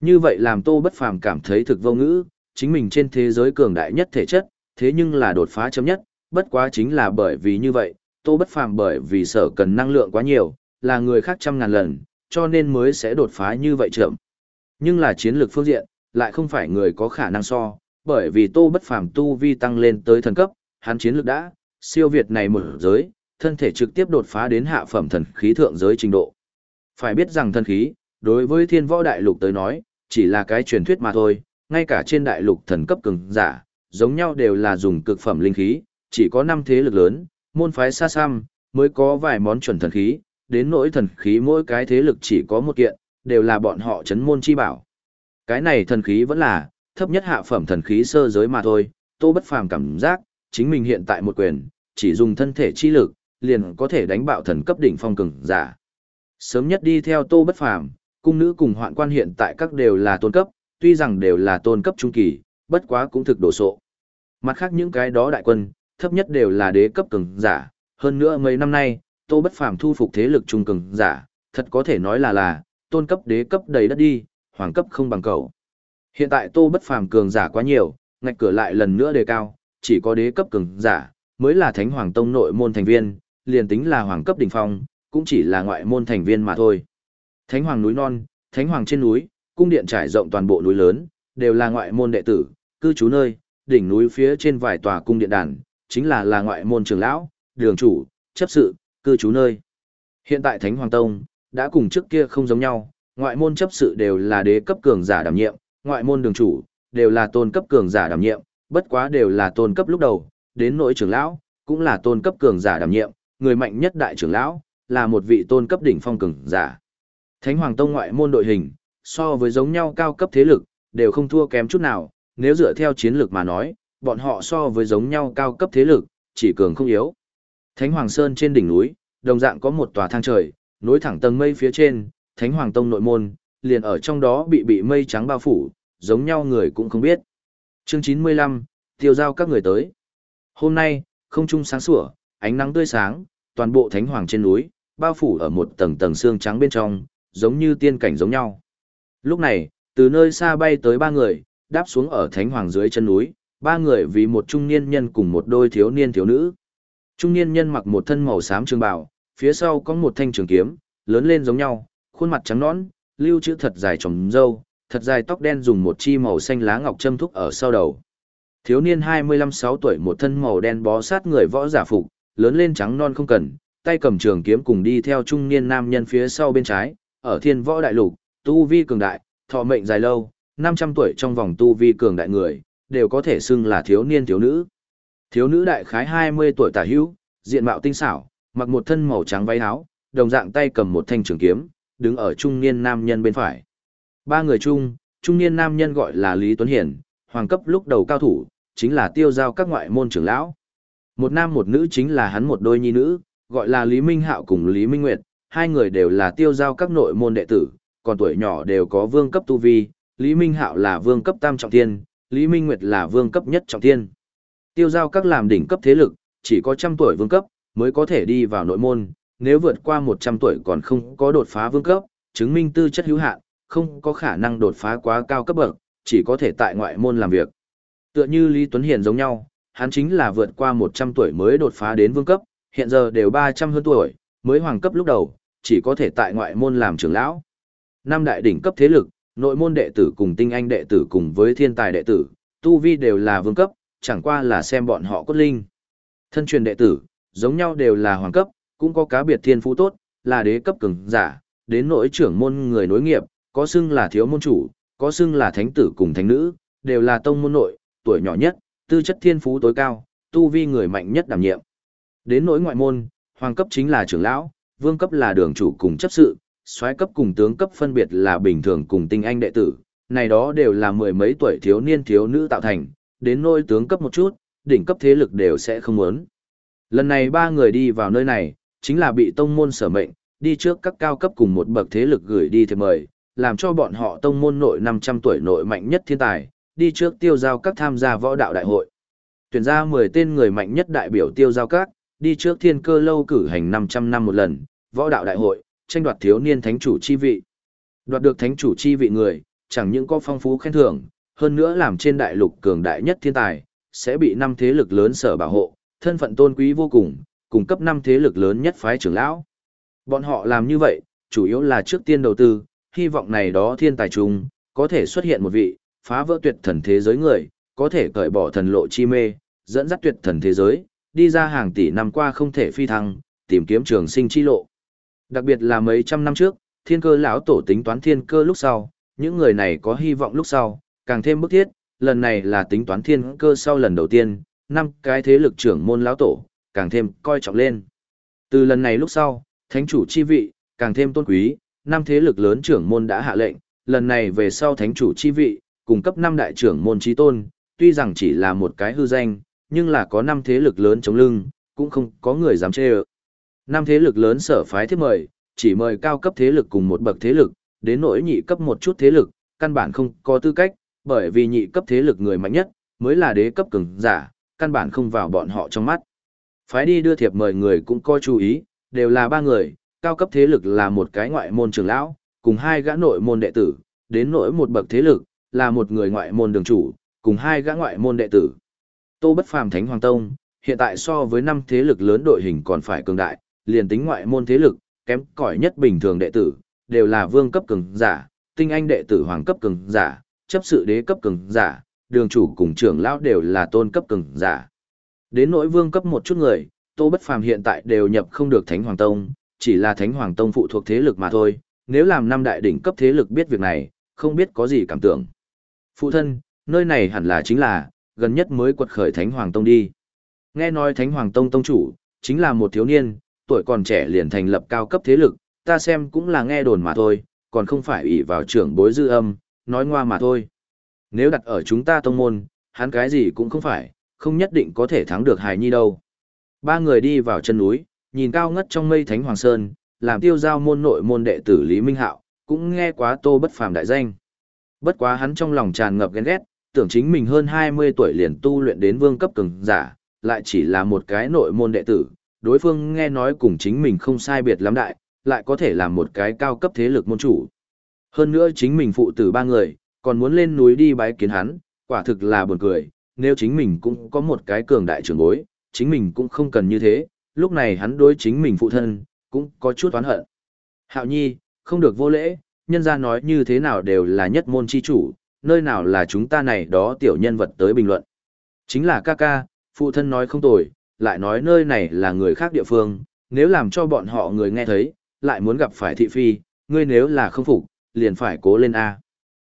Như vậy làm Tô Bất Phàm cảm thấy thực vô ngữ, chính mình trên thế giới cường đại nhất thể chất, thế nhưng là đột phá chấm nhất, bất quá chính là bởi vì như vậy, Tô Bất Phàm bởi vì sở cần năng lượng quá nhiều, là người khác trăm ngàn lần, cho nên mới sẽ đột phá như vậy chậm. Nhưng là chiến lược phương diện, lại không phải người có khả năng so, bởi vì Tô Bất Phàm tu vi tăng lên tới thần cấp, hắn chiến lược đã siêu việt này một giới, thân thể trực tiếp đột phá đến hạ phẩm thần khí thượng giới trình độ. Phải biết rằng thần khí, đối với thiên võ đại lục tới nói, chỉ là cái truyền thuyết mà thôi, ngay cả trên đại lục thần cấp cường giả, giống nhau đều là dùng cực phẩm linh khí, chỉ có năm thế lực lớn, môn phái xa xăm, mới có vài món chuẩn thần khí, đến nỗi thần khí mỗi cái thế lực chỉ có một kiện, đều là bọn họ chấn môn chi bảo. Cái này thần khí vẫn là thấp nhất hạ phẩm thần khí sơ giới mà thôi, Tô Bất Phàm cảm giác, chính mình hiện tại một quyền, chỉ dùng thân thể chi lực, liền có thể đánh bạo thần cấp đỉnh phong cường giả. Sớm nhất đi theo Tô Bất Phàm, cung nữ cùng hoạn quan hiện tại các đều là tôn cấp, tuy rằng đều là tôn cấp trung kỳ, bất quá cũng thực đổ sộ. Mặt khác những cái đó đại quân, thấp nhất đều là đế cấp cường giả, hơn nữa mấy năm nay, Tô Bất Phàm thu phục thế lực trung cường giả, thật có thể nói là là tôn cấp đế cấp đầy đất đi, hoàng cấp không bằng cậu Hiện tại Tô Bất Phàm cường giả quá nhiều, ngạch cửa lại lần nữa đề cao, chỉ có đế cấp cường giả mới là Thánh Hoàng Tông nội môn thành viên, liền tính là hoàng cấp đỉnh phong, cũng chỉ là ngoại môn thành viên mà thôi. Thánh Hoàng núi non, Thánh Hoàng trên núi, cung điện trải rộng toàn bộ núi lớn, đều là ngoại môn đệ tử, cư trú nơi, đỉnh núi phía trên vài tòa cung điện đàn, chính là là ngoại môn trưởng lão, đường chủ, chấp sự, cư trú nơi. Hiện tại Thánh Hoàng Tông, đã cùng trước kia không giống nhau, ngoại môn chấp sự đều là đế cấp cường giả đảm nhiệm, ngoại môn đường chủ, đều là tôn cấp cường giả đảm nhiệm, bất quá đều là tôn cấp lúc đầu, đến nội trưởng lão, cũng là tôn cấp cường giả đảm nhiệm, người mạnh nhất đại trưởng lão, là một vị tôn cấp đỉnh phong cường giả. Thánh Hoàng Tông ngoại môn đội hình, so với giống nhau cao cấp thế lực, đều không thua kém chút nào, nếu dựa theo chiến lược mà nói, bọn họ so với giống nhau cao cấp thế lực, chỉ cường không yếu. Thánh Hoàng Sơn trên đỉnh núi, đồng dạng có một tòa thang trời, nối thẳng tầng mây phía trên, Thánh Hoàng Tông nội môn, liền ở trong đó bị bị mây trắng bao phủ, giống nhau người cũng không biết. Chương 95, tiêu giao các người tới. Hôm nay, không trung sáng sủa, ánh nắng tươi sáng, toàn bộ Thánh Hoàng trên núi, bao phủ ở một tầng tầng xương trắng bên trong, giống như tiên cảnh giống nhau. Lúc này, từ nơi xa bay tới ba người, đáp xuống ở Thánh Hoàng dưới chân núi, ba người vì một trung niên nhân cùng một đôi thiếu niên thiếu nữ. Trung niên nhân mặc một thân màu xám trường bào, phía sau có một thanh trường kiếm, lớn lên giống nhau, khuôn mặt trắng nõn, lưu chữ thật dài trồng râu, thật dài tóc đen dùng một chi màu xanh lá ngọc châm thúc ở sau đầu. Thiếu niên 25-6 tuổi một thân màu đen bó sát người võ giả phục, lớn lên trắng non không cần, tay cầm trường kiếm cùng đi theo trung niên nam nhân phía sau bên trái, ở thiên võ đại lục, tu vi cường đại, thọ mệnh dài lâu, 500 tuổi trong vòng tu vi cường đại người, đều có thể xưng là thiếu niên thiếu nữ. Thiếu nữ đại khái 20 tuổi tả hữu, diện mạo tinh xảo, mặc một thân màu trắng váy áo, đồng dạng tay cầm một thanh trường kiếm, đứng ở trung niên nam nhân bên phải. Ba người chung, trung niên nam nhân gọi là Lý Tuấn Hiển, hoàng cấp lúc đầu cao thủ, chính là tiêu giao các ngoại môn trưởng lão. Một nam một nữ chính là hắn một đôi nhi nữ, gọi là Lý Minh Hạo cùng Lý Minh Nguyệt, hai người đều là tiêu giao các nội môn đệ tử, còn tuổi nhỏ đều có vương cấp tu vi, Lý Minh Hạo là vương cấp tam trọng thiên, Lý Minh Nguyệt là vương cấp nhất trọng thiên. Tiêu giao các làm đỉnh cấp thế lực, chỉ có trăm tuổi vương cấp, mới có thể đi vào nội môn, nếu vượt qua 100 tuổi còn không có đột phá vương cấp, chứng minh tư chất hữu hạn, không có khả năng đột phá quá cao cấp bậc, chỉ có thể tại ngoại môn làm việc. Tựa như Lý Tuấn Hiền giống nhau, hắn chính là vượt qua 100 tuổi mới đột phá đến vương cấp, hiện giờ đều 300 hơn tuổi, mới hoàng cấp lúc đầu, chỉ có thể tại ngoại môn làm trưởng lão. Năm đại đỉnh cấp thế lực, nội môn đệ tử cùng tinh anh đệ tử cùng với thiên tài đệ tử, tu vi đều là vương cấp, chẳng qua là xem bọn họ cốt linh. Thân truyền đệ tử, giống nhau đều là hoàng cấp, cũng có cá biệt thiên phú tốt, là đế cấp cường giả, đến nỗi trưởng môn người nối nghiệp, có xưng là thiếu môn chủ, có xưng là thánh tử cùng thánh nữ, đều là tông môn nội, tuổi nhỏ nhất, tư chất thiên phú tối cao, tu vi người mạnh nhất đảm nhiệm. Đến nỗi ngoại môn, hoàng cấp chính là trưởng lão, vương cấp là đường chủ cùng chấp sự, soái cấp cùng tướng cấp phân biệt là bình thường cùng tinh anh đệ tử, này đó đều là mười mấy tuổi thiếu niên thiếu nữ tạo thành, đến nỗi tướng cấp một chút, đỉnh cấp thế lực đều sẽ không muốn. Lần này ba người đi vào nơi này, chính là bị tông môn sở mệnh, đi trước các cao cấp cùng một bậc thế lực gửi đi thiệp mời, làm cho bọn họ tông môn nội 500 tuổi nội mạnh nhất thiên tài, đi trước tiêu giao các tham gia võ đạo đại hội. Tuyển ra 10 tên người mạnh nhất đại biểu tiêu giao các, đi trước thiên cơ lâu cử hành 500 năm một lần, võ đạo đại hội, tranh đoạt thiếu niên thánh chủ chi vị. Đoạt được thánh chủ chi vị người, chẳng những có phong phú khen thưởng, hơn nữa làm trên đại lục cường đại nhất thiên tài, sẽ bị năm thế lực lớn sở bảo hộ, thân phận tôn quý vô cùng, cung cấp năm thế lực lớn nhất phái trưởng lão. Bọn họ làm như vậy, chủ yếu là trước tiên đầu tư, hy vọng này đó thiên tài chung, có thể xuất hiện một vị, phá vỡ tuyệt thần thế giới người, có thể cởi bỏ thần lộ chi mê, dẫn dắt tuyệt thần thế giới, đi ra hàng tỷ năm qua không thể phi thăng, tìm kiếm trường sinh chi lộ. Đặc biệt là mấy trăm năm trước, thiên cơ lão tổ tính toán thiên cơ lúc sau, những người này có hy vọng lúc sau, càng thêm bức thiết, lần này là tính toán thiên cơ sau lần đầu tiên, năm cái thế lực trưởng môn lão tổ, càng thêm coi trọng lên. Từ lần này lúc sau, thánh chủ chi vị, càng thêm tôn quý, năm thế lực lớn trưởng môn đã hạ lệnh, lần này về sau thánh chủ chi vị, cung cấp năm đại trưởng môn trí tôn, tuy rằng chỉ là một cái hư danh, nhưng là có năm thế lực lớn chống lưng, cũng không có người dám chê ợ. Năm thế lực lớn sở phái thiết mời, chỉ mời cao cấp thế lực cùng một bậc thế lực, đến nỗi nhị cấp một chút thế lực, căn bản không có tư cách, bởi vì nhị cấp thế lực người mạnh nhất, mới là đế cấp cường giả, căn bản không vào bọn họ trong mắt. Phái đi đưa thiệp mời người cũng coi chú ý, đều là ba người, cao cấp thế lực là một cái ngoại môn trưởng lão, cùng hai gã nội môn đệ tử, đến nỗi một bậc thế lực, là một người ngoại môn đường chủ, cùng hai gã ngoại môn đệ tử. Tô Bất Phàm Thánh Hoàng Tông, hiện tại so với năm thế lực lớn đội hình còn phải cường đại, liền tính ngoại môn thế lực, kém cỏi nhất bình thường đệ tử, đều là vương cấp cường giả, tinh anh đệ tử hoàng cấp cường giả, chấp sự đế cấp cường giả, đường chủ cùng trưởng lão đều là tôn cấp cường giả. Đến nỗi vương cấp một chút người, Tô Bất Phàm hiện tại đều nhập không được Thánh Hoàng Tông, chỉ là Thánh Hoàng Tông phụ thuộc thế lực mà thôi, nếu làm năm đại đỉnh cấp thế lực biết việc này, không biết có gì cảm tưởng. Phụ thân, nơi này hẳn là chính là, gần nhất mới quật khởi Thánh Hoàng Tông đi. Nghe nói Thánh Hoàng Tông Tông chủ, chính là một thiếu niên, tuổi còn trẻ liền thành lập cao cấp thế lực, ta xem cũng là nghe đồn mà thôi, còn không phải ủy vào trưởng bối dư âm, nói ngoa mà thôi. Nếu đặt ở chúng ta tông môn, hắn cái gì cũng không phải, không nhất định có thể thắng được Hải Nhi đâu. Ba người đi vào chân núi, nhìn cao ngất trong mây Thánh Hoàng Sơn, làm tiêu giao môn nội môn đệ tử Lý Minh Hạo, cũng nghe quá tô bất phàm đại danh. Bất quá hắn trong lòng tràn ngập ghen ghét, tưởng chính mình hơn 20 tuổi liền tu luyện đến vương cấp cường giả, lại chỉ là một cái nội môn đệ tử, đối phương nghe nói cùng chính mình không sai biệt lắm đại, lại có thể làm một cái cao cấp thế lực môn chủ. Hơn nữa chính mình phụ tử ba người, còn muốn lên núi đi bái kiến hắn, quả thực là buồn cười, nếu chính mình cũng có một cái cường đại trưởng bối, chính mình cũng không cần như thế, lúc này hắn đối chính mình phụ thân, cũng có chút oán hận. Hạo nhi, không được vô lễ, nhân ra nói như thế nào đều là nhất môn chi chủ, nơi nào là chúng ta này đó tiểu nhân vật tới bình luận. Chính là ca ca, phụ thân nói không tồi, lại nói nơi này là người khác địa phương, nếu làm cho bọn họ người nghe thấy, lại muốn gặp phải thị phi, ngươi nếu là không phục, liền phải cố lên A.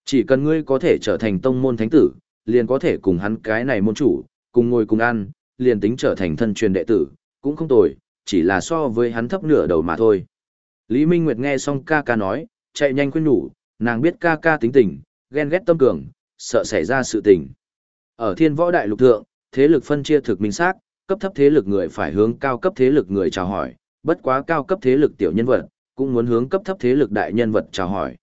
Chỉ cần ngươi có thể trở thành tông môn thánh tử, liền có thể cùng hắn cái này môn chủ, cùng ngồi cùng ăn, liền tính trở thành thân truyền đệ tử, cũng không tồi, chỉ là so với hắn thấp nửa đầu mà thôi. Lý Minh Nguyệt nghe xong ca ca nói, chạy nhanh khuyên nhủ, nàng biết ca ca tính tình, ghen ghét tâm cường, sợ xảy ra sự tình. Ở thiên võ đại lục thượng, thế lực phân chia thực minh xác, cấp thấp thế lực người phải hướng cao cấp thế lực người chào hỏi, bất quá cao cấp thế lực tiểu nhân vật, cũng muốn hướng cấp thấp thế lực đại nhân vật chào hỏi.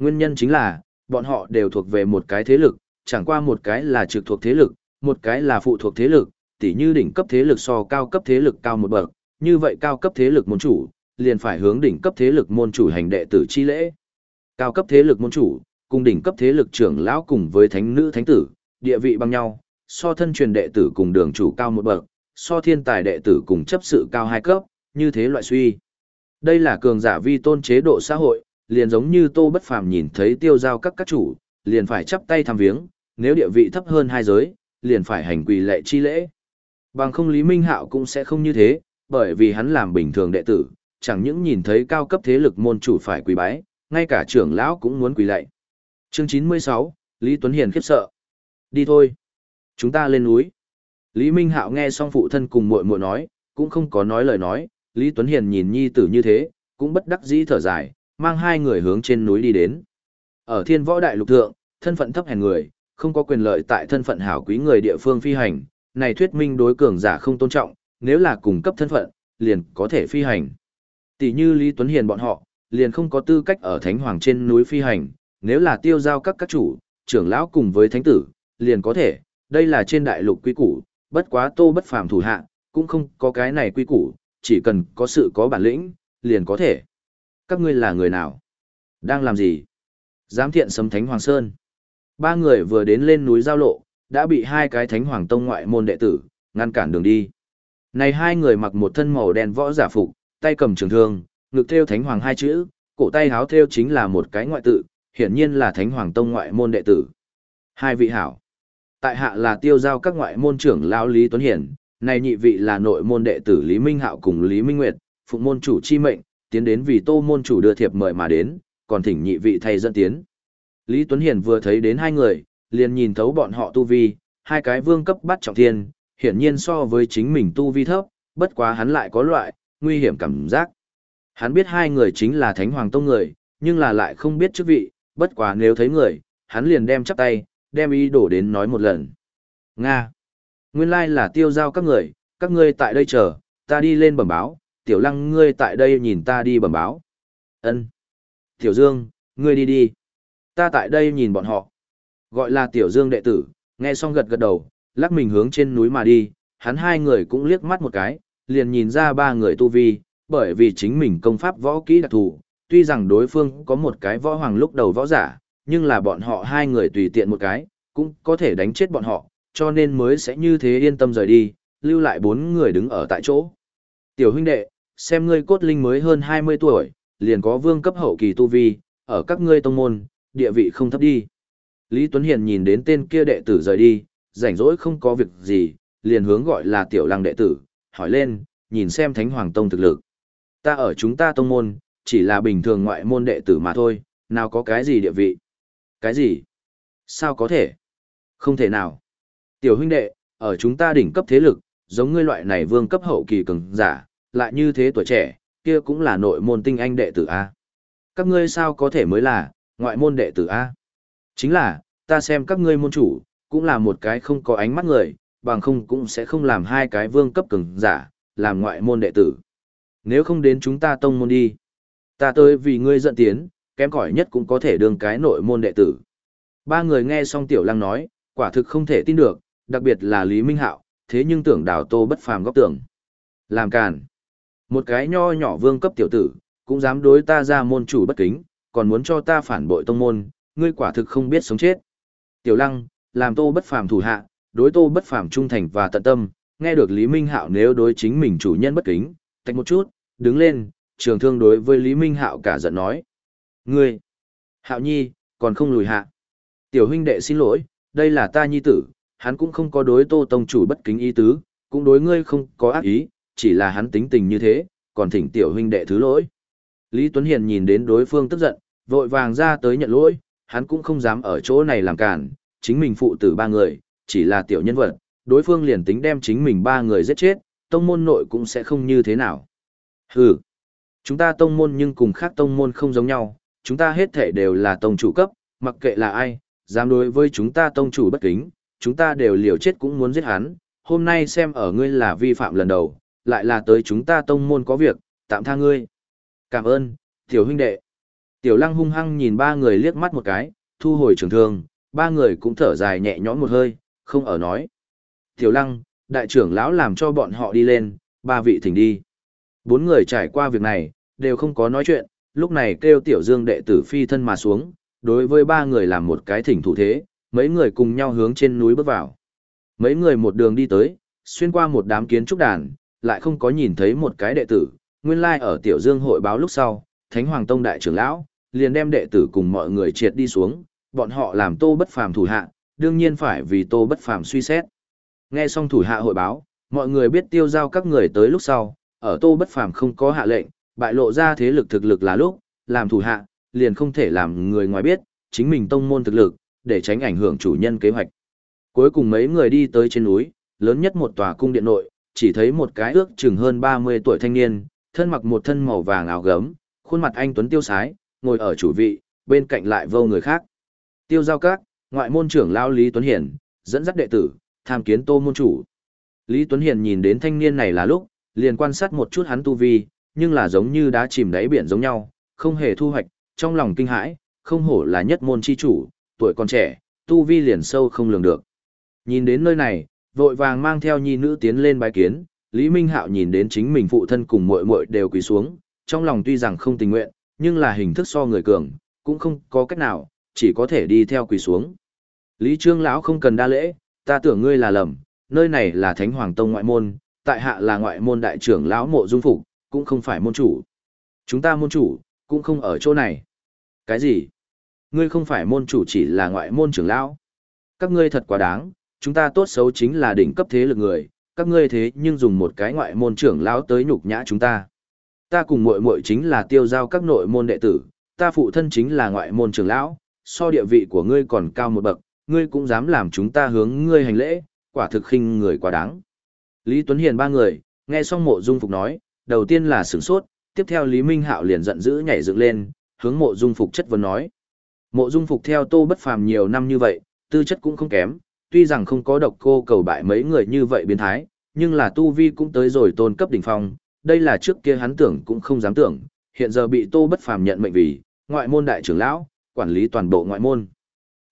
Nguyên nhân chính là, bọn họ đều thuộc về một cái thế lực, chẳng qua một cái là trực thuộc thế lực, một cái là phụ thuộc thế lực, tỉ như đỉnh cấp thế lực so cao cấp thế lực cao một bậc, như vậy cao cấp thế lực môn chủ, liền phải hướng đỉnh cấp thế lực môn chủ hành đệ tử chi lễ. Cao cấp thế lực môn chủ, cùng đỉnh cấp thế lực trưởng lão cùng với thánh nữ thánh tử, địa vị bằng nhau, so thân truyền đệ tử cùng đường chủ cao một bậc, so thiên tài đệ tử cùng chấp sự cao hai cấp, như thế loại suy. Đây là cường giả vi tôn chế độ xã hội, liền giống như Tô Bất Phàm nhìn thấy tiêu giao các các chủ, liền phải chắp tay thăm viếng, nếu địa vị thấp hơn hai giới, liền phải hành quỳ lệ chi lễ. Bằng không Lý Minh Hạo cũng sẽ không như thế, bởi vì hắn làm bình thường đệ tử, chẳng những nhìn thấy cao cấp thế lực môn chủ phải quỳ bái, ngay cả trưởng lão cũng muốn quỳ lạy. Chương 96, Lý Tuấn Hiền khiếp sợ. Đi thôi. Chúng ta lên núi. Lý Minh Hạo nghe xong phụ thân cùng muội muội nói, cũng không có nói lời nói, Lý Tuấn Hiền nhìn nhi tử như thế, cũng bất đắc dĩ thở dài, mang hai người hướng trên núi đi đến. Ở thiên võ đại lục thượng, thân phận thấp hèn người, không có quyền lợi tại thân phận hảo quý người địa phương phi hành, này thuyết minh đối cường giả không tôn trọng, nếu là cùng cấp thân phận, liền có thể phi hành. Tỷ như Lý Tuấn Hiền bọn họ, liền không có tư cách ở Thánh Hoàng trên núi phi hành, nếu là tiêu giao các các chủ, trưởng lão cùng với thánh tử, liền có thể, đây là trên đại lục quy củ, bất quá tô bất phàm thủ hạ, cũng không có cái này quy củ, chỉ cần có sự có bản lĩnh, liền có thể. Các ngươi là người nào? Đang làm gì? Giám thiện sấm Thánh Hoàng Sơn. Ba người vừa đến lên núi giao lộ, đã bị hai cái Thánh Hoàng Tông ngoại môn đệ tử, ngăn cản đường đi. Này hai người mặc một thân màu đen võ giả phục, tay cầm trường thương, ngực theo Thánh Hoàng hai chữ, cổ tay háo theo chính là một cái ngoại tự, hiển nhiên là Thánh Hoàng Tông ngoại môn đệ tử. Hai vị hảo. Tại hạ là tiêu giao các ngoại môn trưởng lão Lý Tuấn Hiển, này nhị vị là nội môn đệ tử Lý Minh Hạo cùng Lý Minh Nguyệt, phụ môn chủ chi mệnh, tiến đến vì tô môn chủ đưa thiệp mời mà đến, còn thỉnh nhị vị thay dẫn tiến. Lý Tuấn Hiển vừa thấy đến hai người, liền nhìn thấu bọn họ tu vi, hai cái vương cấp bắt trọng thiên, hiển nhiên so với chính mình tu vi thấp, bất quá hắn lại có loại, nguy hiểm cảm giác. Hắn biết hai người chính là Thánh Hoàng Tông người, nhưng là lại không biết chức vị, bất quá nếu thấy người, hắn liền đem chắp tay, đem ý đổ đến nói một lần. Nga. Nguyên lai là tiêu giao các người, các ngươi tại đây chờ, ta đi lên bẩm báo, tiểu lăng ngươi tại đây nhìn ta đi bẩm báo. Ân. Tiểu Dương, ngươi đi đi. Ta tại đây nhìn bọn họ. Gọi là Tiểu Dương đệ tử, nghe xong gật gật đầu, lắc mình hướng trên núi mà đi, hắn hai người cũng liếc mắt một cái, liền nhìn ra ba người tu vi, bởi vì chính mình công pháp võ kỹ đặc thù, tuy rằng đối phương có một cái võ hoàng lúc đầu võ giả, nhưng là bọn họ hai người tùy tiện một cái, cũng có thể đánh chết bọn họ, cho nên mới sẽ như thế yên tâm rời đi, lưu lại bốn người đứng ở tại chỗ. Tiểu huynh đệ, xem ngươi cốt linh mới hơn 20 tuổi, liền có vương cấp hậu kỳ tu vi, ở các ngươi tông môn, địa vị không thấp đi. Lý Tuấn Hiền nhìn đến tên kia đệ tử rời đi, rảnh rỗi không có việc gì, liền hướng gọi là tiểu lăng đệ tử, hỏi lên, nhìn xem thánh hoàng tông thực lực. Ta ở chúng ta tông môn, chỉ là bình thường ngoại môn đệ tử mà thôi, nào có cái gì địa vị. Cái gì? Sao có thể? Không thể nào. Tiểu huynh đệ, ở chúng ta đỉnh cấp thế lực, giống ngươi loại này vương cấp hậu kỳ cường giả, lại như thế tuổi trẻ, kia cũng là nội môn tinh anh đệ tử A. Các ngươi sao có thể mới là, ngoại môn đệ tử A. Chính là, ta xem các ngươi môn chủ, cũng là một cái không có ánh mắt người, bằng không cũng sẽ không làm hai cái vương cấp cường giả, làm ngoại môn đệ tử. Nếu không đến chúng ta tông môn đi, ta tới vì ngươi giận tiến, kém cỏi nhất cũng có thể đương cái nội môn đệ tử. Ba người nghe xong tiểu lăng nói, quả thực không thể tin được, đặc biệt là Lý Minh Hạo, thế nhưng tưởng đào tô bất phàm góc tưởng. Làm càn. Một cái nho nhỏ vương cấp tiểu tử, cũng dám đối ta ra môn chủ bất kính, còn muốn cho ta phản bội tông môn, ngươi quả thực không biết sống chết. Tiểu lăng, làm tô bất phàm thủ hạ, đối tô bất phàm trung thành và tận tâm, nghe được Lý Minh Hạo nếu đối chính mình chủ nhân bất kính, tách một chút, đứng lên, trường thương đối với Lý Minh Hạo cả giận nói. Ngươi, Hạo Nhi, còn không lùi hạ. Tiểu huynh đệ xin lỗi, đây là ta nhi tử, hắn cũng không có đối tô tông chủ bất kính ý tứ, cũng đối ngươi không có ác ý, chỉ là hắn tính tình như thế, còn thỉnh tiểu huynh đệ thứ lỗi. Lý Tuấn Hiền nhìn đến đối phương tức giận, vội vàng ra tới nhận lỗi, hắn cũng không dám ở chỗ này làm cản, chính mình phụ tử ba người, chỉ là tiểu nhân vật, đối phương liền tính đem chính mình ba người giết chết, tông môn nội cũng sẽ không như thế nào. Hừ, chúng ta tông môn nhưng cùng khác tông môn không giống nhau, chúng ta hết thể đều là tông chủ cấp, mặc kệ là ai, dám đối với chúng ta tông chủ bất kính, chúng ta đều liều chết cũng muốn giết hắn, hôm nay xem ở ngươi là vi phạm lần đầu, lại là tới chúng ta tông môn có việc, tạm tha ngươi. Cảm ơn, tiểu huynh đệ. Tiểu lăng hung hăng nhìn ba người liếc mắt một cái, thu hồi trường thương, ba người cũng thở dài nhẹ nhõm một hơi, không ở nói. Tiểu lăng, đại trưởng lão làm cho bọn họ đi lên, ba vị thỉnh đi. Bốn người trải qua việc này, đều không có nói chuyện, lúc này kêu tiểu dương đệ tử phi thân mà xuống, đối với ba người làm một cái thỉnh thủ thế, mấy người cùng nhau hướng trên núi bước vào. Mấy người một đường đi tới, xuyên qua một đám kiến trúc đàn, lại không có nhìn thấy một cái đệ tử, nguyên lai like ở tiểu dương hội báo lúc sau, Thánh Hoàng Tông đại trưởng lão, liền đem đệ tử cùng mọi người triệt đi xuống, bọn họ làm tô bất phàm thủ hạ, đương nhiên phải vì tô bất phàm suy xét. Nghe xong thủ hạ hội báo, mọi người biết tiêu giao các người tới lúc sau, ở tô bất phàm không có hạ lệnh, bại lộ ra thế lực thực lực là lúc, làm thủ hạ, liền không thể làm người ngoài biết, chính mình tông môn thực lực, để tránh ảnh hưởng chủ nhân kế hoạch. Cuối cùng mấy người đi tới trên núi, lớn nhất một tòa cung điện nội, chỉ thấy một cái ước chừng hơn 30 tuổi thanh niên, thân mặc một thân màu vàng áo gấm, khuôn mặt anh tuấn tiêu sái, ngồi ở chủ vị, bên cạnh lại vô người khác. Tiêu giao các, ngoại môn trưởng lão Lý Tuấn Hiển, dẫn dắt đệ tử, tham kiến tô môn chủ. Lý Tuấn Hiển nhìn đến thanh niên này là lúc, liền quan sát một chút hắn tu vi, nhưng là giống như đá chìm đáy biển giống nhau, không hề thu hoạch, trong lòng kinh hãi, không hổ là nhất môn chi chủ, tuổi còn trẻ, tu vi liền sâu không lường được. Nhìn đến nơi này, vội vàng mang theo nhi nữ tiến lên bái kiến, Lý Minh Hạo nhìn đến chính mình phụ thân cùng muội muội đều quỳ xuống, trong lòng tuy rằng không tình nguyện, nhưng là hình thức so người cường, cũng không có cách nào, chỉ có thể đi theo quỳ xuống. Lý Trương lão không cần đa lễ, ta tưởng ngươi là lầm, nơi này là Thánh Hoàng Tông ngoại môn, tại hạ là ngoại môn đại trưởng lão Mộ Dung Phục, cũng không phải môn chủ. Chúng ta môn chủ, cũng không ở chỗ này. Cái gì? Ngươi không phải môn chủ chỉ là ngoại môn trưởng lão. Các ngươi thật quá đáng, chúng ta tốt xấu chính là đỉnh cấp thế lực người, các ngươi thế nhưng dùng một cái ngoại môn trưởng lão tới nhục nhã chúng ta. Ta cùng muội muội chính là tiêu giao các nội môn đệ tử, ta phụ thân chính là ngoại môn trưởng lão, so địa vị của ngươi còn cao một bậc, ngươi cũng dám làm chúng ta hướng ngươi hành lễ, quả thực khinh người quá đáng. Lý Tuấn Hiền ba người, nghe xong mộ dung phục nói, đầu tiên là sửng sốt, tiếp theo Lý Minh Hạo liền giận dữ nhảy dựng lên, hướng mộ dung phục chất vấn nói. Mộ dung phục theo tô bất phàm nhiều năm như vậy, tư chất cũng không kém, tuy rằng không có độc cô cầu bại mấy người như vậy biến thái, nhưng là tu vi cũng tới rồi tôn cấp đỉnh phong, đây là trước kia hắn tưởng cũng không dám tưởng, hiện giờ bị tô bất phàm nhận mệnh vì, ngoại môn đại trưởng lão, quản lý toàn bộ ngoại môn.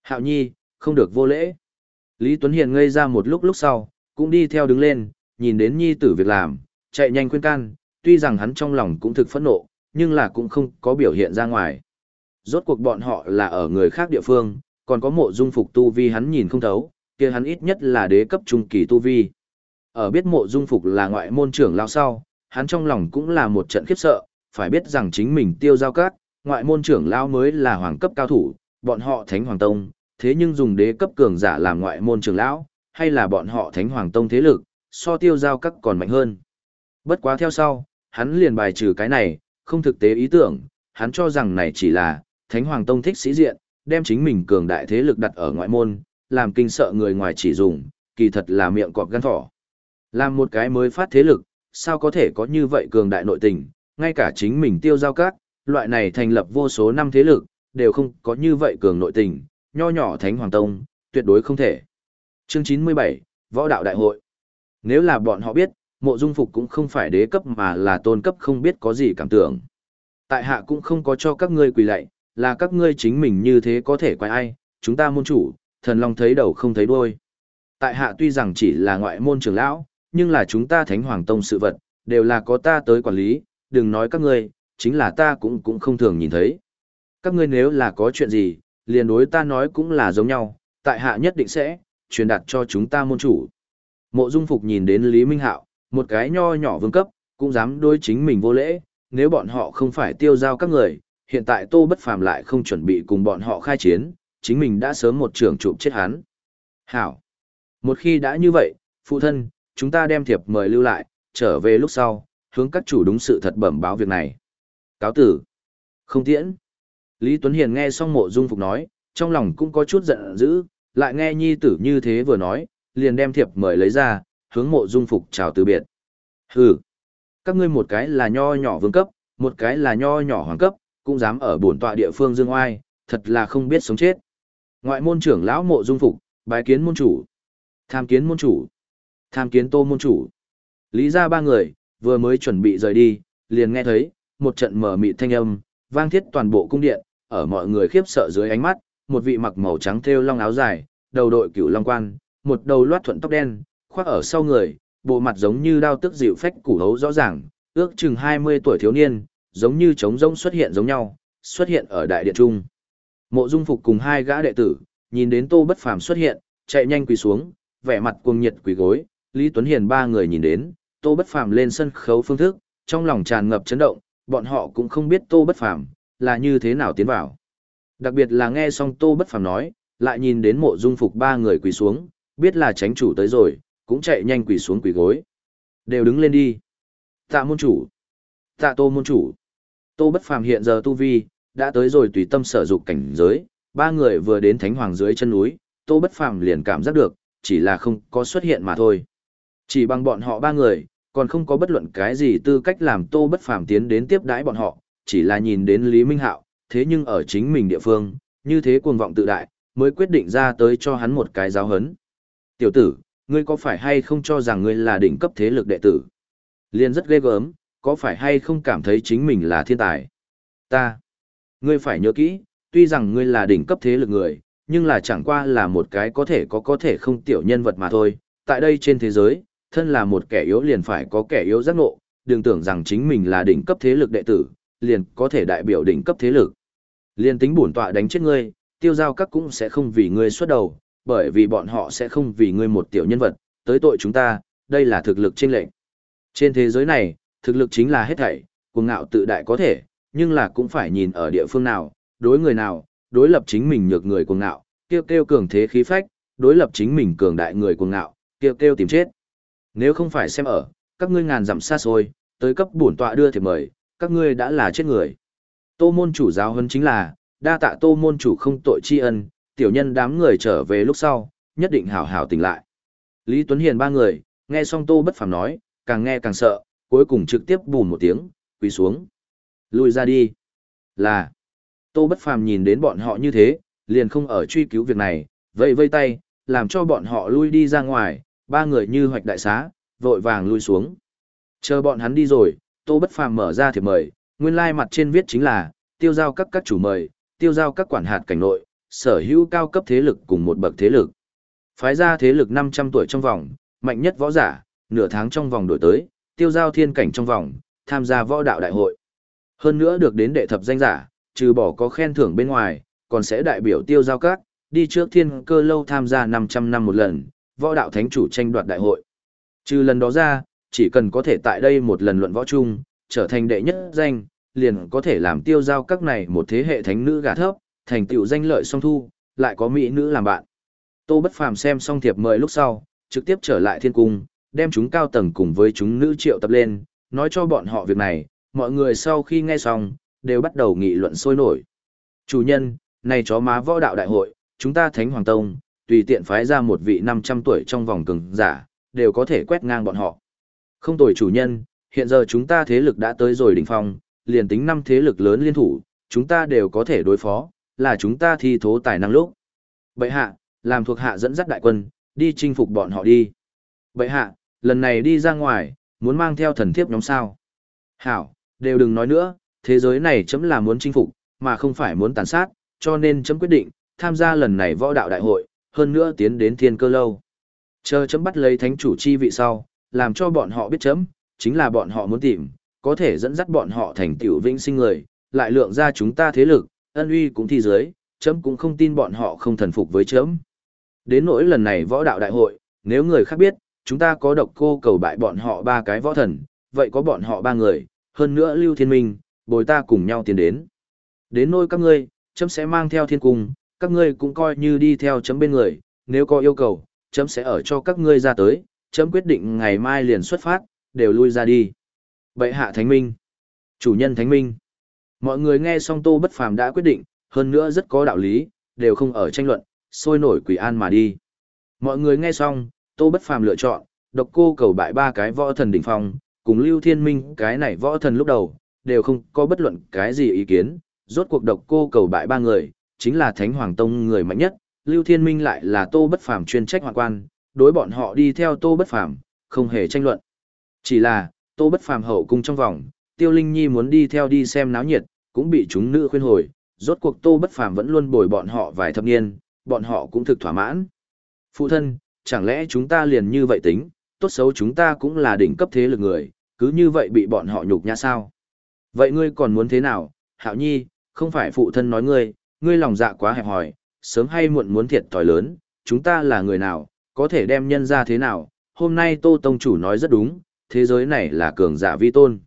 Hạo nhi, không được vô lễ. Lý Tuấn Hiền ngây ra một lúc lúc sau, cũng đi theo đứng lên, nhìn đến nhi tử việc làm, chạy nhanh khuyên can, tuy rằng hắn trong lòng cũng thực phẫn nộ, nhưng là cũng không có biểu hiện ra ngoài. Rốt cuộc bọn họ là ở người khác địa phương, còn có mộ dung phục tu vi hắn nhìn không thấu, kia hắn ít nhất là đế cấp trung kỳ tu vi. Ở biết mộ dung phục là ngoại môn trưởng lao sau, hắn trong lòng cũng là một trận khiếp sợ, phải biết rằng chính mình tiêu giao các, ngoại môn trưởng lao mới là hoàng cấp cao thủ, bọn họ thánh hoàng tông, thế nhưng dùng đế cấp cường giả làm ngoại môn trưởng lão, hay là bọn họ thánh hoàng tông thế lực, so tiêu giao các còn mạnh hơn. Bất quá theo sau, hắn liền bài trừ cái này, không thực tế ý tưởng, hắn cho rằng này chỉ là, thánh hoàng tông thích sĩ diện, đem chính mình cường đại thế lực đặt ở ngoại môn, làm kinh sợ người ngoài chỉ dùng, kỳ thật là miệng cọp gan thỏ. Làm một cái mới phát thế lực, sao có thể có như vậy cường đại nội tình, ngay cả chính mình tiêu giao các, loại này thành lập vô số năm thế lực, đều không có như vậy cường nội tình, nho nhỏ thánh hoàng tông, tuyệt đối không thể. Chương 97, Võ đạo đại hội. Nếu là bọn họ biết, mộ dung phục cũng không phải đế cấp mà là tôn cấp không biết có gì cảm tưởng. Tại hạ cũng không có cho các ngươi quỳ lạy, là các ngươi chính mình như thế có thể quay ai, chúng ta môn chủ, thần long thấy đầu không thấy đuôi. Tại hạ tuy rằng chỉ là ngoại môn trưởng lão, nhưng là chúng ta thánh hoàng tông sự vật, đều là có ta tới quản lý, đừng nói các ngươi, chính là ta cũng cũng không thường nhìn thấy. Các ngươi nếu là có chuyện gì, liền đối ta nói cũng là giống nhau, tại hạ nhất định sẽ, truyền đạt cho chúng ta môn chủ. Mộ Dung Phục nhìn đến Lý Minh Hạo, một cái nho nhỏ vương cấp, cũng dám đối chính mình vô lễ, nếu bọn họ không phải tiêu giao các người, hiện tại Tô Bất Phàm lại không chuẩn bị cùng bọn họ khai chiến, chính mình đã sớm một trường trụ chết hắn. Hảo! Một khi đã như vậy, phụ thân, chúng ta đem thiệp mời lưu lại, trở về lúc sau, hướng các chủ đúng sự thật bẩm báo việc này. Cáo tử! Không tiễn! Lý Tuấn Hiền nghe xong mộ dung phục nói, trong lòng cũng có chút giận dữ, lại nghe nhi tử như thế vừa nói, liền đem thiệp mời lấy ra, hướng mộ dung phục chào từ biệt. Hừ, các ngươi một cái là nho nhỏ vương cấp, một cái là nho nhỏ hoàng cấp, cũng dám ở bổn tọa địa phương dương oai, thật là không biết sống chết. Ngoại môn trưởng lão mộ dung phục, bái kiến môn chủ, tham kiến môn chủ, tham kiến tô môn chủ. Lý ra ba người, vừa mới chuẩn bị rời đi, liền nghe thấy, một trận mở mịt thanh âm, vang thiết toàn bộ cung điện, ở mọi người khiếp sợ dưới ánh mắt, một vị mặc màu trắng thêu long áo dài, đầu đội cửu long quan, một đầu loát thuận tóc đen, khoác ở sau người, bộ mặt giống như đao tức dịu phách củ hấu rõ ràng, ước chừng 20 tuổi thiếu niên, giống như trống rỗng xuất hiện giống nhau, xuất hiện ở đại điện trung. Mộ Dung Phục cùng hai gã đệ tử, nhìn đến Tô Bất Phàm xuất hiện, chạy nhanh quỳ xuống, vẻ mặt cuồng nhiệt quỳ gối, Lý Tuấn Hiền ba người nhìn đến, Tô Bất Phàm lên sân khấu phương thức, trong lòng tràn ngập chấn động, bọn họ cũng không biết Tô Bất Phàm là như thế nào tiến vào. Đặc biệt là nghe xong Tô Bất Phàm nói, lại nhìn đến mộ dung phục ba người quỳ xuống, biết là tránh chủ tới rồi, cũng chạy nhanh quỳ xuống quỳ gối. Đều đứng lên đi. Tạ môn chủ. Tạ tô môn chủ. Tô Bất Phàm hiện giờ tu vi, đã tới rồi tùy tâm sở dục cảnh giới, ba người vừa đến thánh hoàng dưới chân núi, Tô Bất Phàm liền cảm giác được, chỉ là không có xuất hiện mà thôi. Chỉ bằng bọn họ ba người, còn không có bất luận cái gì tư cách làm Tô Bất Phàm tiến đến tiếp đãi bọn họ, chỉ là nhìn đến Lý Minh Hạo, thế nhưng ở chính mình địa phương, như thế cuồng vọng tự đại, mới quyết định ra tới cho hắn một cái giáo hấn. Tiểu tử, ngươi có phải hay không cho rằng ngươi là đỉnh cấp thế lực đệ tử? Liên rất ghê gớm, có phải hay không cảm thấy chính mình là thiên tài? Ta, ngươi phải nhớ kỹ, tuy rằng ngươi là đỉnh cấp thế lực người, nhưng là chẳng qua là một cái có thể có có thể không tiểu nhân vật mà thôi. Tại đây trên thế giới, thân là một kẻ yếu liền phải có kẻ yếu giác ngộ, đừng tưởng rằng chính mình là đỉnh cấp thế lực đệ tử, liền có thể đại biểu đỉnh cấp thế lực. liền tính bổn tọa đánh chết ngươi, tiêu giao các cũng sẽ không vì ngươi xuất đầu, bởi vì bọn họ sẽ không vì ngươi một tiểu nhân vật, tới tội chúng ta, đây là thực lực trên lệnh. Trên thế giới này, thực lực chính là hết thảy, cuồng ngạo tự đại có thể, nhưng là cũng phải nhìn ở địa phương nào, đối người nào, đối lập chính mình nhược người cuồng ngạo, kêu kêu cường thế khí phách, đối lập chính mình cường đại người cuồng ngạo, kêu kêu tìm chết. Nếu không phải xem ở, các ngươi ngàn dặm xa xôi, tới cấp bổn tọa đưa thì mời, các ngươi đã là chết người. Tô môn chủ giáo hơn chính là, đa tạ tô môn chủ không tội tri ân, tiểu nhân đám người trở về lúc sau, nhất định hảo hảo tỉnh lại. Lý Tuấn Hiền ba người, nghe xong Tô Bất Phàm nói, càng nghe càng sợ, cuối cùng trực tiếp bùn một tiếng, quỳ xuống lui ra đi. Là. Tô Bất Phàm nhìn đến bọn họ như thế, liền không ở truy cứu việc này, vây vây tay, làm cho bọn họ lui đi ra ngoài, ba người như hoạch đại xá, vội vàng lui xuống. Chờ bọn hắn đi rồi, Tô Bất Phàm mở ra thiệp mời, nguyên lai like mặt trên viết chính là, tiêu giao các các chủ mời, tiêu giao các quản hạt cảnh nội, sở hữu cao cấp thế lực cùng một bậc thế lực. Phái ra thế lực 500 tuổi trong vòng, mạnh nhất võ giả, nửa tháng trong vòng đổi tới, tiêu giao thiên cảnh trong vòng, tham gia võ đạo đại hội. Hơn nữa được đến đệ thập danh giả, trừ bỏ có khen thưởng bên ngoài, còn sẽ đại biểu tiêu giao các, đi trước thiên cơ lâu tham gia 500 năm một lần, võ đạo thánh chủ tranh đoạt đại hội. Trừ lần đó ra, chỉ cần có thể tại đây một lần luận võ chung, trở thành đệ nhất danh, liền có thể làm tiêu giao các này một thế hệ thánh nữ gả thấp, thành tựu danh lợi song thu, lại có mỹ nữ làm bạn. Tô Bất Phàm xem xong thiệp mời lúc sau, trực tiếp trở lại thiên cung, đem chúng cao tầng cùng với chúng nữ triệu tập lên, nói cho bọn họ việc này, mọi người sau khi nghe xong, đều bắt đầu nghị luận sôi nổi. Chủ nhân, này chó má võ đạo đại hội, chúng ta Thánh Hoàng Tông, tùy tiện phái ra một vị 500 tuổi trong vòng cường giả, đều có thể quét ngang bọn họ. Không tuổi chủ nhân, hiện giờ chúng ta thế lực đã tới rồi đỉnh phong, liền tính năm thế lực lớn liên thủ, chúng ta đều có thể đối phó, là chúng ta thi thố tài năng lúc. Bệ hạ, làm thuộc hạ dẫn dắt đại quân, đi chinh phục bọn họ đi. Bệ hạ, lần này đi ra ngoài, muốn mang theo thần thiếp nhóm sao. Hảo, đều đừng nói nữa, thế giới này chấm là muốn chinh phục, mà không phải muốn tàn sát, cho nên chấm quyết định, tham gia lần này võ đạo đại hội, hơn nữa tiến đến thiên cơ lâu. Chờ chấm bắt lấy thánh chủ chi vị sau, làm cho bọn họ biết chấm, chính là bọn họ muốn tìm, có thể dẫn dắt bọn họ thành tiểu vĩnh sinh người, lại lượng ra chúng ta thế lực, ân uy cũng thi giới, chấm cũng không tin bọn họ không thần phục với chấm. Đến nỗi lần này võ đạo đại hội, nếu người khác biết, chúng ta có độc cô cầu bại bọn họ ba cái võ thần, vậy có bọn họ ba người, hơn nữa Lưu Thiên Minh, bồi ta cùng nhau tiến đến. Đến nôi các ngươi, chấm sẽ mang theo thiên cung, các ngươi cũng coi như đi theo chấm bên người, nếu có yêu cầu, chấm sẽ ở cho các ngươi ra tới, chấm quyết định ngày mai liền xuất phát, đều lui ra đi. Bệ hạ Thánh Minh, chủ nhân Thánh Minh. Mọi người nghe xong Tô Bất Phàm đã quyết định, hơn nữa rất có đạo lý, đều không ở tranh luận, sôi nổi quỷ an mà đi. Mọi người nghe xong, Tô Bất Phàm lựa chọn, độc cô cầu bại ba cái võ thần đỉnh phong, cùng Lưu Thiên Minh cái này võ thần lúc đầu, đều không có bất luận cái gì ý kiến, rốt cuộc độc cô cầu bại ba người, chính là Thánh Hoàng Tông người mạnh nhất, Lưu Thiên Minh lại là Tô Bất Phàm chuyên trách hoàng quan, đối bọn họ đi theo Tô Bất Phàm, không hề tranh luận. Chỉ là, Tô Bất Phàm hậu cung trong vòng, Tiêu Linh Nhi muốn đi theo đi xem náo nhiệt, cũng bị chúng nữ khuyên hồi, rốt cuộc Tô Bất Phàm vẫn luôn bồi bọn họ vài thập niên, bọn họ cũng thực thỏa mãn. Phụ thân, chẳng lẽ chúng ta liền như vậy tính, tốt xấu chúng ta cũng là đỉnh cấp thế lực người, cứ như vậy bị bọn họ nhục nhã sao? Vậy ngươi còn muốn thế nào, Hạo Nhi, không phải phụ thân nói ngươi, ngươi lòng dạ quá hẹp hòi, sớm hay muộn muốn thiệt thòi lớn, chúng ta là người nào, có thể đem nhân ra thế nào, hôm nay Tô Tông Chủ nói rất đúng, thế giới này là cường giả vi tôn.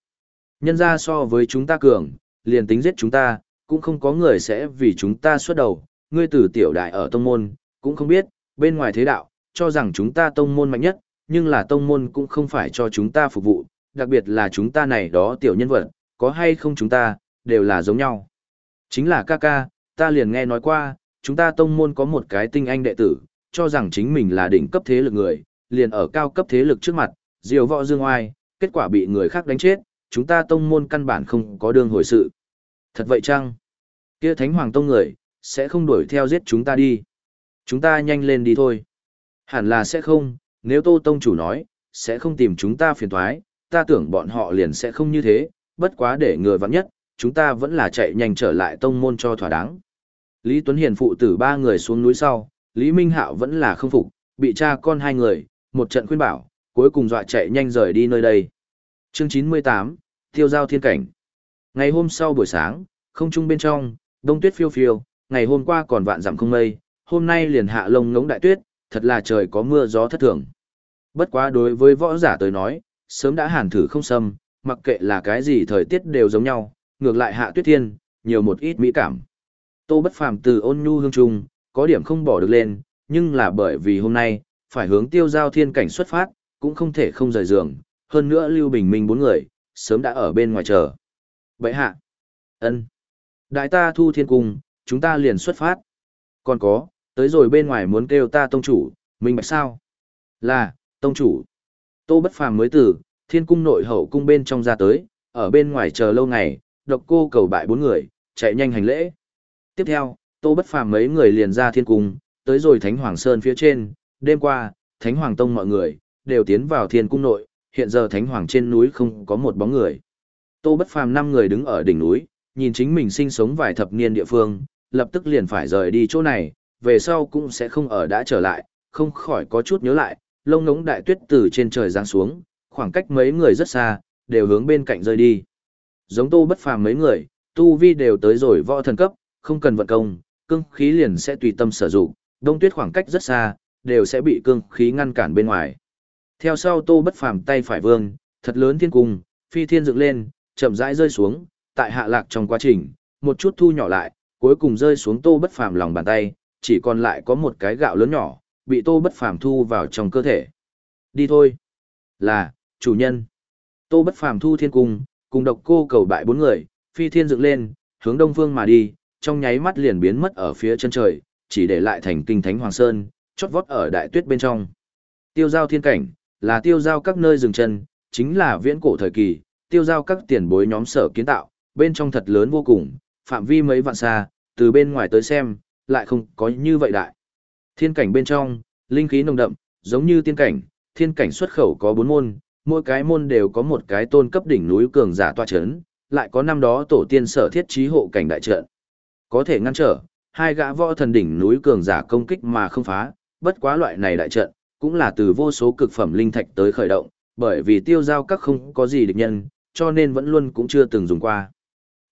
Nhân ra so với chúng ta cường, liền tính giết chúng ta, cũng không có người sẽ vì chúng ta xuất đầu, ngươi tử tiểu đại ở tông môn, cũng không biết, bên ngoài thế đạo, cho rằng chúng ta tông môn mạnh nhất, nhưng là tông môn cũng không phải cho chúng ta phục vụ, đặc biệt là chúng ta này đó tiểu nhân vật, có hay không chúng ta, đều là giống nhau. Chính là ca ca, ta liền nghe nói qua, chúng ta tông môn có một cái tinh anh đệ tử, cho rằng chính mình là đỉnh cấp thế lực người, liền ở cao cấp thế lực trước mặt, diều võ dương oai, kết quả bị người khác đánh chết, chúng ta tông môn căn bản không có đường hồi sự. Thật vậy chăng? Kia Thánh Hoàng Tông người, sẽ không đuổi theo giết chúng ta đi. Chúng ta nhanh lên đi thôi. Hẳn là sẽ không, nếu Tô Tông chủ nói, sẽ không tìm chúng ta phiền thoái, ta tưởng bọn họ liền sẽ không như thế, bất quá để ngừa vắng nhất, chúng ta vẫn là chạy nhanh trở lại tông môn cho thỏa đáng. Lý Tuấn Hiền phụ tử ba người xuống núi sau, Lý Minh Hạo vẫn là không phục, bị cha con hai người, một trận khuyên bảo, cuối cùng dọa chạy nhanh rời đi nơi đây. Chương 98, Tiêu giao thiên cảnh. Ngày hôm sau buổi sáng, không trung bên trong, đông tuyết phiêu phiêu, ngày hôm qua còn vạn giảm không mây, hôm nay liền hạ lông ngống đại tuyết, thật là trời có mưa gió thất thường. Bất quá đối với võ giả tới nói, sớm đã hàn thử không xâm, mặc kệ là cái gì thời tiết đều giống nhau, ngược lại hạ tuyết thiên, nhiều một ít mỹ cảm. Tô bất phàm từ ôn nhu hương trung, có điểm không bỏ được lên, nhưng là bởi vì hôm nay, phải hướng tiêu giao thiên cảnh xuất phát, cũng không thể không rời giường, hơn nữa Lưu Bình Minh bốn người, sớm đã ở bên ngoài chờ. Vậy hạ, ân, đại ta thu thiên cung, chúng ta liền xuất phát. Còn có, tới rồi bên ngoài muốn kêu ta tông chủ, minh bạch sao? Là, tông chủ. Tô Bất Phàm mới từ Thiên cung nội hậu cung bên trong ra tới, ở bên ngoài chờ lâu ngày, độc cô cầu bại bốn người, chạy nhanh hành lễ. Tiếp theo, Tô Bất Phàm mấy người liền ra Thiên cung, tới rồi Thánh Hoàng Sơn phía trên, đêm qua, Thánh Hoàng Tông mọi người đều tiến vào Thiên cung nội, hiện giờ Thánh Hoàng trên núi không có một bóng người. Tô Bất Phàm năm người đứng ở đỉnh núi, nhìn chính mình sinh sống vài thập niên địa phương, lập tức liền phải rời đi chỗ này, về sau cũng sẽ không ở đã trở lại, không khỏi có chút nhớ lại, lông ngống đại tuyết từ trên trời giáng xuống, khoảng cách mấy người rất xa, đều hướng bên cạnh rơi đi. Giống Tô Bất Phàm mấy người, tu vi đều tới rồi võ thần cấp, không cần vận công, cương khí liền sẽ tùy tâm sử dụng, đông tuyết khoảng cách rất xa, đều sẽ bị cương khí ngăn cản bên ngoài. Theo sau Tô Bất Phàm tay phải vương, thật lớn thiên cung, phi thiên dựng lên, chậm rãi rơi xuống, tại hạ lạc trong quá trình, một chút thu nhỏ lại, cuối cùng rơi xuống Tô Bất Phàm lòng bàn tay, chỉ còn lại có một cái gạo lớn nhỏ, bị Tô Bất Phàm thu vào trong cơ thể. Đi thôi. Là, chủ nhân. Tô Bất Phàm thu thiên cung, cùng độc cô cầu bại bốn người, phi thiên dựng lên, hướng đông phương mà đi, trong nháy mắt liền biến mất ở phía chân trời, chỉ để lại thành kinh thánh hoàng sơn, chót vót ở đại tuyết bên trong. Tiêu giao thiên cảnh, là tiêu giao các nơi dừng chân, chính là viễn cổ thời kỳ, tiêu giao các tiền bối nhóm sở kiến tạo, bên trong thật lớn vô cùng, phạm vi mấy vạn xa, từ bên ngoài tới xem, lại không có như vậy đại. Thiên cảnh bên trong, linh khí nồng đậm, giống như tiên cảnh, thiên cảnh xuất khẩu có bốn môn, mỗi cái môn đều có một cái tôn cấp đỉnh núi cường giả toa chấn, lại có năm đó tổ tiên sở thiết trí hộ cảnh đại trận. Có thể ngăn trở, hai gã võ thần đỉnh núi cường giả công kích mà không phá, bất quá loại này đại trận, cũng là từ vô số cực phẩm linh thạch tới khởi động, bởi vì tiêu giao các không có gì địch nhân, cho nên vẫn luôn cũng chưa từng dùng qua.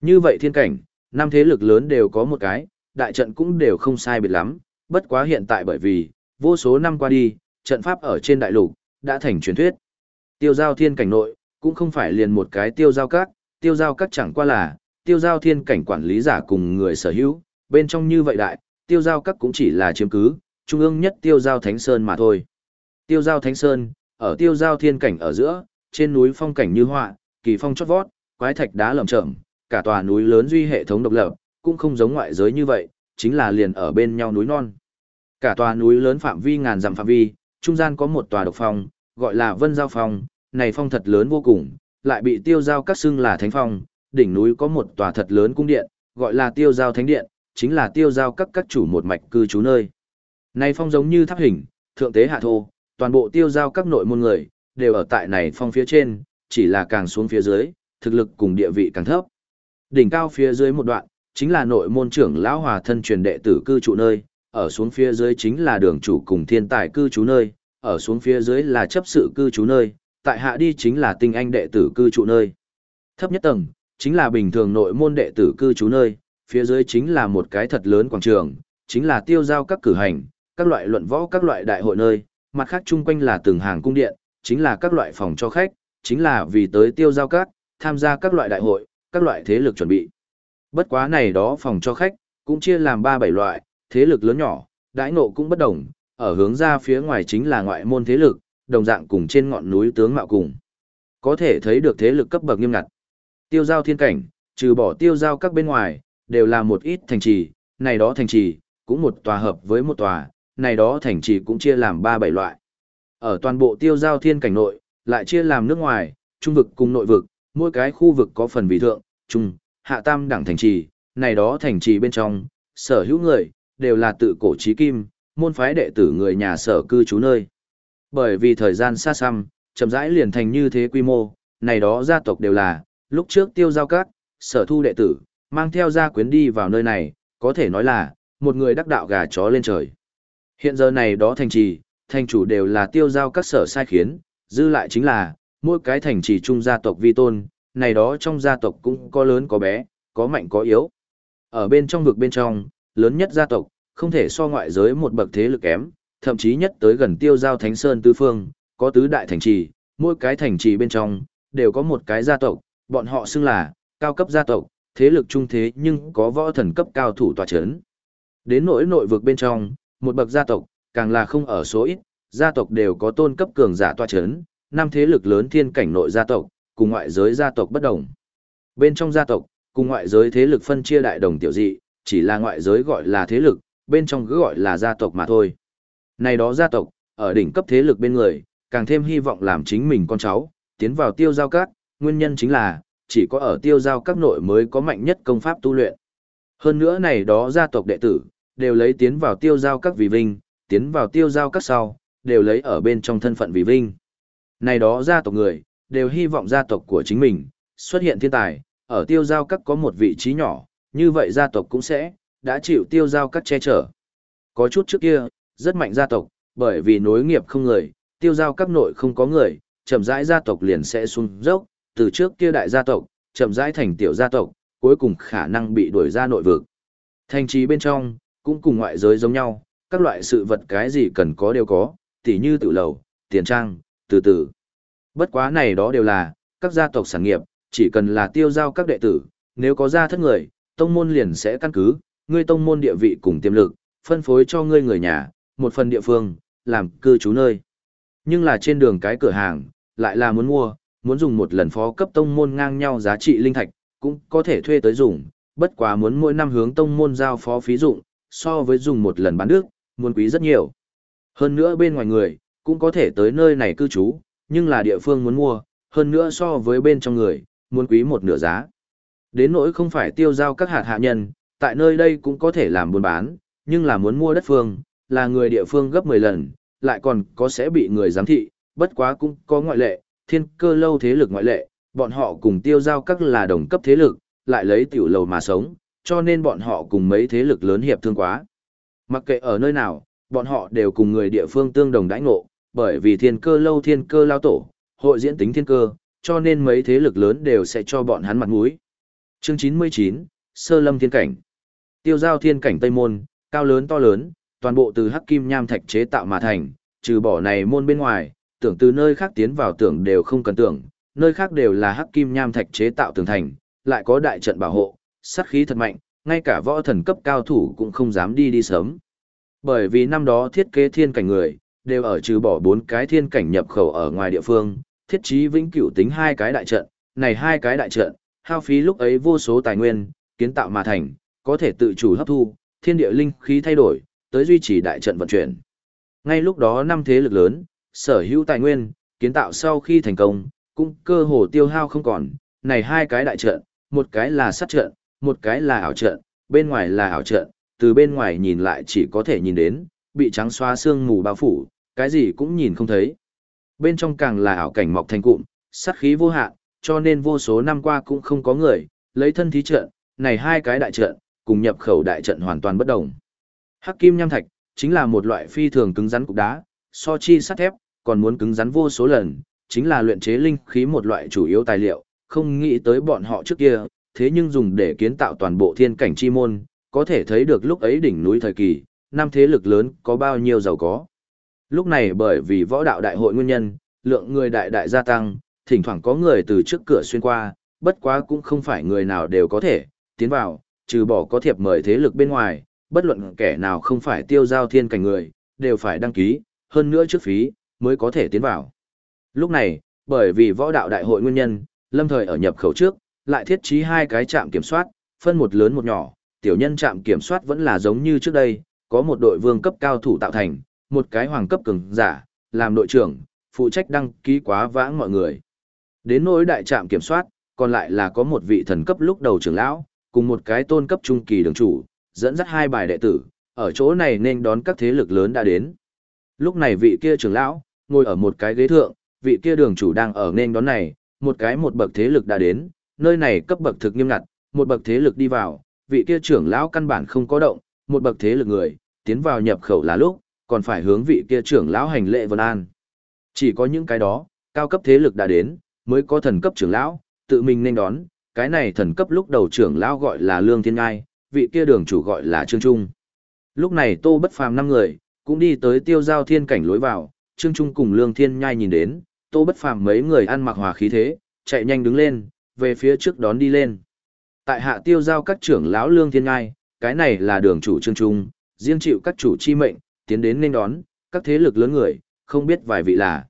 Như vậy thiên cảnh, năm thế lực lớn đều có một cái, đại trận cũng đều không sai biệt lắm, bất quá hiện tại bởi vì, vô số năm qua đi, trận pháp ở trên đại lục, đã thành truyền thuyết. Tiêu giao thiên cảnh nội, cũng không phải liền một cái tiêu giao các, tiêu giao các chẳng qua là, tiêu giao thiên cảnh quản lý giả cùng người sở hữu, bên trong như vậy đại, tiêu giao các cũng chỉ là chiếm cứ, trung ương nhất tiêu giao thánh sơn mà thôi. Tiêu giao thánh sơn, ở tiêu giao thiên cảnh ở giữa, trên núi phong cảnh như họa, kỳ phong chót vót, quái thạch đá lởm chởm, cả tòa núi lớn duy hệ thống độc lập, cũng không giống ngoại giới như vậy, chính là liền ở bên nhau núi non. Cả tòa núi lớn phạm vi ngàn dặm phạm vi, trung gian có một tòa độc phong, gọi là Vân Giao Phong, này phong thật lớn vô cùng, lại bị tiêu giao các xưng là Thánh Phong, đỉnh núi có một tòa thật lớn cung điện, gọi là tiêu giao thánh điện, chính là tiêu giao các các chủ một mạch cư trú nơi. Này phong giống như tháp hình, thượng tế hạ thô, toàn bộ tiêu giao các nội môn người, đều ở tại này phong phía trên, chỉ là càng xuống phía dưới, thực lực cùng địa vị càng thấp. Đỉnh cao phía dưới một đoạn, chính là nội môn trưởng lão hòa thân truyền đệ tử cư trụ nơi, ở xuống phía dưới chính là đường chủ cùng thiên tài cư trú nơi, ở xuống phía dưới là chấp sự cư trú nơi, tại hạ đi chính là tinh anh đệ tử cư trú nơi. Thấp nhất tầng, chính là bình thường nội môn đệ tử cư trú nơi, phía dưới chính là một cái thật lớn quảng trường, chính là tiêu giao các cử hành, các loại luận võ các loại đại hội nơi, mặt khác chung quanh là từng hàng cung điện, chính là các loại phòng cho khách, chính là vì tới tiêu giao các, tham gia các loại đại hội, các loại thế lực chuẩn bị. Bất quá này đó phòng cho khách, cũng chia làm 3-7 loại, thế lực lớn nhỏ, đãi ngộ cũng bất đồng, ở hướng ra phía ngoài chính là ngoại môn thế lực, đồng dạng cùng trên ngọn núi tướng mạo cùng. Có thể thấy được thế lực cấp bậc nghiêm ngặt. Tiêu giao thiên cảnh, trừ bỏ tiêu giao các bên ngoài, đều là một ít thành trì, này đó thành trì, cũng một tòa hợp với một tòa, này đó thành trì cũng chia làm 3-7 loại. Ở toàn bộ tiêu giao thiên cảnh nội, lại chia làm nước ngoài, trung vực cùng nội vực, mỗi cái khu vực có phần vị thượng, trung, hạ tam đẳng thành trì, này đó thành trì bên trong, sở hữu người, đều là tự cổ trí kim, môn phái đệ tử người nhà sở cư trú nơi. Bởi vì thời gian xa xăm, chậm rãi liền thành như thế quy mô, này đó gia tộc đều là, lúc trước tiêu giao các, sở thu đệ tử, mang theo gia quyến đi vào nơi này, có thể nói là, một người đắc đạo gà chó lên trời. Hiện giờ này đó thành trì, thành chủ đều là tiêu giao các sở sai khiến, dư lại chính là, mỗi cái thành trì chung gia tộc vi tôn, này đó trong gia tộc cũng có lớn có bé, có mạnh có yếu. Ở bên trong vực bên trong, lớn nhất gia tộc, không thể so ngoại giới một bậc thế lực kém, thậm chí nhất tới gần tiêu giao thánh sơn tứ phương, có tứ đại thành trì, mỗi cái thành trì bên trong, đều có một cái gia tộc, bọn họ xưng là, cao cấp gia tộc, thế lực trung thế nhưng có võ thần cấp cao thủ tòa chấn. Đến nỗi nội vực bên trong, một bậc gia tộc, càng là không ở số ít, gia tộc đều có tôn cấp cường giả tòa chấn, năm thế lực lớn thiên cảnh nội gia tộc, cùng ngoại giới gia tộc bất đồng. Bên trong gia tộc, cùng ngoại giới thế lực phân chia đại đồng tiểu dị, chỉ là ngoại giới gọi là thế lực, bên trong cứ gọi là gia tộc mà thôi. Này đó gia tộc, ở đỉnh cấp thế lực bên người, càng thêm hy vọng làm chính mình con cháu, tiến vào tiêu giao các, nguyên nhân chính là, chỉ có ở tiêu giao các nội mới có mạnh nhất công pháp tu luyện. Hơn nữa này đó gia tộc đệ tử, đều lấy tiến vào tiêu giao các vì vinh, tiến vào tiêu giao các sau, đều lấy ở bên trong thân phận vì vinh. Này đó gia tộc người, đều hy vọng gia tộc của chính mình, xuất hiện thiên tài, ở tiêu giao các có một vị trí nhỏ, như vậy gia tộc cũng sẽ, đã chịu tiêu giao các che chở. Có chút trước kia, rất mạnh gia tộc, bởi vì nối nghiệp không người, tiêu giao các nội không có người, chậm rãi gia tộc liền sẽ xuống dốc, từ trước kia đại gia tộc, chậm rãi thành tiểu gia tộc, cuối cùng khả năng bị đuổi ra nội vực. Thành trì bên trong, cũng cùng ngoại giới giống nhau, các loại sự vật cái gì cần có đều có, tỉ như tự lầu, tiền trang, từ từ. Bất quá này đó đều là, các gia tộc sản nghiệp, chỉ cần là tiêu giao các đệ tử, nếu có gia thất người, tông môn liền sẽ căn cứ, ngươi tông môn địa vị cùng tiềm lực, phân phối cho ngươi người nhà, một phần địa phương, làm cư trú nơi. Nhưng là trên đường cái cửa hàng, lại là muốn mua, muốn dùng một lần phó cấp tông môn ngang nhau giá trị linh thạch, cũng có thể thuê tới dùng, bất quá muốn mỗi năm hướng tông môn giao phó phí dụng, so với dùng một lần bán nước, muốn quý rất nhiều. Hơn nữa bên ngoài người, cũng có thể tới nơi này cư trú, nhưng là địa phương muốn mua, hơn nữa so với bên trong người, muốn quý một nửa giá. Đến nỗi không phải tiêu giao các hạt hạ nhân, tại nơi đây cũng có thể làm buôn bán, nhưng là muốn mua đất phương, là người địa phương gấp 10 lần, lại còn có sẽ bị người giám thị, bất quá cũng có ngoại lệ, thiên cơ lâu thế lực ngoại lệ, bọn họ cùng tiêu giao các là đồng cấp thế lực, lại lấy tiểu lầu mà sống, cho nên bọn họ cùng mấy thế lực lớn hiệp thương quá. Mặc kệ ở nơi nào, bọn họ đều cùng người địa phương tương đồng đãi ngộ, bởi vì thiên cơ lâu thiên cơ lao tổ, hội diễn tính thiên cơ, cho nên mấy thế lực lớn đều sẽ cho bọn hắn mặt mũi. Chương 99, Sơ Lâm Thiên Cảnh Tiêu giao thiên cảnh Tây Môn, cao lớn to lớn, toàn bộ từ hắc kim nham thạch chế tạo mà thành, trừ bỏ này môn bên ngoài, tưởng từ nơi khác tiến vào tưởng đều không cần tưởng, nơi khác đều là hắc kim nham thạch chế tạo tường thành, lại có đại trận bảo hộ, sát khí thật mạnh, ngay cả võ thần cấp cao thủ cũng không dám đi đi sớm. Bởi vì năm đó thiết kế thiên cảnh người, đều ở trừ bỏ bốn cái thiên cảnh nhập khẩu ở ngoài địa phương, thiết trí vĩnh cửu tính hai cái đại trận, này hai cái đại trận, hao phí lúc ấy vô số tài nguyên, kiến tạo mà thành, có thể tự chủ hấp thu, thiên địa linh khí thay đổi, tới duy trì đại trận vận chuyển. Ngay lúc đó năm thế lực lớn, sở hữu tài nguyên, kiến tạo sau khi thành công, cũng cơ hồ tiêu hao không còn, này hai cái đại trận, một cái là sát trận, một cái là ảo trận, bên ngoài là ảo trận, từ bên ngoài nhìn lại chỉ có thể nhìn đến, bị trắng xóa xương mù bao phủ, cái gì cũng nhìn không thấy. Bên trong càng là ảo cảnh mọc thành cụm, sát khí vô hạn, cho nên vô số năm qua cũng không có người, lấy thân thí trận, này hai cái đại trận, cùng nhập khẩu đại trận hoàn toàn bất đồng. Hắc kim nham thạch, chính là một loại phi thường cứng rắn cục đá, so chi sắt thép, còn muốn cứng rắn vô số lần, chính là luyện chế linh khí một loại chủ yếu tài liệu, không nghĩ tới bọn họ trước kia, thế nhưng dùng để kiến tạo toàn bộ thiên cảnh chi môn, có thể thấy được lúc ấy đỉnh núi thời kỳ, năm thế lực lớn có bao nhiêu giàu có. Lúc này bởi vì võ đạo đại hội nguyên nhân, lượng người đại đại gia tăng, thỉnh thoảng có người từ trước cửa xuyên qua, bất quá cũng không phải người nào đều có thể tiến vào, trừ bỏ có thiệp mời thế lực bên ngoài, bất luận kẻ nào không phải tiêu giao thiên cảnh người, đều phải đăng ký, hơn nữa trước phí, mới có thể tiến vào. Lúc này, bởi vì võ đạo đại hội nguyên nhân, lâm thời ở nhập khẩu trước, lại thiết trí hai cái trạm kiểm soát, phân một lớn một nhỏ, tiểu nhân trạm kiểm soát vẫn là giống như trước đây, có một đội vương cấp cao thủ tạo thành, một cái hoàng cấp cường giả, làm đội trưởng, phụ trách đăng ký quá vãng mọi người. Đến nỗi đại trạm kiểm soát, còn lại là có một vị thần cấp lúc đầu trưởng lão, cùng một cái tôn cấp trung kỳ đường chủ, dẫn dắt hai bài đệ tử, ở chỗ này nên đón các thế lực lớn đã đến. Lúc này vị kia trưởng lão, ngồi ở một cái ghế thượng, vị kia đường chủ đang ở nên đón này, một cái một bậc thế lực đã đến, nơi này cấp bậc thực nghiêm ngặt, một bậc thế lực đi vào, vị kia trưởng lão căn bản không có động, một bậc thế lực người, tiến vào nhập khẩu là lúc, còn phải hướng vị kia trưởng lão hành lệ vân an. Chỉ có những cái đó, cao cấp thế lực đã đến, mới có thần cấp trưởng lão, tự mình nên đón, cái này thần cấp lúc đầu trưởng lão gọi là Lương Thiên Ngai, vị kia đường chủ gọi là Trương Trung. Lúc này Tô Bất Phàm năm người, cũng đi tới tiêu giao thiên cảnh lối vào, Trương Trung cùng Lương Thiên Nhai nhìn đến, Tô Bất Phàm mấy người ăn mặc hòa khí thế, chạy nhanh đứng lên, về phía trước đón đi lên. Tại hạ tiêu giao các trưởng lão Lương Thiên Nhai, cái này là đường chủ Trương Trung, riêng chịu các chủ chi mệnh, tiến đến nên đón, các thế lực lớn người, không biết vài vị là.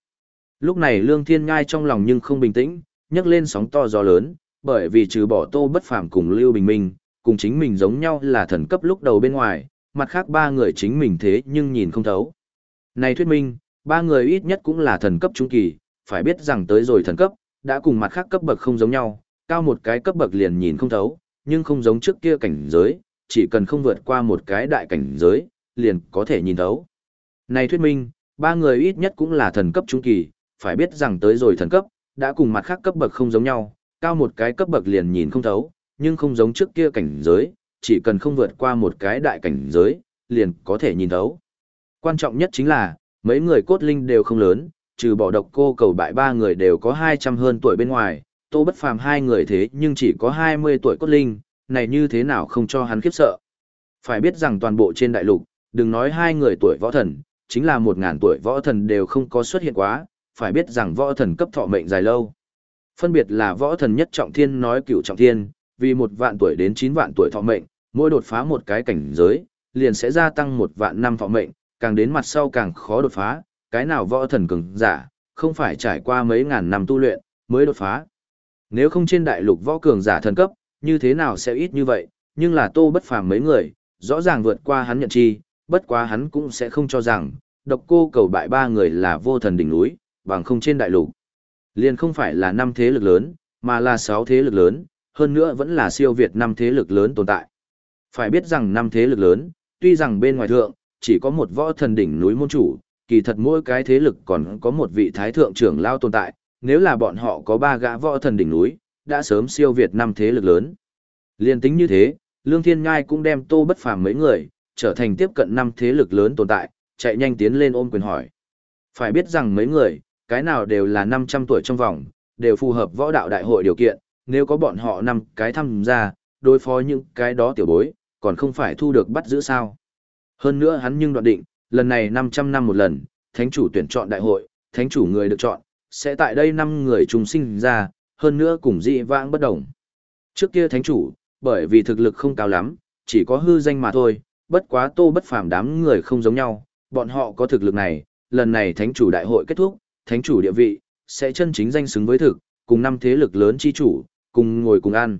Lúc này Lương Thiên ngai trong lòng nhưng không bình tĩnh, nhấc lên sóng to gió lớn, bởi vì trừ bỏ Tô Bất Phàm cùng Lưu Bình Minh, cùng chính mình giống nhau là thần cấp lúc đầu bên ngoài, mặt khác ba người chính mình thế nhưng nhìn không thấu. Này thuyết minh, ba người ít nhất cũng là thần cấp trung kỳ, phải biết rằng tới rồi thần cấp, đã cùng mặt khác cấp bậc không giống nhau, cao một cái cấp bậc liền nhìn không thấu, nhưng không giống trước kia cảnh giới, chỉ cần không vượt qua một cái đại cảnh giới, liền có thể nhìn thấu. Này thuyết minh, ba người ít nhất cũng là thần cấp trung kỳ, phải biết rằng tới rồi thần cấp, đã cùng mặt khác cấp bậc không giống nhau, cao một cái cấp bậc liền nhìn không thấu, nhưng không giống trước kia cảnh giới, chỉ cần không vượt qua một cái đại cảnh giới, liền có thể nhìn thấu. Quan trọng nhất chính là, mấy người cốt linh đều không lớn, trừ bỏ độc cô cầu bại ba người đều có 200 hơn tuổi bên ngoài, tô bất phàm hai người thế nhưng chỉ có 20 tuổi cốt linh, này như thế nào không cho hắn khiếp sợ. Phải biết rằng toàn bộ trên đại lục, đừng nói hai người tuổi võ thần, chính là một ngàn tuổi võ thần đều không có xuất hiện quá, phải biết rằng võ thần cấp thọ mệnh dài lâu. Phân biệt là võ thần nhất trọng thiên nói cửu trọng thiên, vì một vạn tuổi đến 9 vạn tuổi thọ mệnh, mỗi đột phá một cái cảnh giới, liền sẽ gia tăng một vạn năm thọ mệnh, càng đến mặt sau càng khó đột phá, cái nào võ thần cường giả, không phải trải qua mấy ngàn năm tu luyện, mới đột phá. Nếu không trên đại lục võ cường giả thần cấp, như thế nào sẽ ít như vậy, nhưng là tô bất phàm mấy người, rõ ràng vượt qua hắn nhận chi, bất quá hắn cũng sẽ không cho rằng, độc cô cầu bại ba người là vô thần đỉnh núi, bằng không trên đại lục. Liền không phải là năm thế lực lớn, mà là sáu thế lực lớn, hơn nữa vẫn là siêu việt năm thế lực lớn tồn tại. Phải biết rằng năm thế lực lớn, tuy rằng bên ngoài thượng, chỉ có một võ thần đỉnh núi môn chủ, kỳ thật mỗi cái thế lực còn có một vị thái thượng trưởng lao tồn tại, nếu là bọn họ có ba gã võ thần đỉnh núi, đã sớm siêu việt năm thế lực lớn. Liên tính như thế, Lương Thiên Ngai cũng đem tô bất phàm mấy người, trở thành tiếp cận năm thế lực lớn tồn tại, chạy nhanh tiến lên ôm quyền hỏi. Phải biết rằng mấy người, cái nào đều là 500 tuổi trong vòng, đều phù hợp võ đạo đại hội điều kiện, nếu có bọn họ năm cái tham gia, đối phó những cái đó tiểu bối, còn không phải thu được bắt giữ sao. Hơn nữa hắn nhưng đoạn định, lần này 500 năm một lần, thánh chủ tuyển chọn đại hội, thánh chủ người được chọn, sẽ tại đây năm người trùng sinh ra, hơn nữa cùng dị vãng bất đồng. Trước kia thánh chủ, bởi vì thực lực không cao lắm, chỉ có hư danh mà thôi, bất quá tô bất phàm đám người không giống nhau, bọn họ có thực lực này, lần này thánh chủ đại hội kết thúc, thánh chủ địa vị, sẽ chân chính danh xứng với thực, cùng năm thế lực lớn chi chủ, cùng ngồi cùng ăn.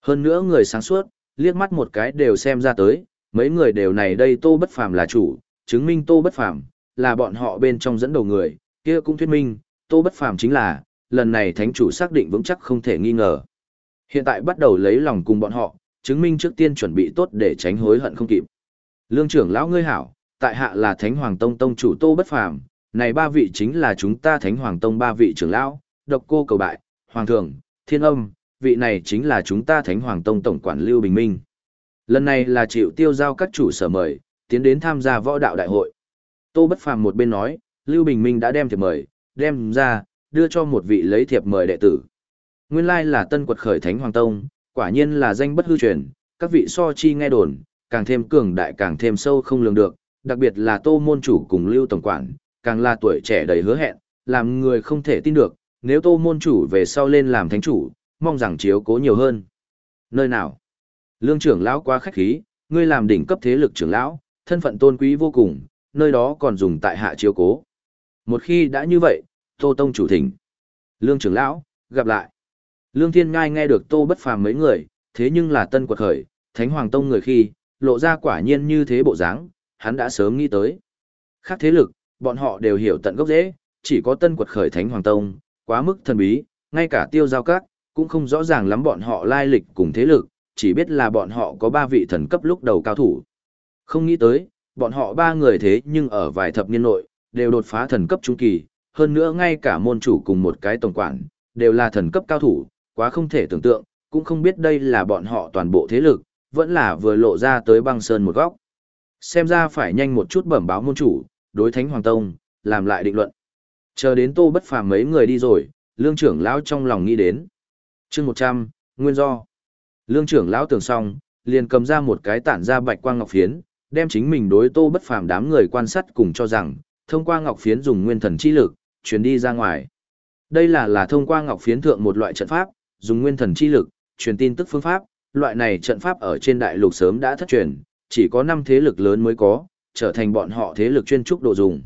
Hơn nữa người sáng suốt, liếc mắt một cái đều xem ra tới, mấy người đều này đây tô bất phàm là chủ, chứng minh tô bất phàm, là bọn họ bên trong dẫn đầu người, kia cũng thuyết minh, tô bất phàm chính là, lần này thánh chủ xác định vững chắc không thể nghi ngờ. Hiện tại bắt đầu lấy lòng cùng bọn họ, chứng minh trước tiên chuẩn bị tốt để tránh hối hận không kịp. Lương trưởng lão ngươi hảo, tại hạ là Thánh Hoàng Tông Tông chủ Tô Bất Phàm, này ba vị chính là chúng ta Thánh Hoàng Tông ba vị trưởng lão, Độc Cô Cầu Bại, Hoàng Thượng, Thiên Âm, vị này chính là chúng ta Thánh Hoàng Tông Tổng quản Lưu Bình Minh. Lần này là chịu tiêu giao các chủ sở mời, tiến đến tham gia võ đạo đại hội. Tô Bất Phàm một bên nói, Lưu Bình Minh đã đem thiệp mời, đem ra, đưa cho một vị lấy thiệp mời đệ tử. Nguyên lai là tân quật khởi Thánh Hoàng Tông, quả nhiên là danh bất hư truyền, các vị so chi nghe đồn, càng thêm cường đại càng thêm sâu không lường được, đặc biệt là Tô môn chủ cùng Lưu tổng quản, càng là tuổi trẻ đầy hứa hẹn, làm người không thể tin được, nếu Tô môn chủ về sau lên làm thánh chủ, mong rằng chiếu cố nhiều hơn. Nơi nào? Lương trưởng lão quá khách khí, ngươi làm đỉnh cấp thế lực trưởng lão, thân phận tôn quý vô cùng, nơi đó còn dùng tại hạ chiếu cố. Một khi đã như vậy, Tô Tông chủ thỉnh. Lương trưởng lão, gặp lại. Lương Thiên Ngai nghe được Tô Bất Phàm mấy người, thế nhưng là tân quật khởi, Thánh Hoàng Tông người khi, lộ ra quả nhiên như thế bộ dáng, hắn đã sớm nghĩ tới. Khác thế lực, bọn họ đều hiểu tận gốc dễ, chỉ có tân quật khởi Thánh Hoàng Tông, quá mức thần bí, ngay cả tiêu giao các, cũng không rõ ràng lắm bọn họ lai lịch cùng thế lực, chỉ biết là bọn họ có ba vị thần cấp lúc đầu cao thủ. Không nghĩ tới, bọn họ ba người thế nhưng ở vài thập niên nội, đều đột phá thần cấp trung kỳ, hơn nữa ngay cả môn chủ cùng một cái tổng quản, đều là thần cấp cao thủ, quá không thể tưởng tượng, cũng không biết đây là bọn họ toàn bộ thế lực, vẫn là vừa lộ ra tới băng sơn một góc. Xem ra phải nhanh một chút bẩm báo môn chủ, đối thánh hoàng tông, làm lại định luận. Chờ đến tô bất phàm mấy người đi rồi, lương trưởng lão trong lòng nghĩ đến. chương 100, nguyên do. Lương trưởng lão tưởng xong, liền cầm ra một cái tản ra bạch quang ngọc phiến, đem chính mình đối tô bất phàm đám người quan sát cùng cho rằng, thông qua ngọc phiến dùng nguyên thần chi lực, truyền đi ra ngoài. Đây là là thông qua ngọc phiến thượng một loại trận pháp, dùng nguyên thần chi lực, truyền tin tức phương pháp, loại này trận pháp ở trên đại lục sớm đã thất truyền, chỉ có năm thế lực lớn mới có, trở thành bọn họ thế lực chuyên trúc đồ dùng.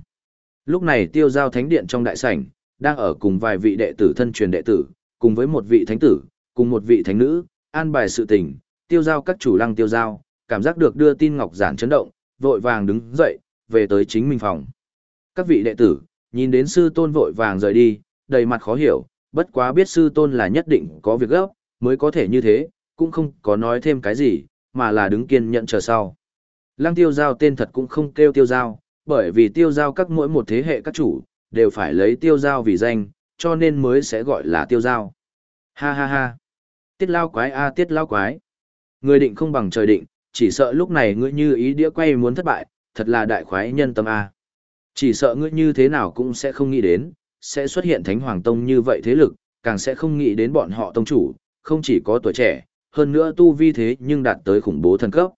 Lúc này tiêu giao thánh điện trong đại sảnh, đang ở cùng vài vị đệ tử thân truyền đệ tử, cùng với một vị thánh tử, cùng một vị thánh nữ, an bài sự tình, tiêu giao các chủ lăng tiêu giao, cảm giác được đưa tin ngọc giản chấn động, vội vàng đứng dậy, về tới chính mình phòng. Các vị đệ tử, nhìn đến sư tôn vội vàng rời đi, đầy mặt khó hiểu, bất quá biết sư tôn là nhất định có việc gấp, mới có thể như thế, cũng không có nói thêm cái gì, mà là đứng kiên nhận chờ sau. Lăng tiêu giao tên thật cũng không kêu tiêu giao, bởi vì tiêu giao các mỗi một thế hệ các chủ, đều phải lấy tiêu giao vì danh, cho nên mới sẽ gọi là tiêu giao. Ha ha ha. Tiết lao quái a tiết lao quái. Người định không bằng trời định, chỉ sợ lúc này ngươi như ý đĩa quay muốn thất bại, thật là đại khoái nhân tâm a. Chỉ sợ ngươi như thế nào cũng sẽ không nghĩ đến, sẽ xuất hiện Thánh Hoàng Tông như vậy thế lực, càng sẽ không nghĩ đến bọn họ tông chủ, không chỉ có tuổi trẻ, hơn nữa tu vi thế nhưng đạt tới khủng bố thần cấp.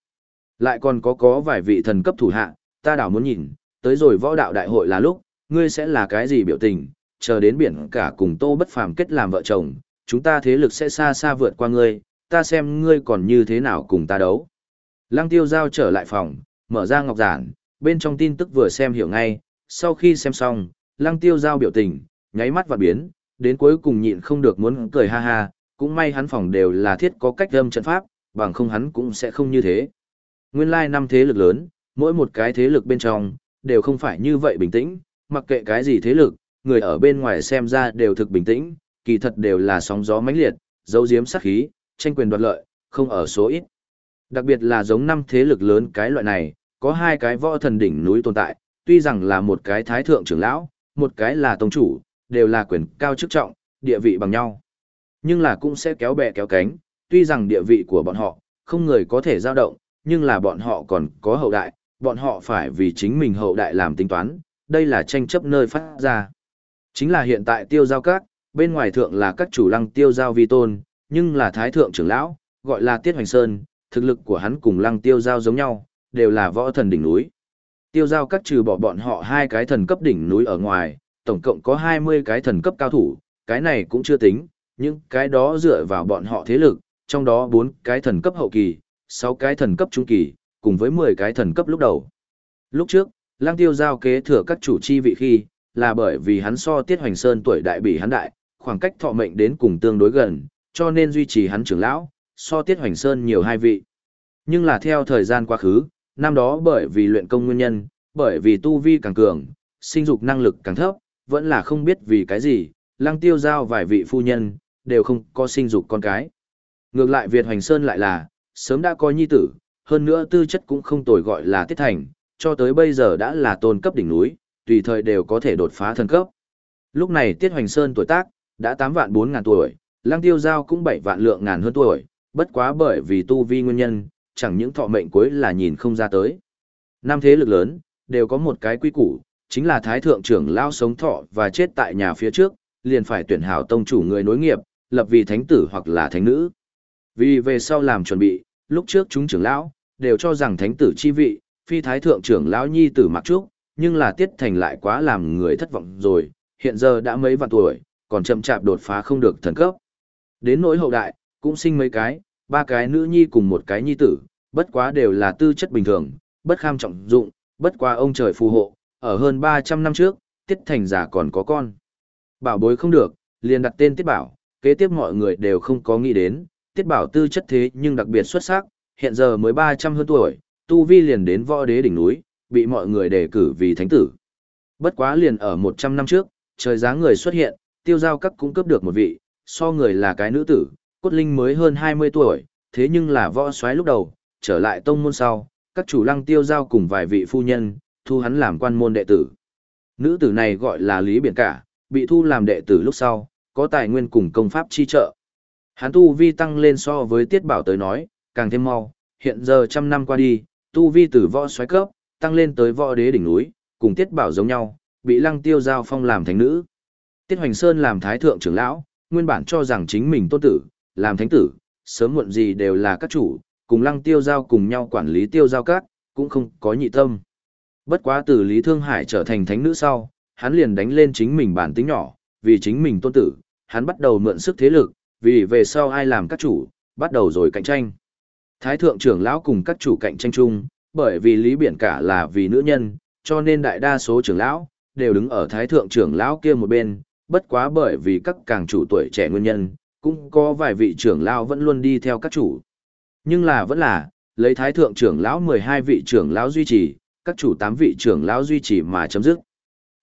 Lại còn có có vài vị thần cấp thủ hạ, ta đảo muốn nhìn, tới rồi võ đạo đại hội là lúc, ngươi sẽ là cái gì biểu tình, chờ đến biển cả cùng tô bất phàm kết làm vợ chồng, chúng ta thế lực sẽ xa xa vượt qua ngươi, ta xem ngươi còn như thế nào cùng ta đấu. Lăng tiêu giao trở lại phòng, mở ra ngọc giản, bên trong tin tức vừa xem hiểu ngay, sau khi xem xong, lăng tiêu giao biểu tình, nháy mắt và biến, đến cuối cùng nhịn không được muốn cười ha ha, cũng may hắn phòng đều là thiết có cách âm trận pháp, bằng không hắn cũng sẽ không như thế. Nguyên lai năm thế lực lớn, mỗi một cái thế lực bên trong, đều không phải như vậy bình tĩnh, mặc kệ cái gì thế lực, người ở bên ngoài xem ra đều thực bình tĩnh, kỳ thật đều là sóng gió mãnh liệt, dấu diếm sát khí, tranh quyền đoạt lợi, không ở số ít. Đặc biệt là giống năm thế lực lớn cái loại này, có hai cái võ thần đỉnh núi tồn tại, tuy rằng là một cái thái thượng trưởng lão, một cái là tông chủ, đều là quyền cao chức trọng, địa vị bằng nhau. Nhưng là cũng sẽ kéo bè kéo cánh, tuy rằng địa vị của bọn họ, không người có thể giao động, nhưng là bọn họ còn có hậu đại, bọn họ phải vì chính mình hậu đại làm tính toán, đây là tranh chấp nơi phát ra. Chính là hiện tại tiêu giao các, bên ngoài thượng là các chủ lăng tiêu giao vi tôn, nhưng là thái thượng trưởng lão, gọi là Tiết Hoành Sơn, thực lực của hắn cùng lăng tiêu giao giống nhau, đều là võ thần đỉnh núi. Tiêu giao các trừ bỏ bọn họ hai cái thần cấp đỉnh núi ở ngoài, tổng cộng có 20 cái thần cấp cao thủ, cái này cũng chưa tính, nhưng cái đó dựa vào bọn họ thế lực, trong đó 4 cái thần cấp hậu kỳ, 6 cái thần cấp trung kỳ, cùng với 10 cái thần cấp lúc đầu. Lúc trước, Lăng Tiêu giao kế thừa các chủ chi vị khi, là bởi vì hắn so Tiết Hoành Sơn tuổi đại bị hắn đại, khoảng cách thọ mệnh đến cùng tương đối gần, cho nên duy trì hắn trưởng lão, so Tiết Hoành Sơn nhiều hai vị. Nhưng là theo thời gian quá khứ, năm đó bởi vì luyện công nguyên nhân, bởi vì tu vi càng cường, sinh dục năng lực càng thấp, vẫn là không biết vì cái gì, lăng tiêu giao vài vị phu nhân, đều không có sinh dục con cái. Ngược lại Việt Hoành Sơn lại là, sớm đã có nhi tử, hơn nữa tư chất cũng không tồi gọi là tiết thành, cho tới bây giờ đã là tôn cấp đỉnh núi, tùy thời đều có thể đột phá thần cấp. Lúc này Tiết Hoành Sơn tuổi tác, đã 8 vạn 4 ngàn tuổi, Lăng Tiêu Giao cũng 7 vạn lượng ngàn hơn tuổi, bất quá bởi vì tu vi nguyên nhân, chẳng những thọ mệnh cuối là nhìn không ra tới. Năm thế lực lớn, đều có một cái quy củ, chính là thái thượng trưởng lao sống thọ và chết tại nhà phía trước, liền phải tuyển hào tông chủ người nối nghiệp, lập vì thánh tử hoặc là thánh nữ. Vì về sau làm chuẩn bị, lúc trước chúng trưởng lão đều cho rằng thánh tử chi vị, phi thái thượng trưởng lão nhi tử mặc trúc, nhưng là tiết thành lại quá làm người thất vọng rồi, hiện giờ đã mấy vạn tuổi, còn chậm chạp đột phá không được thần cấp. Đến nỗi hậu đại, cũng sinh mấy cái, ba cái nữ nhi cùng một cái nhi tử, bất quá đều là tư chất bình thường, bất kham trọng dụng, bất quá ông trời phù hộ, ở hơn 300 năm trước, tiết thành giả còn có con. Bảo bối không được, liền đặt tên tiết bảo, kế tiếp mọi người đều không có nghĩ đến, tiết bảo tư chất thế nhưng đặc biệt xuất sắc, hiện giờ mới 300 hơn tuổi, tu vi liền đến võ đế đỉnh núi, bị mọi người đề cử vì thánh tử. Bất quá liền ở 100 năm trước, trời dáng người xuất hiện, tiêu giao các cũng cướp được một vị, so người là cái nữ tử, cốt linh mới hơn 20 tuổi, thế nhưng là võ xoáy lúc đầu, trở lại tông môn sau, các chủ lăng tiêu giao cùng vài vị phu nhân, thu hắn làm quan môn đệ tử. Nữ tử này gọi là Lý Biển Cả, bị thu làm đệ tử lúc sau, có tài nguyên cùng công pháp chi trợ. Hắn tu vi tăng lên so với tiết bảo tới nói, càng thêm mau, hiện giờ trăm năm qua đi, tu vi từ võ xoáy cấp, tăng lên tới võ đế đỉnh núi, cùng tiết bảo giống nhau, bị lăng tiêu giao phong làm thánh nữ. Tiết Hoành Sơn làm thái thượng trưởng lão, nguyên bản cho rằng chính mình tôn tử, làm thánh tử, sớm muộn gì đều là các chủ, cùng lăng tiêu giao cùng nhau quản lý tiêu giao các, cũng không có nhị tâm. Bất quá từ Lý Thương Hải trở thành thánh nữ sau, hắn liền đánh lên chính mình bản tính nhỏ, vì chính mình tôn tử, hắn bắt đầu mượn sức thế lực, vì về sau ai làm các chủ, bắt đầu rồi cạnh tranh. Thái thượng trưởng lão cùng các chủ cạnh tranh chung, bởi vì Lý Biển cả là vì nữ nhân, cho nên đại đa số trưởng lão đều đứng ở thái thượng trưởng lão kia một bên, bất quá bởi vì các càng chủ tuổi trẻ nguyên nhân, cũng có vài vị trưởng lão vẫn luôn đi theo các chủ. Nhưng là vẫn là, lấy thái thượng trưởng lão 12 vị trưởng lão duy trì, các chủ 8 vị trưởng lão duy trì mà chấm dứt.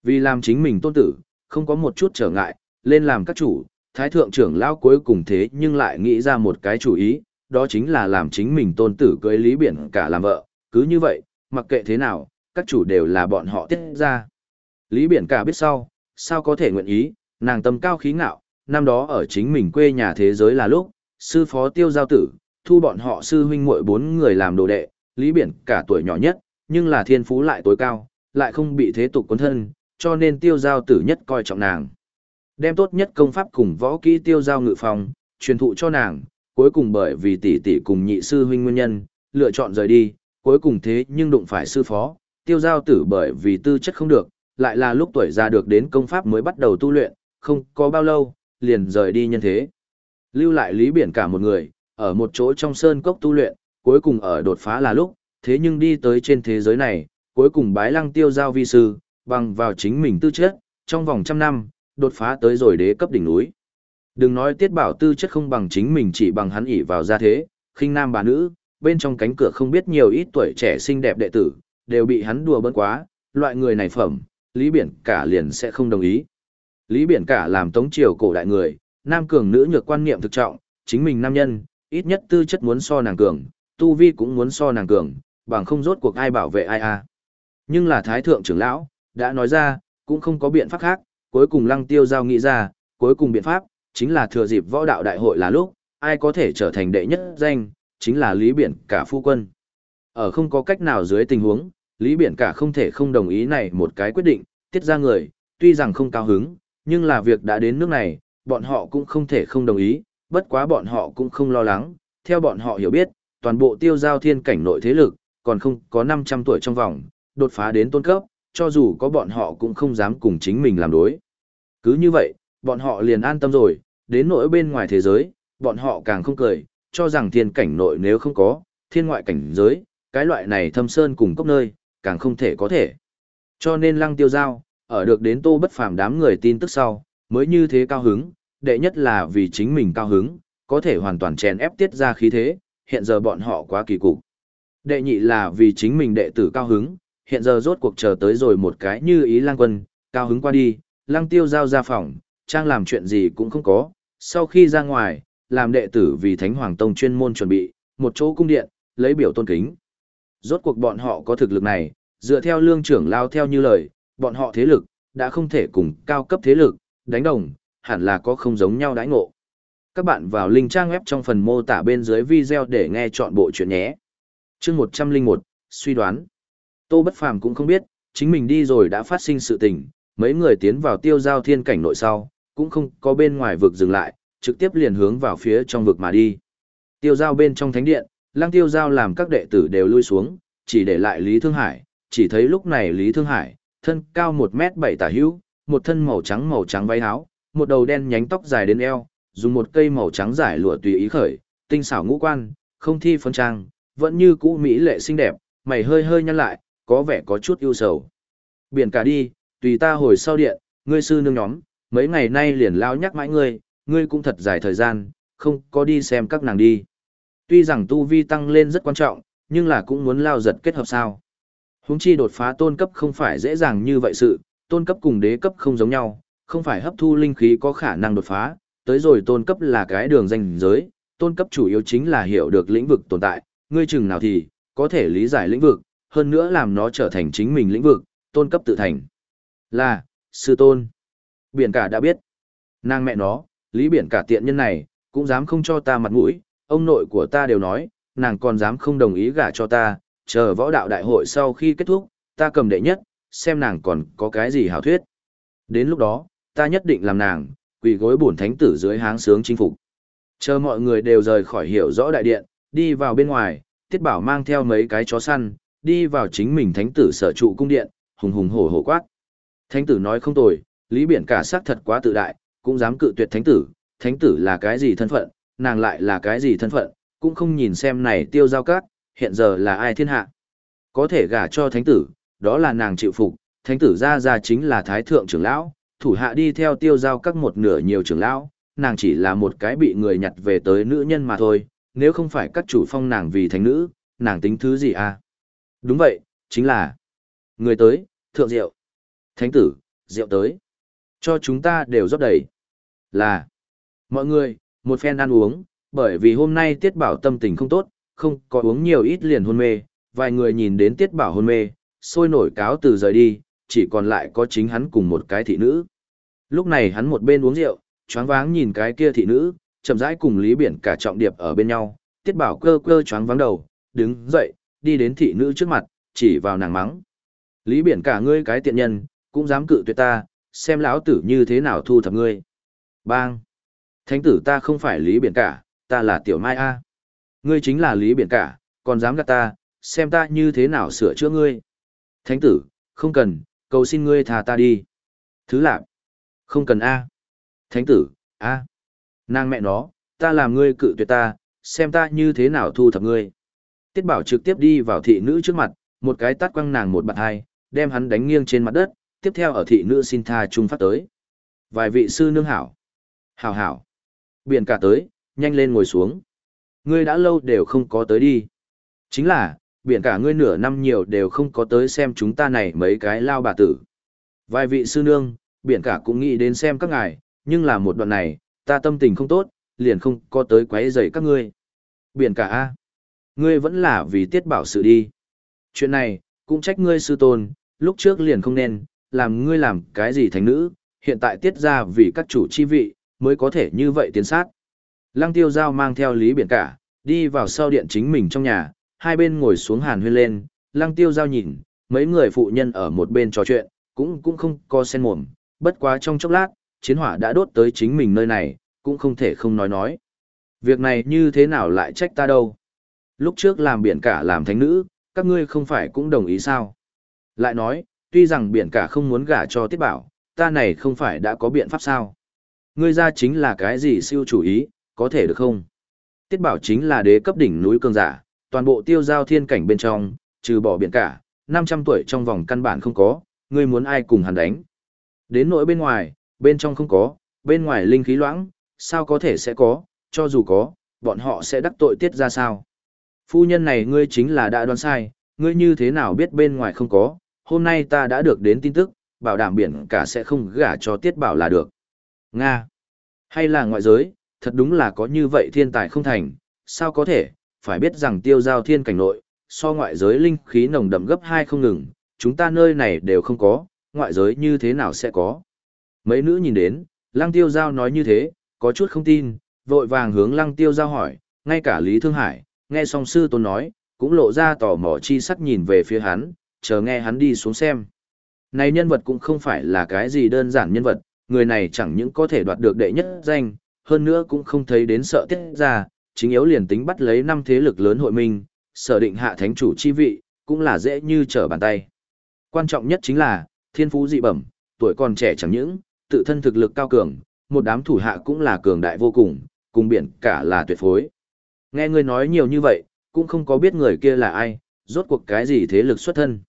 Vì làm chính mình tôn tử, không có một chút trở ngại, lên làm các chủ, thái thượng trưởng lão cuối cùng thế nhưng lại nghĩ ra một cái chủ ý, đó chính là làm chính mình tôn tử cưới Lý Biển cả làm vợ, cứ như vậy, mặc kệ thế nào, các chủ đều là bọn họ tiết ra. Lý Biển cả biết sau, sao có thể nguyện ý, nàng tâm cao khí ngạo, năm đó ở chính mình quê nhà thế giới là lúc, sư phó tiêu giao tử, thu bọn họ sư huynh muội bốn người làm đồ đệ, Lý Biển cả tuổi nhỏ nhất, nhưng là thiên phú lại tối cao, lại không bị thế tục cuốn thân, cho nên tiêu giao tử nhất coi trọng nàng. Đem tốt nhất công pháp cùng võ kỹ tiêu giao ngự phòng, truyền thụ cho nàng, cuối cùng bởi vì tỷ tỷ cùng nhị sư huynh nguyên nhân, lựa chọn rời đi, cuối cùng thế nhưng đụng phải sư phó, tiêu giao tử bởi vì tư chất không được, lại là lúc tuổi già được đến công pháp mới bắt đầu tu luyện, không có bao lâu, liền rời đi nhân thế. Lưu lại lý biển cả một người, ở một chỗ trong sơn cốc tu luyện, cuối cùng ở đột phá là lúc, thế nhưng đi tới trên thế giới này, cuối cùng bái lăng tiêu giao vi sư, bằng vào chính mình tư chất, trong vòng trăm năm, đột phá tới rồi đế cấp đỉnh núi. Đừng nói tiết bảo tư chất không bằng chính mình chỉ bằng hắn ỷ vào gia thế, khinh nam bà nữ, bên trong cánh cửa không biết nhiều ít tuổi trẻ xinh đẹp đệ tử, đều bị hắn đùa bỡn quá, loại người này phẩm, Lý Biển cả liền sẽ không đồng ý. Lý Biển cả làm tống triều cổ đại người, nam cường nữ nhược quan niệm thực trọng, chính mình nam nhân, ít nhất tư chất muốn so nàng cường, tu vi cũng muốn so nàng cường, bằng không rốt cuộc ai bảo vệ ai à. Nhưng là thái thượng trưởng lão, đã nói ra, cũng không có biện pháp khác, cuối cùng lăng tiêu giao nghĩ ra, cuối cùng biện pháp, chính là thừa dịp võ đạo đại hội là lúc, ai có thể trở thành đệ nhất danh, chính là Lý Biển cả phu quân. Ở không có cách nào dưới tình huống, Lý Biển cả không thể không đồng ý này một cái quyết định, tiết ra người, tuy rằng không cao hứng, nhưng là việc đã đến nước này, bọn họ cũng không thể không đồng ý, bất quá bọn họ cũng không lo lắng, theo bọn họ hiểu biết, toàn bộ tiêu giao thiên cảnh nội thế lực, còn không có 500 tuổi trong vòng, đột phá đến tôn cấp, cho dù có bọn họ cũng không dám cùng chính mình làm đối. Cứ như vậy, bọn họ liền an tâm rồi, đến nỗi bên ngoài thế giới, bọn họ càng không cười, cho rằng thiên cảnh nội nếu không có, thiên ngoại cảnh giới, cái loại này thâm sơn cùng cốc nơi, càng không thể có thể. Cho nên lăng tiêu giao, ở được đến tô bất phàm đám người tin tức sau, mới như thế cao hứng, đệ nhất là vì chính mình cao hứng, có thể hoàn toàn chèn ép tiết ra khí thế, hiện giờ bọn họ quá kỳ cục. Đệ nhị là vì chính mình đệ tử cao hứng, hiện giờ rốt cuộc chờ tới rồi một cái như ý lang quân, cao hứng qua đi, lang tiêu giao ra phòng, trang làm chuyện gì cũng không có, sau khi ra ngoài, làm đệ tử vì Thánh Hoàng Tông chuyên môn chuẩn bị, một chỗ cung điện, lấy biểu tôn kính. Rốt cuộc bọn họ có thực lực này, dựa theo lương trưởng lao theo như lời, bọn họ thế lực, đã không thể cùng cao cấp thế lực, đánh đồng, hẳn là có không giống nhau đãi ngộ. Các bạn vào link trang web trong phần mô tả bên dưới video để nghe chọn bộ chuyện nhé. chương 101, suy đoán. Tô Bất Phàm cũng không biết, chính mình đi rồi đã phát sinh sự tình, mấy người tiến vào tiêu giao thiên cảnh nội sau, cũng không có bên ngoài vực dừng lại, trực tiếp liền hướng vào phía trong vực mà đi. Tiêu giao bên trong thánh điện, lang tiêu giao làm các đệ tử đều lui xuống, chỉ để lại Lý Thương Hải, chỉ thấy lúc này Lý Thương Hải, thân cao 1 mét 7 tả hữu, một thân màu trắng màu trắng váy áo, một đầu đen nhánh tóc dài đến eo, dùng một cây màu trắng giải lụa tùy ý khởi, tinh xảo ngũ quan, không thi phấn trang, vẫn như cũ mỹ lệ xinh đẹp, mày hơi hơi nhăn lại, có vẻ có chút ưu sầu. Biển cả đi, tùy ta hồi sau điện, ngươi sư nương nhóm, mấy ngày nay liền lao nhắc mãi ngươi, ngươi cũng thật dài thời gian, không có đi xem các nàng đi. Tuy rằng tu vi tăng lên rất quan trọng, nhưng là cũng muốn lao giật kết hợp sao. Húng chi đột phá tôn cấp không phải dễ dàng như vậy sự, tôn cấp cùng đế cấp không giống nhau, không phải hấp thu linh khí có khả năng đột phá, tới rồi tôn cấp là cái đường danh giới, tôn cấp chủ yếu chính là hiểu được lĩnh vực tồn tại, ngươi chừng nào thì, có thể lý giải lĩnh vực, hơn nữa làm nó trở thành chính mình lĩnh vực, tôn cấp tự thành. Là, sư tôn. Biển cả đã biết. Nàng mẹ nó, lý biển cả tiện nhân này, cũng dám không cho ta mặt mũi, ông nội của ta đều nói, nàng còn dám không đồng ý gả cho ta, chờ võ đạo đại hội sau khi kết thúc, ta cầm đệ nhất, xem nàng còn có cái gì hảo thuyết. Đến lúc đó, ta nhất định làm nàng, quỳ gối bổn thánh tử dưới háng sướng chinh phục. Chờ mọi người đều rời khỏi hiểu rõ đại điện, đi vào bên ngoài, Tiết Bảo mang theo mấy cái chó săn, đi vào chính mình thánh tử sở trụ cung điện, hùng hùng hổ hổ quát. Thánh tử nói không tồi, Lý Biển cả xác thật quá tự đại, cũng dám cự tuyệt thánh tử, thánh tử là cái gì thân phận, nàng lại là cái gì thân phận, cũng không nhìn xem này tiêu giao cát, hiện giờ là ai thiên hạ. Có thể gả cho thánh tử, đó là nàng chịu phục, thánh tử ra ra chính là thái thượng trưởng lão, thủ hạ đi theo tiêu giao các một nửa nhiều trưởng lão, nàng chỉ là một cái bị người nhặt về tới nữ nhân mà thôi, nếu không phải các chủ phong nàng vì thánh nữ, nàng tính thứ gì à? Đúng vậy, chính là người tới, thượng diệu. Thánh tử, rượu tới. Cho chúng ta đều rót đầy. Là mọi người, một phen ăn uống, bởi vì hôm nay Tiết Bảo tâm tình không tốt, không có uống nhiều ít liền hôn mê, vài người nhìn đến Tiết Bảo hôn mê, sôi nổi cáo từ rời đi, chỉ còn lại có chính hắn cùng một cái thị nữ. Lúc này hắn một bên uống rượu, choáng váng nhìn cái kia thị nữ, chậm rãi cùng Lý Biển cả trọng điệp ở bên nhau, Tiết Bảo cơ cơ choáng váng đầu, đứng dậy, đi đến thị nữ trước mặt, chỉ vào nàng mắng. Lý Biển cả ngươi cái tiện nhân, cũng dám cự tuyệt ta, xem lão tử như thế nào thu thập ngươi. Bang! Thánh tử ta không phải Lý Biển cả, ta là Tiểu Mai A. Ngươi chính là Lý Biển cả, còn dám gạt ta, xem ta như thế nào sửa chữa ngươi. Thánh tử, không cần, cầu xin ngươi thả ta đi. Thứ lạc, không cần A. Thánh tử, A. Nàng mẹ nó, ta làm ngươi cự tuyệt ta, xem ta như thế nào thu thập ngươi. Tiết bảo trực tiếp đi vào thị nữ trước mặt, một cái tát quăng nàng một bạn hai, đem hắn đánh nghiêng trên mặt đất, tiếp theo ở thị nữ xin tha trung phát tới. Vài vị sư nương hảo. Hảo hảo. Biển cả tới, nhanh lên ngồi xuống. Ngươi đã lâu đều không có tới đi. Chính là, biển cả ngươi nửa năm nhiều đều không có tới xem chúng ta này mấy cái lao bà tử. Vài vị sư nương, biển cả cũng nghĩ đến xem các ngài, nhưng là một đoạn này, ta tâm tình không tốt, liền không có tới quấy rầy các ngươi. Biển cả A. Ngươi vẫn là vì tiết bảo sự đi. Chuyện này, cũng trách ngươi sư tôn, lúc trước liền không nên, làm ngươi làm cái gì thánh nữ, hiện tại tiết ra vì các chủ chi vị, mới có thể như vậy tiến sát. Lăng tiêu giao mang theo lý biển cả, đi vào sau điện chính mình trong nhà, hai bên ngồi xuống hàn huyên lên, lăng tiêu giao nhìn, mấy người phụ nhân ở một bên trò chuyện, cũng cũng không có sen mồm, bất quá trong chốc lát, chiến hỏa đã đốt tới chính mình nơi này, cũng không thể không nói nói. Việc này như thế nào lại trách ta đâu? Lúc trước làm biển cả làm thánh nữ, các ngươi không phải cũng đồng ý sao? Lại nói, tuy rằng biển cả không muốn gả cho tiết bảo, ta này không phải đã có biện pháp sao? Ngươi ra chính là cái gì siêu chủ ý, có thể được không? Tiết bảo chính là đế cấp đỉnh núi cường giả, toàn bộ tiêu giao thiên cảnh bên trong, trừ bỏ biển cả, 500 tuổi trong vòng căn bản không có, ngươi muốn ai cùng hắn đánh. Đến nỗi bên ngoài, bên trong không có, bên ngoài linh khí loãng, sao có thể sẽ có, cho dù có, bọn họ sẽ đắc tội tiết ra sao. Phu nhân này ngươi chính là đã đoán sai, ngươi như thế nào biết bên ngoài không có, hôm nay ta đã được đến tin tức, bảo đảm biển cả sẽ không gả cho tiết bảo là được. Nga. Hay là ngoại giới, thật đúng là có như vậy thiên tài không thành, sao có thể, phải biết rằng tiêu giao thiên cảnh nội, so ngoại giới linh khí nồng đậm gấp hai không ngừng, chúng ta nơi này đều không có, ngoại giới như thế nào sẽ có. Mấy nữ nhìn đến, lăng tiêu giao nói như thế, có chút không tin, vội vàng hướng lăng tiêu giao hỏi, ngay cả Lý Thương Hải, nghe song sư tôn nói, cũng lộ ra tò mò chi sắc nhìn về phía hắn, chờ nghe hắn đi xuống xem. Này nhân vật cũng không phải là cái gì đơn giản nhân vật, người này chẳng những có thể đoạt được đệ nhất danh, hơn nữa cũng không thấy đến sợ tiết ra, chính yếu liền tính bắt lấy năm thế lực lớn hội minh, sở định hạ thánh chủ chi vị, cũng là dễ như trở bàn tay. Quan trọng nhất chính là, thiên phú dị bẩm, tuổi còn trẻ chẳng những, tự thân thực lực cao cường, một đám thủ hạ cũng là cường đại vô cùng, cùng biển cả là tuyệt phối. Nghe người nói nhiều như vậy, cũng không có biết người kia là ai, rốt cuộc cái gì thế lực xuất thân.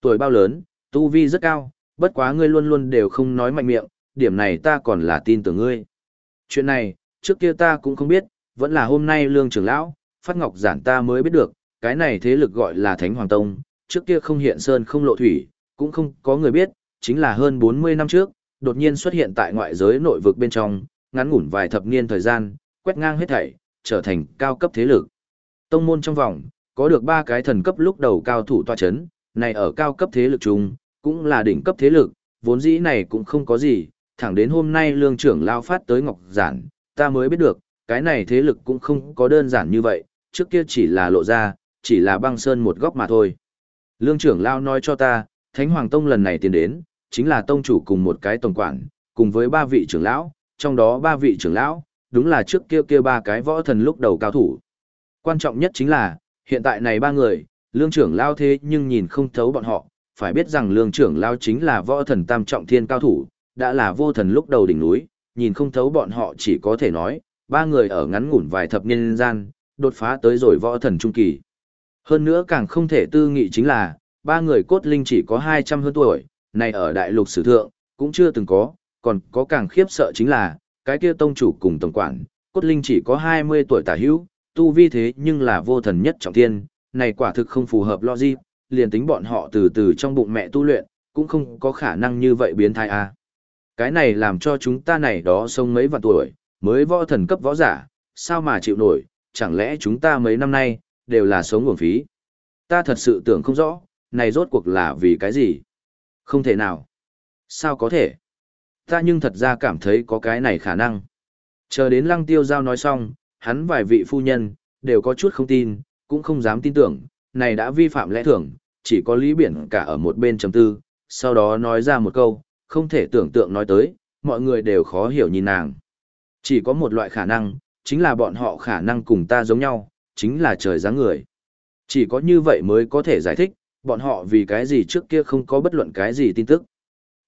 Tuổi bao lớn, tu vi rất cao, bất quá ngươi luôn luôn đều không nói mạnh miệng, điểm này ta còn là tin tưởng ngươi. Chuyện này, trước kia ta cũng không biết, vẫn là hôm nay lương trưởng lão, phát ngọc giản ta mới biết được, cái này thế lực gọi là Thánh Hoàng Tông, trước kia không hiện sơn không lộ thủy, cũng không có người biết, chính là hơn 40 năm trước, đột nhiên xuất hiện tại ngoại giới nội vực bên trong, ngắn ngủn vài thập niên thời gian, quét ngang hết thảy, trở thành cao cấp thế lực. Tông môn trong vòng, có được ba cái thần cấp lúc đầu cao thủ toa chấn, này ở cao cấp thế lực chung, cũng là đỉnh cấp thế lực, vốn dĩ này cũng không có gì, thẳng đến hôm nay lương trưởng lao phát tới Ngọc Giản, ta mới biết được, cái này thế lực cũng không có đơn giản như vậy, trước kia chỉ là lộ ra, chỉ là băng sơn một góc mà thôi. Lương trưởng lao nói cho ta, Thánh Hoàng Tông lần này tiến đến, chính là tông chủ cùng một cái tổng quản, cùng với ba vị trưởng lão, trong đó ba vị trưởng lão, đúng là trước kia kia ba cái võ thần lúc đầu cao thủ. Quan trọng nhất chính là, hiện tại này ba người, lương trưởng lao thế nhưng nhìn không thấu bọn họ, phải biết rằng lương trưởng lao chính là võ thần tam trọng thiên cao thủ, đã là vô thần lúc đầu đỉnh núi, nhìn không thấu bọn họ chỉ có thể nói, ba người ở ngắn ngủn vài thập niên gian, đột phá tới rồi võ thần trung kỳ. Hơn nữa càng không thể tư nghị chính là, ba người cốt linh chỉ có 200 hơn tuổi, này ở đại lục sử thượng, cũng chưa từng có, còn có càng khiếp sợ chính là, cái kia tông chủ cùng tổng quản, cốt linh chỉ có 20 tuổi tả hữu, tu vi thế nhưng là vô thần nhất trọng thiên, này quả thực không phù hợp logic, liền tính bọn họ từ từ trong bụng mẹ tu luyện, cũng không có khả năng như vậy biến thái a. Cái này làm cho chúng ta này đó sống mấy vạn tuổi, mới võ thần cấp võ giả, sao mà chịu nổi, chẳng lẽ chúng ta mấy năm nay, đều là sống nguồn phí. Ta thật sự tưởng không rõ, này rốt cuộc là vì cái gì? Không thể nào. Sao có thể? Ta nhưng thật ra cảm thấy có cái này khả năng. Chờ đến lăng tiêu giao nói xong, hắn vài vị phu nhân, đều có chút không tin, cũng không dám tin tưởng, này đã vi phạm lẽ thường, chỉ có lý biển cả ở một bên trầm tư, sau đó nói ra một câu, không thể tưởng tượng nói tới, mọi người đều khó hiểu nhìn nàng. Chỉ có một loại khả năng, chính là bọn họ khả năng cùng ta giống nhau, chính là trời dáng người. Chỉ có như vậy mới có thể giải thích, bọn họ vì cái gì trước kia không có bất luận cái gì tin tức.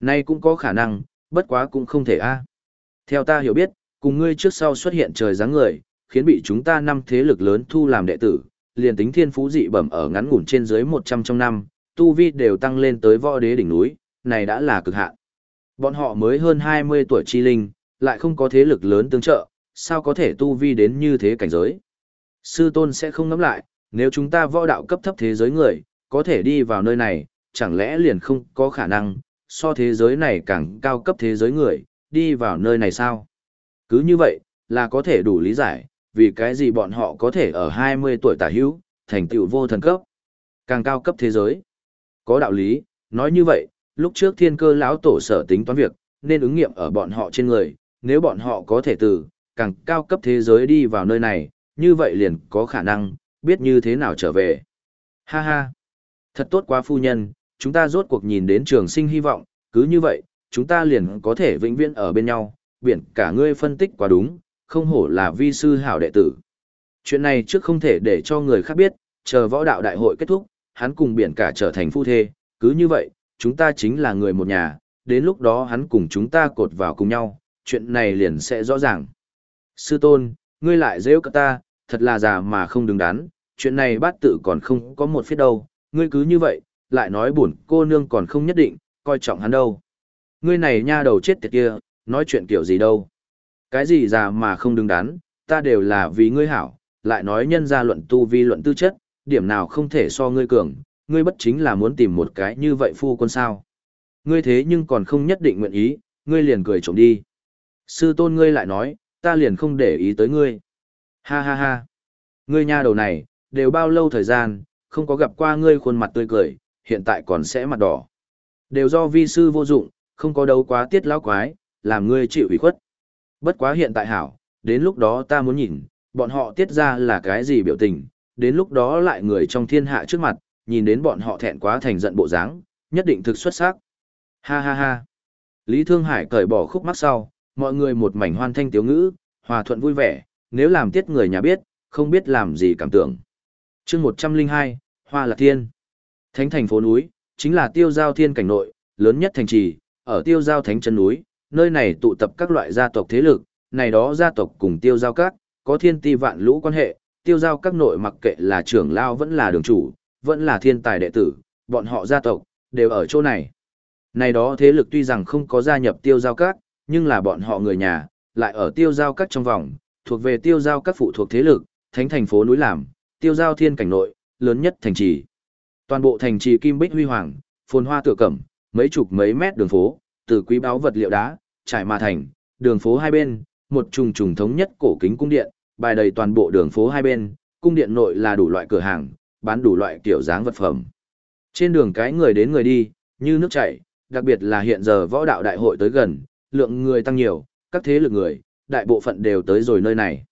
Nay cũng có khả năng, bất quá cũng không thể a. Theo ta hiểu biết, cùng ngươi trước sau xuất hiện trời dáng người, khiến bị chúng ta năm thế lực lớn thu làm đệ tử, liền tính thiên phú dị bẩm ở ngắn ngủn trên dưới 100 trong năm, tu vi đều tăng lên tới võ đế đỉnh núi, này đã là cực hạn. Bọn họ mới hơn 20 tuổi chi linh, lại không có thế lực lớn tương trợ, sao có thể tu vi đến như thế cảnh giới. Sư tôn sẽ không ngắm lại, nếu chúng ta võ đạo cấp thấp thế giới người, có thể đi vào nơi này, chẳng lẽ liền không có khả năng, so thế giới này càng cao cấp thế giới người, đi vào nơi này sao? Cứ như vậy, là có thể đủ lý giải, vì cái gì bọn họ có thể ở 20 tuổi tả hữu, thành tựu vô thần cấp, càng cao cấp thế giới. Có đạo lý, nói như vậy, lúc trước thiên cơ lão tổ sở tính toán việc, nên ứng nghiệm ở bọn họ trên người, nếu bọn họ có thể từ, càng cao cấp thế giới đi vào nơi này, như vậy liền có khả năng, biết như thế nào trở về. Ha ha, thật tốt quá phu nhân, chúng ta rốt cuộc nhìn đến trường sinh hy vọng, cứ như vậy, chúng ta liền có thể vĩnh viễn ở bên nhau, biển cả ngươi phân tích quá đúng, không hổ là vi sư hảo đệ tử. Chuyện này trước không thể để cho người khác biết, chờ võ đạo đại hội kết thúc, hắn cùng biển cả trở thành phu thê, cứ như vậy, chúng ta chính là người một nhà, đến lúc đó hắn cùng chúng ta cột vào cùng nhau, chuyện này liền sẽ rõ ràng. Sư tôn, ngươi lại rêu cả ta, thật là già mà không đứng đắn, chuyện này bát tự còn không có một phía đâu, ngươi cứ như vậy, lại nói buồn cô nương còn không nhất định, coi trọng hắn đâu. Ngươi này nha đầu chết tiệt kia, nói chuyện kiểu gì đâu. Cái gì già mà không đứng đắn, ta đều là vì ngươi hảo, lại nói nhân gia luận tu vi luận tư chất, điểm nào không thể so ngươi cường, ngươi bất chính là muốn tìm một cái như vậy phu quân sao. Ngươi thế nhưng còn không nhất định nguyện ý, ngươi liền cười trộm đi. Sư tôn ngươi lại nói, ta liền không để ý tới ngươi. Ha ha ha. Ngươi nha đầu này, đều bao lâu thời gian, không có gặp qua ngươi khuôn mặt tươi cười, hiện tại còn sẽ mặt đỏ. Đều do vi sư vô dụng, không có đấu quá tiết lão quái, làm ngươi chịu ủy khuất. Bất quá hiện tại hảo, đến lúc đó ta muốn nhìn, bọn họ tiết ra là cái gì biểu tình, đến lúc đó lại người trong thiên hạ trước mặt, nhìn đến bọn họ thẹn quá thành giận bộ dáng, nhất định thực xuất sắc. Ha ha ha. Lý Thương Hải cởi bỏ khúc mắc sau, mọi người một mảnh hoan thanh tiếu ngữ, hòa thuận vui vẻ, nếu làm tiết người nhà biết, không biết làm gì cảm tưởng. chương 102, Hoa Lạc Thiên. Thánh thành phố núi, chính là tiêu giao thiên cảnh nội, lớn nhất thành trì, ở tiêu giao thánh chân núi, nơi này tụ tập các loại gia tộc thế lực, này đó gia tộc cùng tiêu giao các, có thiên ti vạn lũ quan hệ, tiêu giao các nội mặc kệ là trưởng lao vẫn là đường chủ, vẫn là thiên tài đệ tử, bọn họ gia tộc, đều ở chỗ này. Này đó thế lực tuy rằng không có gia nhập tiêu giao các, nhưng là bọn họ người nhà, lại ở tiêu giao các trong vòng, thuộc về tiêu giao các phụ thuộc thế lực, thánh thành phố núi làm, tiêu giao thiên cảnh nội, lớn nhất thành trì. Toàn bộ thành trì kim bích huy hoàng, phồn hoa tựa cẩm, mấy chục mấy mét đường phố, từ quý báo vật liệu đá, trải mà thành, đường phố hai bên, một trùng trùng thống nhất cổ kính cung điện, bài đầy toàn bộ đường phố hai bên, cung điện nội là đủ loại cửa hàng, bán đủ loại kiểu dáng vật phẩm. Trên đường cái người đến người đi, như nước chảy, đặc biệt là hiện giờ võ đạo đại hội tới gần, lượng người tăng nhiều, các thế lực người, đại bộ phận đều tới rồi nơi này.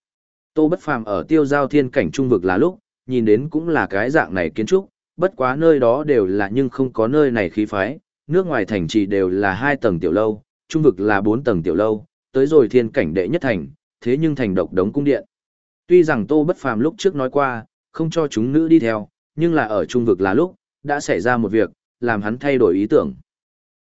Tô Bất Phàm ở tiêu giao thiên cảnh trung vực là lúc, nhìn đến cũng là cái dạng này kiến trúc, bất quá nơi đó đều là nhưng không có nơi này khí phái, nước ngoài thành trì đều là hai tầng tiểu lâu, trung vực là bốn tầng tiểu lâu, tới rồi thiên cảnh đệ nhất thành, thế nhưng thành độc đống cung điện. Tuy rằng Tô Bất Phàm lúc trước nói qua, không cho chúng nữ đi theo, nhưng là ở trung vực là lúc, đã xảy ra một việc, làm hắn thay đổi ý tưởng.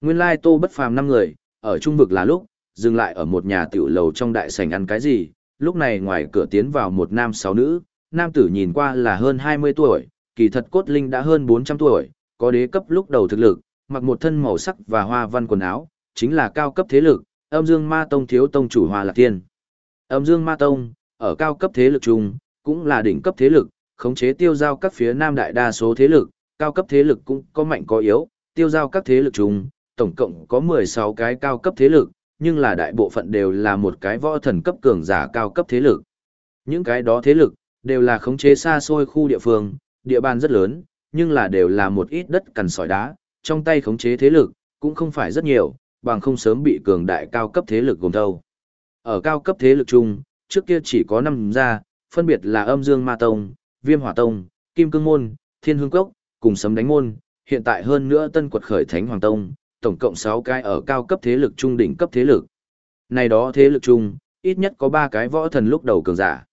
Nguyên lai Tô Bất Phàm năm người, ở trung vực là lúc, dừng lại ở một nhà tiểu lầu trong đại sảnh ăn cái gì, lúc này ngoài cửa tiến vào một nam sáu nữ, nam tử nhìn qua là hơn 20 tuổi, kỳ thật cốt linh đã hơn 400 tuổi, có đế cấp lúc đầu thực lực, mặc một thân màu sắc và hoa văn quần áo, chính là cao cấp thế lực, âm dương ma tông thiếu tông chủ hòa lạc tiên. Âm dương ma tông, ở cao cấp thế lực chung, cũng là đỉnh cấp thế lực, Khống chế tiêu giao các phía nam đại đa số thế lực, cao cấp thế lực cũng có mạnh có yếu, tiêu giao các thế lực chung, tổng cộng có 16 cái cao cấp thế lực, nhưng là đại bộ phận đều là một cái võ thần cấp cường giả cao cấp thế lực. Những cái đó thế lực, đều là khống chế xa xôi khu địa phương, địa bàn rất lớn, nhưng là đều là một ít đất cằn sỏi đá, trong tay khống chế thế lực, cũng không phải rất nhiều, bằng không sớm bị cường đại cao cấp thế lực gồm thâu. Ở cao cấp thế lực chung, trước kia chỉ có 5 gia, phân biệt là âm dương ma tông, viêm hỏa tông, kim cương môn, thiên hương cốc, cùng sấm đánh môn, hiện tại hơn nữa tân quật khởi thánh hoàng tông, tổng cộng 6 cái ở cao cấp thế lực trung đỉnh cấp thế lực. Này đó thế lực chung, ít nhất có 3 cái võ thần lúc đầu cường giả.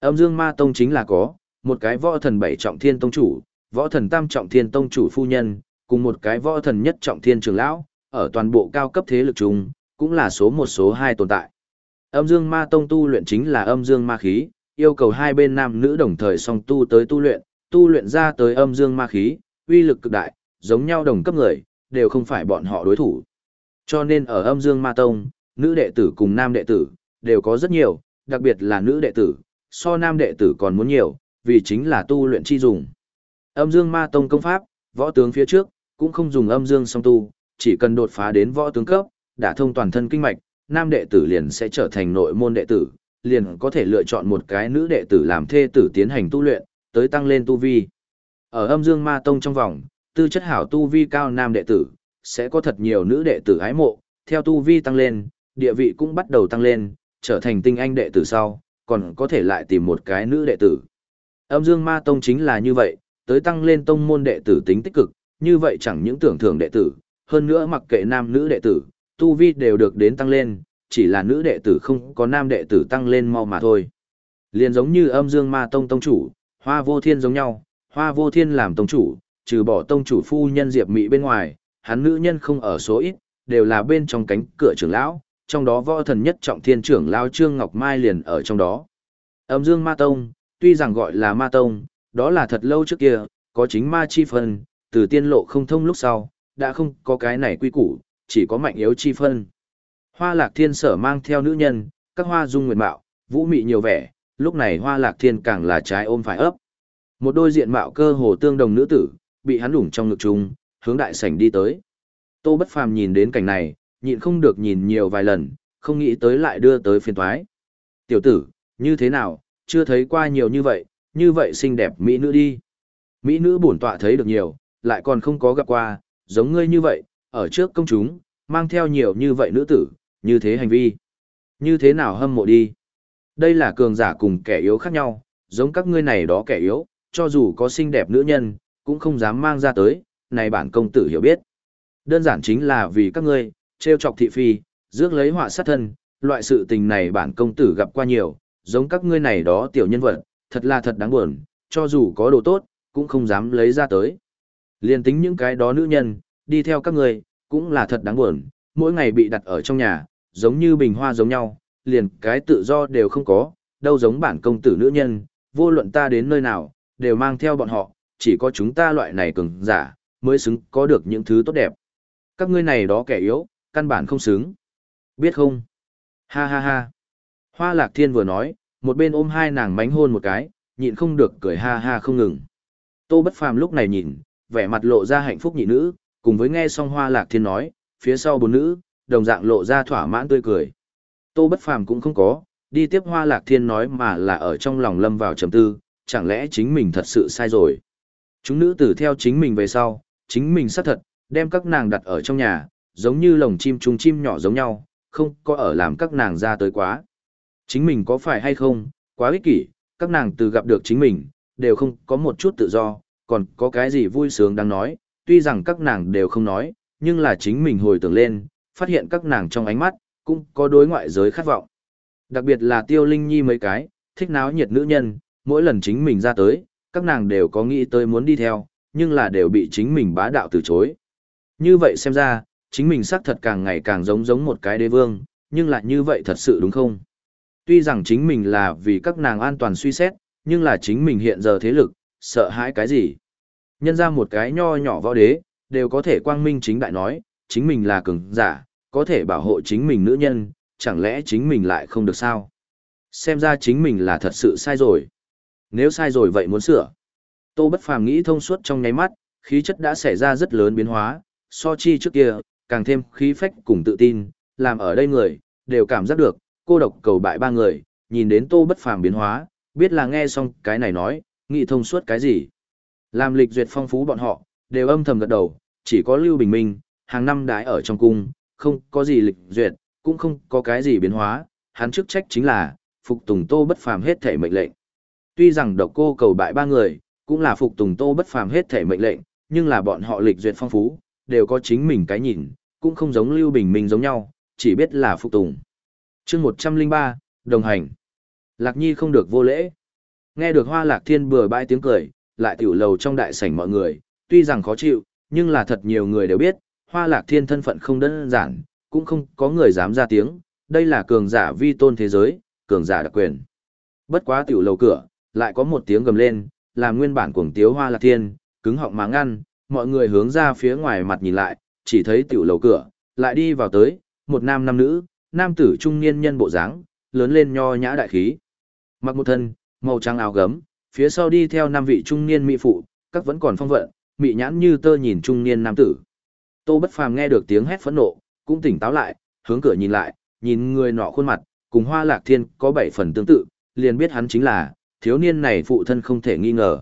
Âm dương ma tông chính là có, một cái võ thần bảy trọng thiên tông chủ, võ thần tam trọng thiên tông chủ phu nhân, cùng một cái võ thần nhất trọng thiên trường lão, ở toàn bộ cao cấp thế lực chung, cũng là số một số hai tồn tại. Âm dương ma tông tu luyện chính là âm dương ma khí, yêu cầu hai bên nam nữ đồng thời song tu tới tu luyện, tu luyện ra tới âm dương ma khí, uy lực cực đại, giống nhau đồng cấp người, đều không phải bọn họ đối thủ. Cho nên ở âm dương ma tông, nữ đệ tử cùng nam đệ tử, đều có rất nhiều, đặc biệt là nữ đệ tử, so nam đệ tử còn muốn nhiều, vì chính là tu luyện chi dùng. Âm dương ma tông công pháp, võ tướng phía trước, cũng không dùng âm dương song tu, chỉ cần đột phá đến võ tướng cấp, đã thông toàn thân kinh mạch, nam đệ tử liền sẽ trở thành nội môn đệ tử, liền có thể lựa chọn một cái nữ đệ tử làm thê tử tiến hành tu luyện, tới tăng lên tu vi. Ở âm dương ma tông trong vòng, tư chất hảo tu vi cao nam đệ tử, sẽ có thật nhiều nữ đệ tử ái mộ, theo tu vi tăng lên, địa vị cũng bắt đầu tăng lên, trở thành tinh anh đệ tử sau, còn có thể lại tìm một cái nữ đệ tử. Âm dương ma tông chính là như vậy, tới tăng lên tông môn đệ tử tính tích cực, như vậy chẳng những tưởng thưởng đệ tử, hơn nữa mặc kệ nam nữ đệ tử, tu vi đều được đến tăng lên, chỉ là nữ đệ tử không có nam đệ tử tăng lên mau mà thôi. Liền giống như âm dương ma tông tông chủ, hoa vô thiên giống nhau, hoa vô thiên làm tông chủ, trừ bỏ tông chủ phu nhân diệp mỹ bên ngoài, hắn nữ nhân không ở số ít, đều là bên trong cánh cửa trưởng lão, trong đó võ thần nhất trọng thiên trưởng lão Trương Ngọc Mai liền ở trong đó. Âm dương ma tông, tuy rằng gọi là ma tông, đó là thật lâu trước kia, có chính ma chi phần từ tiên lộ không thông lúc sau, đã không có cái này quy củ, chỉ có mạnh yếu chi phân. Hoa lạc thiên sở mang theo nữ nhân, các hoa dung nguyệt mạo, vũ mị nhiều vẻ, lúc này hoa lạc thiên càng là trái ôm phải ấp. Một đôi diện mạo cơ hồ tương đồng nữ tử, bị hắn đủng trong ngực chung, hướng đại sảnh đi tới. Tô bất phàm nhìn đến cảnh này, nhịn không được nhìn nhiều vài lần, không nghĩ tới lại đưa tới phiên toái. Tiểu tử, như thế nào, chưa thấy qua nhiều như vậy, như vậy xinh đẹp mỹ nữ đi. Mỹ nữ bổn tọa thấy được nhiều, lại còn không có gặp qua, giống ngươi như vậy, ở trước công chúng, mang theo nhiều như vậy nữ tử, như thế hành vi. Như thế nào hâm mộ đi. Đây là cường giả cùng kẻ yếu khác nhau, giống các ngươi này đó kẻ yếu, cho dù có xinh đẹp nữ nhân, cũng không dám mang ra tới, này bản công tử hiểu biết. Đơn giản chính là vì các ngươi, trêu chọc thị phi, rước lấy họa sát thân, loại sự tình này bản công tử gặp qua nhiều, giống các ngươi này đó tiểu nhân vật, thật là thật đáng buồn, cho dù có đồ tốt, cũng không dám lấy ra tới. Liên tính những cái đó nữ nhân, đi theo các người cũng là thật đáng buồn, mỗi ngày bị đặt ở trong nhà, giống như bình hoa giống nhau, liền cái tự do đều không có, đâu giống bản công tử nữ nhân, vô luận ta đến nơi nào, đều mang theo bọn họ, chỉ có chúng ta loại này cường giả, mới xứng có được những thứ tốt đẹp. Các ngươi này đó kẻ yếu, căn bản không xứng. Biết không? Ha ha ha. Hoa lạc thiên vừa nói, một bên ôm hai nàng mánh hôn một cái, nhịn không được cười ha ha không ngừng. Tô bất phàm lúc này nhìn, vẻ mặt lộ ra hạnh phúc nhị nữ, cùng với nghe xong hoa lạc thiên nói, phía sau bốn nữ, đồng dạng lộ ra thỏa mãn tươi cười. Tô bất phàm cũng không có, đi tiếp hoa lạc thiên nói mà là ở trong lòng lâm vào trầm tư, chẳng lẽ chính mình thật sự sai rồi. Chúng nữ tử theo chính mình về sau, chính mình xác thật, đem các nàng đặt ở trong nhà, giống như lồng chim trùng chim nhỏ giống nhau, không có ở làm các nàng ra tới quá. Chính mình có phải hay không, quá ích kỷ, các nàng từ gặp được chính mình, đều không có một chút tự do, còn có cái gì vui sướng đang nói, tuy rằng các nàng đều không nói, nhưng là chính mình hồi tưởng lên, phát hiện các nàng trong ánh mắt, cũng có đối ngoại giới khát vọng. Đặc biệt là tiêu linh nhi mấy cái, thích náo nhiệt nữ nhân, mỗi lần chính mình ra tới, các nàng đều có nghĩ tới muốn đi theo, nhưng là đều bị chính mình bá đạo từ chối. Như vậy xem ra, chính mình xác thật càng ngày càng giống giống một cái đế vương, nhưng lại như vậy thật sự đúng không? Tuy rằng chính mình là vì các nàng an toàn suy xét, nhưng là chính mình hiện giờ thế lực, sợ hãi cái gì? Nhân ra một cái nho nhỏ võ đế, đều có thể quang minh chính đại nói, chính mình là cường giả, có thể bảo hộ chính mình nữ nhân, chẳng lẽ chính mình lại không được sao? Xem ra chính mình là thật sự sai rồi. Nếu sai rồi vậy muốn sửa. Tô Bất Phàm nghĩ thông suốt trong nháy mắt, khí chất đã xảy ra rất lớn biến hóa, so chi trước kia, càng thêm khí phách cùng tự tin, làm ở đây người, đều cảm giác được, cô độc cầu bại ba người, nhìn đến Tô Bất Phàm biến hóa, biết là nghe xong cái này nói, nghĩ thông suốt cái gì. Làm lịch duyệt phong phú bọn họ, đều âm thầm gật đầu, chỉ có Lưu Bình Minh, hàng năm đái ở trong cung, không có gì lịch duyệt, cũng không có cái gì biến hóa, hắn chức trách chính là, phục tùng Tô Bất Phàm hết thể mệnh lệnh. Tuy rằng độc cô cầu bại ba người, cũng là phục tùng Tô Bất Phàm hết thể mệnh lệnh, nhưng là bọn họ lịch duyệt phong phú, đều có chính mình cái nhìn, cũng không giống Lưu Bình Minh giống nhau, chỉ biết là phục tùng. Chương 103, đồng hành. Lạc Nhi không được vô lễ. Nghe được Hoa Lạc Thiên bừa bãi tiếng cười, lại tiểu lầu trong đại sảnh mọi người, tuy rằng khó chịu, nhưng là thật nhiều người đều biết, Hoa Lạc Thiên thân phận không đơn giản, cũng không có người dám ra tiếng, đây là cường giả vi tôn thế giới, cường giả đặc quyền. Bất quá tiểu lầu cửa, lại có một tiếng gầm lên, làm nguyên bản cuồng tiếu Hoa Lạc Thiên, cứng họng mà ngăn, mọi người hướng ra phía ngoài mặt nhìn lại, chỉ thấy tiểu lầu cửa, lại đi vào tới, một nam nam nữ, nam tử trung niên nhân bộ dáng, lớn lên nho nhã đại khí. Mặc một thân, màu trắng áo gấm, phía sau đi theo năm vị trung niên mỹ phụ, các vẫn còn phong vận, mỹ nhãn như tơ nhìn trung niên nam tử. Tô Bất Phàm nghe được tiếng hét phẫn nộ, cũng tỉnh táo lại, hướng cửa nhìn lại, nhìn người nọ khuôn mặt, cùng Hoa Lạc Thiên có bảy phần tương tự, liền biết hắn chính là thiếu niên này phụ thân không thể nghi ngờ.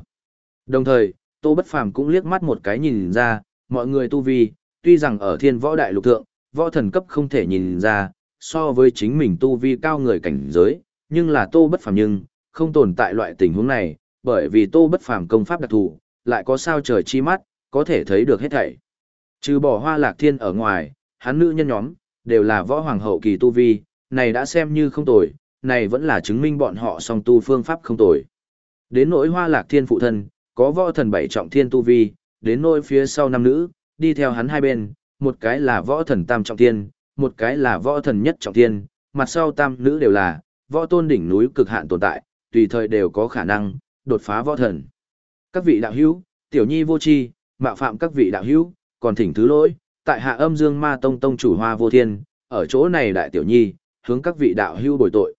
Đồng thời, Tô Bất Phàm cũng liếc mắt một cái nhìn ra, mọi người tu vi, tuy rằng ở Thiên Võ Đại Lục thượng, võ thần cấp không thể nhìn ra, so với chính mình tu vi cao người cảnh giới, nhưng là Tô Bất Phàm nhưng không tồn tại loại tình huống này, bởi vì Tô Bất Phàm công pháp đặc thù, lại có sao trời chi mắt, có thể thấy được hết thảy. Trừ bỏ Hoa Lạc Thiên ở ngoài, hắn nữ nhân nhóm đều là võ hoàng hậu kỳ tu vi, này đã xem như không tồi, này vẫn là chứng minh bọn họ song tu phương pháp không tồi. Đến nỗi Hoa Lạc Thiên phụ thân, có võ thần bảy trọng thiên tu vi, đến nỗi phía sau năm nữ, đi theo hắn hai bên, một cái là võ thần tam trọng thiên, một cái là võ thần nhất trọng thiên, mặt sau tam nữ đều là võ tôn đỉnh núi cực hạn tồn tại, tùy thời đều có khả năng đột phá võ thần. Các vị đạo hữu, tiểu nhi vô tri, mạo phạm các vị đạo hữu, còn thỉnh thứ lỗi, tại hạ âm dương ma tông tông chủ hoa vô thiên, ở chỗ này đại tiểu nhi, hướng các vị đạo hữu bồi tội.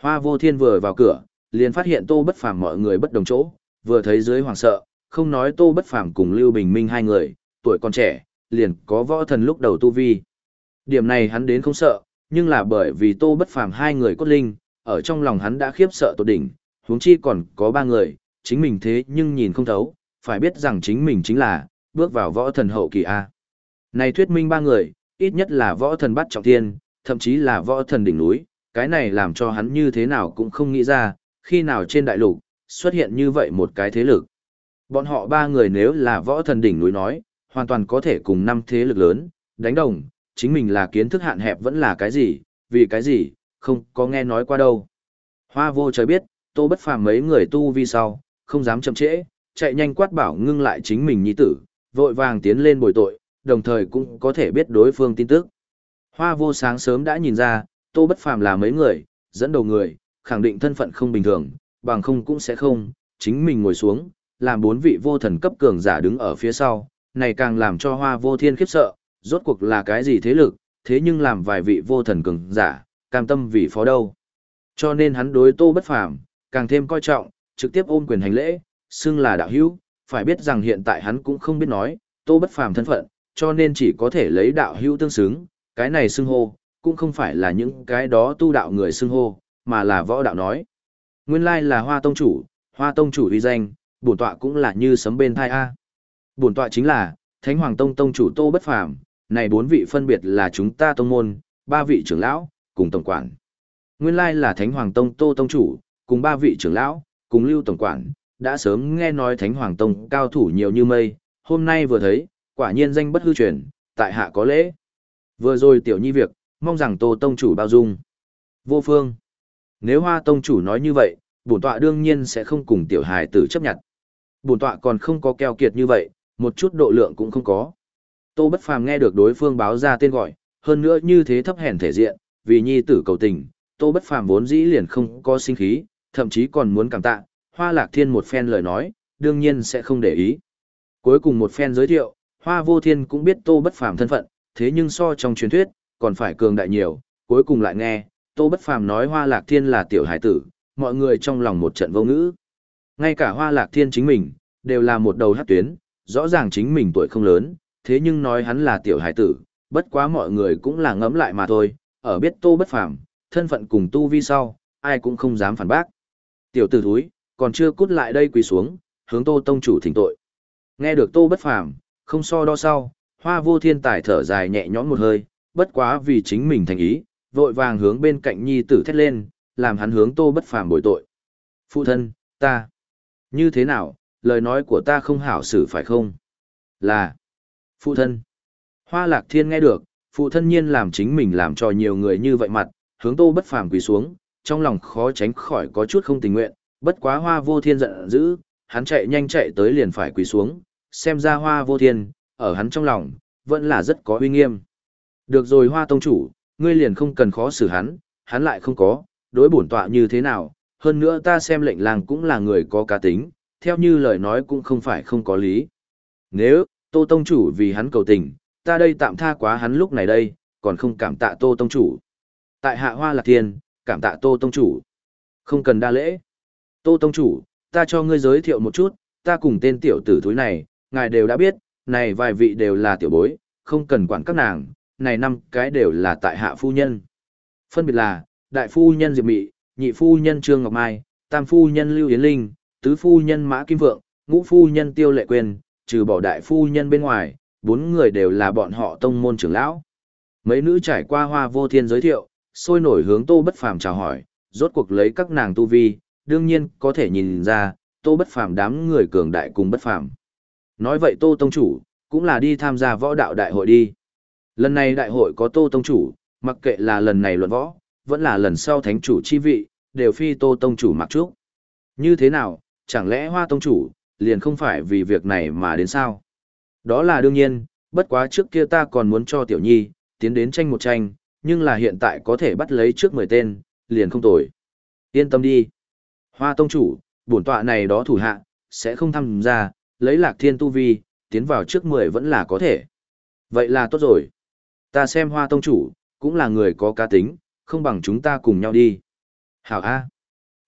Hoa vô thiên vừa vào cửa, liền phát hiện tô bất phàm mọi người bất đồng chỗ, vừa thấy dưới hoàng sợ, không nói tô bất phàm cùng Lưu Bình Minh hai người, tuổi còn trẻ, liền có võ thần lúc đầu tu vi. Điểm này hắn đến không sợ, nhưng là bởi vì tô bất phàm hai người cốt linh, ở trong lòng hắn đã khiếp sợ tột đỉnh, huống chi còn có ba người, chính mình thế nhưng nhìn không thấu, phải biết rằng chính mình chính là, bước vào võ thần hậu kỳ A. Này thuyết minh ba người, ít nhất là võ thần bắt trọng thiên, thậm chí là võ thần đỉnh núi, cái này làm cho hắn như thế nào cũng không nghĩ ra, khi nào trên đại lục, xuất hiện như vậy một cái thế lực. Bọn họ ba người nếu là võ thần đỉnh núi nói, hoàn toàn có thể cùng năm thế lực lớn, đánh đồng, chính mình là kiến thức hạn hẹp vẫn là cái gì, vì cái gì, không có nghe nói qua đâu. Hoa vô trời biết, tô bất phàm mấy người tu vi sau, không dám chậm trễ, chạy nhanh quát bảo ngưng lại chính mình nhi tử, vội vàng tiến lên bồi tội, đồng thời cũng có thể biết đối phương tin tức. Hoa vô sáng sớm đã nhìn ra, tô bất phàm là mấy người, dẫn đầu người, khẳng định thân phận không bình thường, bằng không cũng sẽ không, chính mình ngồi xuống, làm bốn vị vô thần cấp cường giả đứng ở phía sau, này càng làm cho hoa vô thiên khiếp sợ, rốt cuộc là cái gì thế lực, thế nhưng làm vài vị vô thần cường giả, cam tâm vì phó đâu. Cho nên hắn đối tô bất phàm, càng thêm coi trọng, trực tiếp ôm quyền hành lễ, xưng là đạo hữu, phải biết rằng hiện tại hắn cũng không biết nói, tô bất phàm thân phận, cho nên chỉ có thể lấy đạo hữu tương xứng, cái này xưng hô, cũng không phải là những cái đó tu đạo người xưng hô, mà là võ đạo nói. Nguyên lai là hoa tông chủ, hoa tông chủ uy danh, bổn tọa cũng là như sấm bên thai A. Bổn tọa chính là, Thánh Hoàng Tông Tông chủ Tô Bất Phàm này bốn vị phân biệt là chúng ta tông môn, ba vị trưởng lão, cùng tổng quản. Nguyên lai là Thánh Hoàng Tông Tô Tông chủ, cùng ba vị trưởng lão, cùng lưu tổng quản, đã sớm nghe nói Thánh Hoàng Tông cao thủ nhiều như mây, hôm nay vừa thấy, quả nhiên danh bất hư truyền, tại hạ có lễ. Vừa rồi tiểu nhi việc, mong rằng Tô Tông chủ bao dung. Vô phương. Nếu Hoa Tông chủ nói như vậy, bổn tọa đương nhiên sẽ không cùng tiểu hài tử chấp nhận. Bổn tọa còn không có keo kiệt như vậy, một chút độ lượng cũng không có. Tô Bất Phàm nghe được đối phương báo ra tên gọi, hơn nữa như thế thấp hèn thể diện, vì nhi tử cầu tình, Tô Bất Phàm vốn dĩ liền không có sinh khí, thậm chí còn muốn cảm tạ, Hoa Lạc Thiên một phen lời nói, đương nhiên sẽ không để ý. Cuối cùng một phen giới thiệu, Hoa Vô Thiên cũng biết Tô Bất Phàm thân phận, thế nhưng so trong truyền thuyết, còn phải cường đại nhiều, cuối cùng lại nghe, Tô Bất Phàm nói Hoa Lạc Thiên là tiểu hải tử, mọi người trong lòng một trận vô ngữ. Ngay cả hoa lạc thiên chính mình, đều là một đầu hát tuyến, rõ ràng chính mình tuổi không lớn, thế nhưng nói hắn là tiểu hải tử, bất quá mọi người cũng là ngẫm lại mà thôi, ở biết tô bất phàm, thân phận cùng tu vi sau, ai cũng không dám phản bác. Tiểu tử thúi, còn chưa cút lại đây quỳ xuống, hướng tô tông chủ thỉnh tội. Nghe được tô bất phàm, không so đo sau, hoa vô thiên tài thở dài nhẹ nhõm một hơi, bất quá vì chính mình thành ý, vội vàng hướng bên cạnh nhi tử thét lên, làm hắn hướng tô bất phàm bồi tội. Phụ thân, ta, như thế nào, lời nói của ta không hảo xử phải không? Là, phụ thân. Hoa lạc thiên nghe được, phụ thân nhiên làm chính mình làm cho nhiều người như vậy mặt, hướng tô bất phàm quỳ xuống, trong lòng khó tránh khỏi có chút không tình nguyện, bất quá hoa vô thiên giận dữ, hắn chạy nhanh chạy tới liền phải quỳ xuống, xem ra hoa vô thiên, ở hắn trong lòng, vẫn là rất có uy nghiêm. Được rồi hoa tông chủ, ngươi liền không cần khó xử hắn, hắn lại không có, đối bổn tọa như thế nào, hơn nữa ta xem lệnh làng cũng là người có cá tính, theo như lời nói cũng không phải không có lý. Nếu, tô tông chủ vì hắn cầu tình, ta đây tạm tha quá hắn lúc này đây, còn không cảm tạ tô tông chủ. Tại hạ hoa lạc thiên, cảm tạ tô tông chủ. Không cần đa lễ. Tô tông chủ, ta cho ngươi giới thiệu một chút, ta cùng tên tiểu tử thúi này, ngài đều đã biết, này vài vị đều là tiểu bối, không cần quản các nàng, này năm cái đều là tại hạ phu nhân. Phân biệt là, đại phu nhân Diệp Mị, nhị phu nhân Trương Ngọc Mai, tam phu nhân Lưu Yến Linh, tứ phu nhân Mã Kim Vượng, ngũ phu nhân Tiêu Lệ Quyền, trừ bỏ đại phu nhân bên ngoài, bốn người đều là bọn họ tông môn trưởng lão. Mấy nữ trải qua hoa vô thiên giới thiệu, sôi nổi hướng tô bất phàm chào hỏi, rốt cuộc lấy các nàng tu vi, đương nhiên có thể nhìn ra, tô bất phàm đám người cường đại cùng bất phàm. Nói vậy tô tông chủ, cũng là đi tham gia võ đạo đại hội đi. Lần này đại hội có tô tông chủ, mặc kệ là lần này luận võ, vẫn là lần sau thánh chủ chi vị, đều phi tô tông chủ mặc trước. Như thế nào, chẳng lẽ hoa tông chủ, liền không phải vì việc này mà đến sao? Đó là đương nhiên, bất quá trước kia ta còn muốn cho tiểu nhi, tiến đến tranh một tranh, nhưng là hiện tại có thể bắt lấy trước 10 tên, liền không tồi. Yên tâm đi. Hoa tông chủ, bổn tọa này đó thủ hạ, sẽ không tham gia, lấy lạc thiên tu vi, tiến vào trước 10 vẫn là có thể. Vậy là tốt rồi. Ta xem hoa tông chủ, cũng là người có cá tính, không bằng chúng ta cùng nhau đi. Hảo A.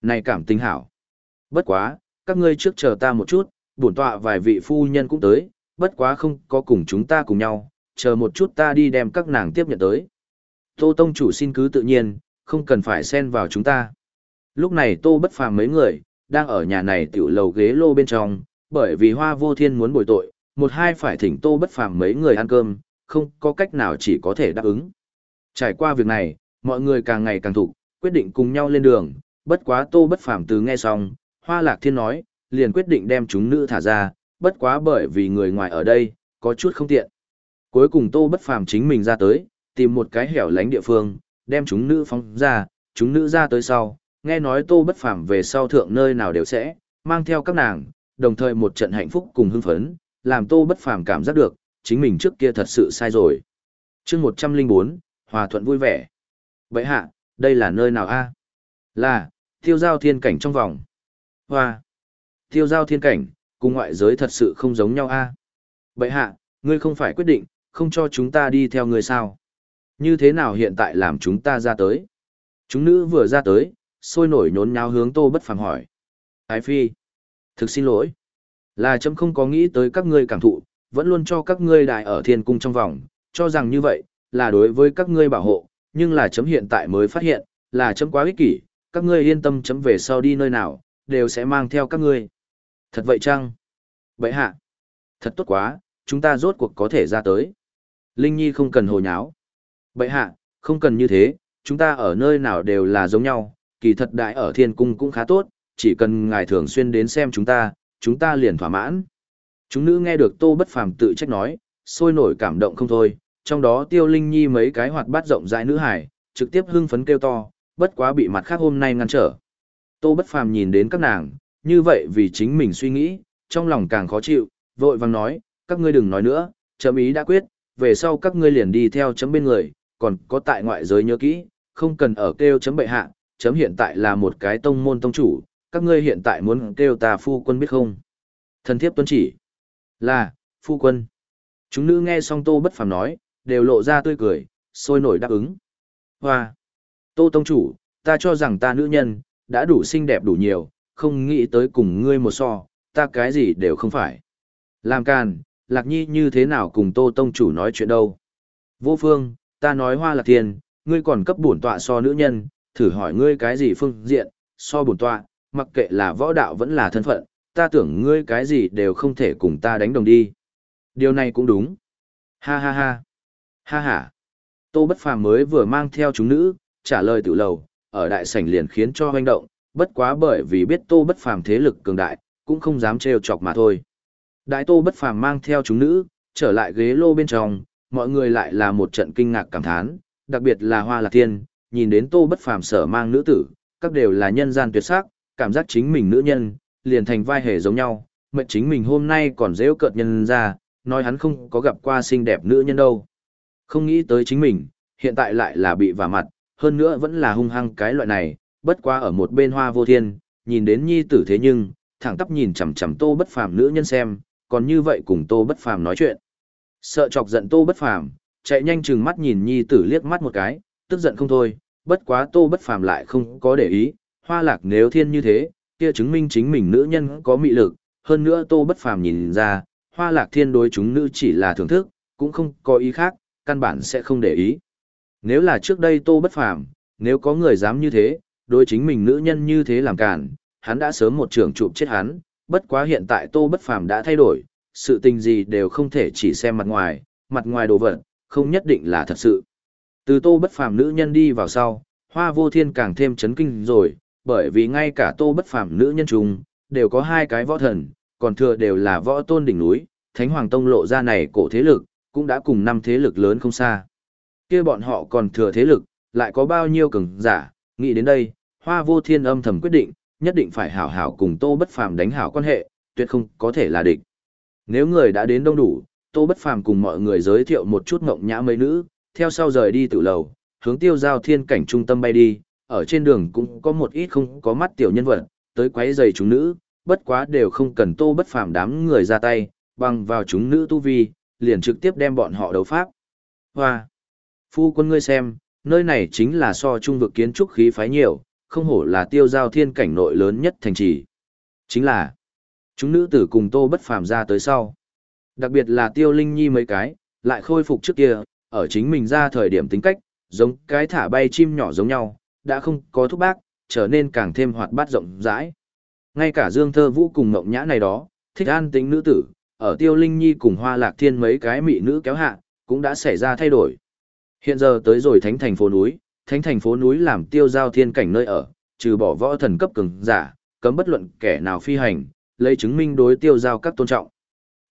Này cảm tình hảo. Bất quá, các ngươi trước chờ ta một chút, bổn tọa vài vị phu nhân cũng tới, bất quá không có cùng chúng ta cùng nhau, chờ một chút ta đi đem các nàng tiếp nhận tới. Tô Tông chủ xin cứ tự nhiên, không cần phải xen vào chúng ta. Lúc này Tô bất phàm mấy người, đang ở nhà này tiểu lầu ghế lô bên trong, bởi vì hoa vô thiên muốn bồi tội, một hai phải thỉnh Tô bất phàm mấy người ăn cơm, không có cách nào chỉ có thể đáp ứng. Trải qua việc này, mọi người càng ngày càng thục, quyết định cùng nhau lên đường, bất quá Tô bất phàm từ nghe xong, hoa lạc thiên nói, liền quyết định đem chúng nữ thả ra, bất quá bởi vì người ngoài ở đây, có chút không tiện. Cuối cùng Tô Bất Phàm chính mình ra tới, tìm một cái hẻo lánh địa phương, đem chúng nữ phóng ra, chúng nữ ra tới sau, nghe nói Tô Bất Phàm về sau thượng nơi nào đều sẽ mang theo các nàng, đồng thời một trận hạnh phúc cùng hưng phấn, làm Tô Bất Phàm cảm giác được, chính mình trước kia thật sự sai rồi. Chương 104, hòa thuận vui vẻ. Vậy hạ, đây là nơi nào a? Là, tiêu giao thiên cảnh trong vòng. Hoa. Tiêu giao thiên cảnh, cùng ngoại giới thật sự không giống nhau a. Bệ hạ, ngươi không phải quyết định, không cho chúng ta đi theo ngươi sao? Như thế nào hiện tại làm chúng ta ra tới? Chúng nữ vừa ra tới, sôi nổi nhốn nháo hướng tô bất phàm hỏi. Ái phi, thực xin lỗi. Là chấm không có nghĩ tới các ngươi cảm thụ, vẫn luôn cho các ngươi đại ở thiên cung trong vòng, cho rằng như vậy, là đối với các ngươi bảo hộ, nhưng là chấm hiện tại mới phát hiện, là chấm quá ích kỷ, các ngươi yên tâm chấm về sau đi nơi nào, đều sẽ mang theo các ngươi. Thật vậy chăng? Vậy hạ. Thật tốt quá, chúng ta rốt cuộc có thể ra tới. Linh Nhi không cần hồ nháo. Vậy hạ, không cần như thế, chúng ta ở nơi nào đều là giống nhau, kỳ thật đại ở thiên cung cũng khá tốt, chỉ cần ngài thường xuyên đến xem chúng ta, chúng ta liền thỏa mãn. Chúng nữ nghe được Tô Bất Phàm tự trách nói, sôi nổi cảm động không thôi, trong đó Tiêu Linh Nhi mấy cái hoạt bát rộng rãi nữ hải, trực tiếp hưng phấn kêu to, bất quá bị mặt khác hôm nay ngăn trở. Tô Bất Phàm nhìn đến các nàng, như vậy vì chính mình suy nghĩ, trong lòng càng khó chịu, vội vàng nói, các ngươi đừng nói nữa, chấm ý đã quyết, về sau các ngươi liền đi theo chấm bên người, còn có tại ngoại giới nhớ kỹ, không cần ở kêu chấm bệ hạ, chấm hiện tại là một cái tông môn tông chủ, các ngươi hiện tại muốn kêu ta phu quân biết không? Thần thiếp tuân chỉ là, phu quân. Chúng nữ nghe xong tô bất phàm nói, đều lộ ra tươi cười, sôi nổi đáp ứng. Hoa! Tô tông chủ, ta cho rằng ta nữ nhân, đã đủ xinh đẹp đủ nhiều, không nghĩ tới cùng ngươi một so, ta cái gì đều không phải. Làm càn, Lạc Nhi như thế nào cùng Tô Tông chủ nói chuyện đâu. Vô phương, ta nói hoa lạc thiên, ngươi còn cấp bổn tọa so nữ nhân, thử hỏi ngươi cái gì phương diện, so bổn tọa, mặc kệ là võ đạo vẫn là thân phận, ta tưởng ngươi cái gì đều không thể cùng ta đánh đồng đi. Điều này cũng đúng. Ha ha ha. Ha ha. Tô Bất Phàm mới vừa mang theo chúng nữ, trả lời tự lầu, ở đại sảnh liền khiến cho hoành động, bất quá bởi vì biết Tô Bất Phàm thế lực cường đại, cũng không dám trêu chọc mà thôi. Đại Tô Bất Phàm mang theo chúng nữ, trở lại ghế lô bên trong, mọi người lại là một trận kinh ngạc cảm thán, đặc biệt là Hoa Lạc Tiên, nhìn đến Tô Bất Phàm sở mang nữ tử, các đều là nhân gian tuyệt sắc, cảm giác chính mình nữ nhân, liền thành vai hề giống nhau, mệnh chính mình hôm nay còn dễ cợt nhân ra, nói hắn không có gặp qua xinh đẹp nữ nhân đâu. Không nghĩ tới chính mình, hiện tại lại là bị vả mặt, hơn nữa vẫn là hung hăng cái loại này, bất quá ở một bên hoa vô thiên, nhìn đến nhi tử thế nhưng, thẳng tắp nhìn chằm chằm tô bất phàm nữ nhân xem, còn như vậy cùng tô bất phàm nói chuyện. Sợ chọc giận tô bất phàm, chạy nhanh chừng mắt nhìn nhi tử liếc mắt một cái, tức giận không thôi, bất quá tô bất phàm lại không có để ý, hoa lạc nếu thiên như thế, kia chứng minh chính mình nữ nhân có mị lực, hơn nữa tô bất phàm nhìn ra, hoa lạc thiên đối chúng nữ chỉ là thưởng thức, cũng không có ý khác, căn bản sẽ không để ý. Nếu là trước đây tô bất phàm, nếu có người dám như thế, đối chính mình nữ nhân như thế làm cản, hắn đã sớm một trường chụp chết hắn, bất quá hiện tại tô bất phàm đã thay đổi, sự tình gì đều không thể chỉ xem mặt ngoài, mặt ngoài đồ vật, không nhất định là thật sự. Từ tô bất phàm nữ nhân đi vào sau, hoa vô thiên càng thêm chấn kinh rồi, bởi vì ngay cả tô bất phàm nữ nhân trùng, đều có hai cái võ thần, còn thừa đều là võ tôn đỉnh núi, thánh hoàng tông lộ ra này cổ thế lực, cũng đã cùng năm thế lực lớn không xa. kia bọn họ còn thừa thế lực, lại có bao nhiêu cường giả, nghĩ đến đây, hoa vô thiên âm thầm quyết định, nhất định phải hảo hảo cùng tô bất phàm đánh hảo quan hệ, tuyệt không có thể là địch. Nếu người đã đến đông đủ, tô bất phàm cùng mọi người giới thiệu một chút ngộng nhã mấy nữ, theo sau rời đi tự lầu, hướng tiêu giao thiên cảnh trung tâm bay đi, ở trên đường cũng có một ít không có mắt tiểu nhân vật, tới quấy giày chúng nữ, bất quá đều không cần tô bất phàm đám người ra tay, bằng vào chúng nữ tu vi, liền trực tiếp đem bọn họ đấu pháp. Hoa! Phu quân ngươi xem, nơi này chính là so trung vực kiến trúc khí phái nhiều, không hổ là tiêu giao thiên cảnh nội lớn nhất thành trì. Chính là, chúng nữ tử cùng tô bất phàm ra tới sau. Đặc biệt là tiêu linh nhi mấy cái, lại khôi phục trước kia, ở chính mình ra thời điểm tính cách, giống cái thả bay chim nhỏ giống nhau, đã không có thúc bác, trở nên càng thêm hoạt bát rộng rãi. Ngay cả Dương Thơ Vũ cùng Ngộng Nhã này đó, thích an tính nữ tử, ở Tiêu Linh Nhi cùng Hoa Lạc Thiên mấy cái mỹ nữ kéo hạ, cũng đã xảy ra thay đổi. Hiện giờ tới rồi thánh thành phố núi, thánh thành phố núi làm tiêu giao thiên cảnh nơi ở, trừ bỏ võ thần cấp cường giả, cấm bất luận kẻ nào phi hành, lấy chứng minh đối tiêu giao các tôn trọng.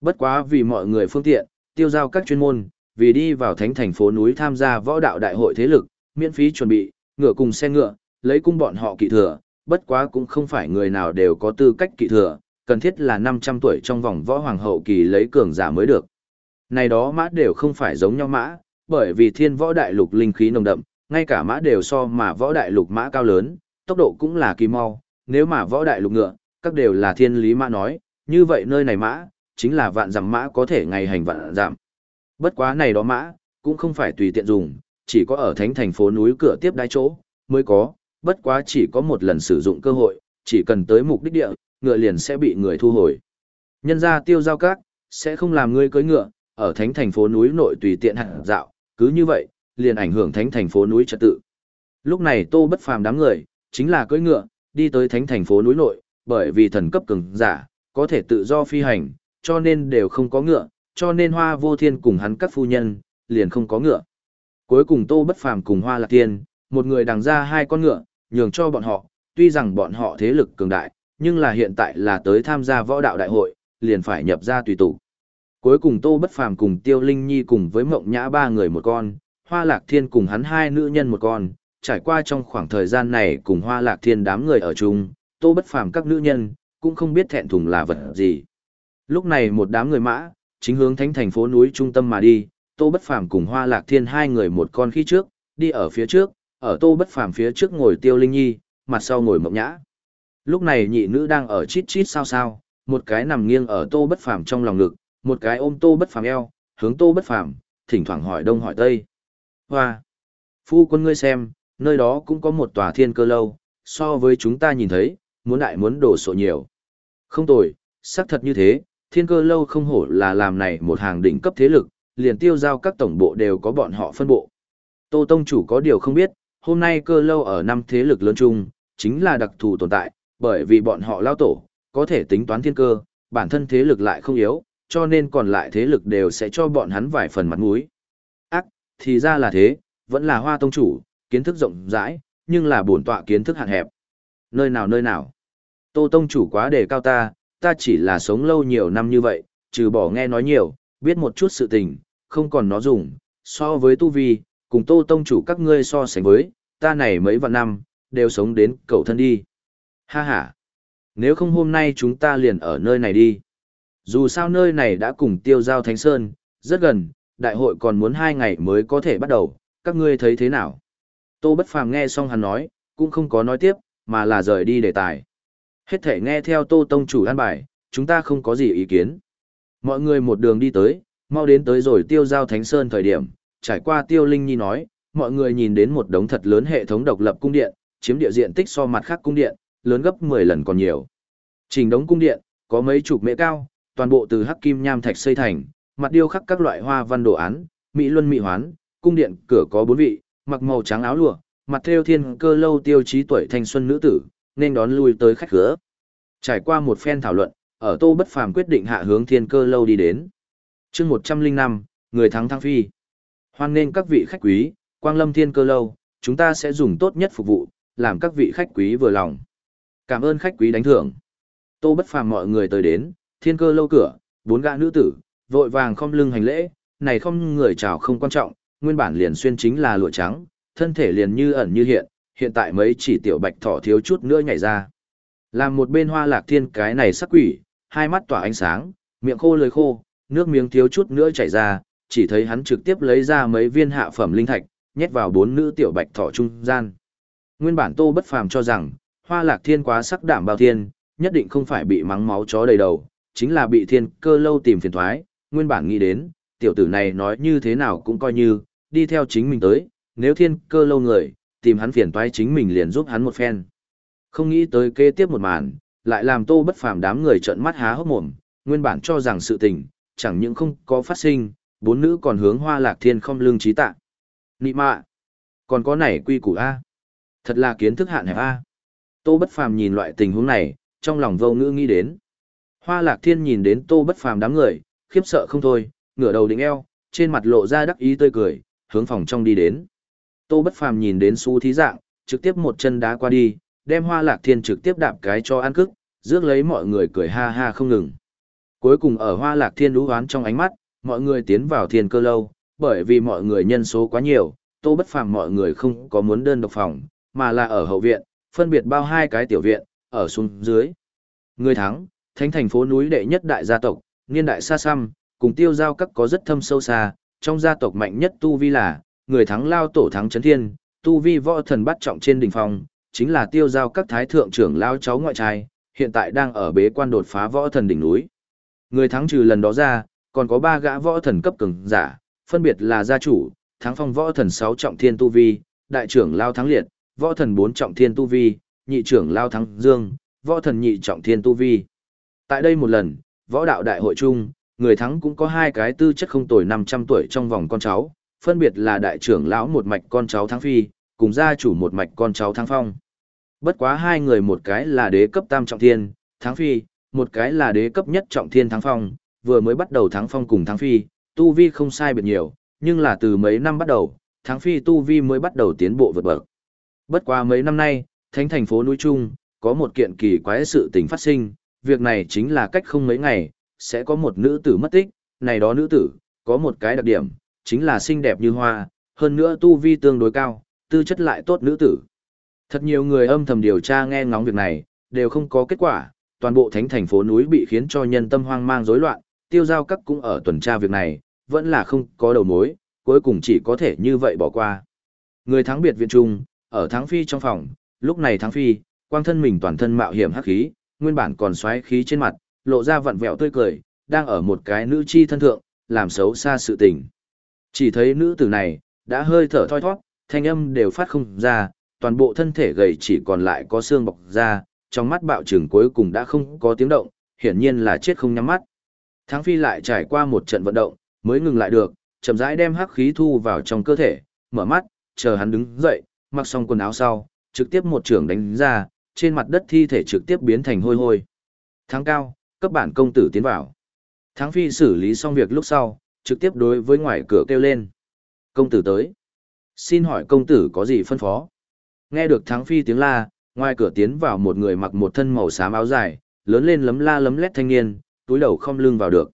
Bất quá vì mọi người phương tiện, tiêu giao các chuyên môn, vì đi vào thánh thành phố núi tham gia võ đạo đại hội thế lực, miễn phí chuẩn bị, ngựa cùng xe ngựa, lấy cung bọn họ kỵ thừa, bất quá cũng không phải người nào đều có tư cách kỵ thừa, cần thiết là 500 tuổi trong vòng võ hoàng hậu kỳ lấy cường giả mới được. Này đó mã đều không phải giống nhau mã, bởi vì thiên võ đại lục linh khí nồng đậm, ngay cả mã đều so mà võ đại lục mã cao lớn, tốc độ cũng là kỳ mau, nếu mà võ đại lục ngựa, các đều là thiên lý mã nói, như vậy nơi này mã, chính là vạn dặm mã có thể ngày hành vạn giảm. Bất quá này đó mã, cũng không phải tùy tiện dùng, chỉ có ở thánh thành phố núi cửa tiếp đai chỗ, mới có, bất quá chỉ có một lần sử dụng cơ hội, chỉ cần tới mục đích địa, ngựa liền sẽ bị người thu hồi. Nhân ra tiêu giao các, sẽ không làm ngươi cưới ngựa, ở thánh thành phố núi nội tùy tiện hạng dạo, cứ như vậy, liền ảnh hưởng thánh thành phố núi trật tự. Lúc này tô bất phàm đám người, chính là cưỡi ngựa, đi tới thánh thành phố núi nội, bởi vì thần cấp cường giả, có thể tự do phi hành, cho nên đều không có ngựa, cho nên hoa vô thiên cùng hắn các phu nhân, liền không có ngựa. Cuối cùng tô bất phàm cùng hoa lạc tiên, một người đằng ra hai con ngựa, nhường cho bọn họ, tuy rằng bọn họ thế lực cường đại, nhưng là hiện tại là tới tham gia võ đạo đại hội, liền phải nhập ra tùy tụ. Cuối cùng Tô Bất Phàm cùng Tiêu Linh Nhi cùng với Mộng Nhã ba người một con, Hoa Lạc Thiên cùng hắn hai nữ nhân một con, trải qua trong khoảng thời gian này cùng Hoa Lạc Thiên đám người ở chung, Tô Bất Phàm các nữ nhân cũng không biết thẹn thùng là vật gì. Lúc này một đám người mã, chính hướng thánh thành phố núi trung tâm mà đi, Tô Bất Phàm cùng Hoa Lạc Thiên hai người một con khi trước, đi ở phía trước, ở Tô Bất Phàm phía trước ngồi Tiêu Linh Nhi, mặt sau ngồi Mộng Nhã. Lúc này nhị nữ đang ở chít chít sao sao, một cái nằm nghiêng ở Tô Bất Phàm trong lòng ngực, một cái ôm Tô Bất Phàm eo, hướng Tô Bất Phàm, thỉnh thoảng hỏi đông hỏi tây. Hoa! Phu quân ngươi xem, nơi đó cũng có một tòa thiên cơ lâu, so với chúng ta nhìn thấy, muốn đại muốn đổ sộ nhiều. Không tồi, xác thật như thế, thiên cơ lâu không hổ là làm này một hàng đỉnh cấp thế lực, liền tiêu giao các tổng bộ đều có bọn họ phân bộ. Tô Tông chủ có điều không biết, hôm nay cơ lâu ở năm thế lực lớn chung, chính là đặc thù tồn tại, bởi vì bọn họ lao tổ, có thể tính toán thiên cơ, bản thân thế lực lại không yếu, cho nên còn lại thế lực đều sẽ cho bọn hắn vài phần mặt mũi. Ác, thì ra là thế, vẫn là hoa tông chủ, kiến thức rộng rãi, nhưng là bổn tọa kiến thức hạn hẹp. Nơi nào nơi nào? Tô tông chủ quá đề cao ta, ta chỉ là sống lâu nhiều năm như vậy, trừ bỏ nghe nói nhiều, biết một chút sự tình, không còn nó dùng, so với tu vi, cùng tô tông chủ các ngươi so sánh với, ta này mấy vạn năm, đều sống đến cầu thân đi. Ha ha! Nếu không hôm nay chúng ta liền ở nơi này đi. Dù sao nơi này đã cùng tiêu giao Thánh Sơn, rất gần, đại hội còn muốn hai ngày mới có thể bắt đầu, các ngươi thấy thế nào? Tô Bất Phàm nghe xong hắn nói, cũng không có nói tiếp, mà là rời đi đề tài. Hết thể nghe theo Tô Tông chủ an bài, chúng ta không có gì ý kiến. Mọi người một đường đi tới, mau đến tới rồi tiêu giao Thánh Sơn thời điểm, trải qua tiêu linh nhi nói, mọi người nhìn đến một đống thật lớn hệ thống độc lập cung điện, chiếm địa diện tích so mặt khác cung điện, lớn gấp 10 lần còn nhiều. Trình đống cung điện, có mấy chục mễ cao, toàn bộ từ hắc kim nham thạch xây thành, mặt điêu khắc các loại hoa văn đồ án, mỹ luân mỹ hoán, cung điện cửa có bốn vị, mặc màu trắng áo lụa, mặt theo thiên cơ lâu tiêu chí tuổi thanh xuân nữ tử, nên đón lui tới khách khứa. Trải qua một phen thảo luận, ở Tô Bất Phàm quyết định hạ hướng thiên cơ lâu đi đến. Chương 105, người thắng thăng phi. Hoan nghênh các vị khách quý, Quang Lâm Thiên Cơ lâu, chúng ta sẽ dùng tốt nhất phục vụ, làm các vị khách quý vừa lòng. Cảm ơn khách quý đánh thưởng. Tô Bất Phàm mọi người tới đến, Thiên Cơ lâu cửa, bốn gã nữ tử, vội vàng không lưng hành lễ, này không người chào không quan trọng, nguyên bản liền xuyên chính là lụa trắng, thân thể liền như ẩn như hiện, hiện tại mấy chỉ tiểu bạch thỏ thiếu chút nữa nhảy ra. Làm một bên hoa lạc thiên cái này sắc quỷ, hai mắt tỏa ánh sáng, miệng khô lưỡi khô, nước miếng thiếu chút nữa chảy ra, chỉ thấy hắn trực tiếp lấy ra mấy viên hạ phẩm linh thạch, nhét vào bốn nữ tiểu bạch thỏ trung gian. Nguyên bản Tô Bất Phàm cho rằng, Hoa Lạc Thiên quá sắc đảm bao thiên, nhất định không phải bị mắng máu chó đầy đầu, chính là bị Thiên Cơ lâu tìm phiền toái, nguyên bản nghĩ đến, tiểu tử này nói như thế nào cũng coi như, đi theo chính mình tới, nếu Thiên Cơ lâu người, tìm hắn phiền toái chính mình liền giúp hắn một phen. Không nghĩ tới kế tiếp một màn, lại làm Tô Bất Phàm đám người trợn mắt há hốc mồm, nguyên bản cho rằng sự tình, chẳng những không có phát sinh, bốn nữ còn hướng Hoa Lạc Thiên không lương trí tạ. Nị mạ, còn có này quy củ A. Thật là kiến thức hạn hẹp A. Tô Bất Phàm nhìn loại tình huống này, trong lòng vô ngữ nghĩ đến. Hoa Lạc Thiên nhìn đến Tô Bất Phàm đám người, khiếp sợ không thôi, ngửa đầu đỉnh eo, trên mặt lộ ra đắc ý tươi cười, hướng phòng trong đi đến. Tô Bất Phàm nhìn đến su thí dạng, trực tiếp một chân đá qua đi, đem Hoa Lạc Thiên trực tiếp đạp cái cho ăn cức, rước lấy mọi người cười ha ha không ngừng. Cuối cùng ở Hoa Lạc Thiên lũ hoán trong ánh mắt, mọi người tiến vào thiên cơ lâu, bởi vì mọi người nhân số quá nhiều, tô bất phàm mọi người không có muốn đơn độc phòng, mà là ở hậu viện, phân biệt bao hai cái tiểu viện, ở xuống dưới. Người thắng, thánh thành phố núi đệ nhất đại gia tộc, niên đại xa xăm, cùng tiêu giao các có rất thâm sâu xa, trong gia tộc mạnh nhất tu vi là, người thắng lao tổ thắng chấn thiên, tu vi võ thần bắt trọng trên đỉnh phong, chính là tiêu giao các thái thượng trưởng lao cháu ngoại trai, hiện tại đang ở bế quan đột phá võ thần đỉnh núi. Người thắng trừ lần đó ra, còn có ba gã võ thần cấp cường giả, phân biệt là gia chủ, thắng phong võ thần 6 trọng thiên tu vi, đại trưởng lao thắng liệt, võ thần 4 trọng thiên tu vi, nhị trưởng lao thắng dương, võ thần nhị trọng thiên tu vi. Tại đây một lần, võ đạo đại hội chung, người thắng cũng có hai cái tư chất không tuổi 500 tuổi trong vòng con cháu, phân biệt là đại trưởng lão một mạch con cháu thắng phi, cùng gia chủ một mạch con cháu thắng phong. Bất quá hai người một cái là đế cấp tam trọng thiên, thắng phi, một cái là đế cấp nhất trọng thiên thắng phong, vừa mới bắt đầu thắng phong cùng thắng phi, tu vi không sai biệt nhiều, nhưng là từ mấy năm bắt đầu, thắng phi tu vi mới bắt đầu tiến bộ vượt bậc. Bất quá mấy năm nay, thánh thành phố núi Trung, có một kiện kỳ quái sự tình phát sinh, việc này chính là cách không mấy ngày, sẽ có một nữ tử mất tích, này đó nữ tử, có một cái đặc điểm, chính là xinh đẹp như hoa, hơn nữa tu vi tương đối cao, tư chất lại tốt nữ tử. Thật nhiều người âm thầm điều tra nghe ngóng việc này, đều không có kết quả, toàn bộ thánh thành phố núi bị khiến cho nhân tâm hoang mang rối loạn, tiêu giao các cũng ở tuần tra việc này, vẫn là không có đầu mối, cuối cùng chỉ có thể như vậy bỏ qua. Người thắng biệt viện trung, ở thắng phi trong phòng, lúc này thắng phi, quang thân mình toàn thân mạo hiểm hắc khí, nguyên bản còn xoáy khí trên mặt, lộ ra vặn vẹo tươi cười, đang ở một cái nữ chi thân thượng, làm xấu xa sự tình. Chỉ thấy nữ tử này, đã hơi thở thoi thoát, thanh âm đều phát không ra, toàn bộ thân thể gầy chỉ còn lại có xương bọc ra, trong mắt bạo trừng cuối cùng đã không có tiếng động, hiển nhiên là chết không nhắm mắt. Thắng Phi lại trải qua một trận vận động, mới ngừng lại được, chậm rãi đem hắc khí thu vào trong cơ thể, mở mắt, chờ hắn đứng dậy, mặc xong quần áo sau, trực tiếp một trường đánh ra, trên mặt đất thi thể trực tiếp biến thành hôi hôi. Thắng cao, cấp bản công tử tiến vào. Thắng Phi xử lý xong việc lúc sau, trực tiếp đối với ngoài cửa kêu lên. Công tử tới. Xin hỏi công tử có gì phân phó? Nghe được Thắng Phi tiếng la, ngoài cửa tiến vào một người mặc một thân màu xám áo dài, lớn lên lấm la lấm lét thanh niên, túi đầu không lưng vào được.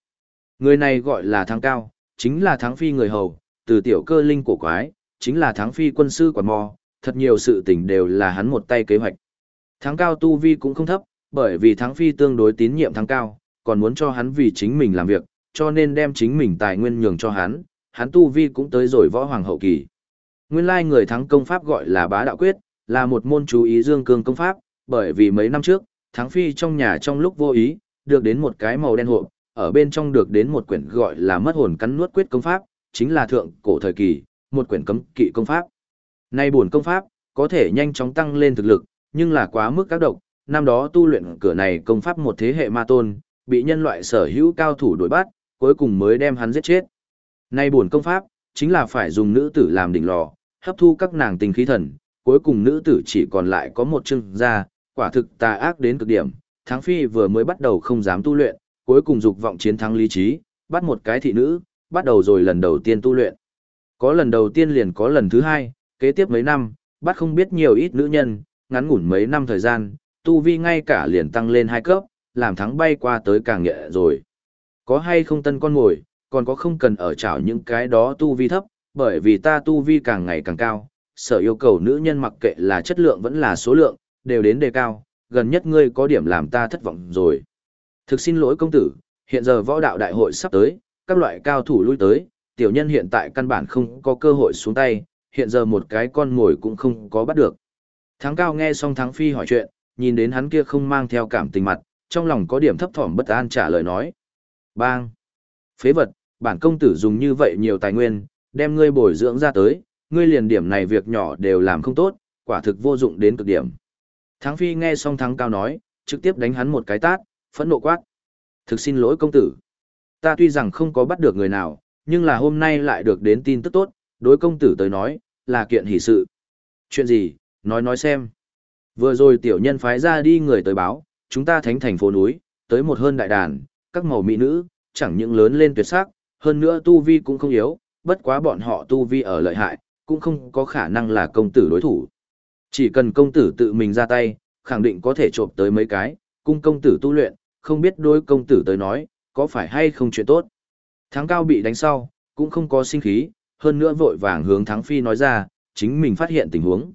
Người này gọi là Thắng Cao, chính là Thắng Phi người hầu, từ tiểu cơ linh cổ quái, chính là Thắng Phi quân sư quản mò, thật nhiều sự tình đều là hắn một tay kế hoạch. Thắng Cao tu vi cũng không thấp, bởi vì Thắng Phi tương đối tín nhiệm Thắng Cao, còn muốn cho hắn vì chính mình làm việc, cho nên đem chính mình tài nguyên nhường cho hắn, hắn tu vi cũng tới rồi võ hoàng hậu kỳ. Nguyên lai người thắng công pháp gọi là bá đạo quyết, là một môn chú ý dương cương công pháp, bởi vì mấy năm trước, thắng phi trong nhà trong lúc vô ý, được đến một cái màu đen hộp, ở bên trong được đến một quyển gọi là mất hồn cắn nuốt quyết công pháp, chính là thượng cổ thời kỳ, một quyển cấm kỵ công pháp. Nay buồn công pháp, có thể nhanh chóng tăng lên thực lực, nhưng là quá mức các độc, năm đó tu luyện cửa này công pháp một thế hệ ma tôn, bị nhân loại sở hữu cao thủ đuổi bắt, cuối cùng mới đem hắn giết chết. Nay buồn công pháp, chính là phải dùng nữ tử làm đỉnh lò, hấp thu các nàng tình khí thần, cuối cùng nữ tử chỉ còn lại có một chân da, quả thực tà ác đến cực điểm. tháng Phi vừa mới bắt đầu không dám tu luyện, cuối cùng dục vọng chiến thắng lý trí, bắt một cái thị nữ, bắt đầu rồi lần đầu tiên tu luyện. Có lần đầu tiên liền có lần thứ hai, kế tiếp mấy năm, bắt không biết nhiều ít nữ nhân, ngắn ngủn mấy năm thời gian, tu vi ngay cả liền tăng lên hai cấp, làm thắng bay qua tới càng nhẹ rồi. Có hay không tân con ngồi, còn có không cần ở chảo những cái đó tu vi thấp, bởi vì ta tu vi càng ngày càng cao, sở yêu cầu nữ nhân mặc kệ là chất lượng vẫn là số lượng, đều đến đề cao, gần nhất ngươi có điểm làm ta thất vọng rồi. Thực xin lỗi công tử, hiện giờ võ đạo đại hội sắp tới, các loại cao thủ lui tới, tiểu nhân hiện tại căn bản không có cơ hội xuống tay, hiện giờ một cái con ngồi cũng không có bắt được. Thắng cao nghe xong thắng phi hỏi chuyện, nhìn đến hắn kia không mang theo cảm tình mặt, trong lòng có điểm thấp thỏm bất an trả lời nói. Bang! Phế vật, bản công tử dùng như vậy nhiều tài nguyên, đem ngươi bồi dưỡng ra tới, ngươi liền điểm này việc nhỏ đều làm không tốt, quả thực vô dụng đến cực điểm. Thắng Phi nghe xong Thắng Cao nói, trực tiếp đánh hắn một cái tát, phẫn nộ quát. Thực xin lỗi công tử. Ta tuy rằng không có bắt được người nào, nhưng là hôm nay lại được đến tin tức tốt, đối công tử tới nói, là kiện hỷ sự. Chuyện gì, nói nói xem. Vừa rồi tiểu nhân phái ra đi người tới báo, chúng ta thánh thành phố núi, tới một hơn đại đàn, các màu mỹ nữ, chẳng những lớn lên tuyệt sắc, hơn nữa tu vi cũng không yếu, bất quá bọn họ tu vi ở lợi hại, cũng không có khả năng là công tử đối thủ. Chỉ cần công tử tự mình ra tay, khẳng định có thể trộm tới mấy cái, cung công tử tu luyện, không biết đối công tử tới nói, có phải hay không chuyện tốt. Thắng cao bị đánh sau, cũng không có sinh khí, hơn nữa vội vàng hướng thắng phi nói ra, chính mình phát hiện tình huống.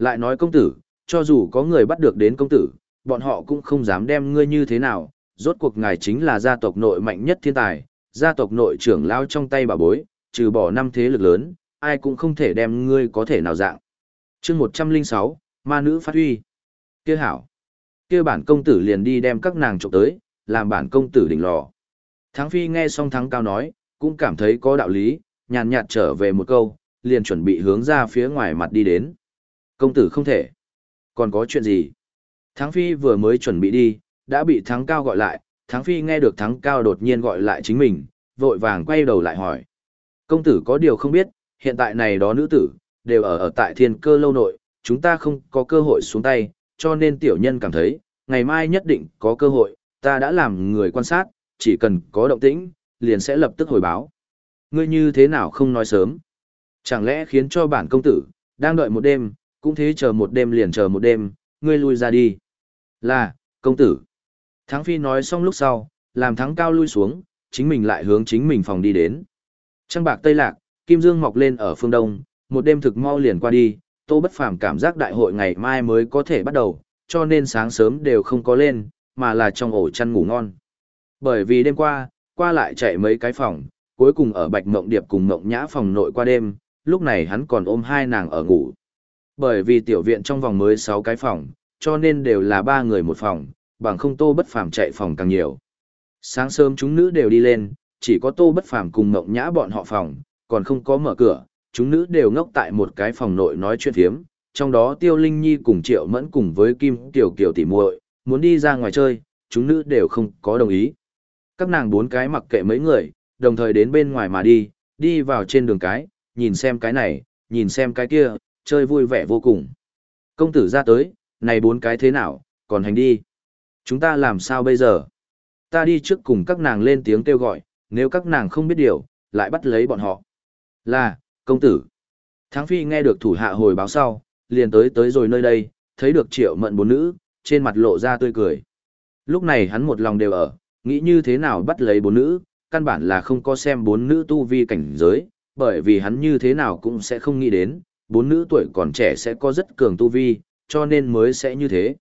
Lại nói công tử, cho dù có người bắt được đến công tử, bọn họ cũng không dám đem ngươi như thế nào, rốt cuộc ngài chính là gia tộc nội mạnh nhất thiên tài, gia tộc nội trưởng lao trong tay bà bối, trừ bỏ năm thế lực lớn, ai cũng không thể đem ngươi có thể nào dạng. chương 106, ma nữ phát huy. kia hảo. kia bản công tử liền đi đem các nàng trộm tới, làm bản công tử đỉnh lò. Thắng phi nghe xong thắng cao nói, cũng cảm thấy có đạo lý, nhàn nhạt trở về một câu, liền chuẩn bị hướng ra phía ngoài mặt đi đến. Công tử không thể. Còn có chuyện gì? Thắng phi vừa mới chuẩn bị đi, đã bị thắng cao gọi lại, thắng phi nghe được thắng cao đột nhiên gọi lại chính mình, vội vàng quay đầu lại hỏi. Công tử có điều không biết, hiện tại này đó nữ tử, đều ở ở tại thiên cơ lâu nội, chúng ta không có cơ hội xuống tay, cho nên tiểu nhân cảm thấy, ngày mai nhất định có cơ hội, ta đã làm người quan sát, chỉ cần có động tĩnh, liền sẽ lập tức hồi báo. Ngươi như thế nào không nói sớm? Chẳng lẽ khiến cho bản công tử, đang đợi một đêm, cũng thế chờ một đêm liền chờ một đêm, ngươi lui ra đi. Là, công tử. Thắng Phi nói xong lúc sau, làm thắng cao lui xuống, chính mình lại hướng chính mình phòng đi đến. Trăng bạc tây lạc, kim dương mọc lên ở phương đông, một đêm thực mau liền qua đi, Tô Bất Phàm cảm giác đại hội ngày mai mới có thể bắt đầu, cho nên sáng sớm đều không có lên, mà là trong ổ chăn ngủ ngon. Bởi vì đêm qua, qua lại chạy mấy cái phòng, cuối cùng ở Bạch Mộng Điệp cùng Mộng Nhã phòng nội qua đêm, lúc này hắn còn ôm hai nàng ở ngủ. Bởi vì tiểu viện trong vòng mới 6 cái phòng, cho nên đều là ba người một phòng, bằng không Tô Bất Phàm chạy phòng càng nhiều. Sáng sớm chúng nữ đều đi lên, chỉ có Tô Bất Phàm cùng Mộng Nhã bọn họ phòng, còn không có mở cửa, chúng nữ đều ngốc tại một cái phòng nội nói chuyện phiếm, trong đó Tiêu Linh Nhi cùng Triệu Mẫn cùng với Kim Tiểu Kiều tỉ muội, muốn đi ra ngoài chơi, chúng nữ đều không có đồng ý. Các nàng bốn cái mặc kệ mấy người, đồng thời đến bên ngoài mà đi, đi vào trên đường cái, nhìn xem cái này, nhìn xem cái kia, chơi vui vẻ vô cùng. Công tử ra tới, này bốn cái thế nào, còn hành đi. Chúng ta làm sao bây giờ? Ta đi trước cùng các nàng lên tiếng kêu gọi, nếu các nàng không biết điều, lại bắt lấy bọn họ. Là, công tử. Thắng Phi nghe được thủ hạ hồi báo sau, liền tới tới rồi nơi đây, thấy được triệu mận bốn nữ, trên mặt lộ ra tươi cười. Lúc này hắn một lòng đều ở, nghĩ như thế nào bắt lấy bốn nữ, căn bản là không có xem bốn nữ tu vi cảnh giới, bởi vì hắn như thế nào cũng sẽ không nghĩ đến, bốn nữ tuổi còn trẻ sẽ có rất cường tu vi, cho nên mới sẽ như thế.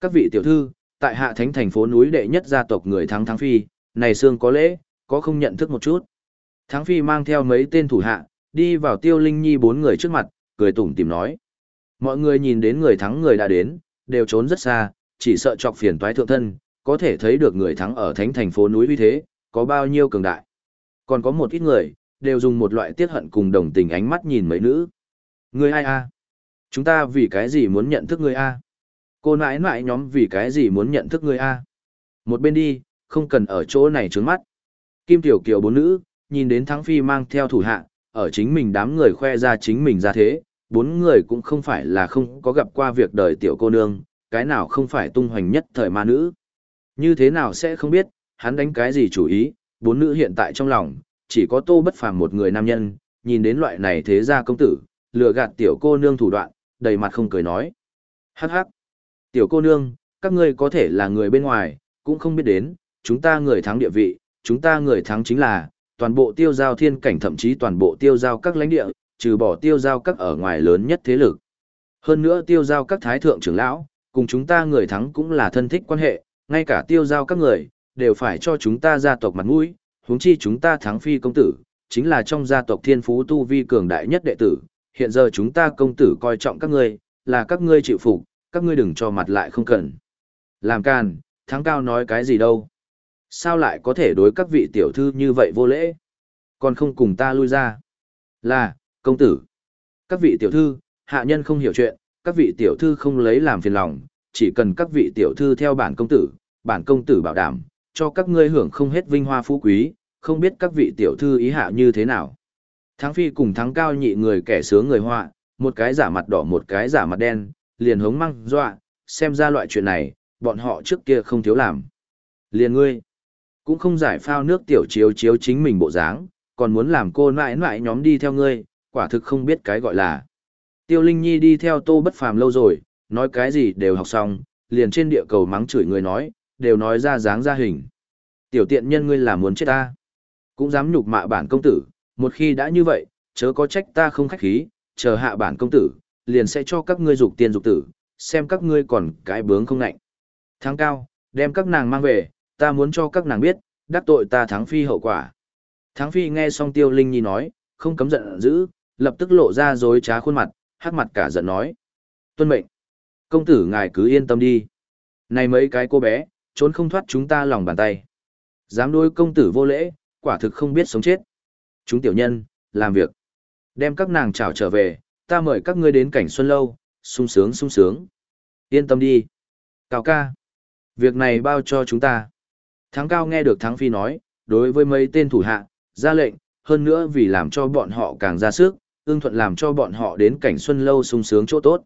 Các vị tiểu thư, tại hạ thánh thành phố núi đệ nhất gia tộc người thắng thắng phi, này xương có lễ, có không nhận thức một chút. Thắng phi mang theo mấy tên thủ hạ, đi vào tiêu linh nhi bốn người trước mặt, cười tủm tìm nói. Mọi người nhìn đến người thắng người đã đến, đều trốn rất xa, chỉ sợ chọc phiền toái thượng thân, có thể thấy được người thắng ở thánh thành phố núi uy thế, có bao nhiêu cường đại. Còn có một ít người, đều dùng một loại tiết hận cùng đồng tình ánh mắt nhìn mấy nữ. Người ai a? Chúng ta vì cái gì muốn nhận thức người a? Cô nãi nãi nhóm vì cái gì muốn nhận thức người a? Một bên đi, không cần ở chỗ này trướng mắt. Kim Tiểu Kiều bốn nữ, nhìn đến Thắng Phi mang theo thủ hạ, ở chính mình đám người khoe ra chính mình ra thế, bốn người cũng không phải là không có gặp qua việc đời tiểu cô nương, cái nào không phải tung hoành nhất thời ma nữ. Như thế nào sẽ không biết, hắn đánh cái gì chủ ý, bốn nữ hiện tại trong lòng, chỉ có tô bất phàm một người nam nhân, nhìn đến loại này thế gia công tử, lừa gạt tiểu cô nương thủ đoạn, đầy mặt không cười nói. Hắc hắc, tiểu cô nương, các ngươi có thể là người bên ngoài, cũng không biết đến, chúng ta người thắng địa vị, chúng ta người thắng chính là, toàn bộ tiêu giao thiên cảnh thậm chí toàn bộ tiêu giao các lãnh địa, trừ bỏ tiêu giao các ở ngoài lớn nhất thế lực. Hơn nữa tiêu giao các thái thượng trưởng lão, cùng chúng ta người thắng cũng là thân thích quan hệ, ngay cả tiêu giao các người, đều phải cho chúng ta gia tộc mặt mũi, huống chi chúng ta thắng phi công tử, chính là trong gia tộc thiên phú tu vi cường đại nhất đệ tử, hiện giờ chúng ta công tử coi trọng các ngươi, là các ngươi chịu phục, các ngươi đừng cho mặt lại không cần. Làm can, thắng cao nói cái gì đâu. Sao lại có thể đối các vị tiểu thư như vậy vô lễ? Còn không cùng ta lui ra. Là, công tử. Các vị tiểu thư, hạ nhân không hiểu chuyện, các vị tiểu thư không lấy làm phiền lòng, chỉ cần các vị tiểu thư theo bản công tử, bản công tử bảo đảm, cho các ngươi hưởng không hết vinh hoa phú quý, không biết các vị tiểu thư ý hạ như thế nào. Thắng phi cùng thắng cao nhị người kẻ sướng người họa, một cái giả mặt đỏ một cái giả mặt đen, liền hống măng dọa, xem ra loại chuyện này, bọn họ trước kia không thiếu làm. Liền ngươi, cũng không giải phao nước tiểu chiếu chiếu chính mình bộ dáng, còn muốn làm cô nãi nãi nhóm đi theo ngươi, quả thực không biết cái gọi là. Tiêu Linh Nhi đi theo tô bất phàm lâu rồi, nói cái gì đều học xong, liền trên địa cầu mắng chửi người nói, đều nói ra dáng ra hình. Tiểu tiện nhân ngươi là muốn chết ta. Cũng dám nhục mạ bản công tử, một khi đã như vậy, chớ có trách ta không khách khí, chờ hạ bản công tử, liền sẽ cho các ngươi dục tiền dục tử, xem các ngươi còn cái bướng không nạnh. Thắng cao, đem các nàng mang về, ta muốn cho các nàng biết, đắc tội ta thắng phi hậu quả. Thắng phi nghe xong tiêu linh nhi nói, không cấm giận dữ, lập tức lộ ra dối trá khuôn mặt, hắc mặt cả giận nói. Tuân mệnh, công tử ngài cứ yên tâm đi. Này mấy cái cô bé, trốn không thoát chúng ta lòng bàn tay. Dám đối công tử vô lễ, quả thực không biết sống chết. Chúng tiểu nhân, làm việc. Đem các nàng chào trở về, ta mời các ngươi đến cảnh xuân lâu, sung sướng sung sướng. Yên tâm đi. Cao ca. Việc này bao cho chúng ta. Thắng cao nghe được Thắng Phi nói, đối với mấy tên thủ hạ, ra lệnh, hơn nữa vì làm cho bọn họ càng ra sức, ương thuận làm cho bọn họ đến cảnh xuân lâu sung sướng chỗ tốt.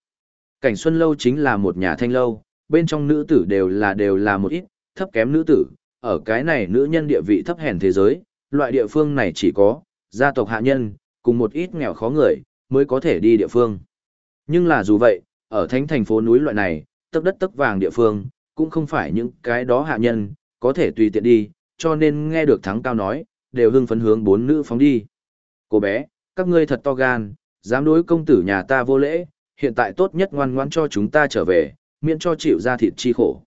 Cảnh xuân lâu chính là một nhà thanh lâu, bên trong nữ tử đều là đều là một ít, thấp kém nữ tử, ở cái này nữ nhân địa vị thấp hèn thế giới, loại địa phương này chỉ có, gia tộc hạ nhân, cùng một ít nghèo khó người, mới có thể đi địa phương. Nhưng là dù vậy, ở thánh thành phố núi loại này, tấp đất tấp vàng địa phương, cũng không phải những cái đó hạ nhân, có thể tùy tiện đi, cho nên nghe được thắng cao nói, đều hưng phấn hướng bốn nữ phóng đi. Cô bé, các ngươi thật to gan, dám đối công tử nhà ta vô lễ, hiện tại tốt nhất ngoan ngoãn cho chúng ta trở về, miễn cho chịu ra thịt chi khổ.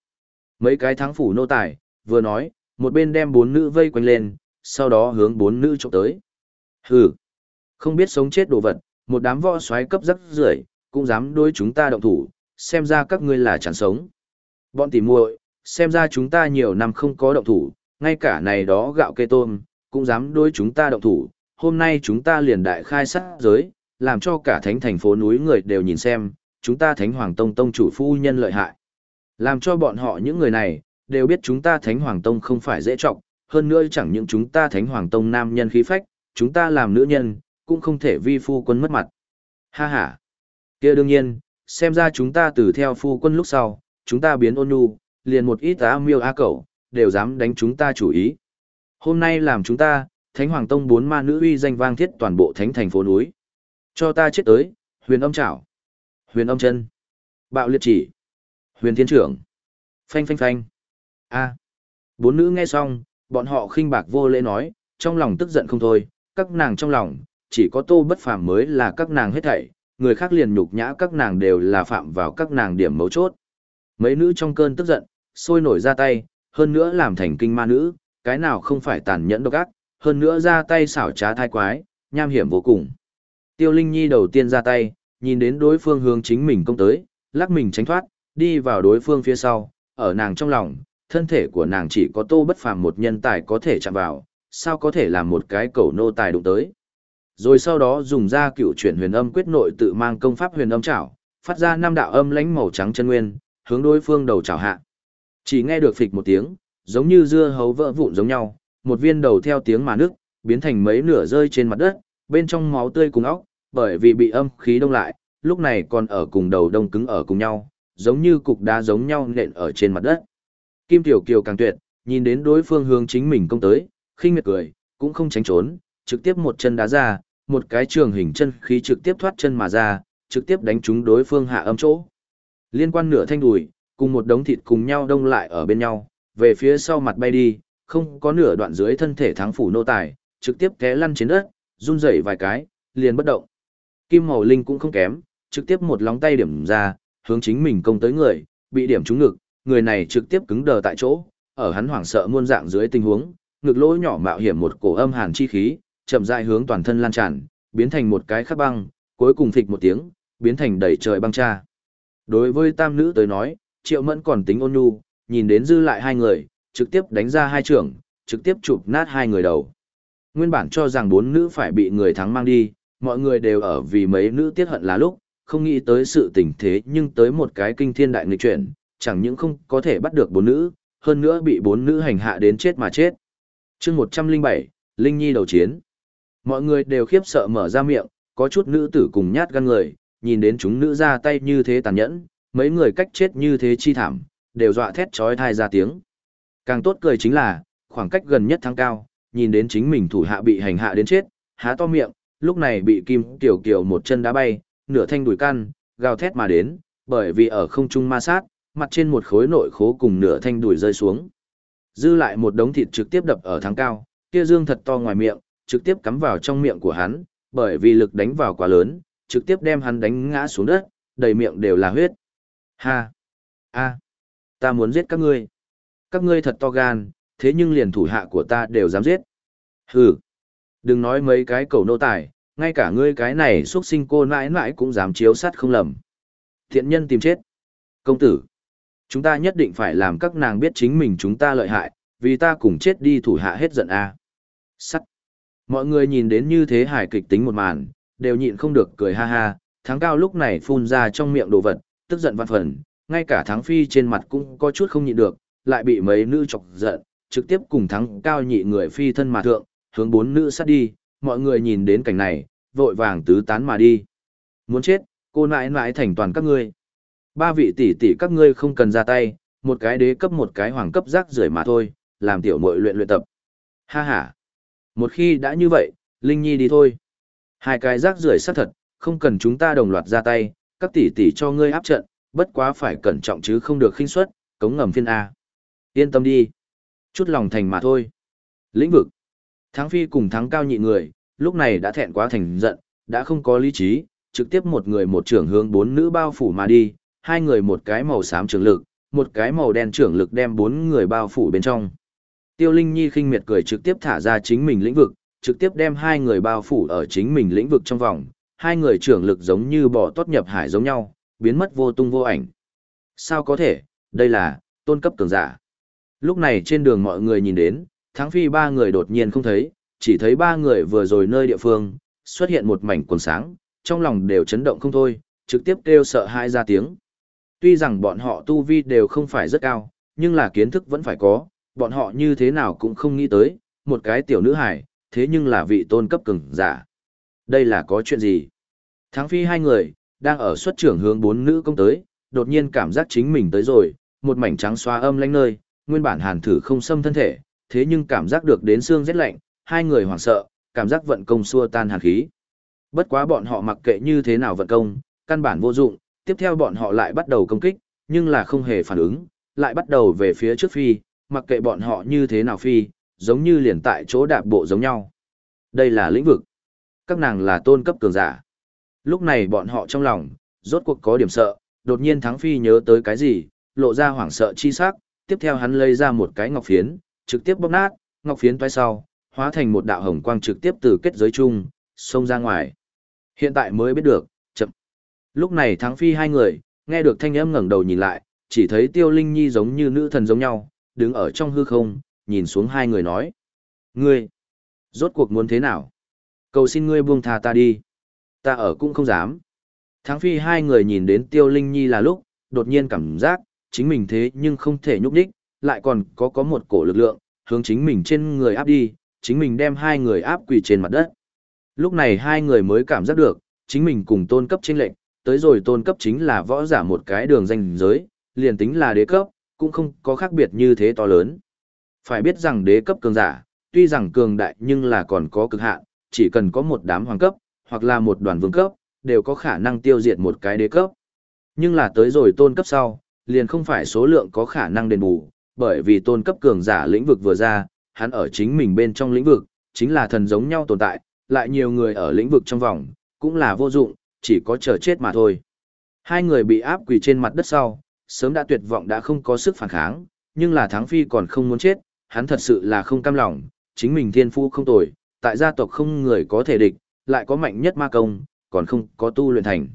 Mấy cái thắng phủ nô tài, vừa nói, một bên đem bốn nữ vây quanh lên, sau đó hướng bốn nữ trộm tới. Hừ, không biết sống chết đồ vật, một đám võ xoáy cấp rất rưởi, cũng dám đối chúng ta động thủ, xem ra các ngươi là chẳng sống. Bọn tỉ muội, xem ra chúng ta nhiều năm không có động thủ, ngay cả này đó gạo kê tôm, cũng dám đối chúng ta động thủ, hôm nay chúng ta liền đại khai sát giới, làm cho cả thánh thành phố núi người đều nhìn xem, chúng ta Thánh Hoàng Tông Tông chủ phu nhân lợi hại. Làm cho bọn họ những người này, đều biết chúng ta Thánh Hoàng Tông không phải dễ trọng, hơn nữa chẳng những chúng ta Thánh Hoàng Tông nam nhân khí phách, chúng ta làm nữ nhân, cũng không thể vi phu quân mất mặt. Ha ha. kia đương nhiên, xem ra chúng ta từ theo phu quân lúc sau, chúng ta biến ôn nhu, liền một ít á miêu á cẩu, đều dám đánh chúng ta chủ ý. Hôm nay làm chúng ta, Thánh Hoàng Tông bốn ma nữ uy danh vang thiết toàn bộ thánh thành phố núi. Cho ta chết tới, huyền âm chảo, huyền âm chân, bạo liệt chỉ, huyền thiên trưởng, phanh phanh phanh. A. Bốn nữ nghe xong, bọn họ khinh bạc vô lễ nói, trong lòng tức giận không thôi, các nàng trong lòng, chỉ có tô bất phàm mới là các nàng hết thảy, người khác liền nhục nhã các nàng đều là phạm vào các nàng điểm mấu chốt. Mấy nữ trong cơn tức giận, sôi nổi ra tay, hơn nữa làm thành kinh ma nữ, cái nào không phải tàn nhẫn độc ác, hơn nữa ra tay xảo trá thai quái, nham hiểm vô cùng. Tiêu Linh Nhi đầu tiên ra tay, nhìn đến đối phương hướng chính mình công tới, lắc mình tránh thoát, đi vào đối phương phía sau, ở nàng trong lòng, thân thể của nàng chỉ có tô bất phàm một nhân tài có thể chạm vào, sao có thể làm một cái cầu nô tài đụng tới. Rồi sau đó dùng ra cựu chuyển huyền âm quyết nội tự mang công pháp huyền âm chảo, phát ra năm đạo âm lãnh màu trắng chân nguyên, hướng đối phương đầu chảo hạ. Chỉ nghe được phịch một tiếng, giống như dưa hấu vỡ vụn giống nhau, một viên đầu theo tiếng mà nước, biến thành mấy nửa rơi trên mặt đất, bên trong máu tươi cùng óc, bởi vì bị âm khí đông lại, lúc này còn ở cùng đầu đông cứng ở cùng nhau, giống như cục đá giống nhau nện ở trên mặt đất. Kim Tiểu Kiều càng tuyệt, nhìn đến đối phương hướng chính mình công tới, khinh miệt cười, cũng không tránh trốn, trực tiếp một chân đá ra, một cái trường hình chân khí trực tiếp thoát chân mà ra, trực tiếp đánh trúng đối phương hạ âm chỗ. Liên quan nửa thanh đùi, cùng một đống thịt cùng nhau đông lại ở bên nhau, về phía sau mặt bay đi, không có nửa đoạn dưới thân thể thắng phủ nô tài, trực tiếp té lăn trên đất, run rẩy vài cái, liền bất động. Kim Màu Linh cũng không kém, trực tiếp một lóng tay điểm ra, hướng chính mình công tới người, bị điểm trúng ngực, người này trực tiếp cứng đờ tại chỗ, ở hắn hoảng sợ muôn dạng dưới tình huống, ngực lỗ nhỏ mạo hiểm một cổ âm hàn chi khí, chậm rãi hướng toàn thân lan tràn, biến thành một cái khắc băng, cuối cùng phịch một tiếng, biến thành đầy trời băng cha. Đối với tam nữ tới nói, Triệu Mẫn còn tính ôn nhu, nhìn đến dư lại hai người, trực tiếp đánh ra hai trưởng, trực tiếp chụp nát hai người đầu. Nguyên bản cho rằng bốn nữ phải bị người thắng mang đi, mọi người đều ở vì mấy nữ tiết hận là lúc, không nghĩ tới sự tình thế nhưng tới một cái kinh thiên đại nghịch chuyển, chẳng những không có thể bắt được bốn nữ, hơn nữa bị bốn nữ hành hạ đến chết mà chết chương 107, Linh Nhi đầu chiến. Mọi người đều khiếp sợ mở ra miệng, có chút nữ tử cùng nhát gan người, nhìn đến chúng nữ ra tay như thế tàn nhẫn, mấy người cách chết như thế chi thảm, đều dọa thét trói thai ra tiếng. Càng tốt cười chính là, khoảng cách gần nhất thăng cao, nhìn đến chính mình thủ hạ bị hành hạ đến chết, há to miệng, lúc này bị Kim Tiểu Kiều một chân đá bay, nửa thanh đùi căn, gào thét mà đến, bởi vì ở không trung ma sát, mặt trên một khối nội khố cùng nửa thanh đùi rơi xuống. Dư lại một đống thịt trực tiếp đập ở thắng cao, kia dương thật to ngoài miệng, trực tiếp cắm vào trong miệng của hắn, bởi vì lực đánh vào quá lớn, trực tiếp đem hắn đánh ngã xuống đất, đầy miệng đều là huyết. Ha! A! Ta muốn giết các ngươi. Các ngươi thật to gan, thế nhưng liền thủ hạ của ta đều dám giết. Hừ! Đừng nói mấy cái cầu nô tài, ngay cả ngươi cái này xuất sinh cô mãi mãi cũng dám chiếu sát không lầm. Thiện nhân tìm chết. Công tử! Chúng ta nhất định phải làm các nàng biết chính mình chúng ta lợi hại, vì ta cùng chết đi thủ hạ hết giận a. Sắt! Mọi người nhìn đến như thế hài kịch tính một màn, đều nhịn không được cười ha ha, thắng cao lúc này phun ra trong miệng đồ vật, tức giận văn phần, ngay cả thắng phi trên mặt cũng có chút không nhịn được, lại bị mấy nữ chọc giận, trực tiếp cùng thắng cao nhị người phi thân mà thượng, hướng bốn nữ sát đi, mọi người nhìn đến cảnh này, vội vàng tứ tán mà đi. Muốn chết, cô nãi nãi thành toàn các ngươi. Ba vị tỷ tỷ các ngươi không cần ra tay, một cái đế cấp một cái hoàng cấp rác rưởi mà thôi, làm tiểu muội luyện luyện tập. Ha ha. Một khi đã như vậy, Linh Nhi đi thôi. Hai cái rác rưởi xác thật, không cần chúng ta đồng loạt ra tay, các tỷ tỷ cho ngươi áp trận, bất quá phải cẩn trọng chứ không được khinh suất, cống ngầm phiên A. Yên tâm đi. Chút lòng thành mà thôi. Lĩnh vực. Thắng phi cùng thắng cao nhị người, lúc này đã thẹn quá thành giận, đã không có lý trí, trực tiếp một người một trưởng hướng bốn nữ bao phủ mà đi, hai người một cái màu xám trưởng lực, một cái màu đen trưởng lực đem bốn người bao phủ bên trong. Tiêu Linh Nhi khinh miệt cười trực tiếp thả ra chính mình lĩnh vực, trực tiếp đem hai người bao phủ ở chính mình lĩnh vực trong vòng, hai người trưởng lực giống như bò tốt nhập hải giống nhau, biến mất vô tung vô ảnh. Sao có thể, đây là, tôn cấp cường giả. Lúc này trên đường mọi người nhìn đến, thắng phi ba người đột nhiên không thấy, chỉ thấy ba người vừa rồi nơi địa phương, xuất hiện một mảnh quần sáng, trong lòng đều chấn động không thôi, trực tiếp kêu sợ hãi ra tiếng. Tuy rằng bọn họ tu vi đều không phải rất cao, nhưng là kiến thức vẫn phải có, bọn họ như thế nào cũng không nghĩ tới, một cái tiểu nữ hải, thế nhưng là vị tôn cấp cường giả. Đây là có chuyện gì? Thắng phi hai người, đang ở xuất trưởng hướng bốn nữ công tới, đột nhiên cảm giác chính mình tới rồi, một mảnh trắng xóa âm lánh nơi, nguyên bản hàn thử không xâm thân thể, thế nhưng cảm giác được đến xương rét lạnh, hai người hoảng sợ, cảm giác vận công xua tan hàn khí. Bất quá bọn họ mặc kệ như thế nào vận công, căn bản vô dụng, tiếp theo bọn họ lại bắt đầu công kích, nhưng là không hề phản ứng, lại bắt đầu về phía trước phi, mặc kệ bọn họ như thế nào phi, giống như liền tại chỗ đạp bộ giống nhau. Đây là lĩnh vực. Các nàng là tôn cấp cường giả. Lúc này bọn họ trong lòng, rốt cuộc có điểm sợ, đột nhiên thắng phi nhớ tới cái gì, lộ ra hoảng sợ chi sắc, tiếp theo hắn lấy ra một cái ngọc phiến, trực tiếp bóp nát, ngọc phiến toái sau, hóa thành một đạo hồng quang trực tiếp từ kết giới chung, xông ra ngoài. Hiện tại mới biết được. Lúc này thắng phi hai người, nghe được thanh âm ngẩng đầu nhìn lại, chỉ thấy tiêu linh nhi giống như nữ thần giống nhau, đứng ở trong hư không, nhìn xuống hai người nói. Ngươi, rốt cuộc muốn thế nào? Cầu xin ngươi buông tha ta đi. Ta ở cũng không dám. Thắng phi hai người nhìn đến tiêu linh nhi là lúc, đột nhiên cảm giác, chính mình thế nhưng không thể nhúc đích, lại còn có có một cổ lực lượng, hướng chính mình trên người áp đi, chính mình đem hai người áp quỳ trên mặt đất. Lúc này hai người mới cảm giác được, chính mình cùng tôn cấp trên lệnh, tới rồi tôn cấp chính là võ giả một cái đường danh giới, liền tính là đế cấp, cũng không có khác biệt như thế to lớn. Phải biết rằng đế cấp cường giả, tuy rằng cường đại nhưng là còn có cực hạn, chỉ cần có một đám hoàng cấp, hoặc là một đoàn vương cấp, đều có khả năng tiêu diệt một cái đế cấp. Nhưng là tới rồi tôn cấp sau, liền không phải số lượng có khả năng đền bù, bởi vì tôn cấp cường giả lĩnh vực vừa ra, hắn ở chính mình bên trong lĩnh vực, chính là thần giống nhau tồn tại, lại nhiều người ở lĩnh vực trong vòng, cũng là vô dụng, chỉ có chờ chết mà thôi. Hai người bị áp quỳ trên mặt đất sau, sớm đã tuyệt vọng đã không có sức phản kháng, nhưng là Thắng Phi còn không muốn chết, hắn thật sự là không cam lòng, chính mình thiên phu không tồi, tại gia tộc không người có thể địch, lại có mạnh nhất ma công, còn không có tu luyện thành.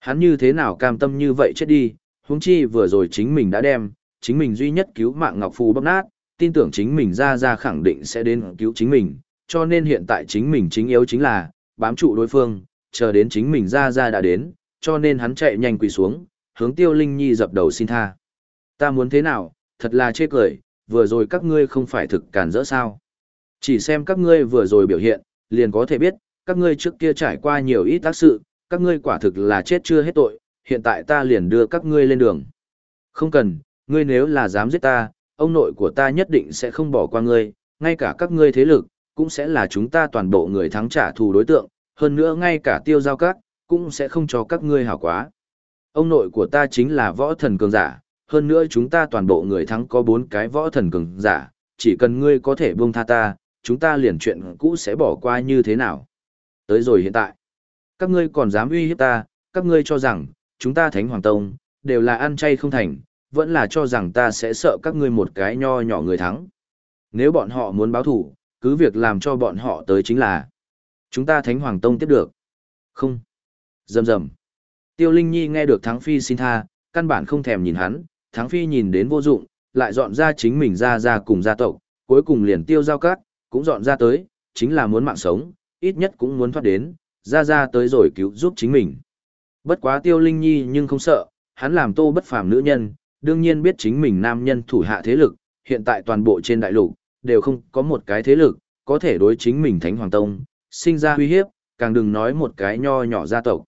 Hắn như thế nào cam tâm như vậy chết đi, huống chi vừa rồi chính mình đã đem, chính mình duy nhất cứu mạng Ngọc Phù bóp nát, tin tưởng chính mình ra ra khẳng định sẽ đến cứu chính mình, cho nên hiện tại chính mình chính yếu chính là, bám trụ đối phương, chờ đến chính mình ra ra đã đến, cho nên hắn chạy nhanh quỳ xuống, hướng tiêu linh nhi dập đầu xin tha. Ta muốn thế nào, thật là chê cười, vừa rồi các ngươi không phải thực cản rỡ sao. Chỉ xem các ngươi vừa rồi biểu hiện, liền có thể biết, các ngươi trước kia trải qua nhiều ít tác sự, các ngươi quả thực là chết chưa hết tội, hiện tại ta liền đưa các ngươi lên đường. Không cần, ngươi nếu là dám giết ta, ông nội của ta nhất định sẽ không bỏ qua ngươi, ngay cả các ngươi thế lực, cũng sẽ là chúng ta toàn bộ người thắng trả thù đối tượng, hơn nữa ngay cả tiêu giao các, cũng sẽ không cho các ngươi hảo quá. Ông nội của ta chính là võ thần cường giả, hơn nữa chúng ta toàn bộ người thắng có bốn cái võ thần cường giả, chỉ cần ngươi có thể buông tha ta, chúng ta liền chuyện cũ sẽ bỏ qua như thế nào. Tới rồi hiện tại, các ngươi còn dám uy hiếp ta, các ngươi cho rằng, chúng ta Thánh Hoàng Tông, đều là ăn chay không thành, vẫn là cho rằng ta sẽ sợ các ngươi một cái nho nhỏ người thắng. Nếu bọn họ muốn báo thủ, cứ việc làm cho bọn họ tới chính là chúng ta Thánh Hoàng Tông tiếp được. Không. Dầm dầm. Tiêu Linh Nhi nghe được Thắng Phi xin tha, căn bản không thèm nhìn hắn, Thắng Phi nhìn đến vô dụng, lại dọn ra chính mình ra ra cùng gia tộc, cuối cùng liền tiêu giao cát, cũng dọn ra tới, chính là muốn mạng sống, ít nhất cũng muốn thoát đến, ra ra tới rồi cứu giúp chính mình. Bất quá Tiêu Linh Nhi nhưng không sợ, hắn làm tô bất phàm nữ nhân, đương nhiên biết chính mình nam nhân thủ hạ thế lực, hiện tại toàn bộ trên đại lục, đều không có một cái thế lực, có thể đối chính mình Thánh Hoàng Tông, sinh ra uy hiếp, càng đừng nói một cái nho nhỏ gia tộc.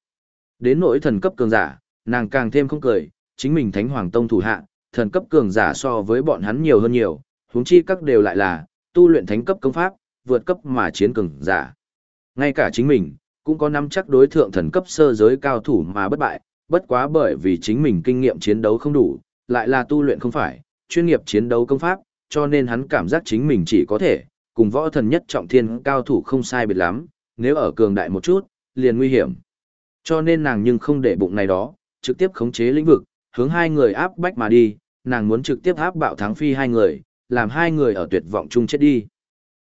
Đến nỗi thần cấp cường giả, nàng càng thêm không cười, chính mình Thánh Hoàng Tông thủ hạ, thần cấp cường giả so với bọn hắn nhiều hơn nhiều, huống chi các đều lại là tu luyện thánh cấp công pháp, vượt cấp mà chiến cường giả. Ngay cả chính mình, cũng có nắm chắc đối thượng thần cấp sơ giới cao thủ mà bất bại, bất quá bởi vì chính mình kinh nghiệm chiến đấu không đủ, lại là tu luyện không phải, chuyên nghiệp chiến đấu công pháp, cho nên hắn cảm giác chính mình chỉ có thể, cùng võ thần nhất trọng thiên cao thủ không sai biệt lắm, nếu ở cường đại một chút, liền nguy hiểm. Cho nên nàng nhưng không để bụng này đó, trực tiếp khống chế lĩnh vực, hướng hai người áp bách mà đi, nàng muốn trực tiếp áp bạo thắng phi hai người, làm hai người ở tuyệt vọng chung chết đi.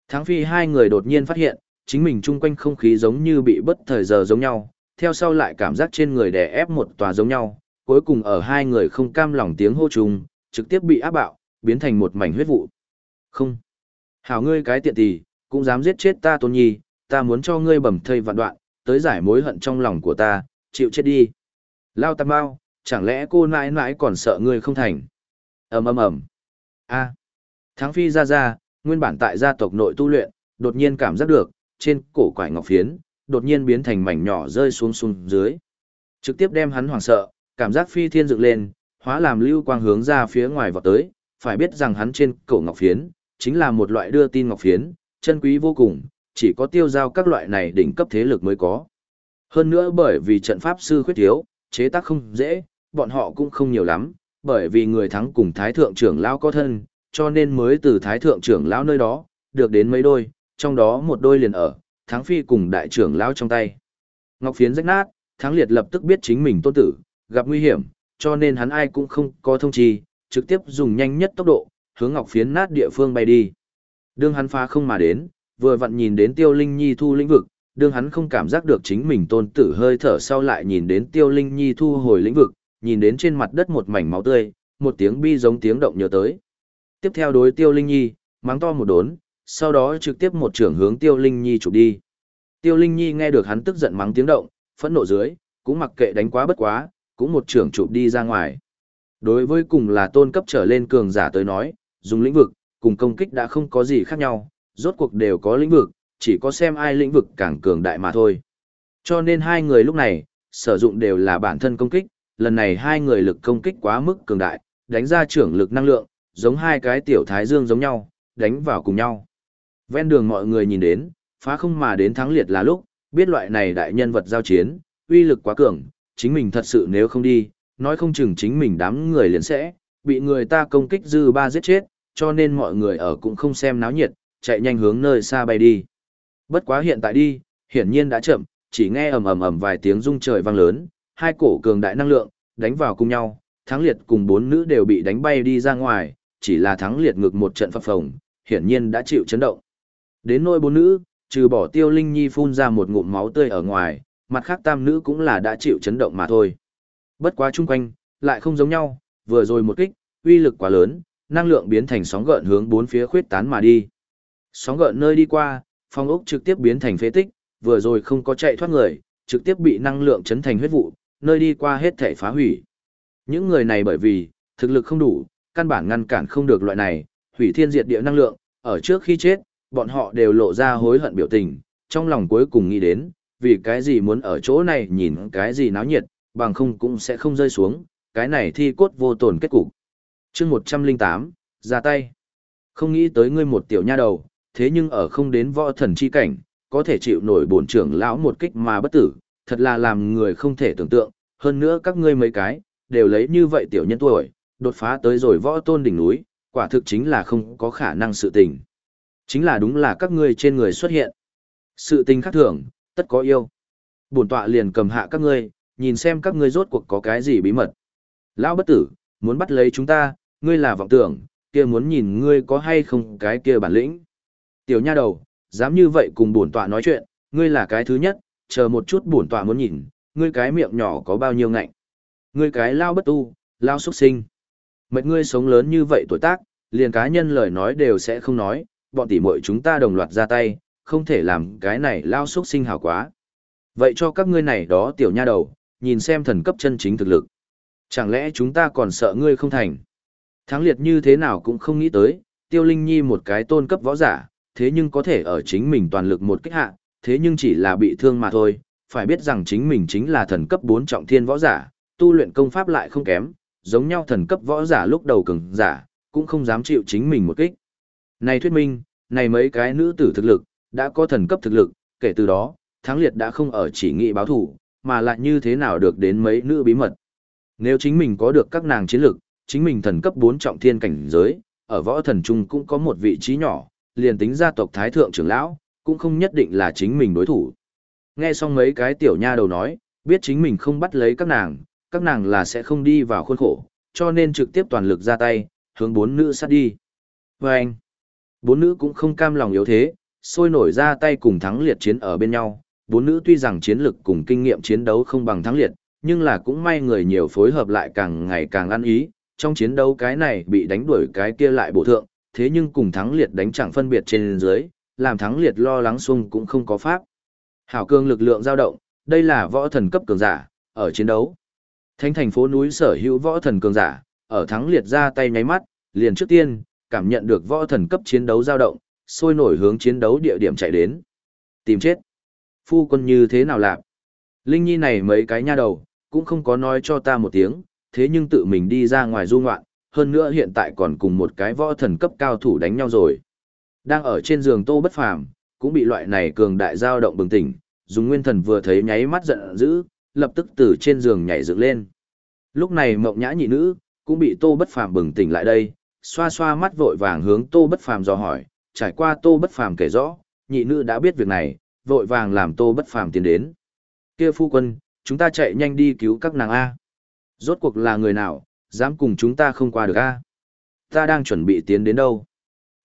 Thắng phi hai người đột nhiên phát hiện, chính mình chung quanh không khí giống như bị bất thời giờ giống nhau, theo sau lại cảm giác trên người đè ép một tòa giống nhau, cuối cùng ở hai người không cam lòng tiếng hô chung, trực tiếp bị áp bạo, biến thành một mảnh huyết vụ. Không. Hảo ngươi cái tiện tỳ, cũng dám giết chết ta tôn nhi, ta muốn cho ngươi bầm thây vạn đoạn, tới giải mối hận trong lòng của ta, chịu chết đi. Lao tạp bao, chẳng lẽ cô nãi nãi còn sợ ngươi không thành? ầm ầm ầm. A. Thắng phi ra ra, nguyên bản tại gia tộc nội tu luyện, đột nhiên cảm giác được, trên cổ quải ngọc phiến, đột nhiên biến thành mảnh nhỏ rơi xuống xuống dưới. Trực tiếp đem hắn hoảng sợ, cảm giác phi thiên dựng lên, hóa làm lưu quang hướng ra phía ngoài vọt tới, phải biết rằng hắn trên cổ ngọc phiến, chính là một loại đưa tin ngọc phiến, chân quý vô cùng, chỉ có tiêu giao các loại này đỉnh cấp thế lực mới có. Hơn nữa bởi vì trận pháp sư khuyết thiếu, chế tác không dễ, bọn họ cũng không nhiều lắm, bởi vì người thắng cùng thái thượng trưởng lão có thân, cho nên mới từ thái thượng trưởng lão nơi đó, được đến mấy đôi, trong đó một đôi liền ở, thắng phi cùng đại trưởng lão trong tay. Ngọc phiến rách nát, thắng liệt lập tức biết chính mình tôn tử, gặp nguy hiểm, cho nên hắn ai cũng không có thông trì, trực tiếp dùng nhanh nhất tốc độ, hướng ngọc phiến nát địa phương bay đi. Đương hắn phá không mà đến, vừa vặn nhìn đến tiêu linh nhi thu lĩnh vực, đương hắn không cảm giác được chính mình tôn tử hơi thở sau lại nhìn đến tiêu linh nhi thu hồi lĩnh vực, nhìn đến trên mặt đất một mảnh máu tươi, một tiếng bi giống tiếng động nhớ tới. Tiếp theo đối tiêu linh nhi, mắng to một đốn, sau đó trực tiếp một trưởng hướng tiêu linh nhi chụp đi. Tiêu linh nhi nghe được hắn tức giận mắng tiếng động, phẫn nộ dưới, cũng mặc kệ đánh quá bất quá, cũng một trưởng chụp đi ra ngoài. Đối với cùng là tôn cấp trở lên cường giả tới nói, dùng lĩnh vực, cùng công kích đã không có gì khác nhau, rốt cuộc đều có lĩnh vực, chỉ có xem ai lĩnh vực càng cường đại mà thôi. Cho nên hai người lúc này, sử dụng đều là bản thân công kích, lần này hai người lực công kích quá mức cường đại, đánh ra trưởng lực năng lượng, giống hai cái tiểu thái dương giống nhau, đánh vào cùng nhau. Ven đường mọi người nhìn đến, phá không mà đến thắng liệt là lúc, biết loại này đại nhân vật giao chiến, uy lực quá cường, chính mình thật sự nếu không đi, nói không chừng chính mình đám người liền sẽ, bị người ta công kích dư ba giết chết, cho nên mọi người ở cũng không xem náo nhiệt, chạy nhanh hướng nơi xa bay đi. Bất quá hiện tại đi, hiển nhiên đã chậm, chỉ nghe ầm ầm ầm vài tiếng rung trời vang lớn, hai cổ cường đại năng lượng, đánh vào cùng nhau, thắng liệt cùng bốn nữ đều bị đánh bay đi ra ngoài, chỉ là thắng liệt ngực một trận phập phồng, hiển nhiên đã chịu chấn động. Đến nỗi bốn nữ, trừ bỏ tiêu linh nhi phun ra một ngụm máu tươi ở ngoài, mặt khác tam nữ cũng là đã chịu chấn động mà thôi. Bất quá chung quanh, lại không giống nhau, vừa rồi một kích, uy lực quá lớn, năng lượng biến thành sóng gợn hướng bốn phía khuyết tán mà đi. Sóng gợn nơi đi qua, phong ốc trực tiếp biến thành phế tích, vừa rồi không có chạy thoát người, trực tiếp bị năng lượng chấn thành huyết vụ, nơi đi qua hết thể phá hủy. Những người này bởi vì, thực lực không đủ, căn bản ngăn cản không được loại này, hủy thiên diệt địa năng lượng, ở trước khi chết, bọn họ đều lộ ra hối hận biểu tình, trong lòng cuối cùng nghĩ đến, vì cái gì muốn ở chỗ này nhìn cái gì náo nhiệt, bằng không cũng sẽ không rơi xuống, cái này thi cốt vô tổn kết cục. chương 108, ra tay. Không nghĩ tới ngươi một tiểu nha đầu, thế nhưng ở không đến võ thần chi cảnh, có thể chịu nổi bổn trưởng lão một kích mà bất tử, thật là làm người không thể tưởng tượng, hơn nữa các ngươi mấy cái, đều lấy như vậy tiểu nhân tuổi, đột phá tới rồi võ tôn đỉnh núi, quả thực chính là không có khả năng sự tình. Chính là đúng là các ngươi trên người xuất hiện. Sự tình khác thường, tất có yêu. Bổn tọa liền cầm hạ các ngươi, nhìn xem các ngươi rốt cuộc có cái gì bí mật. Lão bất tử, muốn bắt lấy chúng ta, ngươi là vọng tưởng, kia muốn nhìn ngươi có hay không cái kia bản lĩnh. Tiểu nha đầu, dám như vậy cùng bổn tọa nói chuyện, ngươi là cái thứ nhất, chờ một chút bổn tọa muốn nhìn, ngươi cái miệng nhỏ có bao nhiêu ngạnh. Ngươi cái lao bất tu, lao xuất sinh. Mệt ngươi sống lớn như vậy tuổi tác, liền cá nhân lời nói đều sẽ không nói, bọn tỷ muội chúng ta đồng loạt ra tay, không thể làm cái này lao xuất sinh hào quá. Vậy cho các ngươi này đó tiểu nha đầu, nhìn xem thần cấp chân chính thực lực. Chẳng lẽ chúng ta còn sợ ngươi không thành? Thắng liệt như thế nào cũng không nghĩ tới, tiêu linh nhi một cái tôn cấp võ giả, thế nhưng có thể ở chính mình toàn lực một kích hạ, thế nhưng chỉ là bị thương mà thôi, phải biết rằng chính mình chính là thần cấp 4 trọng thiên võ giả, tu luyện công pháp lại không kém, giống nhau thần cấp võ giả lúc đầu cường giả, cũng không dám chịu chính mình một kích. Này thuyết minh, này mấy cái nữ tử thực lực, đã có thần cấp thực lực, kể từ đó, thắng liệt đã không ở chỉ nghị báo thủ, mà lại như thế nào được đến mấy nữ bí mật. Nếu chính mình có được các nàng chiến lực, chính mình thần cấp 4 trọng thiên cảnh giới, ở võ thần trung cũng có một vị trí nhỏ, liền tính gia tộc thái thượng trưởng lão, cũng không nhất định là chính mình đối thủ. Nghe xong mấy cái tiểu nha đầu nói, biết chính mình không bắt lấy các nàng, các nàng là sẽ không đi vào khuôn khổ, cho nên trực tiếp toàn lực ra tay, hướng bốn nữ sát đi. Và anh, bốn nữ cũng không cam lòng yếu thế, sôi nổi ra tay cùng thắng liệt chiến ở bên nhau. Bốn nữ tuy rằng chiến lực cùng kinh nghiệm chiến đấu không bằng thắng liệt, nhưng là cũng may người nhiều phối hợp lại càng ngày càng ăn ý. Trong chiến đấu cái này bị đánh đuổi cái kia lại bổ thượng, thế nhưng cùng thắng liệt đánh chẳng phân biệt trên dưới, làm thắng liệt lo lắng xung cũng không có pháp. Hảo cương lực lượng dao động, đây là võ thần cấp cường giả, ở chiến đấu. Thánh thành phố núi sở hữu võ thần cường giả, ở thắng liệt ra tay nháy mắt, liền trước tiên, cảm nhận được võ thần cấp chiến đấu dao động, sôi nổi hướng chiến đấu địa điểm chạy đến. Tìm chết. Phu quân như thế nào làm? Linh Nhi này mấy cái nha đầu, cũng không có nói cho ta một tiếng, thế nhưng tự mình đi ra ngoài du ngoạn, hơn nữa hiện tại còn cùng một cái võ thần cấp cao thủ đánh nhau rồi. Đang ở trên giường Tô Bất Phàm, cũng bị loại này cường đại dao động bừng tỉnh, dùng nguyên thần vừa thấy nháy mắt giận dữ, lập tức từ trên giường nhảy dựng lên. Lúc này Mộng Nhã nhị nữ cũng bị Tô Bất Phàm bừng tỉnh lại đây, xoa xoa mắt vội vàng hướng Tô Bất Phàm dò hỏi, trải qua Tô Bất Phàm kể rõ, nhị nữ đã biết việc này, vội vàng làm Tô Bất Phàm tiến đến. Kia phu quân, chúng ta chạy nhanh đi cứu các nàng a. Rốt cuộc là người nào, dám cùng chúng ta không qua được a? Ta đang chuẩn bị tiến đến đâu?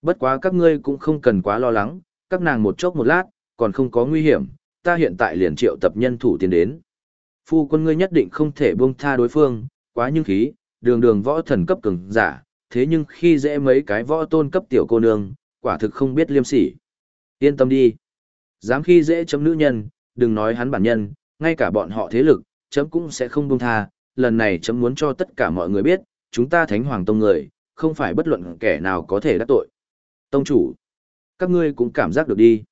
Bất quá các ngươi cũng không cần quá lo lắng, các nàng một chốc một lát, còn không có nguy hiểm, ta hiện tại liền triệu tập nhân thủ tiến đến. Phu quân ngươi nhất định không thể buông tha đối phương, quá nhưng khí, đường đường võ thần cấp cường giả, thế nhưng khi dễ mấy cái võ tôn cấp tiểu cô nương, quả thực không biết liêm sỉ. Yên tâm đi. Dám khi dễ chấm nữ nhân, đừng nói hắn bản nhân, ngay cả bọn họ thế lực, chấm cũng sẽ không buông tha, lần này chấm muốn cho tất cả mọi người biết, chúng ta thánh hoàng tông người, không phải bất luận kẻ nào có thể đắc tội. Tông chủ, các ngươi cũng cảm giác được đi.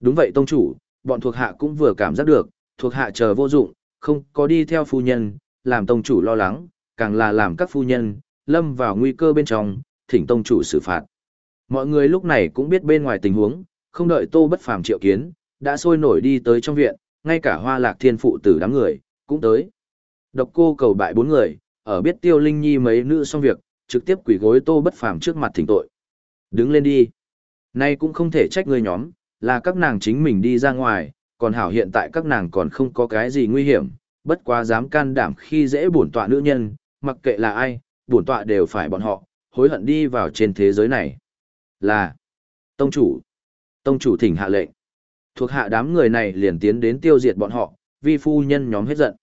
Đúng vậy tông chủ, bọn thuộc hạ cũng vừa cảm giác được, thuộc hạ chờ vô dụng, không có đi theo phu nhân, làm tông chủ lo lắng, càng là làm các phu nhân, lâm vào nguy cơ bên trong, thỉnh tông chủ xử phạt. Mọi người lúc này cũng biết bên ngoài tình huống, không đợi tô bất phàm triệu kiến, đã sôi nổi đi tới trong viện, ngay cả hoa lạc thiên phụ tử đám người, cũng tới. Độc cô cầu bại bốn người, ở biết tiêu linh nhi mấy nữ xong việc, trực tiếp quỷ gối tô bất phàm trước mặt thỉnh tội. Đứng lên đi. Nay cũng không thể trách người nhóm, là các nàng chính mình đi ra ngoài, còn hảo hiện tại các nàng còn không có cái gì nguy hiểm, bất quá dám can đảm khi dễ bổn tọa nữ nhân, mặc kệ là ai, bổn tọa đều phải bọn họ, hối hận đi vào trên thế giới này. Là, tông chủ, tông chủ thỉnh hạ lệnh. Thuộc hạ đám người này liền tiến đến tiêu diệt bọn họ, vi phu nhân nhóm hết giận.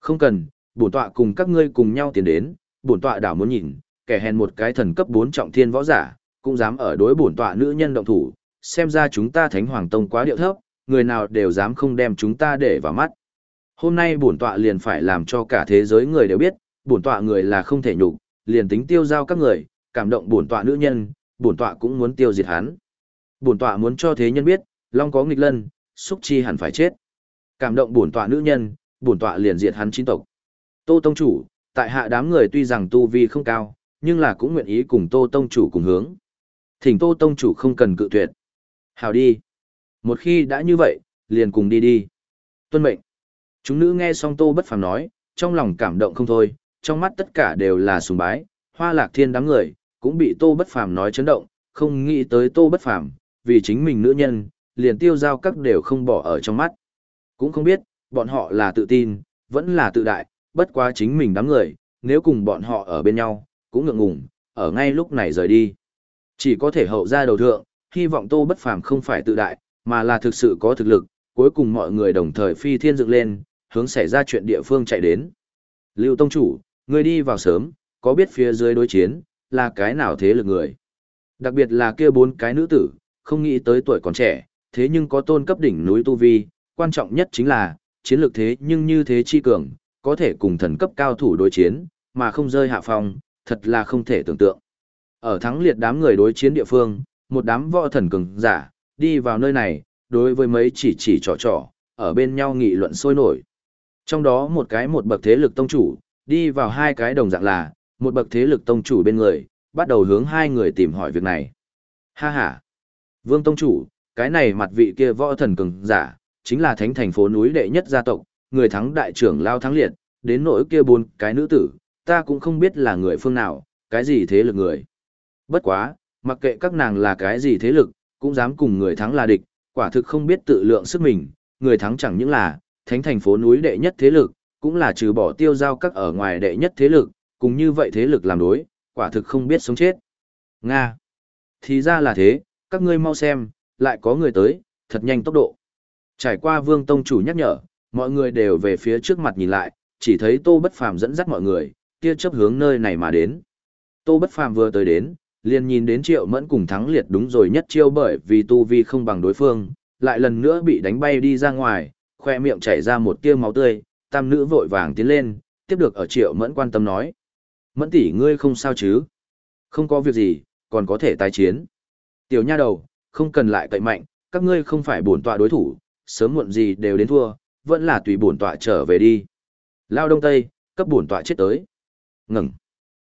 Không cần, bổn tọa cùng các ngươi cùng nhau tiến đến, bổn tọa đảo muốn nhìn, kẻ hèn một cái thần cấp 4 trọng thiên võ giả, cũng dám ở đối bổn tọa nữ nhân động thủ, xem ra chúng ta Thánh Hoàng Tông quá điệu thấp, người nào đều dám không đem chúng ta để vào mắt. Hôm nay bổn tọa liền phải làm cho cả thế giới người đều biết, bổn tọa người là không thể nhục, liền tính tiêu giao các người, cảm động bổn tọa nữ nhân, bổn tọa cũng muốn tiêu diệt hắn. Bổn tọa muốn cho thế nhân biết, long có nghịch lân, xúc chi hẳn phải chết. Cảm động bổn tọa nữ nhân, bổn tọa liền diệt hắn chín tộc. Tô tông chủ, tại hạ đám người tuy rằng tu vi không cao, nhưng là cũng nguyện ý cùng Tô tông chủ cùng hướng. Thỉnh Tô tông chủ không cần cự tuyệt. Hào đi. Một khi đã như vậy, liền cùng đi đi. Tuân mệnh. Chúng nữ nghe xong Tô bất phàm nói, trong lòng cảm động không thôi, trong mắt tất cả đều là sùng bái, hoa lạc thiên đám người, cũng bị Tô bất phàm nói chấn động, không nghĩ tới Tô bất phàm, vì chính mình nữ nhân, liền tiêu giao các đều không bỏ ở trong mắt. Cũng không biết, bọn họ là tự tin, vẫn là tự đại, bất quá chính mình đám người, nếu cùng bọn họ ở bên nhau, cũng ngượng ngùng, ở ngay lúc này rời đi. Chỉ có thể hậu ra đầu thượng, hy vọng Tô Bất Phàm không phải tự đại, mà là thực sự có thực lực, cuối cùng mọi người đồng thời phi thiên dựng lên, hướng xảy ra chuyện địa phương chạy đến. Lưu Tông Chủ, người đi vào sớm, có biết phía dưới đối chiến, là cái nào thế lực người. Đặc biệt là kia bốn cái nữ tử, không nghĩ tới tuổi còn trẻ, thế nhưng có tôn cấp đỉnh núi Tu Vi, quan trọng nhất chính là, chiến lược thế nhưng như thế chi cường, có thể cùng thần cấp cao thủ đối chiến, mà không rơi hạ phong, thật là không thể tưởng tượng. Ở thắng liệt đám người đối chiến địa phương, một đám võ thần cường giả, đi vào nơi này, đối với mấy chỉ chỉ trò trò, ở bên nhau nghị luận sôi nổi. Trong đó một cái một bậc thế lực tông chủ, đi vào hai cái đồng dạng là, một bậc thế lực tông chủ bên người, bắt đầu hướng hai người tìm hỏi việc này. Ha ha! Vương tông chủ, cái này mặt vị kia võ thần cường giả, chính là thánh thành phố núi đệ nhất gia tộc, người thắng đại trưởng lao thắng liệt, đến nỗi kia bốn cái nữ tử, ta cũng không biết là người phương nào, cái gì thế lực người. Bất quá, mặc kệ các nàng là cái gì thế lực, cũng dám cùng người thắng là địch, quả thực không biết tự lượng sức mình, người thắng chẳng những là, thánh thành phố núi đệ nhất thế lực, cũng là trừ bỏ tiêu giao các ở ngoài đệ nhất thế lực, cùng như vậy thế lực làm đối, quả thực không biết sống chết. Nga. Thì ra là thế, các ngươi mau xem, lại có người tới, thật nhanh tốc độ. Trải qua vương tông chủ nhắc nhở, mọi người đều về phía trước mặt nhìn lại, chỉ thấy tô bất phàm dẫn dắt mọi người, kia chấp hướng nơi này mà đến. Tô bất phàm vừa tới đến, liền nhìn đến triệu mẫn cùng thắng liệt đúng rồi nhất chiêu bởi vì tu vi không bằng đối phương, lại lần nữa bị đánh bay đi ra ngoài, khoe miệng chảy ra một tia máu tươi, tam nữ vội vàng tiến lên, tiếp được ở triệu mẫn quan tâm nói. Mẫn tỷ ngươi không sao chứ? Không có việc gì, còn có thể tái chiến. Tiểu nha đầu, không cần lại cậy mạnh, các ngươi không phải bổn tọa đối thủ, sớm muộn gì đều đến thua, vẫn là tùy bổn tọa trở về đi. Lao đông tây, cấp bổn tọa chết tới. Ngừng.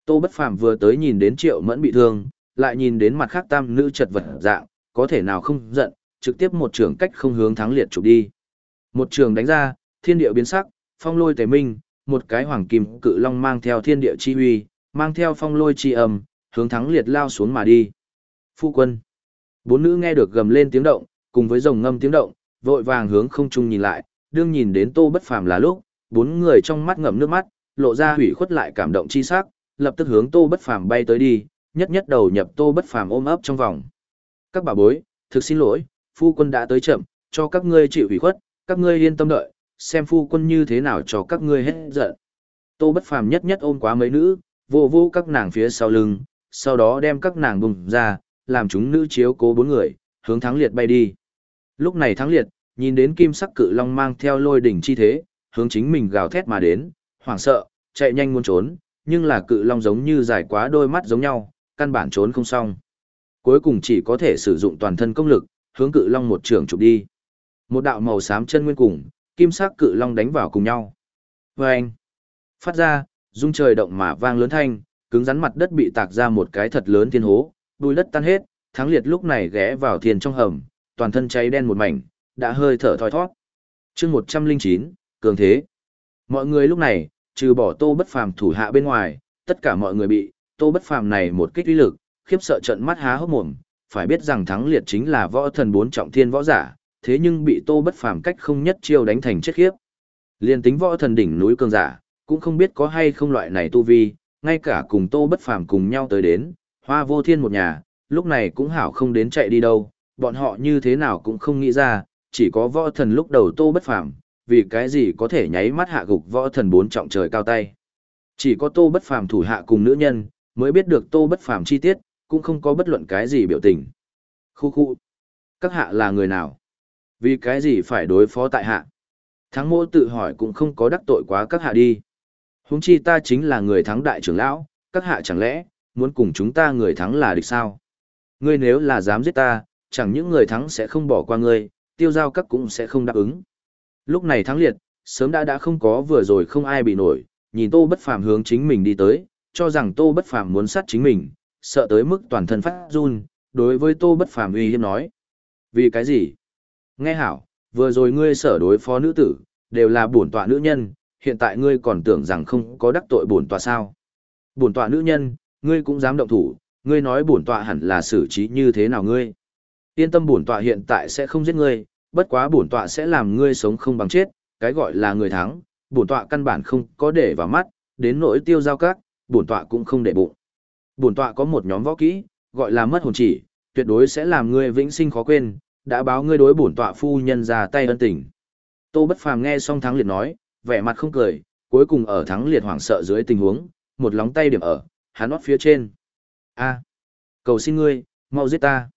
Tô Bất Phàm vừa tới nhìn đến Triệu Mẫn bị thương, lại nhìn đến mặt khác tam nữ chật vật dạng, có thể nào không giận, trực tiếp một trường cách không hướng thắng liệt chụp đi. Một trường đánh ra, thiên địa biến sắc, phong lôi tề minh, một cái hoàng kim cự long mang theo thiên địa chi huy, mang theo phong lôi chi âm, hướng thắng liệt lao xuống mà đi. Phu quân. Bốn nữ nghe được gầm lên tiếng động, cùng với rồng ngâm tiếng động, vội vàng hướng không trung nhìn lại, đương nhìn đến Tô Bất Phàm là lúc, bốn người trong mắt ngậm nước mắt, lộ ra hủy khuất lại cảm động chi sắc, lập tức hướng Tô Bất Phàm bay tới đi, nhất nhất đầu nhập Tô Bất Phàm ôm ấp trong vòng. Các bà bối, thực xin lỗi, phu quân đã tới chậm, cho các ngươi chịu hủy khuất, các ngươi yên tâm đợi, xem phu quân như thế nào cho các ngươi hết giận. Tô Bất Phàm nhất nhất ôm quá mấy nữ, vô vô các nàng phía sau lưng, sau đó đem các nàng bùng ra, làm chúng nữ chiếu cố bốn người, hướng thắng liệt bay đi. Lúc này thắng liệt, nhìn đến kim sắc cự long mang theo lôi đỉnh chi thế, hướng chính mình gào thét mà đến, hoảng sợ, chạy nhanh muốn trốn, nhưng là cự long giống như dài quá đôi mắt giống nhau, căn bản trốn không xong. Cuối cùng chỉ có thể sử dụng toàn thân công lực, hướng cự long một trường chụp đi. Một đạo màu xám chân nguyên cùng, kim sắc cự long đánh vào cùng nhau. Vâng! Phát ra, rung trời động mà vang lớn thanh, cứng rắn mặt đất bị tạc ra một cái thật lớn thiên hố, bùi đất tan hết, thắng liệt lúc này ghé vào thiền trong hầm, toàn thân cháy đen một mảnh, đã hơi thở thoi thoát. chương 109, cường thế. Mọi người lúc này, trừ bỏ tô bất phàm thủ hạ bên ngoài, tất cả mọi người bị, tô bất phàm này một kích uy lực, khiếp sợ trận mắt há hốc mồm, phải biết rằng thắng liệt chính là võ thần bốn trọng thiên võ giả, thế nhưng bị tô bất phàm cách không nhất chiêu đánh thành chết khiếp. Liên tính võ thần đỉnh núi cường giả, cũng không biết có hay không loại này tu vi, ngay cả cùng tô bất phàm cùng nhau tới đến, hoa vô thiên một nhà, lúc này cũng hảo không đến chạy đi đâu, bọn họ như thế nào cũng không nghĩ ra, chỉ có võ thần lúc đầu tô bất phàm, vì cái gì có thể nháy mắt hạ gục võ thần bốn trọng trời cao tay. Chỉ có tô bất phàm thủ hạ cùng nữ nhân, mới biết được tô bất phàm chi tiết, cũng không có bất luận cái gì biểu tình. Khu khu. Các hạ là người nào? Vì cái gì phải đối phó tại hạ? Thắng mô tự hỏi cũng không có đắc tội quá các hạ đi. Huống chi ta chính là người thắng đại trưởng lão, các hạ chẳng lẽ, muốn cùng chúng ta người thắng là địch sao? Ngươi nếu là dám giết ta, chẳng những người thắng sẽ không bỏ qua ngươi, tiêu giao các cũng sẽ không đáp ứng. Lúc này thắng liệt, sớm đã đã không có vừa rồi không ai bị nổi, nhìn tô bất phàm hướng chính mình đi tới, cho rằng tô bất phàm muốn sát chính mình, sợ tới mức toàn thân phát run, đối với tô bất phàm uy hiếp nói. Vì cái gì? Nghe hảo, vừa rồi ngươi sở đối phó nữ tử, đều là bổn tọa nữ nhân, hiện tại ngươi còn tưởng rằng không có đắc tội bổn tọa sao? Bổn tọa nữ nhân, ngươi cũng dám động thủ, ngươi nói bổn tọa hẳn là xử trí như thế nào ngươi? Yên tâm bổn tọa hiện tại sẽ không giết ngươi, bất quá bổn tọa sẽ làm ngươi sống không bằng chết, cái gọi là người thắng, bổn tọa căn bản không có để vào mắt, đến nỗi tiêu giao các, bổn tọa cũng không để bụng. Bổn tọa có một nhóm võ kỹ, gọi là mất hồn chỉ, tuyệt đối sẽ làm ngươi vĩnh sinh khó quên, đã báo ngươi đối bổn tọa phu nhân ra tay ân tình. Tô Bất Phàm nghe xong thắng liệt nói, vẻ mặt không cười, cuối cùng ở thắng liệt hoảng sợ dưới tình huống, một lóng tay điểm ở, hắn nót phía trên. A, cầu xin ngươi, mau giết ta.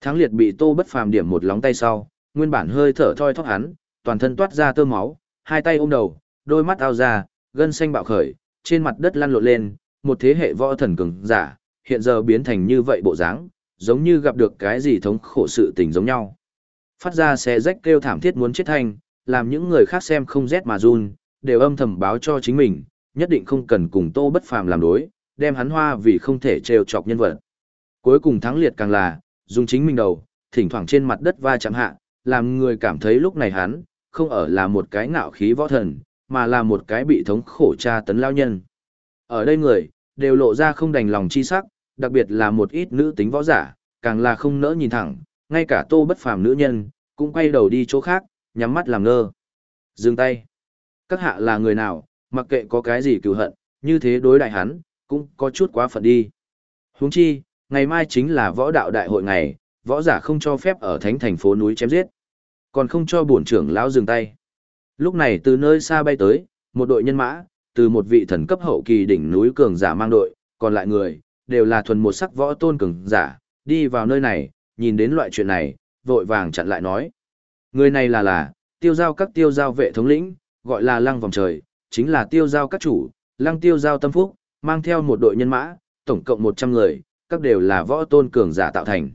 Thắng liệt bị Tô Bất Phàm điểm một lóng tay sau, nguyên bản hơi thở thoi thóp hắn, toàn thân toát ra tơ máu, hai tay ôm đầu, đôi mắt ao ra, gân xanh bạo khởi, trên mặt đất lăn lộn lên, một thế hệ võ thần cường giả, hiện giờ biến thành như vậy bộ dáng, giống như gặp được cái gì thống khổ sự tình giống nhau. Phát ra xe rách kêu thảm thiết muốn chết thành làm những người khác xem không rét mà run, đều âm thầm báo cho chính mình, nhất định không cần cùng Tô Bất Phàm làm đối, đem hắn hoa vì không thể trêu chọc nhân vật. Cuối cùng thắng liệt càng là, dùng chính mình đầu, thỉnh thoảng trên mặt đất va chạm hạ, làm người cảm thấy lúc này hắn, không ở là một cái ngạo khí võ thần, mà là một cái bị thống khổ tra tấn lao nhân. Ở đây người, đều lộ ra không đành lòng chi sắc, đặc biệt là một ít nữ tính võ giả, càng là không nỡ nhìn thẳng, ngay cả tô bất phàm nữ nhân, cũng quay đầu đi chỗ khác, nhắm mắt làm ngơ. Dừng tay. Các hạ là người nào, mặc kệ có cái gì cựu hận, như thế đối đại hắn, cũng có chút quá phận đi. Huống chi, ngày mai chính là võ đạo đại hội ngày, võ giả không cho phép ở thánh thành phố núi chém giết. Còn không cho bổn trưởng lão dừng tay. Lúc này từ nơi xa bay tới, một đội nhân mã, từ một vị thần cấp hậu kỳ đỉnh núi cường giả mang đội, còn lại người, đều là thuần một sắc võ tôn cường giả, đi vào nơi này, nhìn đến loại chuyện này, vội vàng chặn lại nói. Người này là là, tiêu giao các tiêu giao vệ thống lĩnh, gọi là lăng vòng trời, chính là tiêu giao các chủ, lăng tiêu giao tâm phúc, mang theo một đội nhân mã, tổng cộng 100 người, các đều là võ tôn cường giả tạo thành.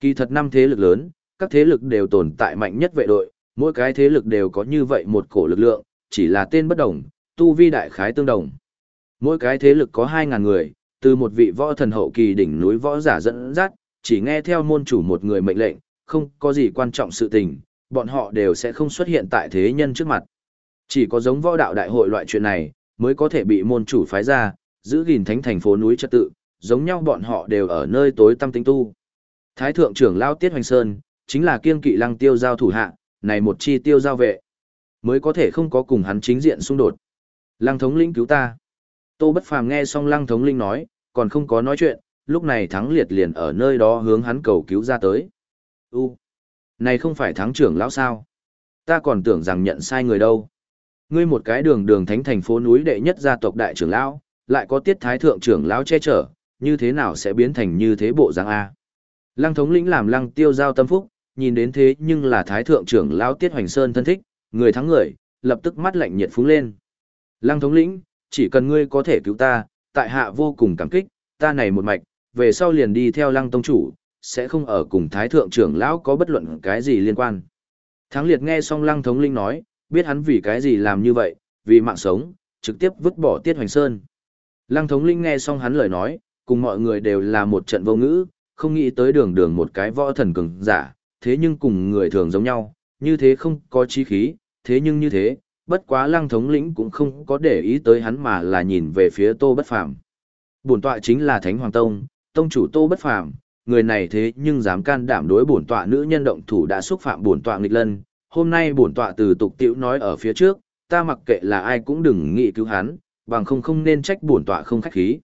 Kỳ thật năm thế lực lớn, các thế lực đều tồn tại mạnh nhất vệ đội, mỗi cái thế lực đều có như vậy một cổ lực lượng, chỉ là tên bất đồng, tu vi đại khái tương đồng. Mỗi cái thế lực có 2.000 người, từ một vị võ thần hậu kỳ đỉnh núi võ giả dẫn dắt, chỉ nghe theo môn chủ một người mệnh lệnh, không có gì quan trọng sự tình, bọn họ đều sẽ không xuất hiện tại thế nhân trước mặt. Chỉ có giống võ đạo đại hội loại chuyện này, mới có thể bị môn chủ phái ra, giữ gìn thánh thành phố núi trật tự, giống nhau bọn họ đều ở nơi tối tâm tinh tu. Thái thượng trưởng Lao Tiết Hoành Sơn, chính là kiên kỵ lăng tiêu giao thủ hạ, này một chi tiêu giao vệ, mới có thể không có cùng hắn chính diện xung đột. Lăng thống lĩnh cứu ta. Tô Bất Phàm nghe xong lăng thống lĩnh nói, còn không có nói chuyện, lúc này thắng liệt liền ở nơi đó hướng hắn cầu cứu ra tới. U, này không phải thắng trưởng lão sao? Ta còn tưởng rằng nhận sai người đâu. Ngươi một cái đường đường thánh thành phố núi đệ nhất gia tộc đại trưởng lão, lại có tiết thái thượng trưởng lão che chở, như thế nào sẽ biến thành như thế bộ dáng A. Lăng thống lĩnh làm lăng tiêu giao tâm phúc, nhìn đến thế nhưng là thái thượng trưởng lão tiết hoành sơn thân thích, người thắng người, lập tức mắt lạnh nhiệt phúng lên. Lăng thống lĩnh, chỉ cần ngươi có thể cứu ta, tại hạ vô cùng cảm kích, ta này một mạch, về sau liền đi theo lăng tông chủ, sẽ không ở cùng thái thượng trưởng lão có bất luận cái gì liên quan. Thắng liệt nghe xong lăng thống linh nói, biết hắn vì cái gì làm như vậy, vì mạng sống, trực tiếp vứt bỏ tiết hoành sơn. Lăng thống linh nghe xong hắn lời nói, cùng mọi người đều là một trận vô ngữ, không nghĩ tới đường đường một cái võ thần cường giả, thế nhưng cùng người thường giống nhau, như thế không có chí khí, thế nhưng như thế, bất quá lăng thống lĩnh cũng không có để ý tới hắn mà là nhìn về phía tô bất phàm. Bổn tọa chính là Thánh Hoàng Tông, tông chủ tô bất phàm, người này thế nhưng dám can đảm đối bổn tọa nữ nhân động thủ đã xúc phạm bổn tọa nghịch lân, hôm nay bổn tọa từ tục tiểu nói ở phía trước, ta mặc kệ là ai cũng đừng nghĩ cứu hắn, bằng không không nên trách bổn tọa không khách khí.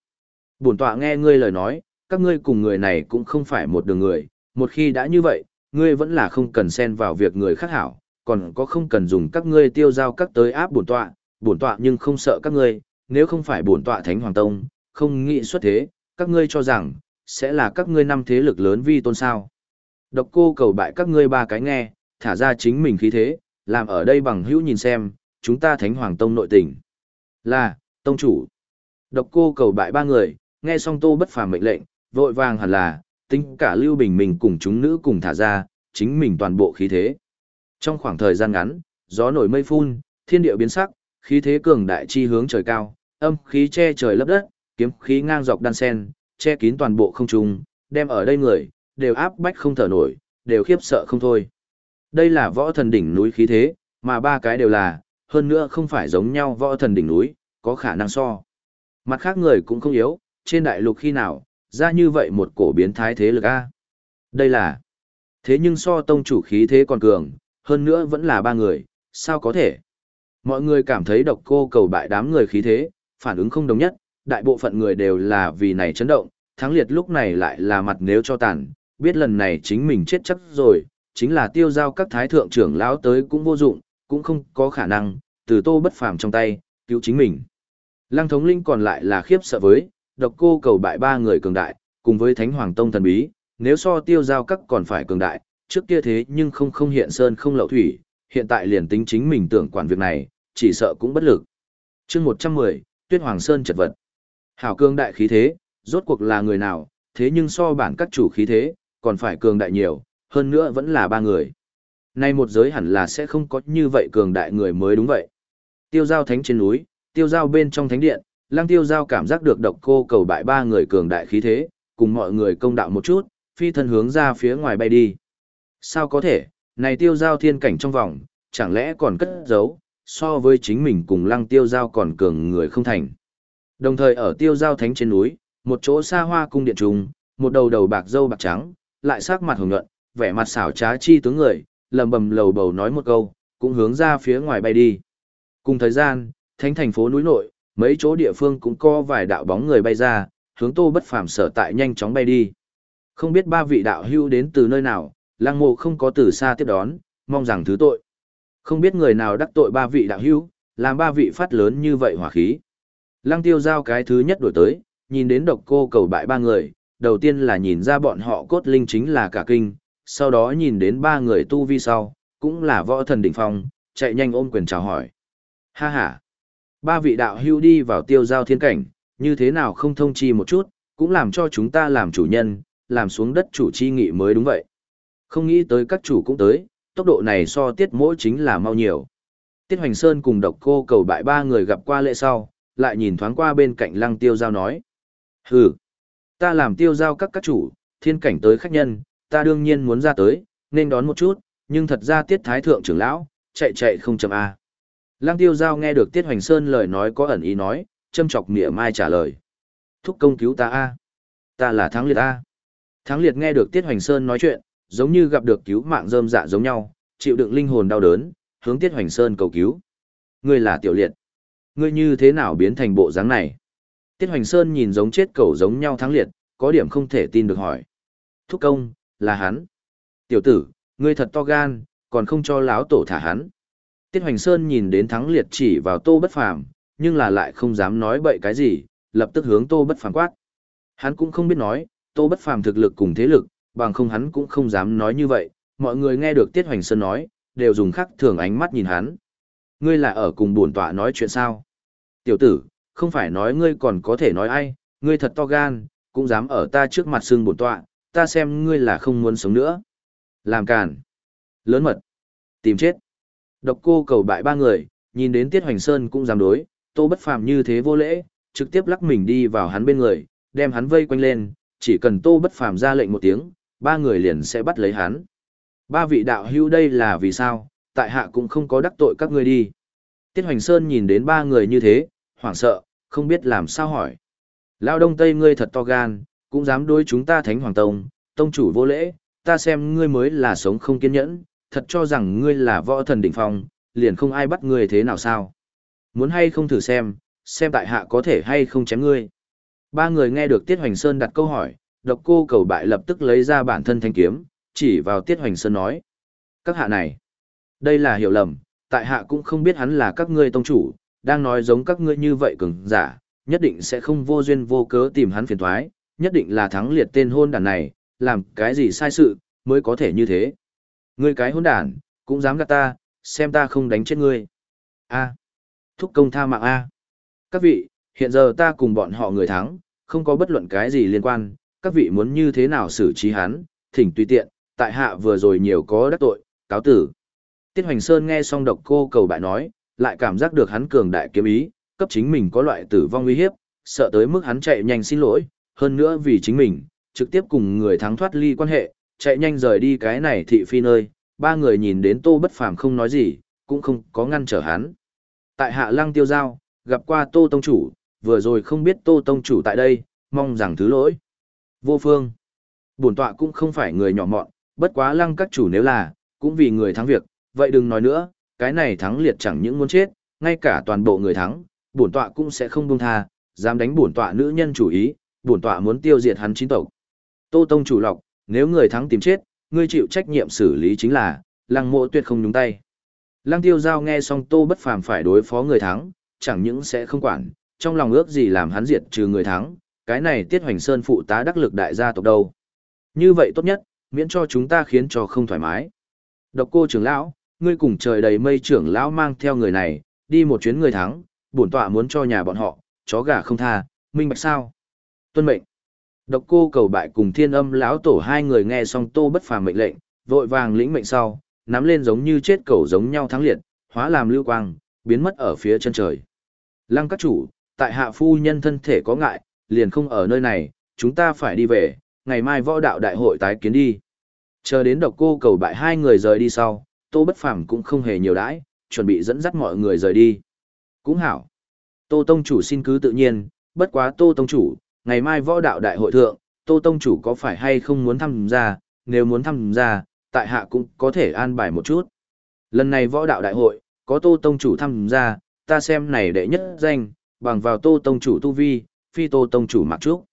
Bổn tọa nghe ngươi lời nói, các ngươi cùng người này cũng không phải một đường người, một khi đã như vậy, ngươi vẫn là không cần xen vào việc người khác hảo, còn có không cần dùng các ngươi tiêu giao các tới áp bổn tọa, bổn tọa nhưng không sợ các ngươi, nếu không phải bổn tọa Thánh Hoàng Tông, không nghĩ xuất thế, các ngươi cho rằng sẽ là các ngươi năm thế lực lớn vi tôn sao? Độc Cô cầu bại các ngươi ba cái nghe, thả ra chính mình khí thế, làm ở đây bằng hữu nhìn xem, chúng ta Thánh Hoàng Tông nội tình. Là, tông chủ. Độc Cô cầu bại ba người, nghe xong Tô Bất Phàm mệnh lệnh, vội vàng hẳn là, tính cả Lưu Bình mình cùng chúng nữ cùng thả ra, chính mình toàn bộ khí thế. Trong khoảng thời gian ngắn, gió nổi mây phun, thiên địa biến sắc, khí thế cường đại chi hướng trời cao, âm khí che trời lấp đất, kiếm khí ngang dọc đan sen, che kín toàn bộ không trung, đem ở đây người đều áp bách không thở nổi, đều khiếp sợ không thôi. Đây là võ thần đỉnh núi khí thế, mà ba cái đều là, hơn nữa không phải giống nhau võ thần đỉnh núi, có khả năng so. Mặt khác người cũng không yếu, trên đại lục khi nào, ra như vậy một cổ biến thái thế lực A. Đây là, thế nhưng so tông chủ khí thế còn cường, hơn nữa vẫn là ba người, sao có thể? Mọi người cảm thấy độc cô cầu bại đám người khí thế, phản ứng không đồng nhất, đại bộ phận người đều là vì này chấn động, thắng liệt lúc này lại là mặt nếu cho tàn, biết lần này chính mình chết chắc rồi, chính là tiêu giao các thái thượng trưởng lão tới cũng vô dụng, cũng không có khả năng, từ tô bất phàm trong tay, cứu chính mình. Lăng thống linh còn lại là khiếp sợ với, độc cô cầu bại ba người cường đại, cùng với thánh hoàng tông thần bí, nếu so tiêu giao các còn phải cường đại, trước kia thế nhưng không không hiện sơn không lậu thủy, hiện tại liền tính chính mình tưởng quản việc này, chỉ sợ cũng bất lực. chương 110, Tuyết Hoàng Sơn chật vật. Hảo cường đại khí thế, rốt cuộc là người nào, thế nhưng so bản các chủ khí thế, còn phải cường đại nhiều, hơn nữa vẫn là ba người. Nay một giới hẳn là sẽ không có như vậy cường đại người mới đúng vậy. Tiêu giao thánh trên núi, tiêu giao bên trong thánh điện, lang tiêu giao cảm giác được độc cô cầu bại ba người cường đại khí thế, cùng mọi người công đạo một chút, phi thân hướng ra phía ngoài bay đi. Sao có thể, này tiêu giao thiên cảnh trong vòng, chẳng lẽ còn cất giấu, so với chính mình cùng lăng tiêu giao còn cường người không thành. Đồng thời ở tiêu giao thánh trên núi, một chỗ xa hoa cung điện trùng, một đầu đầu bạc dâu bạc trắng, lại sắc mặt hồng nhuận, vẻ mặt xảo trá chi tướng người, lầm bầm lầu bầu nói một câu, cũng hướng ra phía ngoài bay đi. Cùng thời gian, thánh thành phố núi nội, mấy chỗ địa phương cũng có vài đạo bóng người bay ra, hướng tô bất phàm sở tại nhanh chóng bay đi. Không biết ba vị đạo hưu đến từ nơi nào, lăng mộ không có từ xa tiếp đón, mong rằng thứ tội. Không biết người nào đắc tội ba vị đạo hưu, làm ba vị phát lớn như vậy hỏa khí. Lăng tiêu giao cái thứ nhất đổi tới, nhìn đến độc cô cầu bại ba người, đầu tiên là nhìn ra bọn họ cốt linh chính là cả kinh, sau đó nhìn đến ba người tu vi sau, cũng là võ thần đỉnh phong, chạy nhanh ôm quyền chào hỏi. Ha ha! Ba vị đạo hưu đi vào tiêu giao thiên cảnh, như thế nào không thông chi một chút, cũng làm cho chúng ta làm chủ nhân, làm xuống đất chủ chi nghị mới đúng vậy. Không nghĩ tới các chủ cũng tới, tốc độ này so tiết mỗi chính là mau nhiều. Tiết Hoành Sơn cùng độc cô cầu bại ba người gặp qua lễ sau, lại nhìn thoáng qua bên cạnh lăng tiêu giao nói. Hừ, ta làm tiêu giao các các chủ, thiên cảnh tới khách nhân, ta đương nhiên muốn ra tới, nên đón một chút, nhưng thật ra tiết thái thượng trưởng lão, chạy chạy không chậm A. Lăng tiêu giao nghe được tiết hoành sơn lời nói có ẩn ý nói, châm chọc mỉa mai trả lời. Thúc công cứu ta A. Ta là thắng liệt A. Thắng liệt nghe được tiết hoành sơn nói chuyện, giống như gặp được cứu mạng rơm dạ giống nhau, chịu đựng linh hồn đau đớn, hướng tiết hoành sơn cầu cứu. Ngươi là tiểu liệt. Ngươi như thế nào biến thành bộ dáng này? Tiết hoành sơn nhìn giống chết cầu giống nhau thắng liệt, có điểm không thể tin được hỏi. Thúc công, là hắn. Tiểu tử, ngươi thật to gan, còn không cho láo tổ thả hắn. Tiết Hoành Sơn nhìn đến thắng liệt chỉ vào tô bất phàm, nhưng là lại không dám nói bậy cái gì, lập tức hướng tô bất phàm quát. Hắn cũng không biết nói, tô bất phàm thực lực cùng thế lực, bằng không hắn cũng không dám nói như vậy. Mọi người nghe được Tiết Hoành Sơn nói, đều dùng khắc thường ánh mắt nhìn hắn. Ngươi là ở cùng buồn tọa nói chuyện sao? Tiểu tử, không phải nói ngươi còn có thể nói ai, ngươi thật to gan, cũng dám ở ta trước mặt xương bổn tọa, ta xem ngươi là không muốn sống nữa. Làm càn. Lớn mật. Tìm chết. Độc cô cầu bại ba người, nhìn đến Tiết Hoành Sơn cũng dám đối, tô bất phàm như thế vô lễ, trực tiếp lắc mình đi vào hắn bên người, đem hắn vây quanh lên, chỉ cần tô bất phàm ra lệnh một tiếng, ba người liền sẽ bắt lấy hắn. Ba vị đạo hữu đây là vì sao, tại hạ cũng không có đắc tội các ngươi đi. Tiết Hoành Sơn nhìn đến ba người như thế, hoảng sợ, không biết làm sao hỏi. Lao đông tây ngươi thật to gan, cũng dám đối chúng ta thánh hoàng tông, tông chủ vô lễ, ta xem ngươi mới là sống không kiên nhẫn, thật cho rằng ngươi là võ thần đỉnh phong, liền không ai bắt ngươi thế nào sao. Muốn hay không thử xem, xem tại hạ có thể hay không chém ngươi. Ba người nghe được Tiết Hoành Sơn đặt câu hỏi, độc cô cầu bại lập tức lấy ra bản thân thanh kiếm, chỉ vào Tiết Hoành Sơn nói. Các hạ này, đây là hiểu lầm, tại hạ cũng không biết hắn là các ngươi tông chủ, đang nói giống các ngươi như vậy cường giả, nhất định sẽ không vô duyên vô cớ tìm hắn phiền thoái, nhất định là thắng liệt tên hôn đàn này, làm cái gì sai sự, mới có thể như thế. Ngươi cái hỗn đàn, cũng dám gạt ta, xem ta không đánh chết ngươi. A. Thúc công tha mạng A. Các vị, hiện giờ ta cùng bọn họ người thắng, không có bất luận cái gì liên quan, các vị muốn như thế nào xử trí hắn, thỉnh tùy tiện, tại hạ vừa rồi nhiều có đắc tội, cáo tử. Tiết Hoành Sơn nghe xong độc cô cầu bại nói, lại cảm giác được hắn cường đại kiếm ý, cấp chính mình có loại tử vong uy hiếp, sợ tới mức hắn chạy nhanh xin lỗi, hơn nữa vì chính mình, trực tiếp cùng người thắng thoát ly quan hệ, chạy nhanh rời đi cái này thị phi nơi, ba người nhìn đến Tô Bất Phàm không nói gì, cũng không có ngăn trở hắn. Tại Hạ Lăng Tiêu Giao, gặp qua Tô Tông Chủ, vừa rồi không biết Tô Tông Chủ tại đây, mong rằng thứ lỗi. Vô phương, bổn tọa cũng không phải người nhỏ mọn, bất quá Lăng các chủ nếu là, cũng vì người thắng việc, vậy đừng nói nữa, cái này thắng liệt chẳng những muốn chết, ngay cả toàn bộ người thắng, bổn tọa cũng sẽ không buông tha, dám đánh bổn tọa nữ nhân chủ ý, bổn tọa muốn tiêu diệt hắn chính tộc. Tô Tông chủ lọc, nếu người thắng tìm chết, ngươi chịu trách nhiệm xử lý chính là, lăng mộ tuyệt không nhúng tay. Lăng tiêu giao nghe xong Tô bất phàm phải đối phó người thắng, chẳng những sẽ không quản, trong lòng ước gì làm hắn diệt trừ người thắng, cái này tiết hoành sơn phụ tá đắc lực đại gia tộc đâu. Như vậy tốt nhất, miễn cho chúng ta khiến cho không thoải mái. Độc cô trưởng lão, ngươi cùng trời đầy mây trưởng lão mang theo người này, đi một chuyến người thắng, bổn tọa muốn cho nhà bọn họ, chó gà không tha, minh bạch sao? Tuân mệnh. Độc cô cầu bại cùng thiên âm lão tổ hai người nghe xong tô bất phàm mệnh lệnh, vội vàng lĩnh mệnh sau, nắm lên giống như chết cầu giống nhau thắng liệt, hóa làm lưu quang, biến mất ở phía chân trời. Lăng các chủ, tại hạ phu nhân thân thể có ngại, liền không ở nơi này, chúng ta phải đi về, ngày mai võ đạo đại hội tái kiến đi. Chờ đến độc cô cầu bại hai người rời đi sau, tô bất phàm cũng không hề nhiều đãi, chuẩn bị dẫn dắt mọi người rời đi. Cũng hảo. Tô Tông Chủ xin cứ tự nhiên, bất quá Tô Tông Chủ, ngày mai võ đạo đại hội thượng, Tô Tông Chủ có phải hay không muốn tham gia, nếu muốn tham gia, tại hạ cũng có thể an bài một chút. Lần này võ đạo đại hội, có Tô Tông Chủ tham gia, ta xem này đệ nhất danh, bằng vào Tô Tông Chủ tu vi, phi Tô Tông Chủ mặc trúc.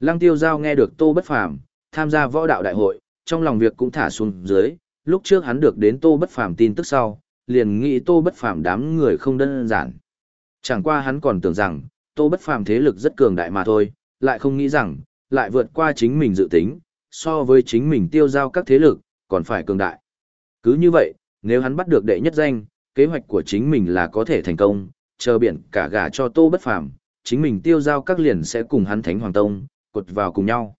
Lăng tiêu giao nghe được Tô Bất Phàm tham gia võ đạo đại hội, trong lòng việc cũng thả xuống dưới, lúc trước hắn được đến Tô Bất Phàm tin tức sau, liền nghĩ Tô Bất Phàm đám người không đơn giản. Chẳng qua hắn còn tưởng rằng, Tô Bất Phàm thế lực rất cường đại mà thôi, lại không nghĩ rằng, lại vượt qua chính mình dự tính, so với chính mình tiêu giao các thế lực, còn phải cường đại. Cứ như vậy, nếu hắn bắt được đệ nhất danh, kế hoạch của chính mình là có thể thành công, chờ biển cả gà cho Tô Bất Phàm, chính mình tiêu giao các liền sẽ cùng hắn Thánh Hoàng Tông, cột vào cùng nhau.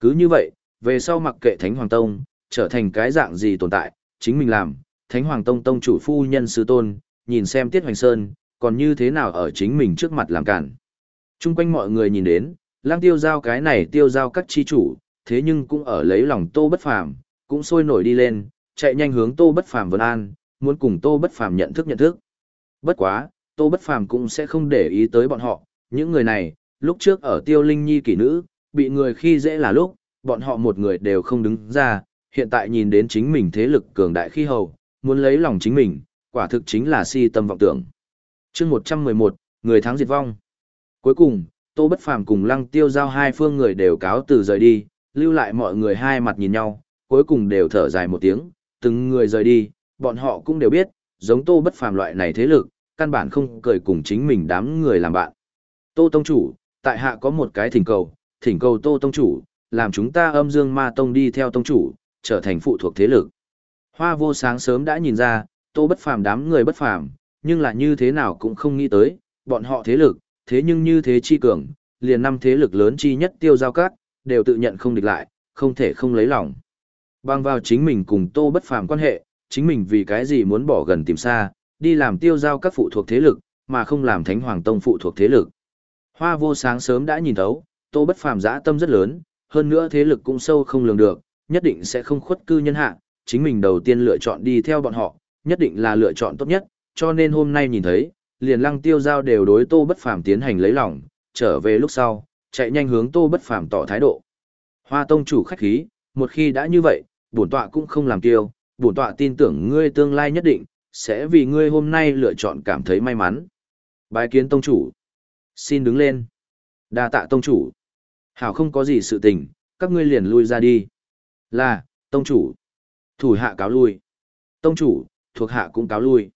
Cứ như vậy, về sau mặc kệ Thánh Hoàng Tông, trở thành cái dạng gì tồn tại, chính mình làm, Thánh Hoàng Tông Tông chủ phu nhân sư tôn, nhìn xem Tiết Hoành Sơn, còn như thế nào ở chính mình trước mặt làm cản. Trung quanh mọi người nhìn đến, lang tiêu giao cái này tiêu giao các chi chủ, thế nhưng cũng ở lấy lòng Tô Bất Phàm, cũng sôi nổi đi lên, chạy nhanh hướng Tô Bất Phàm vân an, muốn cùng Tô Bất Phàm nhận thức nhận thức. Bất quá, Tô Bất Phàm cũng sẽ không để ý tới bọn họ, những người này, lúc trước ở Tiêu Linh Nhi kỷ nữ, bị người khi dễ là lúc, bọn họ một người đều không đứng ra, hiện tại nhìn đến chính mình thế lực cường đại khi hầu, muốn lấy lòng chính mình, quả thực chính là si tâm vọng tưởng. chương 111, người thắng diệt vong. Cuối cùng, Tô Bất Phàm cùng Lăng Tiêu giao hai phương người đều cáo từ rời đi, lưu lại mọi người hai mặt nhìn nhau, cuối cùng đều thở dài một tiếng, từng người rời đi, bọn họ cũng đều biết, giống Tô Bất Phàm loại này thế lực, căn bản không cười cùng chính mình đám người làm bạn. Tô Tông Chủ, tại hạ có một cái thỉnh cầu, thỉnh cầu Tô Tông Chủ, làm chúng ta âm dương ma tông đi theo Tông Chủ, trở thành phụ thuộc thế lực. Hoa vô sáng sớm đã nhìn ra, Tô Bất Phàm đám người bất phàm, nhưng là như thế nào cũng không nghĩ tới, bọn họ thế lực, thế nhưng như thế chi cường, liền năm thế lực lớn chi nhất tiêu giao cát, đều tự nhận không địch lại, không thể không lấy lòng. Bằng vào chính mình cùng Tô Bất Phàm quan hệ, chính mình vì cái gì muốn bỏ gần tìm xa, đi làm tiêu giao các phụ thuộc thế lực, mà không làm Thánh Hoàng Tông phụ thuộc thế lực. Hoa vô sáng sớm đã nhìn thấu, Tô Bất Phàm dã tâm rất lớn, hơn nữa thế lực cũng sâu không lường được, nhất định sẽ không khuất cư nhân hạ, chính mình đầu tiên lựa chọn đi theo bọn họ, nhất định là lựa chọn tốt nhất, cho nên hôm nay nhìn thấy, liền lăng tiêu giao đều đối Tô Bất Phàm tiến hành lấy lòng, trở về lúc sau, chạy nhanh hướng Tô Bất Phàm tỏ thái độ. Hoa Tông chủ khách khí, một khi đã như vậy, bổn tọa cũng không làm tiêu, bổn tọa tin tưởng ngươi tương lai nhất định sẽ vì ngươi hôm nay lựa chọn cảm thấy may mắn. Bái kiến tông chủ. Xin đứng lên. Đa tạ tông chủ. Hảo không có gì sự tình, các ngươi liền lui ra đi. Là, tông chủ. Thủ hạ cáo lui. Tông chủ, thuộc hạ cũng cáo lui.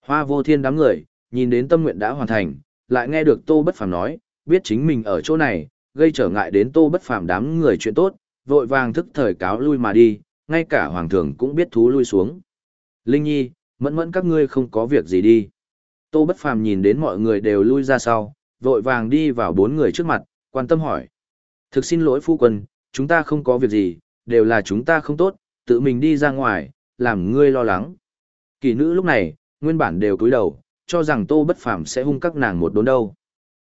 Hoa vô thiên đám người, nhìn đến tâm nguyện đã hoàn thành, lại nghe được tô bất phàm nói, biết chính mình ở chỗ này, gây trở ngại đến tô bất phàm đám người chuyện tốt, vội vàng thức thời cáo lui mà đi, ngay cả hoàng thường cũng biết thú lui xuống. Linh Nhi, mẫn mẫn các ngươi không có việc gì đi. Tô Bất Phàm nhìn đến mọi người đều lui ra sau, vội vàng đi vào bốn người trước mặt, quan tâm hỏi. Thực xin lỗi phu quân, chúng ta không có việc gì, đều là chúng ta không tốt, tự mình đi ra ngoài, làm ngươi lo lắng. Kỳ nữ lúc này, nguyên bản đều cúi đầu, cho rằng Tô Bất Phàm sẽ hung các nàng một đốn đâu.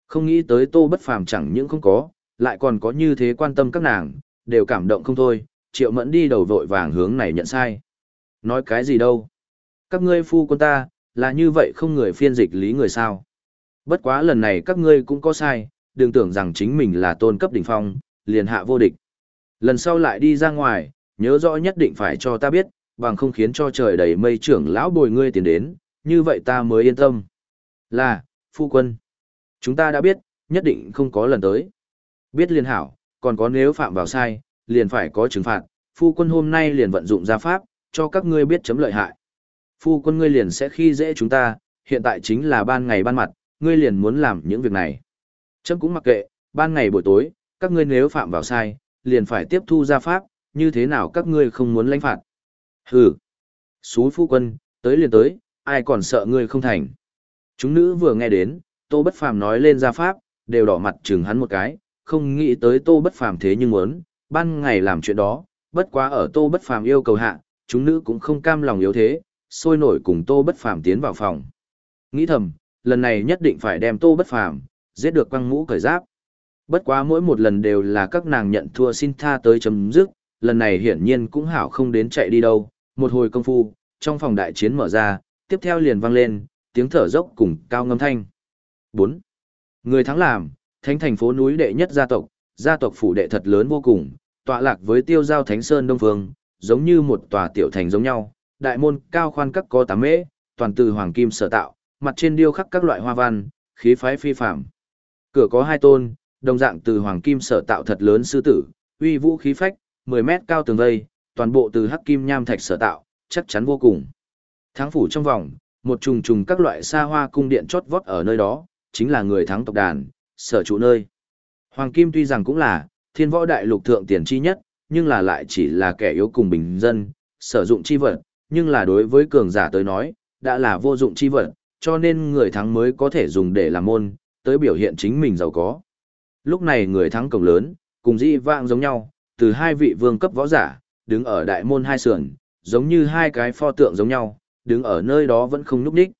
Không nghĩ tới Tô Bất Phàm chẳng những không có, lại còn có như thế quan tâm các nàng, đều cảm động không thôi, Triệu Mẫn đi đầu vội vàng hướng này nhận sai. Nói cái gì đâu? Các ngươi phu quân ta, là như vậy không người phiên dịch lý người sao. Bất quá lần này các ngươi cũng có sai, đừng tưởng rằng chính mình là tôn cấp đỉnh phong, liền hạ vô địch. Lần sau lại đi ra ngoài, nhớ rõ nhất định phải cho ta biết, bằng không khiến cho trời đầy mây trưởng lão bồi ngươi tiền đến, như vậy ta mới yên tâm. Là, phu quân. Chúng ta đã biết, nhất định không có lần tới. Biết liên hảo, còn có nếu phạm vào sai, liền phải có trừng phạt, phu quân hôm nay liền vận dụng gia pháp, cho các ngươi biết chấm lợi hại. Phu quân ngươi liền sẽ khi dễ chúng ta, hiện tại chính là ban ngày ban mặt, ngươi liền muốn làm những việc này. Chấm cũng mặc kệ, ban ngày buổi tối, các ngươi nếu phạm vào sai, liền phải tiếp thu gia pháp, như thế nào các ngươi không muốn lãnh phạt. Hừ. Xú phu quân, tới liền tới, ai còn sợ ngươi không thành. Chúng nữ vừa nghe đến, Tô Bất Phàm nói lên gia pháp, đều đỏ mặt chừng hắn một cái, không nghĩ tới Tô Bất Phàm thế nhưng muốn, ban ngày làm chuyện đó, bất quá ở Tô Bất Phàm yêu cầu hạ, chúng nữ cũng không cam lòng yếu thế, sôi nổi cùng Tô Bất Phàm tiến vào phòng. Nghĩ thầm, lần này nhất định phải đem Tô Bất Phàm giết được quăng mũ cởi giáp. Bất quá mỗi một lần đều là các nàng nhận thua xin tha tới chấm dứt, lần này hiển nhiên cũng hảo không đến chạy đi đâu. Một hồi công phu, trong phòng đại chiến mở ra, tiếp theo liền vang lên, tiếng thở dốc cùng cao ngâm thanh. 4. Người thắng làm, thánh thành phố núi đệ nhất gia tộc, gia tộc phủ đệ thật lớn vô cùng, tọa lạc với tiêu giao thánh sơn đông phương, giống như một tòa tiểu thành giống nhau, đại môn cao khoan các có tám mễ, toàn từ hoàng kim sở tạo, mặt trên điêu khắc các loại hoa văn, khí phái phi phàm. Cửa có hai tôn, đồng dạng từ hoàng kim sở tạo thật lớn sư tử, uy vũ khí phách, 10 mét cao tường vây, toàn bộ từ hắc kim nham thạch sở tạo, chắc chắn vô cùng. Thắng phủ trong vòng, một trùng trùng các loại xa hoa cung điện chót vót ở nơi đó, chính là người thắng tộc đàn, sở trụ nơi. Hoàng kim tuy rằng cũng là thiên võ đại lục thượng tiền chi nhất, nhưng là lại chỉ là kẻ yếu cùng bình dân, sử dụng chi vật, nhưng là đối với cường giả tới nói, đã là vô dụng chi vật, cho nên người thắng mới có thể dùng để làm môn, tới biểu hiện chính mình giàu có. Lúc này người thắng cổng lớn, cùng dĩ vãng giống nhau, từ hai vị vương cấp võ giả, đứng ở đại môn hai sườn, giống như hai cái pho tượng giống nhau, đứng ở nơi đó vẫn không nhúc nhích.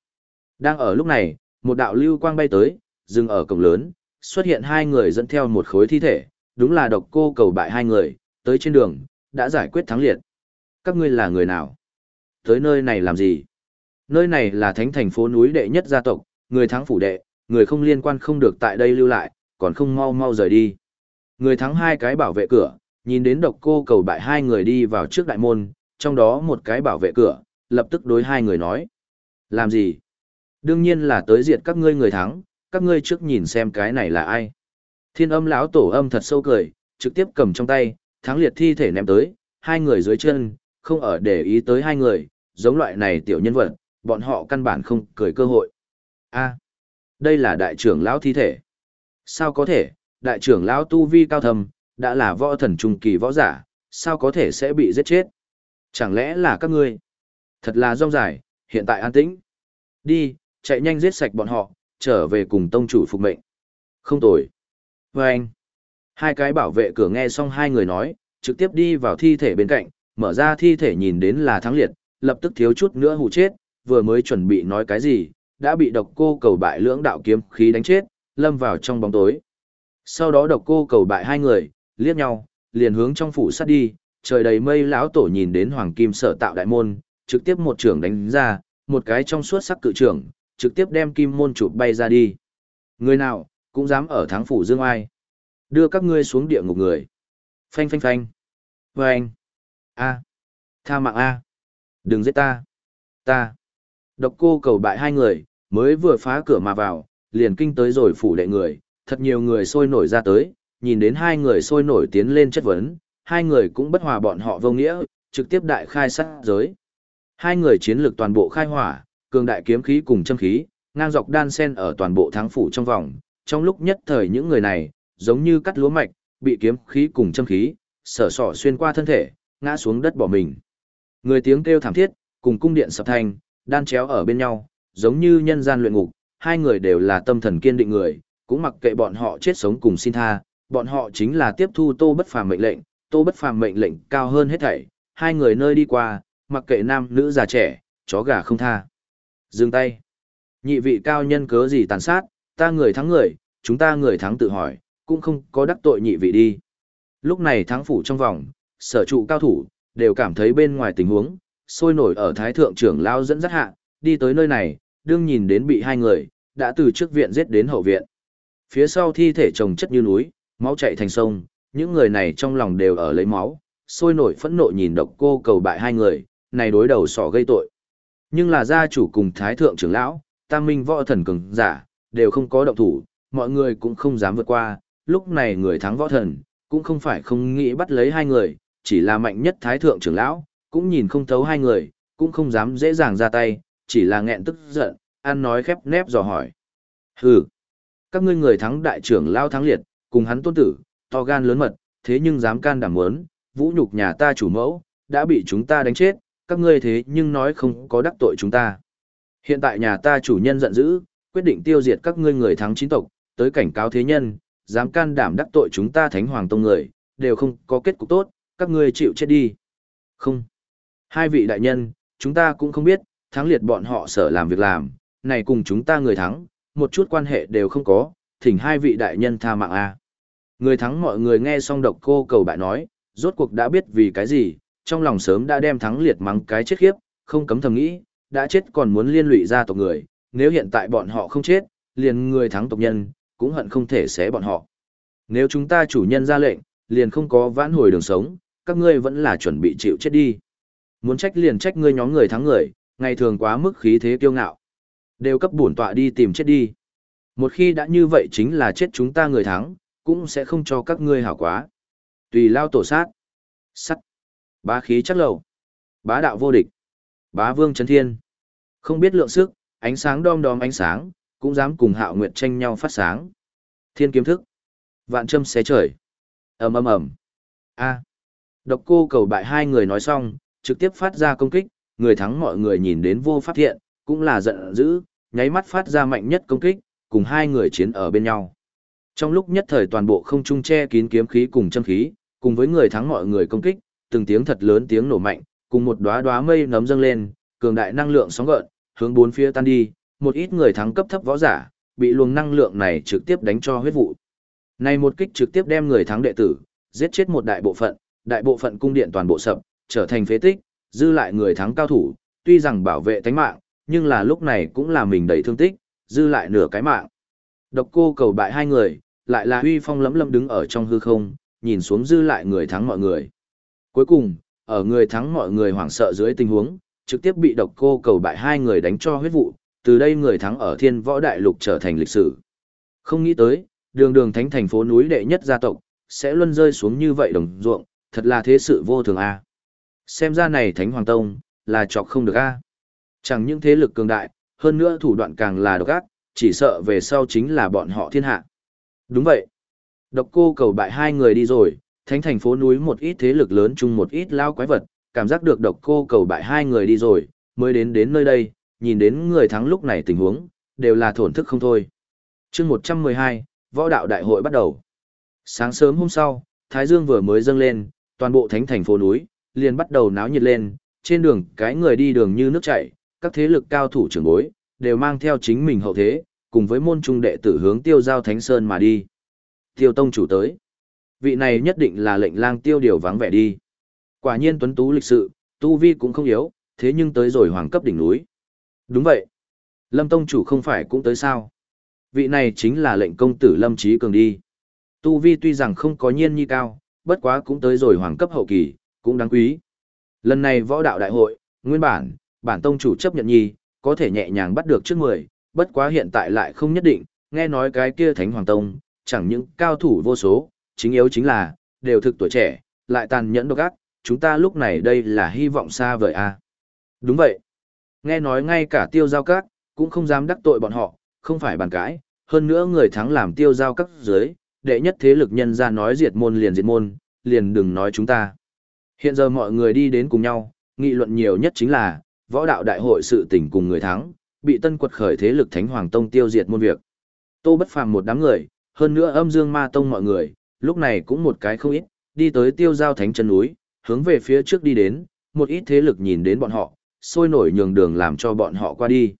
Đang ở lúc này, một đạo lưu quang bay tới, dừng ở cổng lớn, xuất hiện hai người dẫn theo một khối thi thể, đúng là độc cô cầu bại hai người, tới trên đường, đã giải quyết thắng liệt. Các ngươi là người nào? Tới nơi này làm gì? Nơi này là thánh thành phố núi đệ nhất gia tộc, người thắng phủ đệ, người không liên quan không được tại đây lưu lại, còn không mau mau rời đi. Người thắng hai cái bảo vệ cửa, nhìn đến độc cô cầu bại hai người đi vào trước đại môn, trong đó một cái bảo vệ cửa, lập tức đối hai người nói. Làm gì? Đương nhiên là tới diệt các ngươi người thắng, các ngươi trước nhìn xem cái này là ai. Thiên âm lão tổ âm thật sâu cười, trực tiếp cầm trong tay, thắng liệt thi thể ném tới, hai người dưới chân, không ở để ý tới hai người, giống loại này tiểu nhân vật, bọn họ căn bản không cười cơ hội. A, đây là đại trưởng lão thi thể. Sao có thể, đại trưởng lão tu vi cao thầm, đã là võ thần trung kỳ võ giả, sao có thể sẽ bị giết chết? Chẳng lẽ là các ngươi? Thật là rong dài, hiện tại an tĩnh. Đi, chạy nhanh giết sạch bọn họ, trở về cùng tông chủ phục mệnh. Không tồi. Và anh. Hai cái bảo vệ cửa nghe xong hai người nói, trực tiếp đi vào thi thể bên cạnh, mở ra thi thể nhìn đến là thắng liệt, lập tức thiếu chút nữa hụ chết, vừa mới chuẩn bị nói cái gì, đã bị độc cô cầu bại lưỡng đạo kiếm khí đánh chết, lâm vào trong bóng tối. Sau đó độc cô cầu bại hai người, liếc nhau, liền hướng trong phủ sát đi, trời đầy mây lão tổ nhìn đến hoàng kim sở tạo đại môn, trực tiếp một trưởng đánh ra, một cái trong suốt sắc cự trưởng, trực tiếp đem kim môn chụp bay ra đi. Người nào, cũng dám ở thắng phủ dương ai. Đưa các ngươi xuống địa ngục người. Phanh phanh phanh. Vâng. A. Tha mạng A. Đừng giết ta. Ta. Độc cô cầu bại hai người, mới vừa phá cửa mà vào, liền kinh tới rồi phủ đệ người, thật nhiều người sôi nổi ra tới, nhìn đến hai người sôi nổi tiến lên chất vấn, hai người cũng bất hòa bọn họ vô nghĩa, trực tiếp đại khai sát giới. Hai người chiến lược toàn bộ khai hỏa, cường đại kiếm khí cùng châm khí, ngang dọc đan sen ở toàn bộ thắng phủ trong vòng, trong lúc nhất thời những người này, giống như cắt lúa mạch, bị kiếm khí cùng châm khí, sở sọ xuyên qua thân thể, ngã xuống đất bỏ mình. Người tiếng kêu thảm thiết, cùng cung điện sập thành, đan chéo ở bên nhau, giống như nhân gian luyện ngục, hai người đều là tâm thần kiên định người, cũng mặc kệ bọn họ chết sống cùng xin tha, bọn họ chính là tiếp thu Tô Bất Phàm mệnh lệnh, Tô Bất Phàm mệnh lệnh cao hơn hết thảy, hai người nơi đi qua, mặc kệ nam nữ già trẻ, chó gà không tha. Dừng tay. Nhị vị cao nhân cớ gì tàn sát, ta người thắng người, chúng ta người thắng tự hỏi, cũng không có đắc tội nhị vị đi. Lúc này thắng phủ trong vòng, sở trụ cao thủ, đều cảm thấy bên ngoài tình huống, sôi nổi ở thái thượng trưởng lao dẫn dắt hạ, đi tới nơi này, đương nhìn đến bị hai người, đã từ trước viện giết đến hậu viện. Phía sau thi thể chồng chất như núi, máu chảy thành sông, những người này trong lòng đều ở lấy máu, sôi nổi phẫn nộ nhìn độc cô cầu bại hai người, này đối đầu sỏ gây tội. Nhưng là gia chủ cùng thái thượng trưởng lão, tam minh võ thần cường giả, đều không có động thủ, mọi người cũng không dám vượt qua, lúc này người thắng võ thần, cũng không phải không nghĩ bắt lấy hai người, chỉ là mạnh nhất thái thượng trưởng lão, cũng nhìn không thấu hai người, cũng không dám dễ dàng ra tay, chỉ là nghẹn tức giận, ăn nói khép nép dò hỏi. Hừ, các ngươi người thắng đại trưởng lão thắng liệt, cùng hắn tôn tử, to gan lớn mật, thế nhưng dám can đảm muốn, vũ nhục nhà ta chủ mẫu, đã bị chúng ta đánh chết, các ngươi thế nhưng nói không có đắc tội chúng ta. Hiện tại nhà ta chủ nhân giận dữ, quyết định tiêu diệt các ngươi người thắng chính tộc, tới cảnh cáo thế nhân, dám can đảm đắc tội chúng ta thánh hoàng tông người, đều không có kết cục tốt, các ngươi chịu chết đi. Không. Hai vị đại nhân, chúng ta cũng không biết, thắng liệt bọn họ sở làm việc làm, này cùng chúng ta người thắng, một chút quan hệ đều không có, thỉnh hai vị đại nhân tha mạng a. Người thắng mọi người nghe xong độc cô cầu bại nói, rốt cuộc đã biết vì cái gì, trong lòng sớm đã đem thắng liệt mắng cái chết khiếp, không cấm thầm nghĩ, đã chết còn muốn liên lụy gia tộc người, nếu hiện tại bọn họ không chết, liền người thắng tộc nhân, cũng hận không thể xé bọn họ. Nếu chúng ta chủ nhân ra lệnh, liền không có vãn hồi đường sống, các ngươi vẫn là chuẩn bị chịu chết đi. Muốn trách liền trách ngươi nhóm người thắng người, ngày thường quá mức khí thế kiêu ngạo. Đều cấp bổn tọa đi tìm chết đi. Một khi đã như vậy chính là chết chúng ta người thắng, cũng sẽ không cho các ngươi hảo quá. Tùy lao tổ sát. Sắt. Bá khí chắc lầu. Bá đạo vô địch. Bá vương chấn thiên. Không biết lượng sức, ánh sáng đom đóm ánh sáng, cũng dám cùng hạo nguyệt tranh nhau phát sáng. Thiên kiếm thức. Vạn châm xé trời. ầm ầm ầm. A. Độc cô cầu bại hai người nói xong, trực tiếp phát ra công kích, người thắng mọi người nhìn đến vô pháp thiện, cũng là giận dữ, nháy mắt phát ra mạnh nhất công kích, cùng hai người chiến ở bên nhau. Trong lúc nhất thời toàn bộ không trung che kín kiếm khí cùng châm khí, cùng với người thắng mọi người công kích, từng tiếng thật lớn tiếng nổ mạnh, cùng một đóa đóa mây nấm dâng lên, cường đại năng lượng sóng gợn, hướng bốn phía tan đi, một ít người thắng cấp thấp võ giả, bị luồng năng lượng này trực tiếp đánh cho huyết vụ. Này một kích trực tiếp đem người thắng đệ tử, giết chết một đại bộ phận, đại bộ phận cung điện toàn bộ sập, trở thành phế tích, dư lại người thắng cao thủ, tuy rằng bảo vệ tánh mạng, nhưng là lúc này cũng là mình đầy thương tích, dư lại nửa cái mạng. Độc cô cầu bại hai người, lại là huy phong lấm lấm đứng ở trong hư không, nhìn xuống dư lại người thắng mọi người. Cuối cùng, ở người thắng mọi người hoảng sợ dưới tình huống, trực tiếp bị độc cô cầu bại hai người đánh cho huyết vụ, từ đây người thắng ở thiên võ đại lục trở thành lịch sử. Không nghĩ tới, đường đường thánh thành phố núi đệ nhất gia tộc, sẽ luân rơi xuống như vậy đồng ruộng, thật là thế sự vô thường a. Xem ra này thánh hoàng tông, là chọc không được a. Chẳng những thế lực cường đại, hơn nữa thủ đoạn càng là độc ác, chỉ sợ về sau chính là bọn họ thiên hạ. Đúng vậy. Độc cô cầu bại hai người đi rồi, thánh thành phố núi một ít thế lực lớn chung một ít lao quái vật, cảm giác được độc cô cầu bại hai người đi rồi, mới đến đến nơi đây, nhìn đến người thắng lúc này tình huống, đều là thổn thức không thôi. chương 112, võ đạo đại hội bắt đầu. Sáng sớm hôm sau, Thái Dương vừa mới dâng lên, toàn bộ thánh thành phố núi, liền bắt đầu náo nhiệt lên, trên đường cái người đi đường như nước chảy, các thế lực cao thủ trưởng bối, đều mang theo chính mình hậu thế, cùng với môn trung đệ tử hướng tiêu giao thánh sơn mà đi. Tiêu tông chủ tới. Vị này nhất định là lệnh lang tiêu điều vắng vẻ đi. Quả nhiên tuấn tú lịch sự, tu vi cũng không yếu, thế nhưng tới rồi hoàng cấp đỉnh núi. Đúng vậy. Lâm tông chủ không phải cũng tới sao. Vị này chính là lệnh công tử Lâm Trí Cường đi. Tu vi tuy rằng không có nhiên nhi cao, bất quá cũng tới rồi hoàng cấp hậu kỳ, cũng đáng quý. Lần này võ đạo đại hội, nguyên bản, bản tông chủ chấp nhận nhi, có thể nhẹ nhàng bắt được trước 10, bất quá hiện tại lại không nhất định, nghe nói cái kia thánh hoàng tông, chẳng những cao thủ vô số, chính yếu chính là, đều thực tuổi trẻ, lại tàn nhẫn độc ác, chúng ta lúc này đây là hy vọng xa vời a. Đúng vậy. Nghe nói ngay cả tiêu giao các, cũng không dám đắc tội bọn họ, không phải bàn cãi, hơn nữa người thắng làm tiêu giao các dưới, đệ nhất thế lực nhân ra nói diệt môn liền diệt môn, liền đừng nói chúng ta. Hiện giờ mọi người đi đến cùng nhau, nghị luận nhiều nhất chính là, võ đạo đại hội sự tình cùng người thắng, bị tân quật khởi thế lực Thánh Hoàng Tông tiêu diệt môn việc. Tô bất phàm một đám người, hơn nữa âm dương ma tông mọi người, lúc này cũng một cái không ít, đi tới tiêu giao thánh chân núi, hướng về phía trước đi đến, một ít thế lực nhìn đến bọn họ, sôi nổi nhường đường làm cho bọn họ qua đi.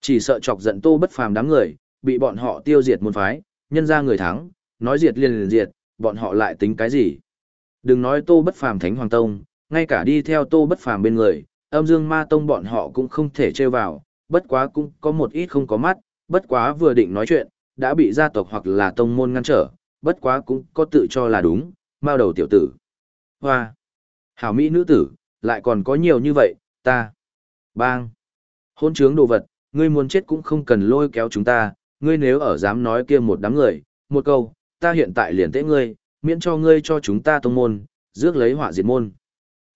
Chỉ sợ chọc giận tô bất phàm đám người, bị bọn họ tiêu diệt môn phái, nhân ra người thắng, nói diệt liền liền diệt, bọn họ lại tính cái gì. Đừng nói tô bất phàm thánh hoàng tông, ngay cả đi theo tô bất phàm bên người, âm dương ma tông bọn họ cũng không thể trêu vào, bất quá cũng có một ít không có mắt, bất quá vừa định nói chuyện, đã bị gia tộc hoặc là tông môn ngăn trở, bất quá cũng có tự cho là đúng, mao đầu tiểu tử. Hoa! Hảo Mỹ nữ tử, lại còn có nhiều như vậy, ta. Bang! Hôn trướng đồ vật, ngươi muốn chết cũng không cần lôi kéo chúng ta, ngươi nếu ở dám nói kia một đám người, một câu, ta hiện tại liền tế ngươi, miễn cho ngươi cho chúng ta tông môn, rước lấy hỏa diệt môn.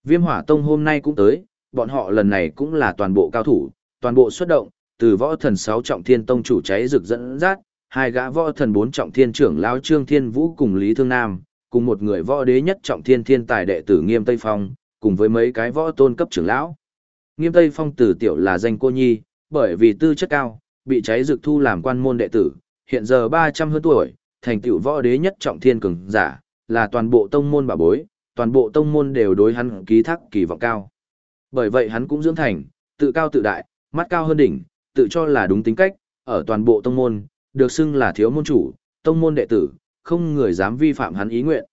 Viêm hỏa tông hôm nay cũng tới, bọn họ lần này cũng là toàn bộ cao thủ, toàn bộ xuất động, từ võ thần sáu trọng thiên tông chủ cháy rực dẫn dắt, hai gã võ thần bốn trọng thiên trưởng lão Trương Thiên Vũ cùng Lý Thương Nam, cùng một người võ đế nhất trọng thiên thiên tài đệ tử Nghiêm Tây Phong, cùng với mấy cái võ tôn cấp trưởng lão. Nghiêm Tây Phong từ tiểu là danh cô nhi, bởi vì tư chất cao, bị cháy dược thu làm quan môn đệ tử, hiện giờ 300 hơn tuổi, thành tựu võ đế nhất trọng thiên cường giả, là toàn bộ tông môn bà bối, toàn bộ tông môn đều đối hắn ký thác kỳ vọng cao. Bởi vậy hắn cũng dưỡng thành, tự cao tự đại, mắt cao hơn đỉnh, tự cho là đúng tính cách, ở toàn bộ tông môn, được xưng là thiếu môn chủ, tông môn đệ tử, không người dám vi phạm hắn ý nguyện.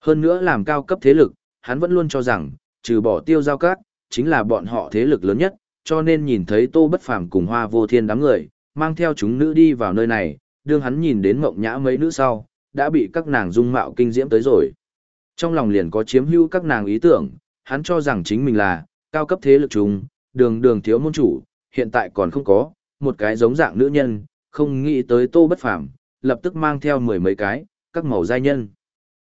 Hơn nữa làm cao cấp thế lực, hắn vẫn luôn cho rằng, trừ bỏ tiêu giao cát, chính là bọn họ thế lực lớn nhất, cho nên nhìn thấy tô bất phàm cùng hoa vô thiên đám người, mang theo chúng nữ đi vào nơi này, đương hắn nhìn đến mộng nhã mấy nữ sau, đã bị các nàng dung mạo kinh diễm tới rồi. Trong lòng liền có chiếm hữu các nàng ý tưởng, hắn cho rằng chính mình là, cao cấp thế lực chúng, đường đường thiếu môn chủ, hiện tại còn không có, một cái giống dạng nữ nhân, không nghĩ tới tô bất phàm, lập tức mang theo mười mấy cái, các màu giai nhân.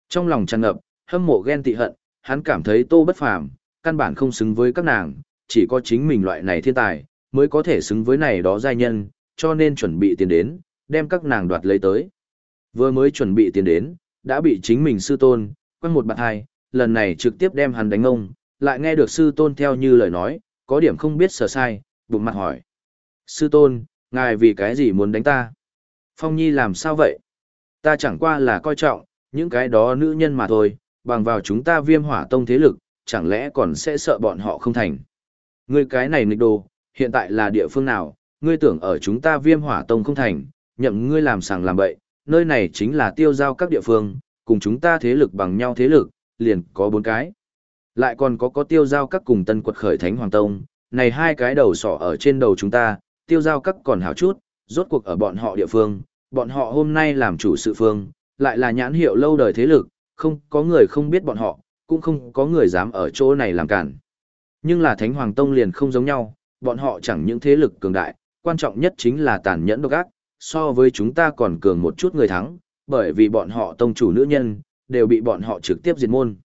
Trong lòng tràn ngập, hâm mộ ghen tị hận, hắn cảm thấy tô bất phàm, căn bản không xứng với các nàng, chỉ có chính mình loại này thiên tài, mới có thể xứng với này đó giai nhân, cho nên chuẩn bị tiền đến, đem các nàng đoạt lấy tới. Vừa mới chuẩn bị tiền đến, đã bị chính mình sư tôn, quăng một bạt hai, lần này trực tiếp đem hắn đánh ông, lại nghe được sư tôn theo như lời nói, có điểm không biết sở sai, bụng mặt hỏi. Sư tôn, Ngài vì cái gì muốn đánh ta? Phong Nhi làm sao vậy? Ta chẳng qua là coi trọng, những cái đó nữ nhân mà thôi, bằng vào chúng ta viêm hỏa tông thế lực, chẳng lẽ còn sẽ sợ bọn họ không thành. Ngươi cái này nghịch đồ, hiện tại là địa phương nào, ngươi tưởng ở chúng ta viêm hỏa tông không thành, nhậm ngươi làm sàng làm bậy, nơi này chính là tiêu giao các địa phương, cùng chúng ta thế lực bằng nhau thế lực, liền có bốn cái. Lại còn có có tiêu giao các cùng tân quật khởi thánh hoàng tông, này hai cái đầu sỏ ở trên đầu chúng ta, tiêu giao các còn hảo chút, rốt cuộc ở bọn họ địa phương, bọn họ hôm nay làm chủ sự phương, lại là nhãn hiệu lâu đời thế lực, không có người không biết bọn họ, cũng không có người dám ở chỗ này làm cản. Nhưng là Thánh Hoàng Tông liền không giống nhau, bọn họ chẳng những thế lực cường đại, quan trọng nhất chính là tàn nhẫn độc ác, so với chúng ta còn cường một chút người thắng, bởi vì bọn họ tông chủ nữ nhân, đều bị bọn họ trực tiếp diệt môn.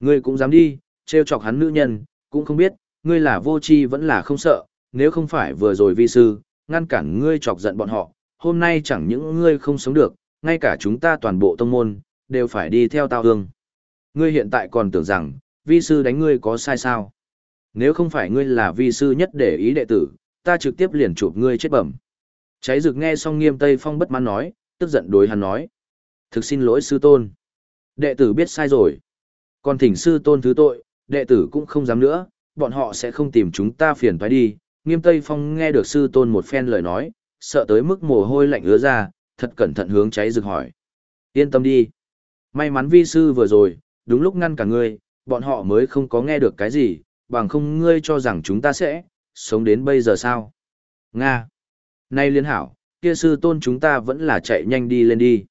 Ngươi cũng dám đi, trêu chọc hắn nữ nhân, cũng không biết, ngươi là vô tri vẫn là không sợ, nếu không phải vừa rồi vi sư, ngăn cản ngươi chọc giận bọn họ, hôm nay chẳng những ngươi không sống được, ngay cả chúng ta toàn bộ tông môn, đều phải đi theo tao hương. Ngươi hiện tại còn tưởng rằng, vi sư đánh ngươi có sai sao? Nếu không phải ngươi là vi sư nhất để ý đệ tử, ta trực tiếp liền chụp ngươi chết bẩm. Cháy rực nghe xong nghiêm tây phong bất mãn nói, tức giận đối hắn nói. Thực xin lỗi sư tôn. Đệ tử biết sai rồi. Còn thỉnh sư tôn thứ tội, đệ tử cũng không dám nữa, bọn họ sẽ không tìm chúng ta phiền phải đi. Nghiêm tây phong nghe được sư tôn một phen lời nói, sợ tới mức mồ hôi lạnh ứa ra, thật cẩn thận hướng cháy rực hỏi. Yên tâm đi. May mắn vi sư vừa rồi, đúng lúc ngăn cả ngươi, bọn họ mới không có nghe được cái gì, bằng không ngươi cho rằng chúng ta sẽ, sống đến bây giờ sao? Nga. Nay liên hảo, kia sư tôn chúng ta vẫn là chạy nhanh đi lên đi.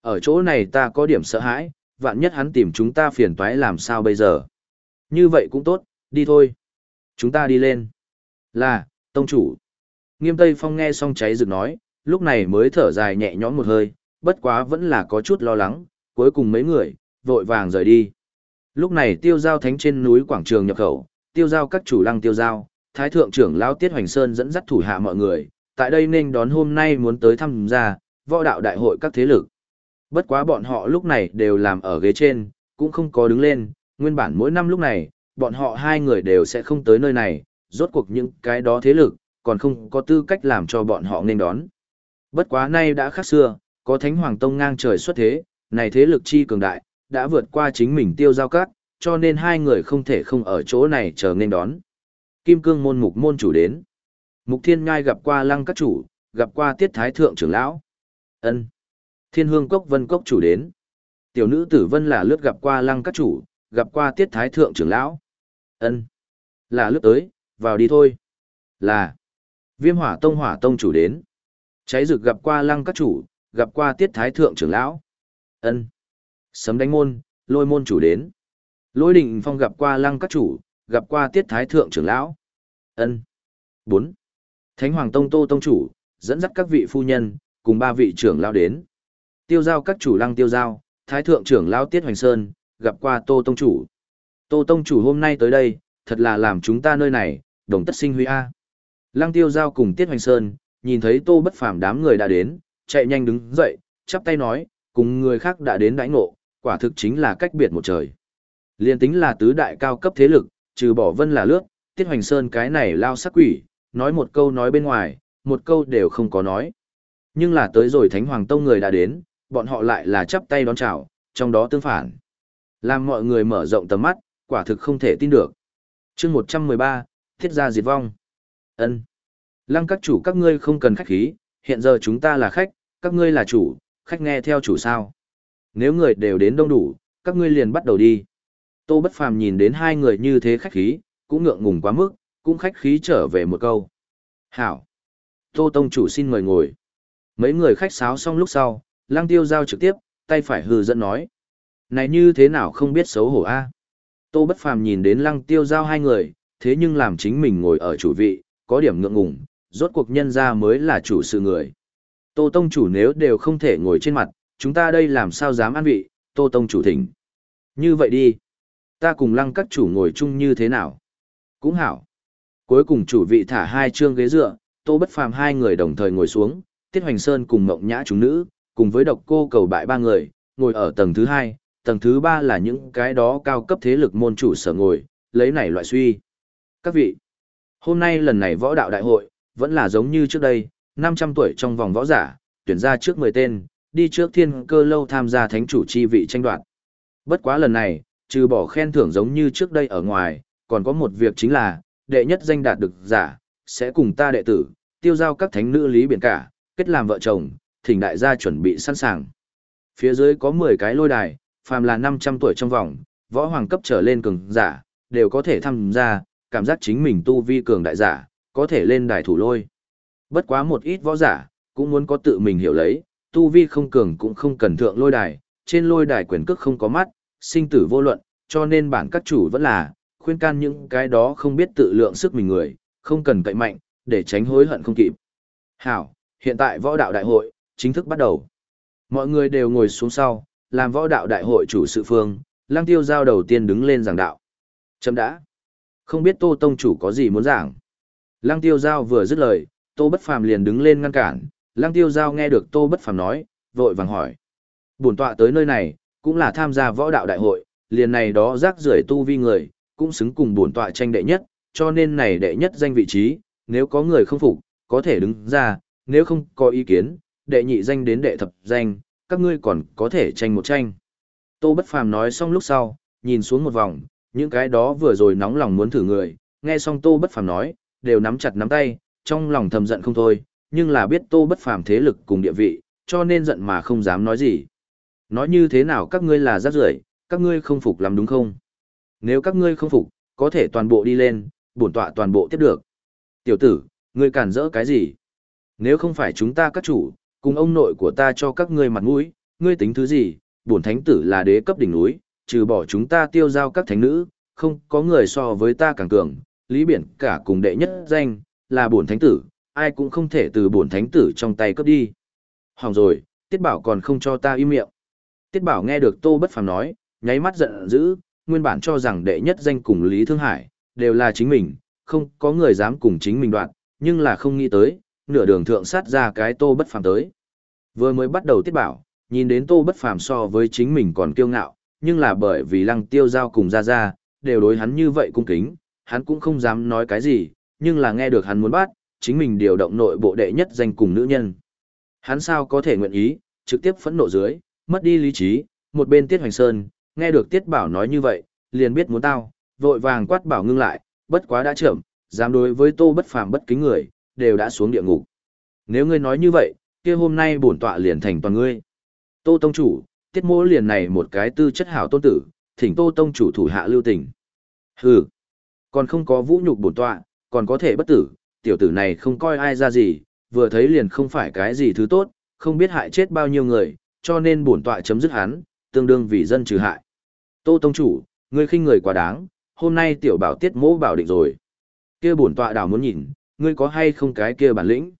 Ở chỗ này ta có điểm sợ hãi, vạn nhất hắn tìm chúng ta phiền toái làm sao bây giờ. Như vậy cũng tốt, đi thôi. Chúng ta đi lên. Là, tông chủ. Nghiêm Tây Phong nghe xong cháy rực nói, lúc này mới thở dài nhẹ nhõm một hơi, bất quá vẫn là có chút lo lắng, cuối cùng mấy người, vội vàng rời đi. Lúc này tiêu giao thánh trên núi quảng trường nhập khẩu, tiêu giao các chủ lăng tiêu giao, thái thượng trưởng lão Tiết Hoành Sơn dẫn dắt thủ hạ mọi người, tại đây nên đón hôm nay muốn tới thăm gia, võ đạo đại hội các thế lực. Bất quá bọn họ lúc này đều làm ở ghế trên, cũng không có đứng lên, nguyên bản mỗi năm lúc này, bọn họ hai người đều sẽ không tới nơi này, rốt cuộc những cái đó thế lực, còn không có tư cách làm cho bọn họ nên đón. Bất quá nay đã khác xưa, có Thánh Hoàng Tông ngang trời xuất thế, này thế lực chi cường đại, đã vượt qua chính mình tiêu giao cát, cho nên hai người không thể không ở chỗ này chờ nên đón. Kim cương môn mục môn chủ đến. Mục thiên ngai gặp qua lăng các chủ, gặp qua tiết thái thượng trưởng lão. ân Thiên hương cốc vân cốc chủ đến. Tiểu nữ tử vân là lướt gặp qua lăng các chủ, gặp qua tiết thái thượng trưởng lão. ân Là lướt tới, vào đi thôi. Là. Viêm hỏa tông hỏa tông chủ đến. Cháy rực gặp qua lăng các chủ, gặp qua tiết thái thượng trưởng lão. ân Sấm đánh môn, lôi môn chủ đến. Lôi đình phong gặp qua lăng các chủ, gặp qua tiết thái thượng trưởng lão. ân bốn Thánh Hoàng Tông Tô Tông chủ, dẫn dắt các vị phu nhân, cùng ba vị trưởng lão đến. Tiêu giao các chủ lăng tiêu giao, thái thượng trưởng lão Tiết Hoành Sơn, gặp qua Tô Tông chủ. Tô Tông chủ hôm nay tới đây, thật là làm chúng ta nơi này, đồng tất sinh huy A. Lăng tiêu giao cùng Tiết Hoành Sơn, nhìn thấy Tô bất phàm đám người đã đến, chạy nhanh đứng dậy, chắp tay nói, cùng người khác đã đến đãi ngộ, quả thực chính là cách biệt một trời. Liên tính là tứ đại cao cấp thế lực, trừ bỏ vân là lướt, Tiết Hoành Sơn cái này lao sắc quỷ, nói một câu nói bên ngoài, một câu đều không có nói. Nhưng là tới rồi Thánh Hoàng Tông người đã đến, bọn họ lại là chắp tay đón chào, trong đó tương phản. Làm mọi người mở rộng tầm mắt, quả thực không thể tin được. chương 113, Thiết gia diệt vong. ân Lăng các chủ các ngươi không cần khách khí, hiện giờ chúng ta là khách, các ngươi là chủ, khách nghe theo chủ sao. Nếu người đều đến đông đủ, các ngươi liền bắt đầu đi. Tô Bất Phàm nhìn đến hai người như thế khách khí, cũng ngượng ngùng quá mức, cũng khách khí trở về một câu. Hảo! Tô Tông chủ xin mời ngồi. Mấy người khách sáo xong lúc sau, Lăng Tiêu giao trực tiếp, tay phải hừ dẫn nói. Này như thế nào không biết xấu hổ a? Tô Bất Phàm nhìn đến Lăng Tiêu giao hai người, thế nhưng làm chính mình ngồi ở chủ vị, có điểm ngượng ngùng, rốt cuộc nhân ra mới là chủ sự người. Tô Tông chủ nếu đều không thể ngồi trên mặt, chúng ta đây làm sao dám ăn vị, Tô Tông chủ thỉnh. Như vậy đi, ta cùng lăng các chủ ngồi chung như thế nào? Cũng hảo. Cuối cùng chủ vị thả hai chương ghế dựa, Tô Bất Phàm hai người đồng thời ngồi xuống, Tiết Hoành Sơn cùng Mộng Nhã chúng nữ, cùng với độc cô cầu bại ba người, ngồi ở tầng thứ hai, tầng thứ ba là những cái đó cao cấp thế lực môn chủ sở ngồi, lấy này loại suy. Các vị, hôm nay lần này võ đạo đại hội, vẫn là giống như trước đây, 500 tuổi trong vòng võ giả, tuyển ra trước 10 tên, đi trước thiên cơ lâu tham gia thánh chủ chi vị tranh đoạt. Bất quá lần này, trừ bỏ khen thưởng giống như trước đây ở ngoài, còn có một việc chính là, đệ nhất danh đạt được giả, sẽ cùng ta đệ tử, tiêu giao các thánh nữ lý biển cả, kết làm vợ chồng, thỉnh đại gia chuẩn bị sẵn sàng. Phía dưới có 10 cái lôi đài, phàm là 500 tuổi trong vòng, võ hoàng cấp trở lên cường giả, đều có thể tham gia, cảm giác chính mình tu vi cường đại giả, có thể lên đài thủ lôi. Bất quá một ít võ giả, cũng muốn có tự mình hiểu lấy, tu vi không cường cũng không cần thượng lôi đài, trên lôi đài quyền cước không có mắt, sinh tử vô luận, cho nên bản các chủ vẫn là, khuyên can những cái đó không biết tự lượng sức mình người, không cần cậy mạnh, để tránh hối hận không kịp. Hảo, hiện tại võ đạo đại hội, chính thức bắt đầu. Mọi người đều ngồi xuống sau, làm võ đạo đại hội chủ sự phương, lang tiêu giao đầu tiên đứng lên giảng đạo. Chấm đã. Không biết tô tông chủ có gì muốn giảng. Lăng tiêu giao vừa dứt lời, tô bất phàm liền đứng lên ngăn cản, lăng tiêu giao nghe được tô bất phàm nói, vội vàng hỏi. Bổn tọa tới nơi này, cũng là tham gia võ đạo đại hội, liền này đó rác rưởi tu vi người, cũng xứng cùng bổn tọa tranh đệ nhất, cho nên này đệ nhất danh vị trí, nếu có người không phục, có thể đứng ra, nếu không có ý kiến, đệ nhị danh đến đệ thập danh, các ngươi còn có thể tranh một tranh. Tô Bất Phàm nói xong lúc sau, nhìn xuống một vòng, những cái đó vừa rồi nóng lòng muốn thử người, nghe xong Tô Bất Phàm nói, đều nắm chặt nắm tay, trong lòng thầm giận không thôi, nhưng là biết Tô Bất Phàm thế lực cùng địa vị, cho nên giận mà không dám nói gì. Nói như thế nào các ngươi là rác rưởi, các ngươi không phục làm đúng không? Nếu các ngươi không phục, có thể toàn bộ đi lên, bổn tọa toàn bộ tiếp được. Tiểu tử, ngươi cản rỡ cái gì? Nếu không phải chúng ta các chủ, cùng ông nội của ta cho các ngươi mặt mũi, ngươi tính thứ gì? Bổn thánh tử là đế cấp đỉnh núi, trừ bỏ chúng ta tiêu giao các thánh nữ, không có người so với ta càng cường, lý biển cả cùng đệ nhất danh, là bổn thánh tử, ai cũng không thể từ bổn thánh tử trong tay cướp đi. Hỏng rồi, tiết bảo còn không cho ta im miệng. Tiết bảo nghe được tô bất phàm nói, nháy mắt giận dữ, nguyên bản cho rằng đệ nhất danh cùng Lý Thương Hải, đều là chính mình, không có người dám cùng chính mình đoạn, nhưng là không nghĩ tới, nửa đường thượng sát ra cái tô bất phàm tới. Vừa mới bắt đầu tiết bảo, nhìn đến tô bất phàm so với chính mình còn kiêu ngạo, nhưng là bởi vì lăng tiêu giao cùng ra ra, đều đối hắn như vậy cung kính, hắn cũng không dám nói cái gì, nhưng là nghe được hắn muốn bắt, chính mình điều động nội bộ đệ nhất danh cùng nữ nhân. Hắn sao có thể nguyện ý, trực tiếp phẫn nộ dưới, mất đi lý trí, một bên Tiết Hoành Sơn, nghe được Tiết Bảo nói như vậy, liền biết muốn tao, vội vàng quát bảo ngưng lại, bất quá đã chậm, dám đối với Tô Bất Phàm bất kính người, đều đã xuống địa ngục. Nếu ngươi nói như vậy, kia hôm nay bổn tọa liền thành toàn ngươi. Tô Tông Chủ, Tiết Mỗ liền này một cái tư chất hảo tôn tử, thỉnh Tô Tông Chủ thủ hạ lưu tình. Hừ, còn không có vũ nhục bổn tọa, còn có thể bất tử, tiểu tử này không coi ai ra gì, vừa thấy liền không phải cái gì thứ tốt, không biết hại chết bao nhiêu người, cho nên bổn tọa chấm dứt hắn, tương đương vì dân trừ hại. Tô Tông Chủ, ngươi khinh người quá đáng, hôm nay tiểu bảo tiết mỗ bảo định rồi. Kia bổn tọa đảo muốn nhìn, ngươi có hay không cái kia bản lĩnh.